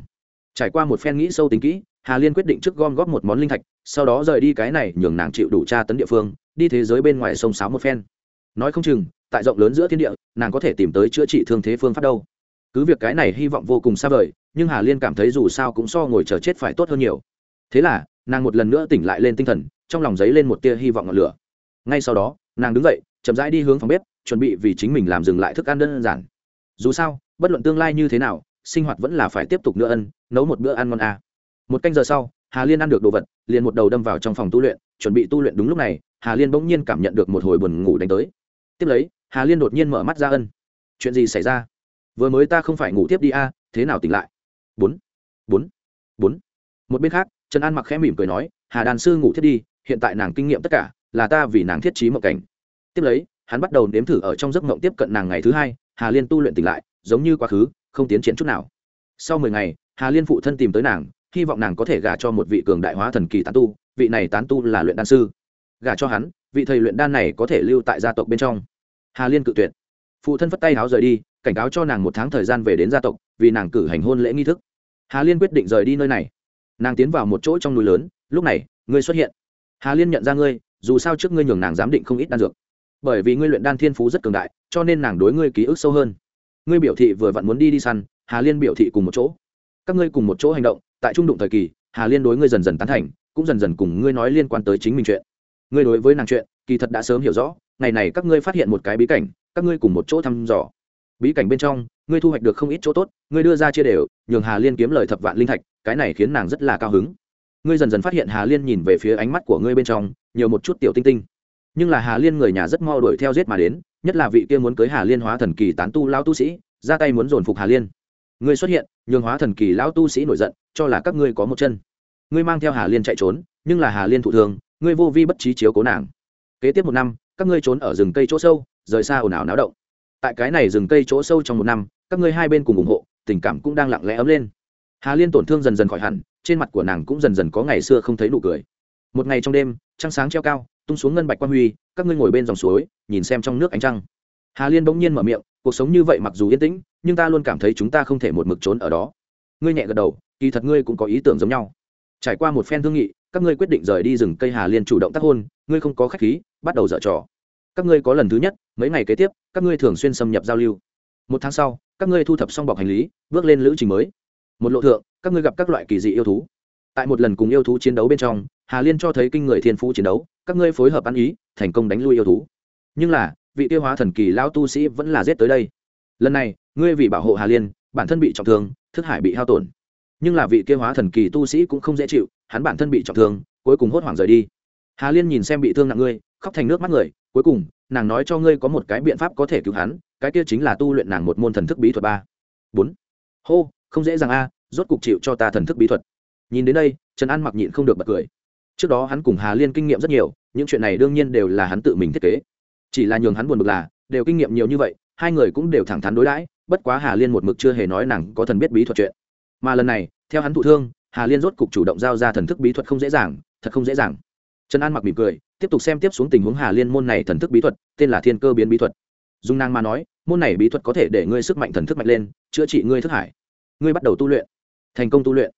Trải qua một phen nghĩ sâu tính kỹ, hà liên quyết định trước gom góp một món linh thạch, sau đó rời đi cái này nhường nàng chịu đủ tra tấn địa phương, đi thế giới bên ngoài sông sáo một phen nói không chừng, tại rộng lớn giữa thiên địa, nàng có thể tìm tới chữa trị thương thế phương pháp đâu. Cứ việc cái này hy vọng vô cùng xa vời, nhưng hà liên cảm thấy dù sao cũng so ngồi chờ chết phải tốt hơn nhiều. Thế là, nàng một lần nữa tỉnh lại lên tinh thần, trong lòng dấy lên một tia hy vọng ngọn lửa. Ngay sau đó, nàng đứng dậy, chậm rãi đi hướng phòng bếp, chuẩn bị vì chính mình làm dừng lại thức ăn đơn giản. Dù sao, bất luận tương lai như thế nào, sinh hoạt vẫn là phải tiếp tục nữa ân, nấu một bữa ăn ngon à. một canh giờ sau, hà liên ăn được đồ vật, liền một đầu đâm vào trong phòng tu luyện, chuẩn bị tu luyện đúng lúc này, hà liên bỗng nhiên cảm nhận được một hồi buồn ngủ đánh tới tiếp lấy hà liên đột nhiên mở mắt ra ân. Chuyện gì xảy ra? Vừa mới ta không phải ngủ tiếp đi a à, thế nào tỉnh lại? Bốn bốn bốn. Một bên khác trần an mặc khẽ mỉm cười nói hà đàn sư ngủ thiết đi hiện tại nàng kinh nghiệm tất cả là ta vì nàng thiết trí mộng cảnh. Tiếp lấy hắn bắt đầu nếm thử ở trong giấc mộng tiếp cận nàng ngày thứ hai hà liên tu luyện tỉnh lại giống như quá khứ không tiến triển chút nào. Sau mười ngày hà liên phụ thân tìm tới nàng hy vọng nàng có thể gả cho một vị cường đại hóa thần kỳ tán tu vị này tán tu là luyện đan sư. Gả cho hắn vị thầy luyện đan này có thể lưu tại gia tộc bên trong hà liên cự tuyệt. Phụ thân phất tay háo rời đi, cảnh cáo cho nàng một tháng thời gian về đến gia tộc, vì nàng cử hành hôn lễ nghi thức. Hà liên quyết định rời đi nơi này. Nàng tiến vào một chỗ trong núi lớn, lúc này, ngươi xuất hiện. Hà liên nhận ra ngươi, dù sao trước ngươi nhường nàng giám định không ít đan dược. Bởi vì ngươi luyện đan thiên phú rất cường đại, cho nên nàng đối ngươi ký ức sâu hơn. Ngươi biểu thị vừa vặn muốn đi đi săn, hà liên biểu thị cùng một chỗ. Các ngươi cùng một chỗ hành động, tại trung đụng thời kỳ, hà liên đối ngươi dần dần tán thành, cũng dần dần cùng ngươi nói liên quan tới chính mình chuyện. Ngươi đối với nàng chuyện, kỳ thật đã sớm hiểu rõ ngày này các ngươi phát hiện một cái bí cảnh, các ngươi cùng một chỗ thăm dò. Bí cảnh bên trong, ngươi thu hoạch được không ít chỗ tốt, ngươi đưa ra chia đều, nhường hà liên kiếm lời thập vạn linh thạch, cái này khiến nàng rất là cao hứng. Ngươi dần dần phát hiện hà liên nhìn về phía ánh mắt của ngươi bên trong, nhiều một chút tiểu tinh tinh. Nhưng là hà liên người nhà rất mo đuổi theo giết mà đến, nhất là vị kia muốn cưới hà liên hóa thần kỳ tán tu lao tu sĩ, ra tay muốn dồn phục hà liên. Ngươi xuất hiện, nhường hóa thần kỳ lão tu sĩ nổi giận, cho là các ngươi có một chân. Ngươi mang theo hà liên chạy trốn, nhưng là hà liên thụ thường, ngươi vô vi bất trí chiếu cố nàng. Kế tiếp một năm các ngươi trốn ở rừng cây chỗ sâu, rời xa ồn ào náo động. Tại cái này rừng cây chỗ sâu trong một năm, các ngươi hai bên cùng ủng hộ, tình cảm cũng đang lặng lẽ ấm lên. Hà liên tổn thương dần dần khỏi hẳn, trên mặt của nàng cũng dần dần có ngày xưa không thấy nụ cười. Một ngày trong đêm, trăng sáng treo cao, tung xuống ngân bạch quan huy, các ngươi ngồi bên dòng suối, nhìn xem trong nước ánh trăng. Hà liên bỗng nhiên mở miệng, cuộc sống như vậy mặc dù yên tĩnh, nhưng ta luôn cảm thấy chúng ta không thể một mực trốn ở đó. Ngươi nhẹ gật đầu, kỳ thật ngươi cũng có ý tưởng giống nhau. Trải qua một phen thương nghị, các ngươi quyết định rời đi rừng cây hà liên chủ động tác hôn, ngươi không có khách khí bắt đầu dở trò. Các ngươi có lần thứ nhất, mấy ngày kế tiếp, các ngươi thường xuyên xâm nhập giao lưu. Một tháng sau, các ngươi thu thập xong bọc hành lý, bước lên lữ trình mới. Một lộ thượng, các ngươi gặp các loại kỳ dị yêu thú. Tại một lần cùng yêu thú chiến đấu bên trong, hà liên cho thấy kinh người thiên phú chiến đấu, các ngươi phối hợp ăn ý, thành công đánh lui yêu thú. Nhưng là, vị tiêu hóa thần kỳ lao tu sĩ vẫn là giết tới đây. Lần này, ngươi vì bảo hộ hà liên, bản thân bị trọng thương, thức hải bị hao tổn. Nhưng là vị tiêu hóa thần kỳ tu sĩ cũng không dễ chịu, hắn bản thân bị trọng thương, cuối cùng hốt hoảng rời đi. Hà liên nhìn xem bị thương nặng ngươi khóc thành nước mắt người, cuối cùng, nàng nói cho ngươi có một cái biện pháp có thể cứu hắn, cái kia chính là tu luyện nàng một môn thần thức bí thuật ba. Bốn. Hô, không dễ dàng a, rốt cục chịu cho ta thần thức bí thuật. Nhìn đến đây, trần an mặc nhịn không được bật cười. Trước đó hắn cùng hà liên kinh nghiệm rất nhiều, những chuyện này đương nhiên đều là hắn tự mình thiết kế. Chỉ là nhường hắn buồn bực là, đều kinh nghiệm nhiều như vậy, hai người cũng đều thẳng thắn đối đãi, bất quá hà liên một mực chưa hề nói nàng có thần biết bí thuật chuyện. Mà lần này, theo hắn thụ thương, hà liên rốt cục chủ động giao ra thần thức bí thuật không dễ dàng, thật không dễ dàng. Trần an mặc mỉm cười tiếp tục xem tiếp xuống tình huống hà liên môn này thần thức bí thuật, tên là thiên cơ biến bí thuật. Dung nàng mà nói, môn này bí thuật có thể để ngươi sức mạnh thần thức mạnh lên, chữa trị ngươi thức hải. Ngươi bắt đầu tu luyện. Thành công tu luyện.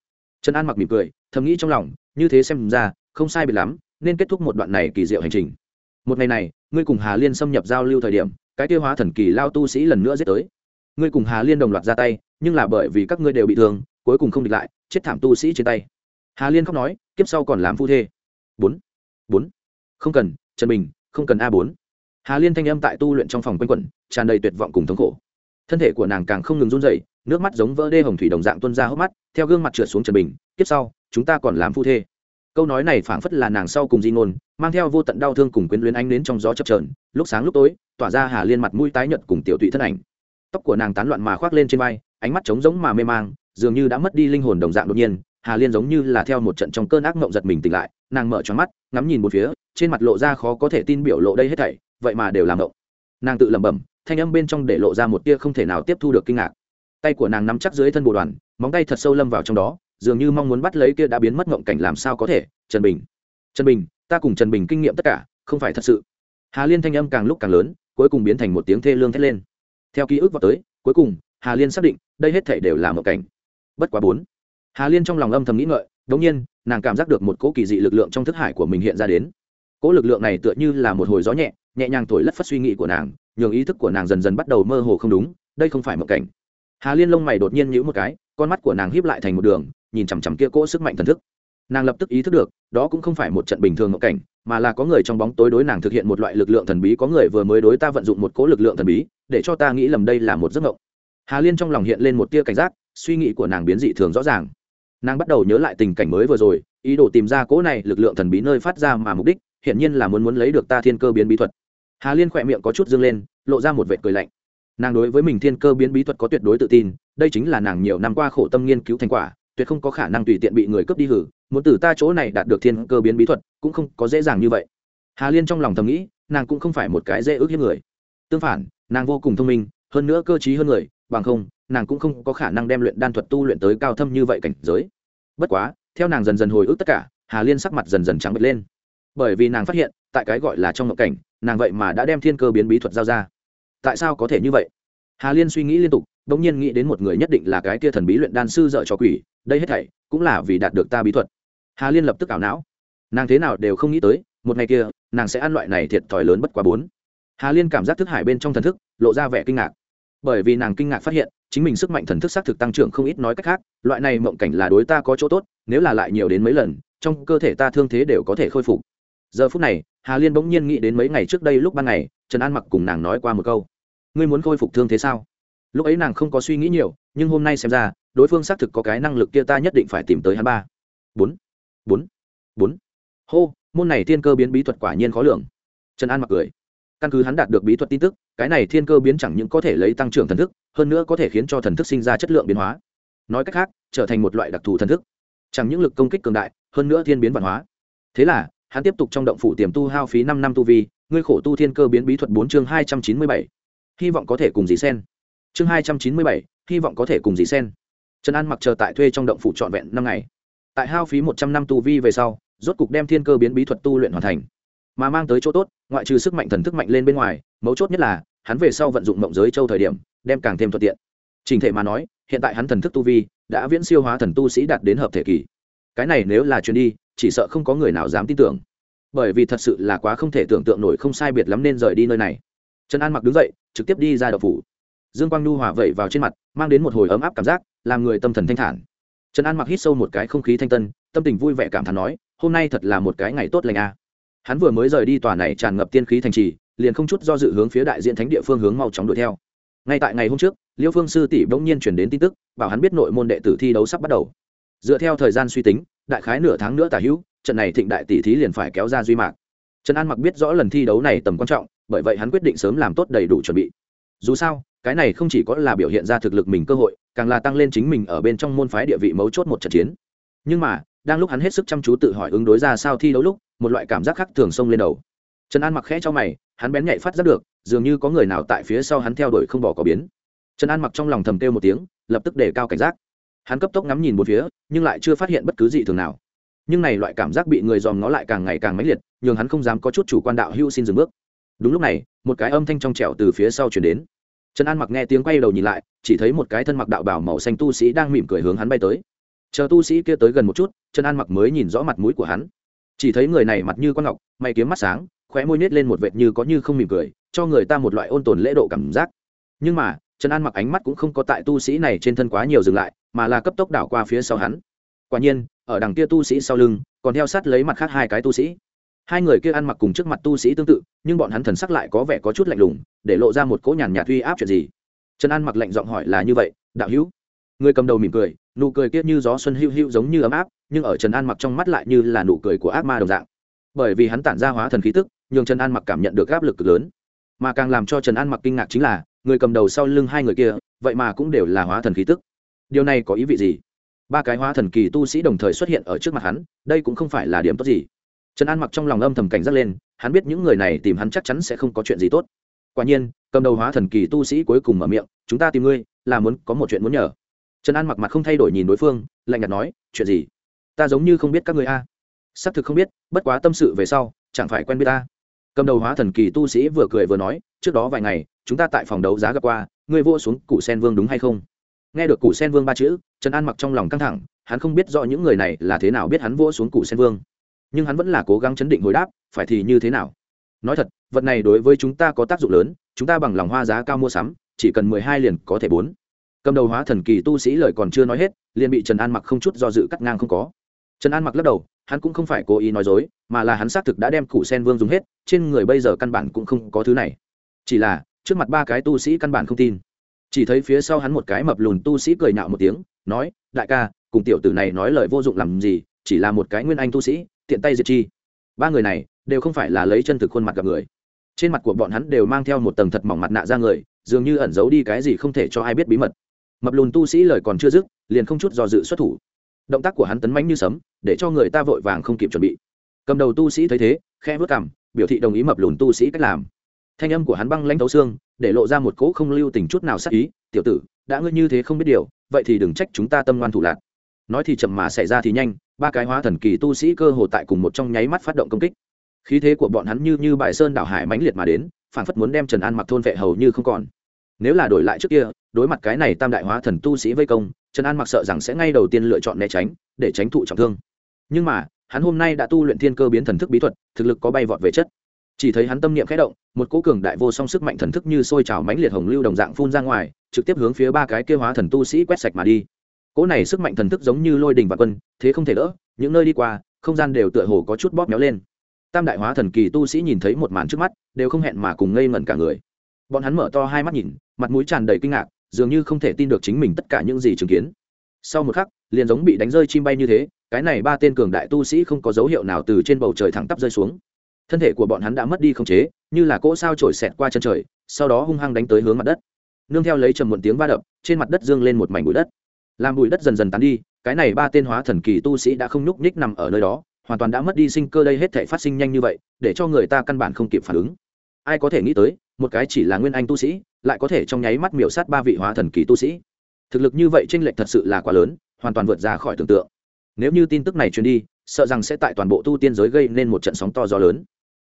Trần an mặc mỉm cười, thầm nghĩ trong lòng, như thế xem ra, không sai biệt lắm, nên kết thúc một đoạn này kỳ diệu hành trình. Một ngày này, ngươi cùng hà liên xâm nhập giao lưu thời điểm, cái tiêu hóa thần kỳ lao tu sĩ lần nữa giết tới. Ngươi cùng hà liên đồng loạt ra tay, nhưng là bởi vì các ngươi đều bị thương, cuối cùng không địch lại, chết thảm tu sĩ trên tay. Hà liên khóc nói, kiếp sau còn làm phu thê. Bốn. Bốn không cần, trần bình, không cần a bốn. Hà liên thanh âm tại tu luyện trong phòng quanh quẩn, tràn đầy tuyệt vọng cùng thống khổ. Thân thể của nàng càng không ngừng run dậy nước mắt giống vỡ đê hồng thủy đồng dạng tuân ra hốc mắt, theo gương mặt trượt xuống trần bình tiếp sau, chúng ta còn làm phu thê. Câu nói này phảng phất là nàng sau cùng di ngôn, mang theo vô tận đau thương cùng quyến luyến ánh đến trong gió chập trờn lúc sáng lúc tối, tỏa ra hà liên mặt mũi tái nhợt cùng tiểu tụy thân ảnh. Tóc của nàng tán loạn mà khoác lên trên vai, ánh mắt trống rỗng mà mê mang, dường như đã mất đi linh hồn đồng dạng đột nhiên hà liên giống như là theo một trận trong cơn ác mộng giật mình tỉnh lại, nàng mở tròn mắt, ngắm nhìn một phía, trên mặt lộ ra khó có thể tin biểu lộ đây hết thảy, vậy mà đều làm mộng nàng tự lẩm bẩm, thanh âm bên trong để lộ ra một tia không thể nào tiếp thu được kinh ngạc. Tay của nàng nắm chắc dưới thân bồ đoàn, móng tay thật sâu lâm vào trong đó, dường như mong muốn bắt lấy kia đã biến mất ngộng cảnh làm sao có thể, trần bình. Trần bình, ta cùng trần bình kinh nghiệm tất cả, không phải thật sự. Hà liên thanh âm càng lúc càng lớn, cuối cùng biến thành một tiếng thê lương thét lên. Theo ký ức vào tới, cuối cùng, hà liên xác định, đây hết thể đều là mộng cảnh. Bất quá bốn hà liên trong lòng âm thầm nghĩ ngợi đ ỗ n g nhiên, nàng cảm giác được một cỗ kỳ dị lực lượng trong thức hải của mình hiện ra đến. Cỗ lực lượng này tựa như là một hồi gió nhẹ nhẹ nhàng thổi lất phất suy nghĩ của nàng, nhường ý thức của nàng dần dần bắt đầu mơ hồ không đúng, đây không phải một cảnh. Hà liên lông mày đột nhiên nhữ một cái, con mắt của nàng híp lại thành một đường, nhìn chằm chằm kia cỗ sức mạnh thần thức. Nàng lập tức ý thức được, đó cũng không phải một trận bình thường ngộ cảnh, mà là có người trong bóng tối đối nàng thực hiện một loại lực lượng thần bí, có người vừa mới đối ta vận dụng một cỗ lực lượng thần bí, để cho ta nghĩ lầm đây là một giấc ngộng hà liên trong lòng hiện lên một tia cảnh giác, suy nghĩ của nàng biến dị thường rõ ràng nàng bắt đầu nhớ lại tình cảnh mới vừa rồi, ý đồ tìm ra cỗ này lực lượng thần bí nơi phát ra mà mục đích hiện nhiên là muốn muốn lấy được ta thiên cơ biến bí thuật. Hà liên khỏe miệng có chút dương lên, lộ ra một vệt cười lạnh. Nàng đối với mình thiên cơ biến bí thuật có tuyệt đối tự tin, đây chính là nàng nhiều năm qua khổ tâm nghiên cứu thành quả, tuyệt không có khả năng tùy tiện bị người cướp đi hử, muốn từ ta chỗ này đạt được thiên cơ biến bí thuật, cũng không có dễ dàng như vậy. Hà liên trong lòng thầm nghĩ, nàng cũng không phải một cái dễ ước hiếp người. Tương phản, nàng vô cùng thông minh, hơn nữa cơ t hơn người, bằng không nàng cũng không có khả năng đem luyện đan thuật tu luyện tới cao thâm như vậy cảnh giới. Bất quá, theo nàng dần dần hồi ức tất cả, hà liên sắc mặt dần dần trắng bệch lên. Bởi vì nàng phát hiện, tại cái gọi là trong ngộ cảnh, nàng vậy mà đã đem thiên cơ biến bí thuật giao ra. Tại sao có thể như vậy? Hà liên suy nghĩ liên tục đ ỗ n g nhiên nghĩ đến một người nhất định là cái tia thần bí luyện đan sư dợ cho quỷ, đây hết thảy cũng là vì đạt được ta bí thuật. Hà liên lập tức ảo não. Nàng thế nào đều không nghĩ tới, một ngày kia, nàng sẽ ăn loại này thiệt thòi lớn bất quá bốn. Hà liên cảm giác thức hải bên trong thần thức, lộ ra vẻ kinh ngạc. Bởi vì nàng kinh ngạc phát hiện chính mình sức mạnh thần thức xác thực tăng trưởng không ít nói cách khác, loại này mộng cảnh là đối ta có chỗ tốt, nếu là lại nhiều đến mấy lần, trong cơ thể ta thương thế đều có thể khôi phục. Giờ phút này, hà liên bỗng nhiên nghĩ đến mấy ngày trước đây lúc ban ngày, trần an mặc cùng nàng nói qua một câu. Ngươi muốn khôi phục thương thế sao? Lúc ấy nàng không có suy nghĩ nhiều, nhưng hôm nay xem ra, đối phương xác thực có cái năng lực kia ta nhất định phải tìm tới hắn ba. Bốn. Bốn. Bốn. Hô, môn này thiên cơ biến bí thuật quả nhiên khó lường. Trần an mặc cười. Căn cứ hắn đạt được bí thuật tin tức, cái này thiên cơ biến chẳng những có thể lấy tăng trưởng thần thức hơn nữa có thể khiến cho thần thức sinh ra chất lượng biến hóa. Nói cách khác, trở thành một loại đặc thù thần thức. Chẳng những lực công kích cường đại, hơn nữa thiên biến văn hóa. Thế là, hắn tiếp tục trong động phủ tiềm tu hao phí năm năm tu vi, ngươi khổ tu thiên cơ biến bí thuật bốn chương hai trăm chín mươi bảy. Hy vọng có thể cùng dì sen. Chương hai trăm chín mươi bảy, hy vọng có thể cùng dì sen. Trần an mặc chờ tại thuê trong động phủ trọn vẹn năm ngày. Tại hao phí một trăm năm tu vi về sau, rốt cục đem thiên cơ biến bí thuật tu luyện hoàn thành. Mà mang tới chỗ tốt, ngoại trừ sức mạnh thần thức mạnh lên bên ngoài, mấu chốt nhất là, hắn về sau vận dụng mộng giới châu thời điểm đem càng thêm thuận tiện. Trình thể mà nói, hiện tại hắn thần thức tu vi đã viễn siêu hóa thần tu sĩ đạt đến hợp thể kỳ. Cái này nếu là chuyến đi, chỉ sợ không có người nào dám tin tưởng. Bởi vì thật sự là quá không thể tưởng tượng nổi không sai biệt lắm nên rời đi nơi này. Trần an mặc đứng dậy, trực tiếp đi ra đậu phủ. Dương quang nhu hòa vẩy vào trên mặt, mang đến một hồi ấm áp cảm giác, làm người tâm thần thanh thản. Trần an mặc hít sâu một cái không khí thanh tân, tâm tình vui vẻ cảm thán nói, hôm nay thật là một cái ngày tốt lành a. Hắn vừa mới rời đi tòa này tràn ngập tiên khí thành trì, liền không chút do dự hướng phía đại diện thánh địa phương hướng mau chóng đuổi theo ngay tại ngày hôm trước, liêu phương sư tỷ bỗng nhiên chuyển đến tin tức, bảo hắn biết nội môn đệ tử thi đấu sắp bắt đầu. Dựa theo thời gian suy tính, đại khái nửa tháng nữa tả hữu, trận này thịnh đại tỷ thí liền phải kéo ra duy mạc. Trần an mặc biết rõ lần thi đấu này tầm quan trọng, bởi vậy hắn quyết định sớm làm tốt đầy đủ chuẩn bị. Dù sao, cái này không chỉ có là biểu hiện ra thực lực mình cơ hội, càng là tăng lên chính mình ở bên trong môn phái địa vị mấu chốt một trận chiến. Nhưng mà, đang lúc hắn hết sức chăm chú tự hỏi ứng đối ra sao thi đấu lúc, một loại cảm giác khác thường xông lên đầu. Trần an mặc khẽ cho mày, hắn bén nhạy phát giác được dường như có người nào tại phía sau hắn theo đuổi không bỏ có biến. Trần an mặc trong lòng thầm kêu một tiếng, lập tức đề cao cảnh giác. Hắn cấp tốc ngắm nhìn một phía, nhưng lại chưa phát hiện bất cứ gì thường nào. Nhưng này loại cảm giác bị người dòm ngó lại càng ngày càng mãnh liệt, nhường hắn không dám có chút chủ quan đạo hưu xin dừng bước. Đúng lúc này, một cái âm thanh trong trẻo từ phía sau chuyển đến. Trần an mặc nghe tiếng quay đầu nhìn lại, chỉ thấy một cái thân mặc đạo bảo màu xanh tu sĩ đang mỉm cười hướng hắn bay tới. Chờ tu sĩ kia tới gần một chút, trần an mặc mới nhìn rõ mặt mũi của hắn. Chỉ thấy người này mặt như con ngọc, mày kiếm mắt sáng, khóe môi nết lên một vệt như có như không mỉm cười cho người ta một loại ôn tồn lễ độ cảm giác. Nhưng mà, trần an mặc ánh mắt cũng không có tại tu sĩ này trên thân quá nhiều dừng lại, mà là cấp tốc đảo qua phía sau hắn. Quả nhiên, ở đằng kia tu sĩ sau lưng, còn theo sát lấy mặt khác hai cái tu sĩ. Hai người kia ăn mặc cùng trước mặt tu sĩ tương tự, nhưng bọn hắn thần sắc lại có vẻ có chút lạnh lùng, để lộ ra một cỗ nhàn nhạt uy áp chuyện gì. Trần an mặc lạnh giọng hỏi là như vậy, đạo hữu. Người cầm đầu mỉm cười, nụ cười kia như gió xuân hữu hữu giống như ấm áp, nhưng ở trần an mặc trong mắt lại như là nụ cười của ác ma đồng dạng. Bởi vì hắn tản ra hóa thần khí tức, nhường trần an mặc cảm nhận được áp lực cực lớn mà càng làm cho trần an mặc kinh ngạc chính là, người cầm đầu sau lưng hai người kia, vậy mà cũng đều là hóa thần khí tức. Điều này có ý vị gì? Ba cái hóa thần kỳ tu sĩ đồng thời xuất hiện ở trước mặt hắn, đây cũng không phải là điểm tốt gì. Trần an mặc trong lòng âm thầm cảnh giác lên, hắn biết những người này tìm hắn chắc chắn sẽ không có chuyện gì tốt. Quả nhiên, cầm đầu hóa thần kỳ tu sĩ cuối cùng mở miệng, chúng ta tìm ngươi, là muốn, có một chuyện muốn nhờ. Trần an mặc mặt không thay đổi nhìn đối phương, lạnh nhạt nói, chuyện gì? Ta giống như không biết các người a. Xác thực không biết, bất quá tâm sự về sau, chẳng phải quen biết ta cầm đầu hóa thần kỳ tu sĩ vừa cười vừa nói, trước đó vài ngày, chúng ta tại phòng đấu giá gặp qua, ngươi vô xuống củ sen vương đúng hay không? Nghe được củ sen vương ba chữ, trần an mặc trong lòng căng thẳng, hắn không biết rõ những người này là thế nào biết hắn vô xuống củ sen vương. Nhưng hắn vẫn là cố gắng chấn định hồi đáp, phải thì như thế nào? Nói thật, vật này đối với chúng ta có tác dụng lớn, chúng ta bằng lòng hoa giá cao mua sắm, chỉ cần mười hai liền có thể bốn. Cầm đầu hóa thần kỳ tu sĩ lời còn chưa nói hết, liền bị trần an mặc không chút do dự cắt ngang không có trần an mặc lắc đầu, hắn cũng không phải cố ý nói dối, mà là hắn xác thực đã đem củ sen vương dùng hết, trên người bây giờ căn bản cũng không có thứ này. Chỉ là, trước mặt ba cái tu sĩ căn bản không tin. Chỉ thấy phía sau hắn một cái mập lùn tu sĩ cười nhạo một tiếng, nói, đại ca, cùng tiểu tử này nói lời vô dụng làm gì, chỉ là một cái nguyên anh tu sĩ, tiện tay diệt chi. Ba người này, đều không phải là lấy chân thực khuôn mặt gặp người. Trên mặt của bọn hắn đều mang theo một tầng thật mỏng mặt nạ ra người, dường như ẩn giấu đi cái gì không thể cho ai biết bí mật. Mập lùn tu sĩ lời còn chưa dứt, liền không chút do dự xuất thủ. Động tác của hắn tấn mãnh như sấm để cho người ta vội vàng không kịp chuẩn bị. Cầm đầu tu sĩ thấy thế khe vớt cảm biểu thị đồng ý mập lùn tu sĩ cách làm. Thanh âm của hắn băng lãnh thấu xương, để lộ ra một cỗ không lưu tình chút nào sắc ý, tiểu tử, đã ngươi như thế không biết điều, vậy thì đừng trách chúng ta tâm ngoan thủ lạc. Nói thì chậm mà xảy ra thì nhanh, ba cái hóa thần kỳ tu sĩ cơ hồ tại cùng một trong nháy mắt phát động công kích. Khí thế của bọn hắn như như bài sơn đảo hải mãnh liệt mà đến phản phất muốn đem trần an mặc thôn vệ hầu như không còn. Nếu là đổi lại trước kia, đối mặt cái này tam đại hóa thần tu sĩ vây công, trần an mặc sợ rằng sẽ ngay đầu tiên lựa chọn né tránh, để tránh thụ trọng thương nhưng mà, hắn hôm nay đã tu luyện thiên cơ biến thần thức bí thuật, thực lực có bay vọt về chất. Chỉ thấy hắn tâm niệm khẽ động, một cỗ cường đại vô song sức mạnh thần thức như sôi trào mãnh liệt hồng lưu đồng dạng phun ra ngoài, trực tiếp hướng phía ba cái kêu hóa thần tu sĩ quét sạch mà đi. Cỗ này sức mạnh thần thức giống như lôi đình và quân, thế không thể đỡ, những nơi đi qua, không gian đều tựa hồ có chút bóp méo lên. Tam đại hóa thần kỳ tu sĩ nhìn thấy một màn trước mắt, đều không hẹn mà cùng ngây ngẩn cả người. Bọn hắn mở to hai mắt nhìn, mặt mũi tràn đầy kinh ngạc, dường như không thể tin được chính mình tất cả những gì chứng kiến. Sau một khắc liền giống bị đánh rơi chim bay như thế, cái này ba tên cường đại tu sĩ không có dấu hiệu nào từ trên bầu trời thẳng tắp rơi xuống. Thân thể của bọn hắn đã mất đi không chế, như là cỗ sao trổi xẹt qua chân trời, sau đó hung hăng đánh tới hướng mặt đất. Nương theo lấy trầm một tiếng va đập, trên mặt đất dương lên một mảnh bụi đất. Làm bụi đất dần dần tán đi, cái này ba tên hóa thần kỳ tu sĩ đã không nhúc nhích nằm ở nơi đó, hoàn toàn đã mất đi sinh cơ đây hết thể phát sinh nhanh như vậy, để cho người ta căn bản không kịp phản ứng. Ai có thể nghĩ tới, một cái chỉ là nguyên anh tu sĩ, lại có thể trong nháy mắt miểu sát ba vị hóa thần kỳ tu sĩ. Thực lực như vậy tranh lệch thật sự là quá lớn hoàn toàn vượt ra khỏi tưởng tượng. Nếu như tin tức này truyền đi, sợ rằng sẽ tại toàn bộ tu tiên giới gây nên một trận sóng to gió lớn.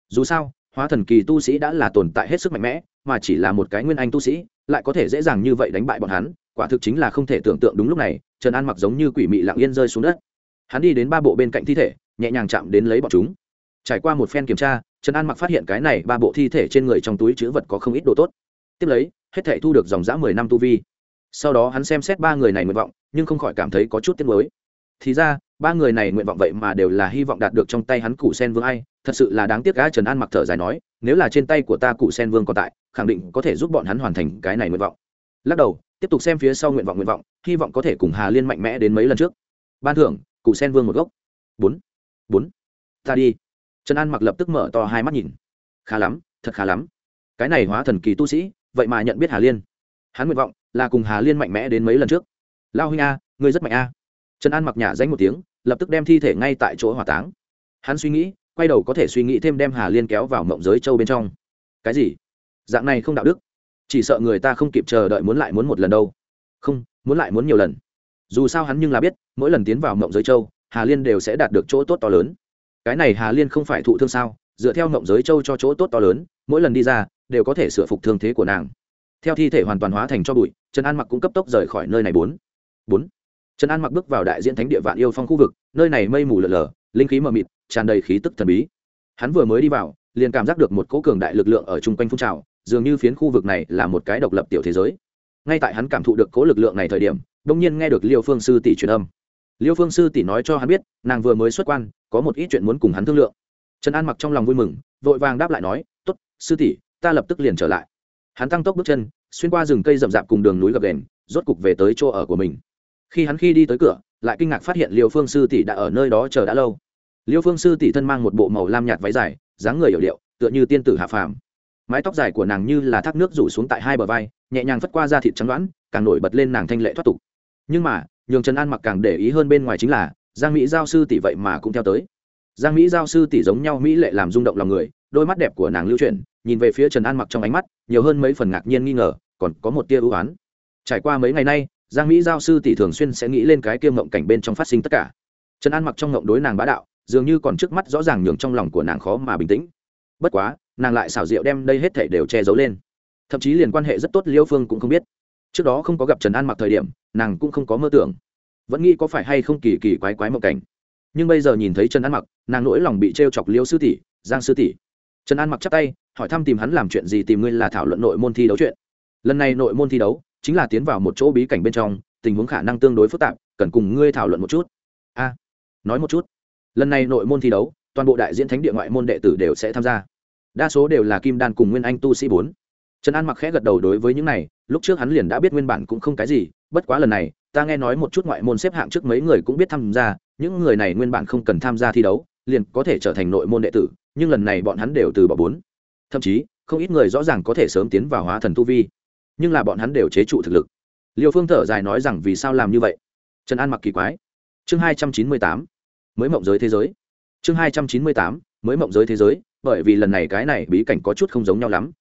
Dù sao, hóa thần kỳ tu sĩ đã là tồn tại hết sức mạnh mẽ, mà chỉ là một cái nguyên anh tu sĩ, lại có thể dễ dàng như vậy đánh bại bọn hắn, quả thực chính là không thể tưởng tượng đúng lúc này, trần an mặc giống như quỷ mị lặng yên rơi xuống đất. Hắn đi đến ba bộ bên cạnh thi thể, nhẹ nhàng chạm đến lấy bọn chúng. Trải qua một phen kiểm tra, trần an mặc phát hiện cái này ba bộ thi thể trên người trong túi chữ vật có không ít đồ tốt. Tiếp lấy, hết thể thu được dòng dã mười năm tu vi sau đó hắn xem xét ba người này nguyện vọng, nhưng không khỏi cảm thấy có chút tiếc nuối. Thì ra, ba người này nguyện vọng vậy mà đều là hy vọng đạt được trong tay hắn củ sen vương ai, thật sự là đáng tiếc gã trần an mặc thở dài nói, nếu là trên tay của ta củ sen vương còn tại, khẳng định có thể giúp bọn hắn hoàn thành cái này nguyện vọng. Lắc đầu, tiếp tục xem phía sau nguyện vọng nguyện vọng, hy vọng có thể cùng hà liên mạnh mẽ đến mấy lần trước. Ban thưởng, củ sen vương một gốc. Bốn. Bốn. Ta đi. Trần an mặc lập tức mở to hai mắt nhìn. Khá lắm, thật khá lắm. Cái này hóa thần kỳ tu sĩ, vậy mà nhận biết hà liên. Hắn nguyện vọng là cùng hà liên mạnh mẽ đến mấy lần trước. Lao huynh a, ngươi rất mạnh a. Trần an mặc nhả danh một tiếng, lập tức đem thi thể ngay tại chỗ hỏa táng. Hắn suy nghĩ, quay đầu có thể suy nghĩ thêm đem hà liên kéo vào mộng giới châu bên trong. Cái gì? Dạng này không đạo đức. Chỉ sợ người ta không kịp chờ đợi muốn lại muốn một lần đâu. Không, muốn lại muốn nhiều lần. Dù sao hắn nhưng là biết, mỗi lần tiến vào mộng giới châu, hà liên đều sẽ đạt được chỗ tốt to lớn. Cái này hà liên không phải thụ thương sao? Dựa theo mộng giới châu cho chỗ tốt to lớn, mỗi lần đi ra, đều có thể sửa phục thương thế của nàng theo thi thể hoàn toàn hóa thành cho bụi, trần an mặc cũng cấp tốc rời khỏi nơi này bốn. Bốn. Trần an mặc bước vào đại diện thánh địa vạn yêu phong khu vực, nơi này mây mù lở lở, linh khí mờ mịt, tràn đầy khí tức thần bí. Hắn vừa mới đi vào, liền cảm giác được một cỗ cường đại lực lượng ở chung quanh phun trào, dường như phiến khu vực này là một cái độc lập tiểu thế giới. Ngay tại hắn cảm thụ được cỗ lực lượng này thời điểm đông nhiên nghe được liêu phương sư tỷ truyền âm. Liêu phương sư tỷ nói cho hắn biết, nàng vừa mới xuất quan, có một ít chuyện muốn cùng hắn thương lượng. Trần an mặc trong lòng vui mừng, vội vàng đáp lại nói t ố t sư tỷ, ta lập tức liền trở lại hắn tăng tốc bước chân, xuyên qua rừng cây rậm rạp cùng đường núi gập đền rốt cục về tới chỗ ở của mình. Khi hắn khi đi tới cửa, lại kinh ngạc phát hiện liêu phương sư tỷ đã ở nơi đó chờ đã lâu. Liêu phương sư tỷ thân mang một bộ màu lam nhạt váy dài, dáng người hiểu điệu, tựa như tiên tử hạ phàm. Mái tóc dài của nàng như là thác nước rủ xuống tại hai bờ vai, nhẹ nhàng phất qua da thịt trắng đoán, càng nổi bật lên nàng thanh lệ thoát tục. Nhưng mà, nhường trần an mặc càng để ý hơn bên ngoài chính là, giang mỹ giao sư tỷ vậy mà cũng theo tới. Giang mỹ giao sư tỷ giống nhau mỹ lệ làm rung động lòng người đôi mắt đẹp của nàng lưu chuyển, nhìn về phía trần an mặc trong ánh mắt, nhiều hơn mấy phần ngạc nhiên nghi ngờ, còn có một tia ưu á trải qua mấy ngày nay, giang mỹ giao sư tỷ thường xuyên sẽ nghĩ lên cái kiêm ngộng cảnh bên trong phát sinh tất cả. Trần an mặc trong ngộng đối nàng bá đạo, dường như còn trước mắt rõ ràng nhường trong lòng của nàng khó mà bình tĩnh. Bất quá, nàng lại xảo diệu đem đây hết thể đều che giấu lên. Thậm chí liền quan hệ rất tốt liêu phương cũng không biết. Trước đó không có gặp trần an mặc thời điểm, nàng cũng không có mơ tưởng. Vẫn nghĩ có phải hay không kỳ kỳ quái quái mộng cảnh. Nhưng bây giờ nhìn thấy trần an mặc, nàng nỗi lòng bị t r e o chọc liêu sư tỷ, giang sư tỷ trần an mặc chắp tay, hỏi thăm tìm hắn làm chuyện gì, tìm ngươi là thảo luận nội môn thi đấu chuyện. Lần này nội môn thi đấu chính là tiến vào một chỗ bí cảnh bên trong, tình huống khả năng tương đối phức tạp, cần cùng ngươi thảo luận một chút. A, nói một chút. Lần này nội môn thi đấu, toàn bộ đại diễn thánh địa ngoại môn đệ tử đều sẽ tham gia. Đa số đều là kim đan cùng nguyên anh tu sĩ bốn. Trần an mặc khẽ gật đầu đối với những này, lúc trước hắn liền đã biết nguyên bản cũng không cái gì, bất quá lần này, ta nghe nói một chút ngoại môn xếp hạng trước mấy người cũng biết tham gia, những người này nguyên bản không cần tham gia thi đấu, liền có thể trở thành nội môn đệ tử nhưng lần này bọn hắn đều từ bỏ bốn. Thậm chí, không ít người rõ ràng có thể sớm tiến vào hóa thần tu vi, nhưng là bọn hắn đều chế trụ thực lực. Liêu phương thở dài nói rằng vì sao làm như vậy? Trần an mặc kỳ quái. Chương hai trăm chín mươi tám, mới mộng giới thế giới. Chương hai trăm chín mươi tám, mới mộng giới thế giới, bởi vì lần này cái này bí cảnh có chút không giống nhau lắm.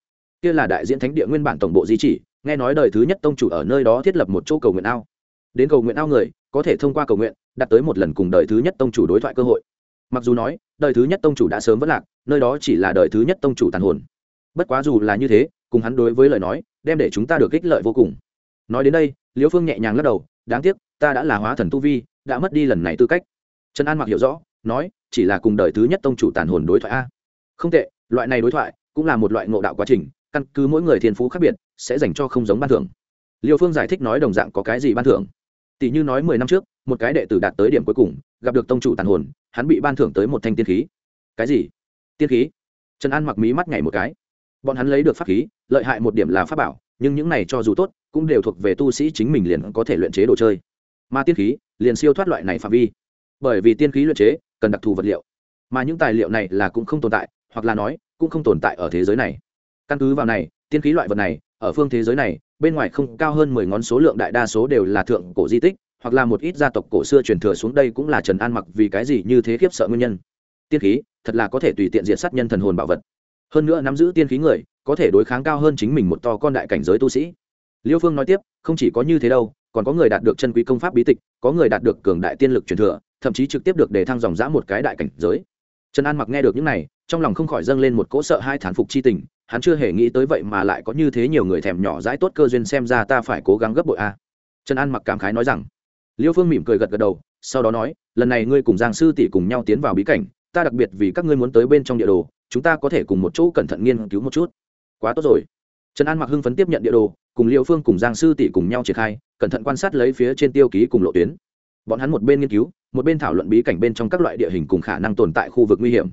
Kia là đại diễn thánh địa nguyên bản tổng bộ di chỉ, nghe nói đời thứ nhất tông chủ ở nơi đó thiết lập một chỗ cầu nguyện ao. Đến cầu nguyện ao người, có thể thông qua cầu nguyện đặt tới một lần cùng đời thứ nhất tông chủ đối thoại cơ hội mặc dù nói, đời thứ nhất tông chủ đã sớm vất lạc, nơi đó chỉ là đời thứ nhất tông chủ tàn hồn. Bất quá dù là như thế, cùng hắn đối với lời nói, đem để chúng ta được ích lợi vô cùng. Nói đến đây, liễu phương nhẹ nhàng lắc đầu, đáng tiếc, ta đã là hóa thần tu vi, đã mất đi lần này tư cách. Trần an mặc hiểu rõ, nói, chỉ là cùng đời thứ nhất tông chủ tàn hồn đối thoại a. Không tệ, loại này đối thoại cũng là một loại ngộ đạo quá trình, căn cứ mỗi người thiên phú khác biệt, sẽ dành cho không giống ban thưởng. Liêu phương giải thích nói đồng dạng có cái gì ban thưởng. Tỷ như nói mười năm trước một cái đệ tử đạt tới điểm cuối cùng, gặp được tông chủ tàn hồn, hắn bị ban thưởng tới một thanh tiên khí. Cái gì? Tiên khí? Trần an mặc mí mắt nhảy một cái. Bọn hắn lấy được pháp khí, lợi hại một điểm là pháp bảo, nhưng những này cho dù tốt, cũng đều thuộc về tu sĩ chính mình liền có thể luyện chế đồ chơi. Mà tiên khí, liền siêu thoát loại này phạm vi. Bởi vì tiên khí luyện chế, cần đặc thù vật liệu. Mà những tài liệu này là cũng không tồn tại, hoặc là nói, cũng không tồn tại ở thế giới này. Căn cứ vào này, tiên khí loại vật này, ở phương thế giới này, bên ngoài không cao hơn mười ngón số lượng đại đa số đều là thượng cổ di tích hoặc là một ít gia tộc cổ xưa truyền thừa xuống đây cũng là trần an mặc vì cái gì như thế khiếp sợ nguyên nhân. Tiên khí, thật là có thể tùy tiện diện sát nhân thần hồn bảo vật. Hơn nữa nắm giữ tiên khí người, có thể đối kháng cao hơn chính mình một to con đại cảnh giới tu sĩ. Liêu phương nói tiếp, không chỉ có như thế đâu, còn có người đạt được chân quý công pháp bí tịch, có người đạt được cường đại tiên lực truyền thừa, thậm chí trực tiếp được để thăng dòng dã một cái đại cảnh giới. Trần an mặc nghe được những này, trong lòng không khỏi dâng lên một cỗ sợ hai thán phục chi tình, hắn chưa hề nghĩ tới vậy mà lại có như thế nhiều người thèm nhỏ dãi tốt cơ duyên xem ra ta phải cố gắng gấp bội a. Trần an mặc cảm khái nói rằng liêu phương mỉm cười gật gật đầu, sau đó nói, lần này ngươi cùng giang sư tỷ cùng nhau tiến vào bí cảnh, ta đặc biệt vì các ngươi muốn tới bên trong địa đồ, chúng ta có thể cùng một chỗ cẩn thận nghiên cứu một chút. Quá tốt rồi. Trần an mặc hưng phấn tiếp nhận địa đồ, cùng liêu phương cùng giang sư tỷ cùng nhau triển khai, cẩn thận quan sát lấy phía trên tiêu ký cùng lộ tuyến. Bọn hắn một bên nghiên cứu, một bên thảo luận bí cảnh bên trong các loại địa hình cùng khả năng tồn tại khu vực nguy hiểm.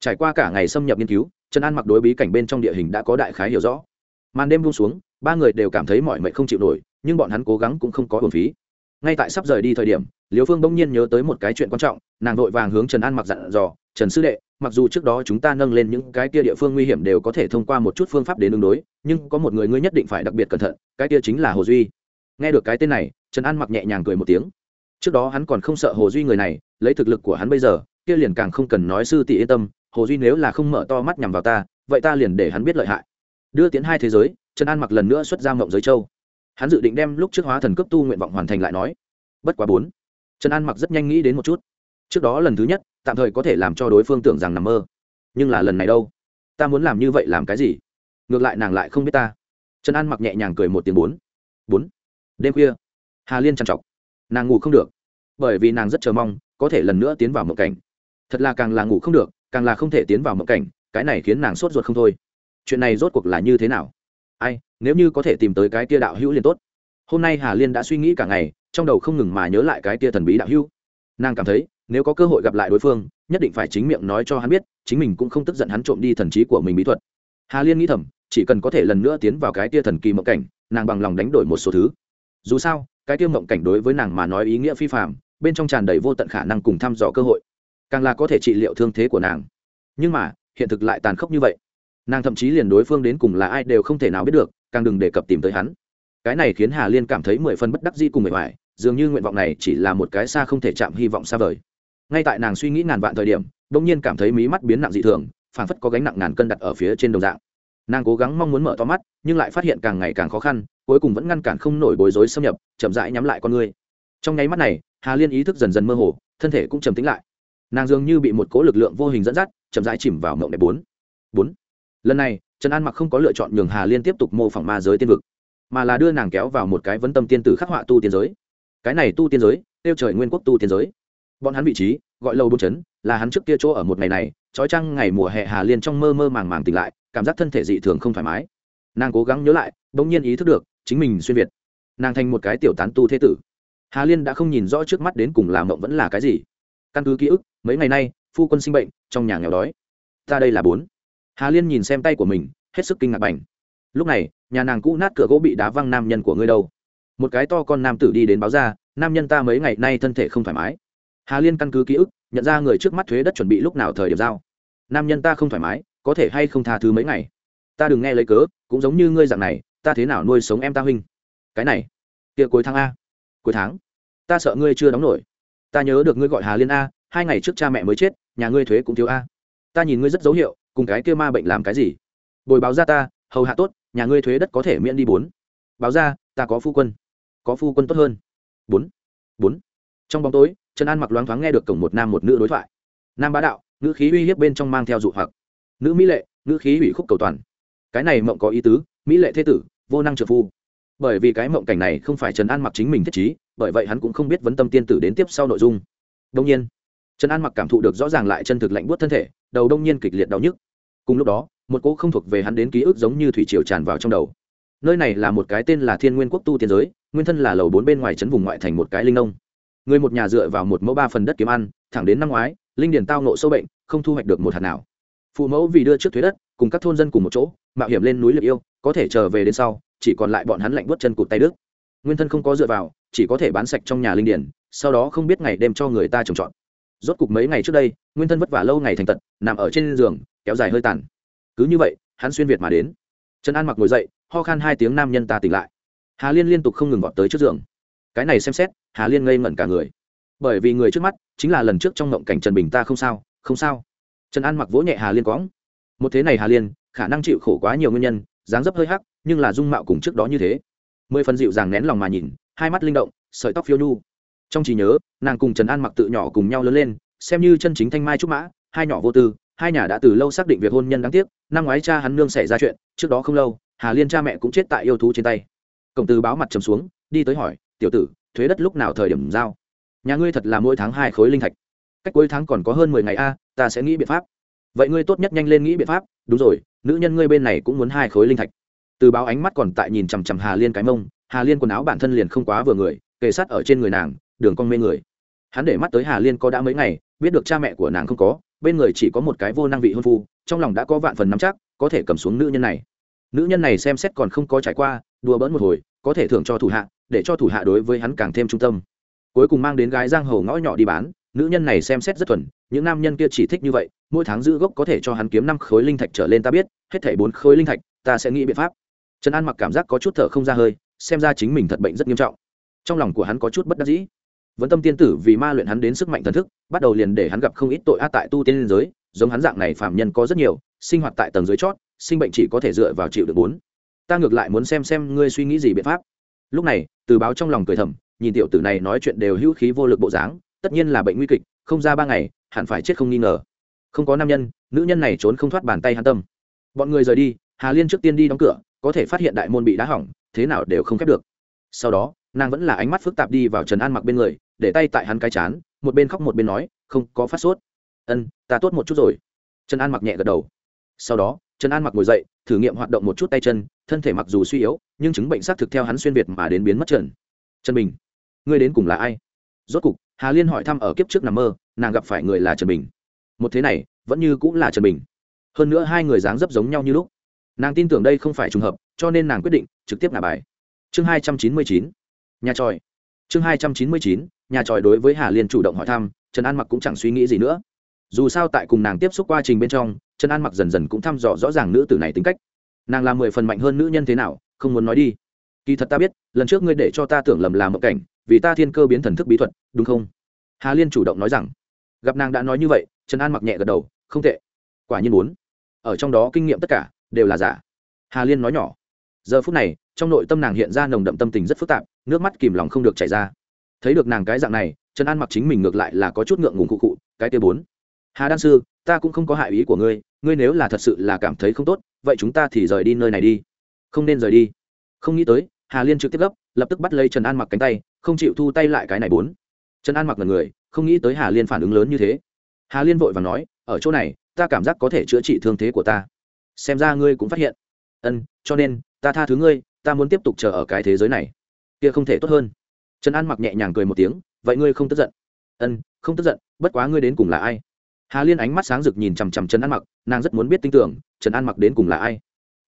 Trải qua cả ngày xâm nhập nghiên cứu, trần an mặc đối bí cảnh bên trong địa hình đã có đại khái hiểu rõ. Màn đêm buông xuống, ba người đều cảm thấy mọi mệnh không chịu nổi, nhưng bọn hắn cố gắng cũng không có hồn phí ngay tại sắp rời đi thời điểm liều phương bỗng nhiên nhớ tới một cái chuyện quan trọng, nàng vội vàng hướng trần an mặc dặn dò, trần sư đệ, mặc dù trước đó chúng ta nâng lên những cái kia địa phương nguy hiểm đều có thể thông qua một chút phương pháp đến ứng đối, nhưng có một người ngươi nhất định phải đặc biệt cẩn thận, cái kia chính là hồ duy. Nghe được cái tên này, trần an mặc nhẹ nhàng cười một tiếng. Trước đó hắn còn không sợ hồ duy người này, lấy thực lực của hắn bây giờ, kia liền càng không cần nói sư tỷ yên tâm, hồ duy nếu là không mở to mắt nhằm vào ta, vậy ta liền để hắn biết lợi hại. Đưa tiến hai thế giới, trần an mặc lần nữa xuất ra mộng giới châu hắn dự định đem lúc trước hóa thần cấp tu nguyện vọng hoàn thành lại nói. Bất quá bốn. Trần an mặc rất nhanh nghĩ đến một chút. Trước đó lần thứ nhất, tạm thời có thể làm cho đối phương tưởng rằng nằm mơ. Nhưng là lần này đâu? Ta muốn làm như vậy làm cái gì? Ngược lại nàng lại không biết ta. Trần an mặc nhẹ nhàng cười một tiếng bốn. Bốn. Đêm khuya, hà liên trằn trọc. Nàng ngủ không được. Bởi vì nàng rất chờ mong, có thể lần nữa tiến vào mộng cảnh. Thật là càng là ngủ không được, càng là không thể tiến vào mộng cảnh, cái này khiến nàng sốt ruột không thôi. Chuyện này rốt cuộc là như thế nào? Ai nếu như có thể tìm tới cái tia đạo hữu liền tốt. Hôm nay hà liên đã suy nghĩ cả ngày, trong đầu không ngừng mà nhớ lại cái tia thần bí đạo hữu. Nàng cảm thấy, nếu có cơ hội gặp lại đối phương, nhất định phải chính miệng nói cho hắn biết, chính mình cũng không tức giận hắn trộm đi thần trí của mình bí thuật. Hà liên nghĩ thầm, chỉ cần có thể lần nữa tiến vào cái tia thần kỳ mộng cảnh, nàng bằng lòng đánh đổi một số thứ. Dù sao, cái tia mộng cảnh đối với nàng mà nói ý nghĩa phi phạm bên trong tràn đầy vô tận khả năng cùng thăm dò cơ hội, càng là có thể trị liệu thương thế của nàng. Nhưng mà, hiện thực lại tàn khốc như vậy. Nàng thậm chí liền đối phương đến cùng là ai đều không thể nào biết được càng đừng đề cập tìm tới hắn. Cái này khiến hà liên cảm thấy mười phần bất đắc di cùng người ngoài dường như nguyện vọng này chỉ là một cái xa không thể chạm hy vọng xa vời. Ngay tại nàng suy nghĩ ngàn vạn thời điểm đ ỗ n g nhiên cảm thấy mí mắt biến nặng dị thường, phảng phất có gánh nặng ngàn cân đặt ở phía trên đồng dạng. Nàng cố gắng mong muốn mở to mắt, nhưng lại phát hiện càng ngày càng khó khăn, cuối cùng vẫn ngăn cản không nổi bối rối xâm nhập, chậm rãi nhắm lại con ngươi. Trong nháy mắt này, hà liên ý thức dần dần mơ hồ, thân thể cũng trầm tính lại. Nàng dường như bị một cố lực lượng vô hình dẫn dắt, chậm rãi chìm vào mộng đẹp bốn. Bốn. Lần này trần an mặc không có lựa chọn nhường hà liên tiếp tục mô phỏng ma giới tiên vực, mà là đưa nàng kéo vào một cái vấn tâm tiên tử khắc họa tu tiên giới. Cái này tu tiên giới, tiêu trời nguyên quốc tu tiên giới. Bọn hắn vị trí, gọi lâu bôn chấn, là hắn trước kia chỗ ở một ngày này, trói trăng ngày mùa hè hà liên trong mơ mơ màng màng tỉnh lại, cảm giác thân thể dị thường không thoải mái. Nàng cố gắng nhớ lại, bỗng nhiên ý thức được, chính mình xuyên việt. Nàng thành một cái tiểu tán tu thế tử. Hà liên đã không nhìn rõ trước mắt đến cùng làm mộng vẫn là cái gì. Căn cứ ký ức, mấy ngày nay, phu quân sinh bệnh, trong nhà nghèo đói. Ta đây là bốn hà liên nhìn xem tay của mình, hết sức kinh ngạc bành. Lúc này, nhà nàng cũ nát cửa gỗ bị đá văng nam nhân của ngươi đâu? Một cái to con nam tử đi đến báo ra, nam nhân ta mấy ngày nay thân thể không thoải mái. Hà liên căn cứ ký ức, nhận ra người trước mắt thuế đất chuẩn bị lúc nào thời điểm giao. Nam nhân ta không thoải mái, có thể hay không tha thứ mấy ngày? Ta đừng nghe lấy cớ, cũng giống như ngươi dạng này, ta thế nào nuôi sống em ta huynh? Cái này, kia cuối tháng a. Cuối tháng? Ta sợ ngươi chưa đóng nổi. Ta nhớ được ngươi gọi hà liên a, hai ngày trước cha mẹ mới chết, nhà ngươi thuế cũng thiếu a. Ta nhìn ngươi rất dấu hiệu cùng cái kia ma bệnh làm cái gì? Bồi báo ra ta, hầu hạ tốt, nhà ngươi thuế đất có thể miễn đi bốn. Báo ra, ta có phu quân. Có phu quân tốt hơn. Bốn. Bốn. Trong bóng tối, trần an mặc loáng thoáng nghe được cổng một nam một nữ đối thoại. Nam bá đạo nữ khí uy hiếp bên trong mang theo dụ hoặc. Nữ mỹ lệ nữ khí hủy khúc cầu toàn. Cái này mộng có ý tứ, mỹ lệ thế tử, vô năng trợ phu. Bởi vì cái mộng cảnh này không phải trần an mặc chính mình thiết trí, bởi vậy hắn cũng không biết vấn tâm tiên tử đến tiếp sau nội dung. Đông nhiên trần an mặc cảm thụ được rõ ràng lại chân thực lạnh buốt thân thể, đầu đông nhiên kịch liệt đau nhức. Cùng lúc đó, một cỗ không thuộc về hắn đến ký ức giống như thủy triều tràn vào trong đầu. Nơi này là một cái tên là thiên nguyên quốc tu tiên giới, nguyên thân là lầu bốn bên ngoài trấn vùng ngoại thành một cái linh nông. Người một nhà dựa vào một mẫu ba phần đất kiếm ăn, thẳng đến năm ngoái, linh điền tao nộ sâu bệnh, không thu hoạch được một hạt nào. Phụ mẫu vì đưa trước thuế đất, cùng các thôn dân cùng một chỗ, mạo hiểm lên núi liệt yêu, có thể trở về đến sau, chỉ còn lại bọn hắn lạnh bớt chân cụt tay đức nguyên thân không có dựa vào, chỉ có thể bán sạch trong nhà linh điền sau đó không biết ngày đêm cho người ta trồng trọt rốt cục mấy ngày trước đây, nguyên thân vất vả lâu ngày thành tật, nằm ở trên giường, kéo dài hơi tàn. Cứ như vậy, hắn xuyên việt mà đến. Trần an mặc ngồi dậy, ho khan hai tiếng nam nhân ta tỉnh lại. Hà liên liên tục không ngừng vọt tới trước giường. Cái này xem xét, hà liên ngây ngẩn cả người. Bởi vì người trước mắt chính là lần trước trong ngộng cảnh trần bình ta không sao không sao. Trần an mặc vỗ nhẹ hà liên quõng. Một thế này hà liên, khả năng chịu khổ quá nhiều nguyên nhân, dáng dấp hơi hắc, nhưng là dung mạo cùng trước đó như thế. Mười phần dịu dàng nén lòng mà nhìn, hai mắt linh động, sợi tóc phiêu nhu trong trí nhớ, nàng cùng trần an mặc tự nhỏ cùng nhau lớn lên, xem như chân chính thanh mai trúc mã, hai nhỏ vô tư, hai nhà đã từ lâu xác định việc hôn nhân đáng tiếc, năm ngoái cha hắn nương xảy ra chuyện, trước đó không lâu, hà liên cha mẹ cũng chết tại yêu thú trên tay. Cổng từ báo mặt trầm xuống, đi tới hỏi, tiểu tử, thuế đất lúc nào thời điểm giao? Nhà ngươi thật là mỗi tháng hai khối linh thạch. Cách cuối tháng còn có hơn mười ngày a, ta sẽ nghĩ biện pháp. Vậy ngươi tốt nhất nhanh lên nghĩ biện pháp. Đúng rồi, nữ nhân ngươi bên này cũng muốn hai khối linh thạch. Từ báo ánh mắt còn tại nhìn chằm chằm hà liên cái mông, hà liên quần áo bản thân liền không quá vừa người, kề sát ở trên người nàng đường con mê người. Hắn để mắt tới hà liên có đã mấy ngày, biết được cha mẹ của nàng không có, bên người chỉ có một cái vô năng vị hôn phu, trong lòng đã có vạn phần nắm chắc, có thể cầm xuống nữ nhân này. Nữ nhân này xem xét còn không có trải qua, đùa bỡn một hồi, có thể thưởng cho thủ hạ, để cho thủ hạ đối với hắn càng thêm trung tâm. Cuối cùng mang đến gái giang hồ ngõ nhỏ đi bán, nữ nhân này xem xét rất thuần, những nam nhân kia chỉ thích như vậy, mỗi tháng giữ gốc có thể cho hắn kiếm năm khối linh thạch trở lên ta biết, hết thảy bốn khối linh thạch, ta sẽ nghĩ biện pháp. Trần an mặc cảm giác có chút thở không ra hơi, xem ra chính mình thật bệnh rất nghiêm trọng. Trong lòng của hắn có chút bất đắc dĩ vẫn tâm tiên tử vì ma luyện hắn đến sức mạnh thần thức, bắt đầu liền để hắn gặp không ít tội ác tại tu tiên linh giới, giống hắn dạng này phạm nhân có rất nhiều, sinh hoạt tại tầng dưới chót, sinh bệnh chỉ có thể dựa vào chịu được bốn. Ta ngược lại muốn xem xem ngươi suy nghĩ gì biện pháp. Lúc này, từ báo trong lòng cười thầm, nhìn tiểu tử này nói chuyện đều hữu khí vô lực bộ dáng, tất nhiên là bệnh nguy kịch, không ra ba ngày, hẳn phải chết không nghi ngờ. Không có nam nhân, nữ nhân này trốn không thoát bàn tay hắn tâm. Bọn người rời đi, hà liên trước tiên đi đóng cửa, có thể phát hiện đại môn bị đá hỏng, thế nào đều không khép được sau đó, nàng vẫn là ánh mắt phức tạp đi vào trần an mặc bên người, để tay tại hắn cái chán, một bên khóc một bên nói, không, có phát sốt. Ân, ta tốt một chút rồi. Trần an mặc nhẹ gật đầu. Sau đó, trần an mặc ngồi dậy, thử nghiệm hoạt động một chút tay chân, thân thể mặc dù suy yếu, nhưng chứng bệnh xác thực theo hắn xuyên việt mà đến biến mất trần. Trần bình, ngươi đến cùng là ai? Rốt cục, hà liên hỏi thăm ở kiếp trước nằm mơ, nàng gặp phải người là trần bình. Một thế này, vẫn như cũng là trần bình. Hơn nữa hai người dáng dấp giống nhau như lúc. Nàng tin tưởng đây không phải trùng hợp, cho nên nàng quyết định trực tiếp ngả bài chương hai trăm chín mươi chín, nhà tròi. Chương hai trăm chín mươi chín, nhà tròi đối với hà liên chủ động hỏi thăm, trần an mặc cũng chẳng suy nghĩ gì nữa. Dù sao tại cùng nàng tiếp xúc quá trình bên trong, trần an mặc dần dần cũng thăm dò rõ ràng nữ tử này tính cách. Nàng là mười phần mạnh hơn nữ nhân thế nào, không muốn nói đi. Kỳ thật ta biết, lần trước ngươi để cho ta tưởng lầm làm mộng cảnh, vì ta thiên cơ biến thần thức bí thuật, đúng không? Hà liên chủ động nói rằng. Gặp nàng đã nói như vậy, trần an mặc nhẹ gật đầu, không tệ. Quả nhiên muốn. Ở trong đó kinh nghiệm tất cả đều là giả. Hà liên nói nhỏ giờ phút này, trong nội tâm nàng hiện ra nồng đậm tâm tình rất phức tạp, nước mắt kìm lòng không được chảy ra. Thấy được nàng cái dạng này, trần an mặc chính mình ngược lại là có chút ngượng ngùng cụ cụ cái tia bốn, hà đan sư, ta cũng không có hại ý của ngươi ngươi nếu là thật sự là cảm thấy không tốt, vậy chúng ta thì rời đi nơi này đi. Không nên rời đi. Không nghĩ tới, hà liên trực tiếp gấp, lập tức bắt lấy trần an mặc cánh tay, không chịu thu tay lại cái này bốn. Trần an mặc là người, không nghĩ tới hà liên phản ứng lớn như thế. Hà liên vội và nói, ở chỗ này, ta cảm giác có thể chữa trị thương thế của ta. Xem ra ngươi cũng phát hiện. Ân, cho nên ta tha thứ ngươi, ta muốn tiếp tục chờ ở cái thế giới này. Kia không thể tốt hơn. Trần an mặc nhẹ nhàng cười một tiếng, vậy ngươi không tức giận? Ân, không tức giận, bất quá ngươi đến cùng là ai? Hà liên ánh mắt sáng rực nhìn chằm chằm trần an mặc, nàng rất muốn biết tin tưởng, trần an mặc đến cùng là ai?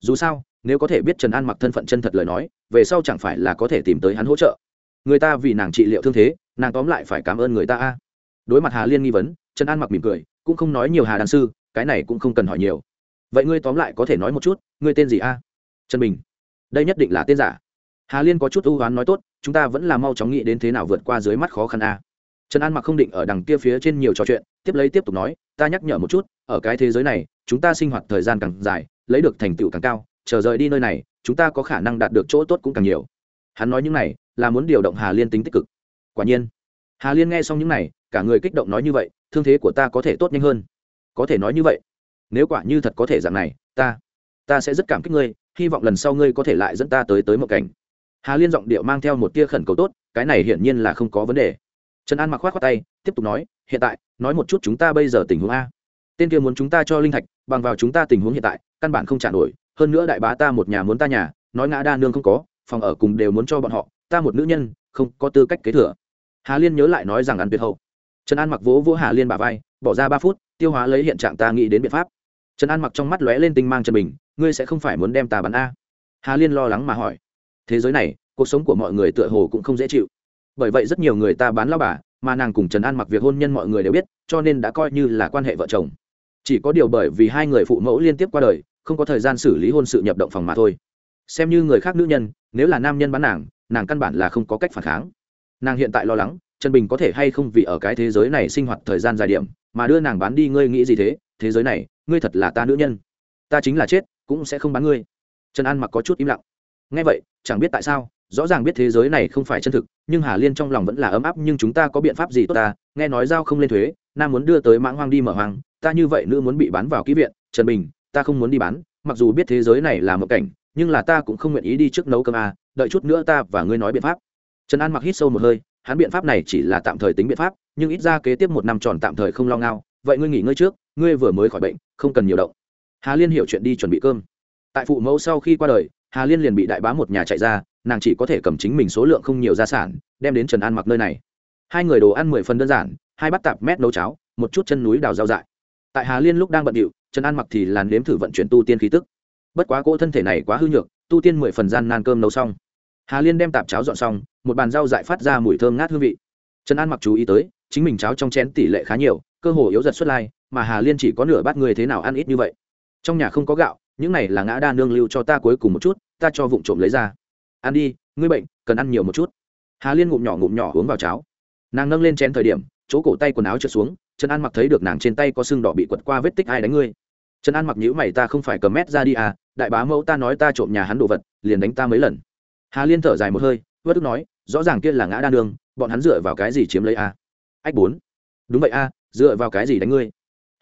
Dù sao, nếu có thể biết trần an mặc thân phận chân thật lời nói, về sau chẳng phải là có thể tìm tới hắn hỗ trợ. Người ta vì nàng trị liệu thương thế, nàng tóm lại phải cảm ơn người ta a. Đối mặt hà liên nghi vấn, trần an mặc mỉm cười, cũng không nói nhiều hà đàn sư, cái này cũng không cần hỏi nhiều. Vậy ngươi tóm lại có thể nói một chút, ngươi tên gì a? Trần bình, đây nhất định là tên giả. Hà liên có chút ưu oán nói tốt, chúng ta vẫn là mau chóng nghĩ đến thế nào vượt qua dưới mắt khó khăn a. Trần an mặc không định ở đằng kia phía trên nhiều trò chuyện, tiếp lấy tiếp tục nói, ta nhắc nhở một chút, ở cái thế giới này, chúng ta sinh hoạt thời gian càng dài, lấy được thành tựu càng cao, chờ rời đi nơi này, chúng ta có khả năng đạt được chỗ tốt cũng càng nhiều. Hắn nói những này, là muốn điều động hà liên tính tích cực. Quả nhiên, hà liên nghe xong những này, cả người kích động nói như vậy, thương thế của ta có thể tốt nhanh hơn. Có thể nói như vậy. Nếu quả như thật có thể dạng này, ta ta sẽ rất cảm kích ngươi hy vọng lần sau ngươi có thể lại dẫn ta tới tới một cảnh. Hà liên giọng điệu mang theo một tia khẩn cầu tốt, cái này hiển nhiên là không có vấn đề. Trần an mặc khoát khoát tay, tiếp tục nói, hiện tại, nói một chút chúng ta bây giờ tình huống a. Tên kia muốn chúng ta cho linh thạch, bằng vào chúng ta tình huống hiện tại, căn bản không trả nổi, hơn nữa đại bá ta một nhà muốn ta nhà, nói ngã đa nương không có, phòng ở cùng đều muốn cho bọn họ, ta một nữ nhân, không có tư cách kế thừa. Hà liên nhớ lại nói rằng ăn tuyệt hậu. Trần an mặc vỗ vỗ hà liên bà vai, bỏ ra ba phút, tiêu hóa lấy hiện trạng ta nghĩ đến biện pháp trần an mặc trong mắt lóe lên tinh mang trần bình ngươi sẽ không phải muốn đem ta bắn a. Hà liên lo lắng mà hỏi. Thế giới này, cuộc sống của mọi người tựa hồ cũng không dễ chịu. Bởi vậy rất nhiều người ta bán lao bà, mà nàng cùng trần an mặc việc hôn nhân mọi người đều biết, cho nên đã coi như là quan hệ vợ chồng. Chỉ có điều bởi vì hai người phụ mẫu liên tiếp qua đời, không có thời gian xử lý hôn sự nhập động phòng mà thôi. Xem như người khác nữ nhân, nếu là nam nhân bán nàng nàng căn bản là không có cách phản kháng. Nàng hiện tại lo lắng, trần bình có thể hay không vì ở cái thế giới này sinh hoạt thời gian dài điểm, mà đưa nàng bán đi, ngươi nghĩ gì thế? Thế giới này ngươi thật là ta nữ nhân. Ta chính là chết cũng sẽ không bán ngươi. Trần an mặc có chút im lặng. Ngay vậy chẳng biết tại sao rõ ràng biết thế giới này không phải chân thực nhưng hà liên trong lòng vẫn là ấm áp nhưng chúng ta có biện pháp gì tốt ta? Nghe nói giao không lên thuế nam muốn đưa tới mãng hoang đi mở hoang ta như vậy nữ muốn bị bán vào kỹ viện trần bình ta không muốn đi bán mặc dù biết thế giới này là một cảnh nhưng là ta cũng không nguyện ý đi trước nấu cơm à, đợi chút nữa ta và ngươi nói biện pháp. Trần an mặc hít sâu một hơi hắn biện pháp này chỉ là tạm thời tính biện pháp nhưng ít ra kế tiếp một năm tròn tạm thời không lo ngao vậy ngươi nghỉ ngơi trước ngươi vừa mới khỏi bệnh không cần nhiều động. Hà liên hiểu chuyện đi chuẩn bị cơm. Tại phụ mẫu sau khi qua đời, hà liên liền bị đại bá một nhà chạy ra, nàng chỉ có thể cầm chính mình số lượng không nhiều gia sản, đem đến trần an mặc nơi này. Hai người đồ ăn mười phần đơn giản, hai bát tạp mét nấu cháo, một chút chân núi đào rau dại. Tại hà liên lúc đang bận điệu, trần an mặc thì làn nếm thử vận chuyển tu tiên khí tức. Bất quá cỗ thân thể này quá hư nhược, tu tiên mười phần gian nan cơm nấu xong. Hà liên đem tạp cháo dọn xong, một bàn rau dại phát ra mùi thơm ngát hương vị. Trần an mặc chú ý tới, chính mình cháo trong chén tỷ lệ khá nhiều, cơ hồ yếu giật xuất lai mà hà liên chỉ có nửa bát người thế nào ăn ít như vậy. Trong nhà không có gạo, những này là ngã đa nương lưu cho ta cuối cùng một chút, ta cho vụng trộm lấy ra. Ăn đi, ngươi bệnh, cần ăn nhiều một chút. Hà liên ngụm nhỏ ngụm nhỏ uống vào cháo. Nàng nâng lên chén thời điểm, chỗ cổ tay quần áo trượt xuống, trần an mặc thấy được nàng trên tay có sưng đỏ bị quật qua vết tích ai đánh ngươi. Trần an mặc nhữ mày, ta không phải cầm mét ra đi à đại bá mẫu ta nói ta trộm nhà hắn đồ vật, liền đánh ta mấy lần. Hà liên thở dài một hơi vất ức nói, rõ ràng kia là ngã đa nương, bọn hắn dựa vào cái gì chiếm lấy a? À? ách bốn. Đúng vậy a, dựa vào cái gì đánh ngươi?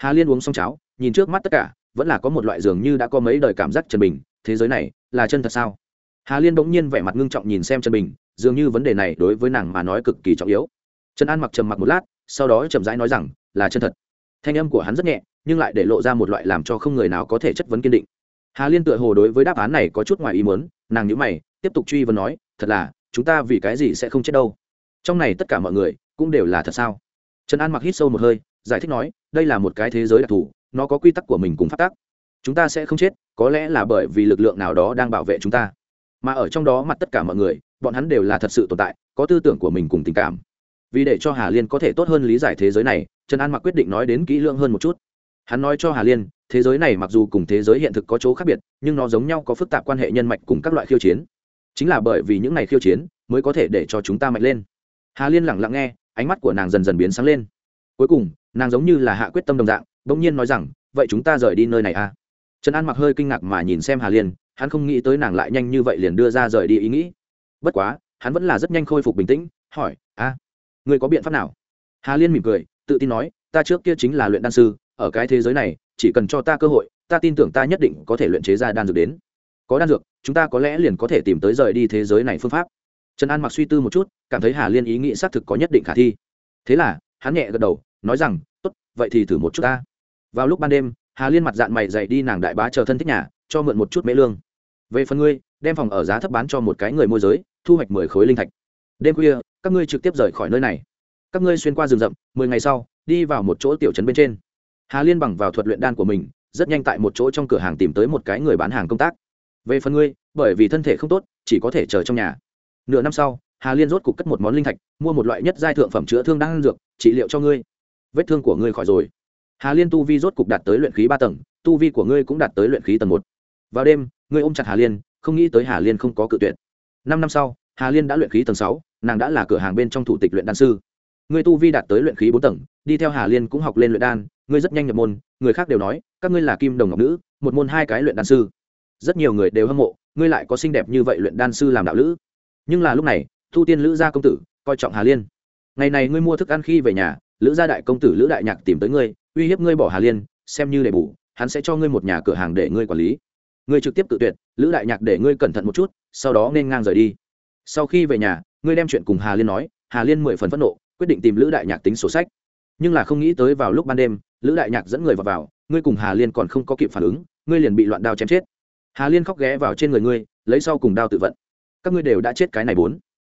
Hà liên uống xong cháo, nhìn trước mắt tất cả, vẫn là có một loại dường như đã có mấy đời cảm giác trần bình, thế giới này là chân thật sao? Hà liên bỗng nhiên vẻ mặt ngưng trọng nhìn xem trần bình, dường như vấn đề này đối với nàng mà nói cực kỳ trọng yếu. Trần an mặc trầm mặc một lát, sau đó chậm rãi nói rằng, là chân thật. Thanh âm của hắn rất nhẹ, nhưng lại để lộ ra một loại làm cho không người nào có thể chất vấn kiên định. Hà liên tựa hồ đối với đáp án này có chút ngoài ý muốn, nàng nhữ mày, tiếp tục truy vấn nói, thật là, chúng ta vì cái gì sẽ không chết đâu? Trong này tất cả mọi người cũng đều là thật sao? Trần an mặc hít sâu một hơi giải thích nói, đây là một cái thế giới đặc thù, nó có quy tắc của mình cùng phát tác chúng ta sẽ không chết, có lẽ là bởi vì lực lượng nào đó đang bảo vệ chúng ta. Mà ở trong đó mặt tất cả mọi người, bọn hắn đều là thật sự tồn tại, có tư tưởng của mình cùng tình cảm. Vì để cho hà liên có thể tốt hơn lý giải thế giới này, trần an mặc quyết định nói đến kỹ lưỡng hơn một chút. Hắn nói cho hà liên, thế giới này mặc dù cùng thế giới hiện thực có chỗ khác biệt, nhưng nó giống nhau có phức tạp quan hệ nhân mạch cùng các loại khiêu chiến. Chính là bởi vì những này khiêu chiến, mới có thể để cho chúng ta mạnh lên. Hà liên lẳng lặng nghe, ánh mắt của nàng dần dần biến sáng lên cuối cùng nàng giống như là hạ quyết tâm đồng dạng bỗng nhiên nói rằng vậy chúng ta rời đi nơi này à? Trần an mặc hơi kinh ngạc mà nhìn xem hà liên hắn không nghĩ tới nàng lại nhanh như vậy liền đưa ra rời đi ý nghĩ. Bất quá hắn vẫn là rất nhanh khôi phục bình tĩnh hỏi a à, người có biện pháp nào? Hà liên mỉm cười tự tin nói ta trước kia chính là luyện đan sư ở cái thế giới này chỉ cần cho ta cơ hội ta tin tưởng ta nhất định có thể luyện chế ra đan dược đến. Có đan dược chúng ta có lẽ liền có thể tìm tới rời đi thế giới này phương pháp. Trần an mặc suy tư một chút cảm thấy hà liên ý nghĩ xác thực có nhất định khả thi. Thế là hắn nhẹ gật đầu nói rằng, tốt, vậy thì thử một chút ta. Vào lúc ban đêm, hà liên mặt dạng mày dậy đi nàng đại bá chờ thân thích nhà, cho mượn một chút mễ lương. Về phần ngươi, đem phòng ở giá thấp bán cho một cái người môi giới, thu hoạch mười khối linh thạch. Đêm khuya, các ngươi trực tiếp rời khỏi nơi này. Các ngươi xuyên qua rừng rậm, mười ngày sau, đi vào một chỗ tiểu trấn bên trên. Hà liên bằng vào thuật luyện đan của mình, rất nhanh tại một chỗ trong cửa hàng tìm tới một cái người bán hàng công tác. Về phần ngươi, bởi vì thân thể không tốt, chỉ có thể chờ trong nhà. Nửa năm sau, hà liên rốt cục cất một món linh thạch, mua một loại nhất giai thượng phẩm chữa thương đang dược, trị liệu cho ngươi vết thương của ngươi khỏi rồi. Hà liên tu vi rốt cục đạt tới luyện khí ba tầng, tu vi của ngươi cũng đạt tới luyện khí tầng một. Vào đêm, ngươi ôm chặt hà liên, không nghĩ tới hà liên không có cự tuyệt. Năm năm sau, hà liên đã luyện khí tầng sáu, nàng đã là cửa hàng bên trong thủ tịch luyện đan sư. Ngươi tu vi đạt tới luyện khí bốn tầng, đi theo hà liên cũng học lên luyện đan, ngươi rất nhanh nhập môn, người khác đều nói, các ngươi là kim đồng ngọc nữ, một môn hai cái luyện đan sư. Rất nhiều người đều hâm mộ, ngươi lại có xinh đẹp như vậy luyện đan sư làm đạo lữ. Nhưng là lúc này, thu tiên lữ gia công tử coi trọng hà liên. Ngày này ngươi mua thức ăn khi về nhà lữ gia đại công tử lữ đại nhạc tìm tới ngươi uy hiếp ngươi bỏ hà liên xem như để bù hắn sẽ cho ngươi một nhà cửa hàng để ngươi quản lý. Ngươi trực tiếp tự tuyệt lữ đại nhạc để ngươi cẩn thận một chút sau đó nên ngang rời đi. Sau khi về nhà ngươi đem chuyện cùng hà liên nói hà liên mười phần phẫn nộ quyết định tìm lữ đại nhạc tính sổ sách. Nhưng là không nghĩ tới vào lúc ban đêm lữ đại nhạc dẫn người vào, vào ngươi cùng hà liên còn không có kịp phản ứng ngươi liền bị loạn đao chém chết. Hà liên khóc ghé vào trên người ngươi lấy sau cùng đao tự vận. Các ngươi đều đã chết cái này bốn.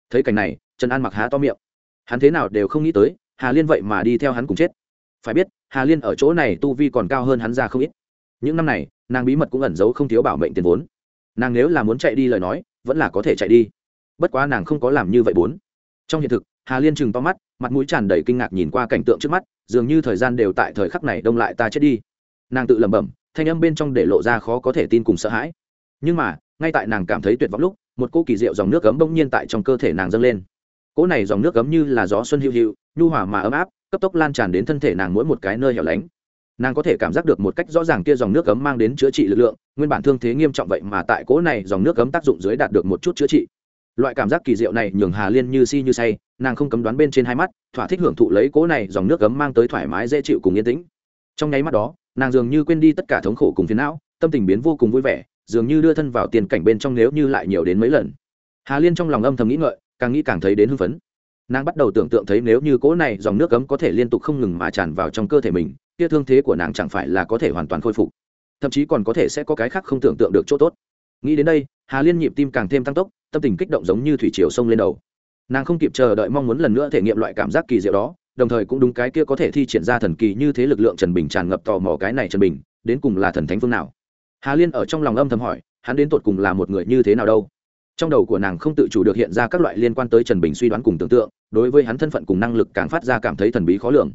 Thấy cảnh này trần an mặc há to miệng. Hắn thế nào đều không nghĩ tới hà liên vậy mà đi theo hắn cùng chết. Phải biết, hà liên ở chỗ này tu vi còn cao hơn hắn ra không ít. Những năm này, nàng bí mật cũng ẩn giấu không thiếu bảo mệnh tiền vốn. Nàng nếu là muốn chạy đi lời nói, vẫn là có thể chạy đi. Bất quá nàng không có làm như vậy bốn. Trong hiện thực, hà liên chừng to mắt, mặt mũi tràn đầy kinh ngạc nhìn qua cảnh tượng trước mắt, dường như thời gian đều tại thời khắc này đông lại ta chết đi. Nàng tự lẩm bẩm, thanh âm bên trong để lộ ra khó có thể tin cùng sợ hãi. Nhưng mà, ngay tại nàng cảm thấy tuyệt vọng lúc, một cô kỳ diệu dòng nước cấm bỗng nhiên tại trong cơ thể nàng dâng lên cỗ này dòng nước gấm như là gió xuân hữu hữu nhu hòa mà ấm áp, cấp tốc lan tràn đến thân thể nàng mỗi một cái nơi hẻo lánh. Nàng có thể cảm giác được một cách rõ ràng kia dòng nước cấm mang đến chữa trị lực lượng, nguyên bản thương thế nghiêm trọng vậy mà tại cỗ này dòng nước cấm tác dụng dưới đạt được một chút chữa trị. Loại cảm giác kỳ diệu này nhường hà liên như si như say, nàng không cấm đoán bên trên hai mắt, thỏa thích hưởng thụ lấy cỗ này dòng nước cấm mang tới thoải mái dễ chịu cùng yên tĩnh. Trong nháy mắt đó, nàng dường như quên đi tất cả thống khổ cùng phiền não, tâm tình biến vô cùng vui vẻ, dường như đưa thân vào tiền cảnh bên trong nếu như lại nhiều đến mấy lần. Hà liên trong lòng âm thầm nghĩ ngợi càng nghĩ càng thấy đến hưng phấn. Nàng bắt đầu tưởng tượng thấy nếu như cỗ này dòng nước cấm có thể liên tục không ngừng mà tràn vào trong cơ thể mình, kia thương thế của nàng chẳng phải là có thể hoàn toàn khôi phục. Thậm chí còn có thể sẽ có cái khác không tưởng tượng được chỗ tốt. Nghĩ đến đây, hà liên nhịp tim càng thêm tăng tốc, tâm tình kích động giống như thủy triều sông lên đầu. Nàng không kịp chờ đợi mong muốn lần nữa thể nghiệm loại cảm giác kỳ diệu đó, đồng thời cũng đúng cái kia có thể thi triển ra thần kỳ như thế lực lượng trần bình tràn ngập tò mò cái này trần bình, đến cùng là thần thánh phương nào? Hà liên ở trong lòng âm thầm hỏi, hắn đến tột cùng là một người như thế nào đâu? Trong đầu của nàng không tự chủ được hiện ra các loại liên quan tới trần bình suy đoán cùng tưởng tượng, đối với hắn thân phận cùng năng lực càng phát ra cảm thấy thần bí khó lường.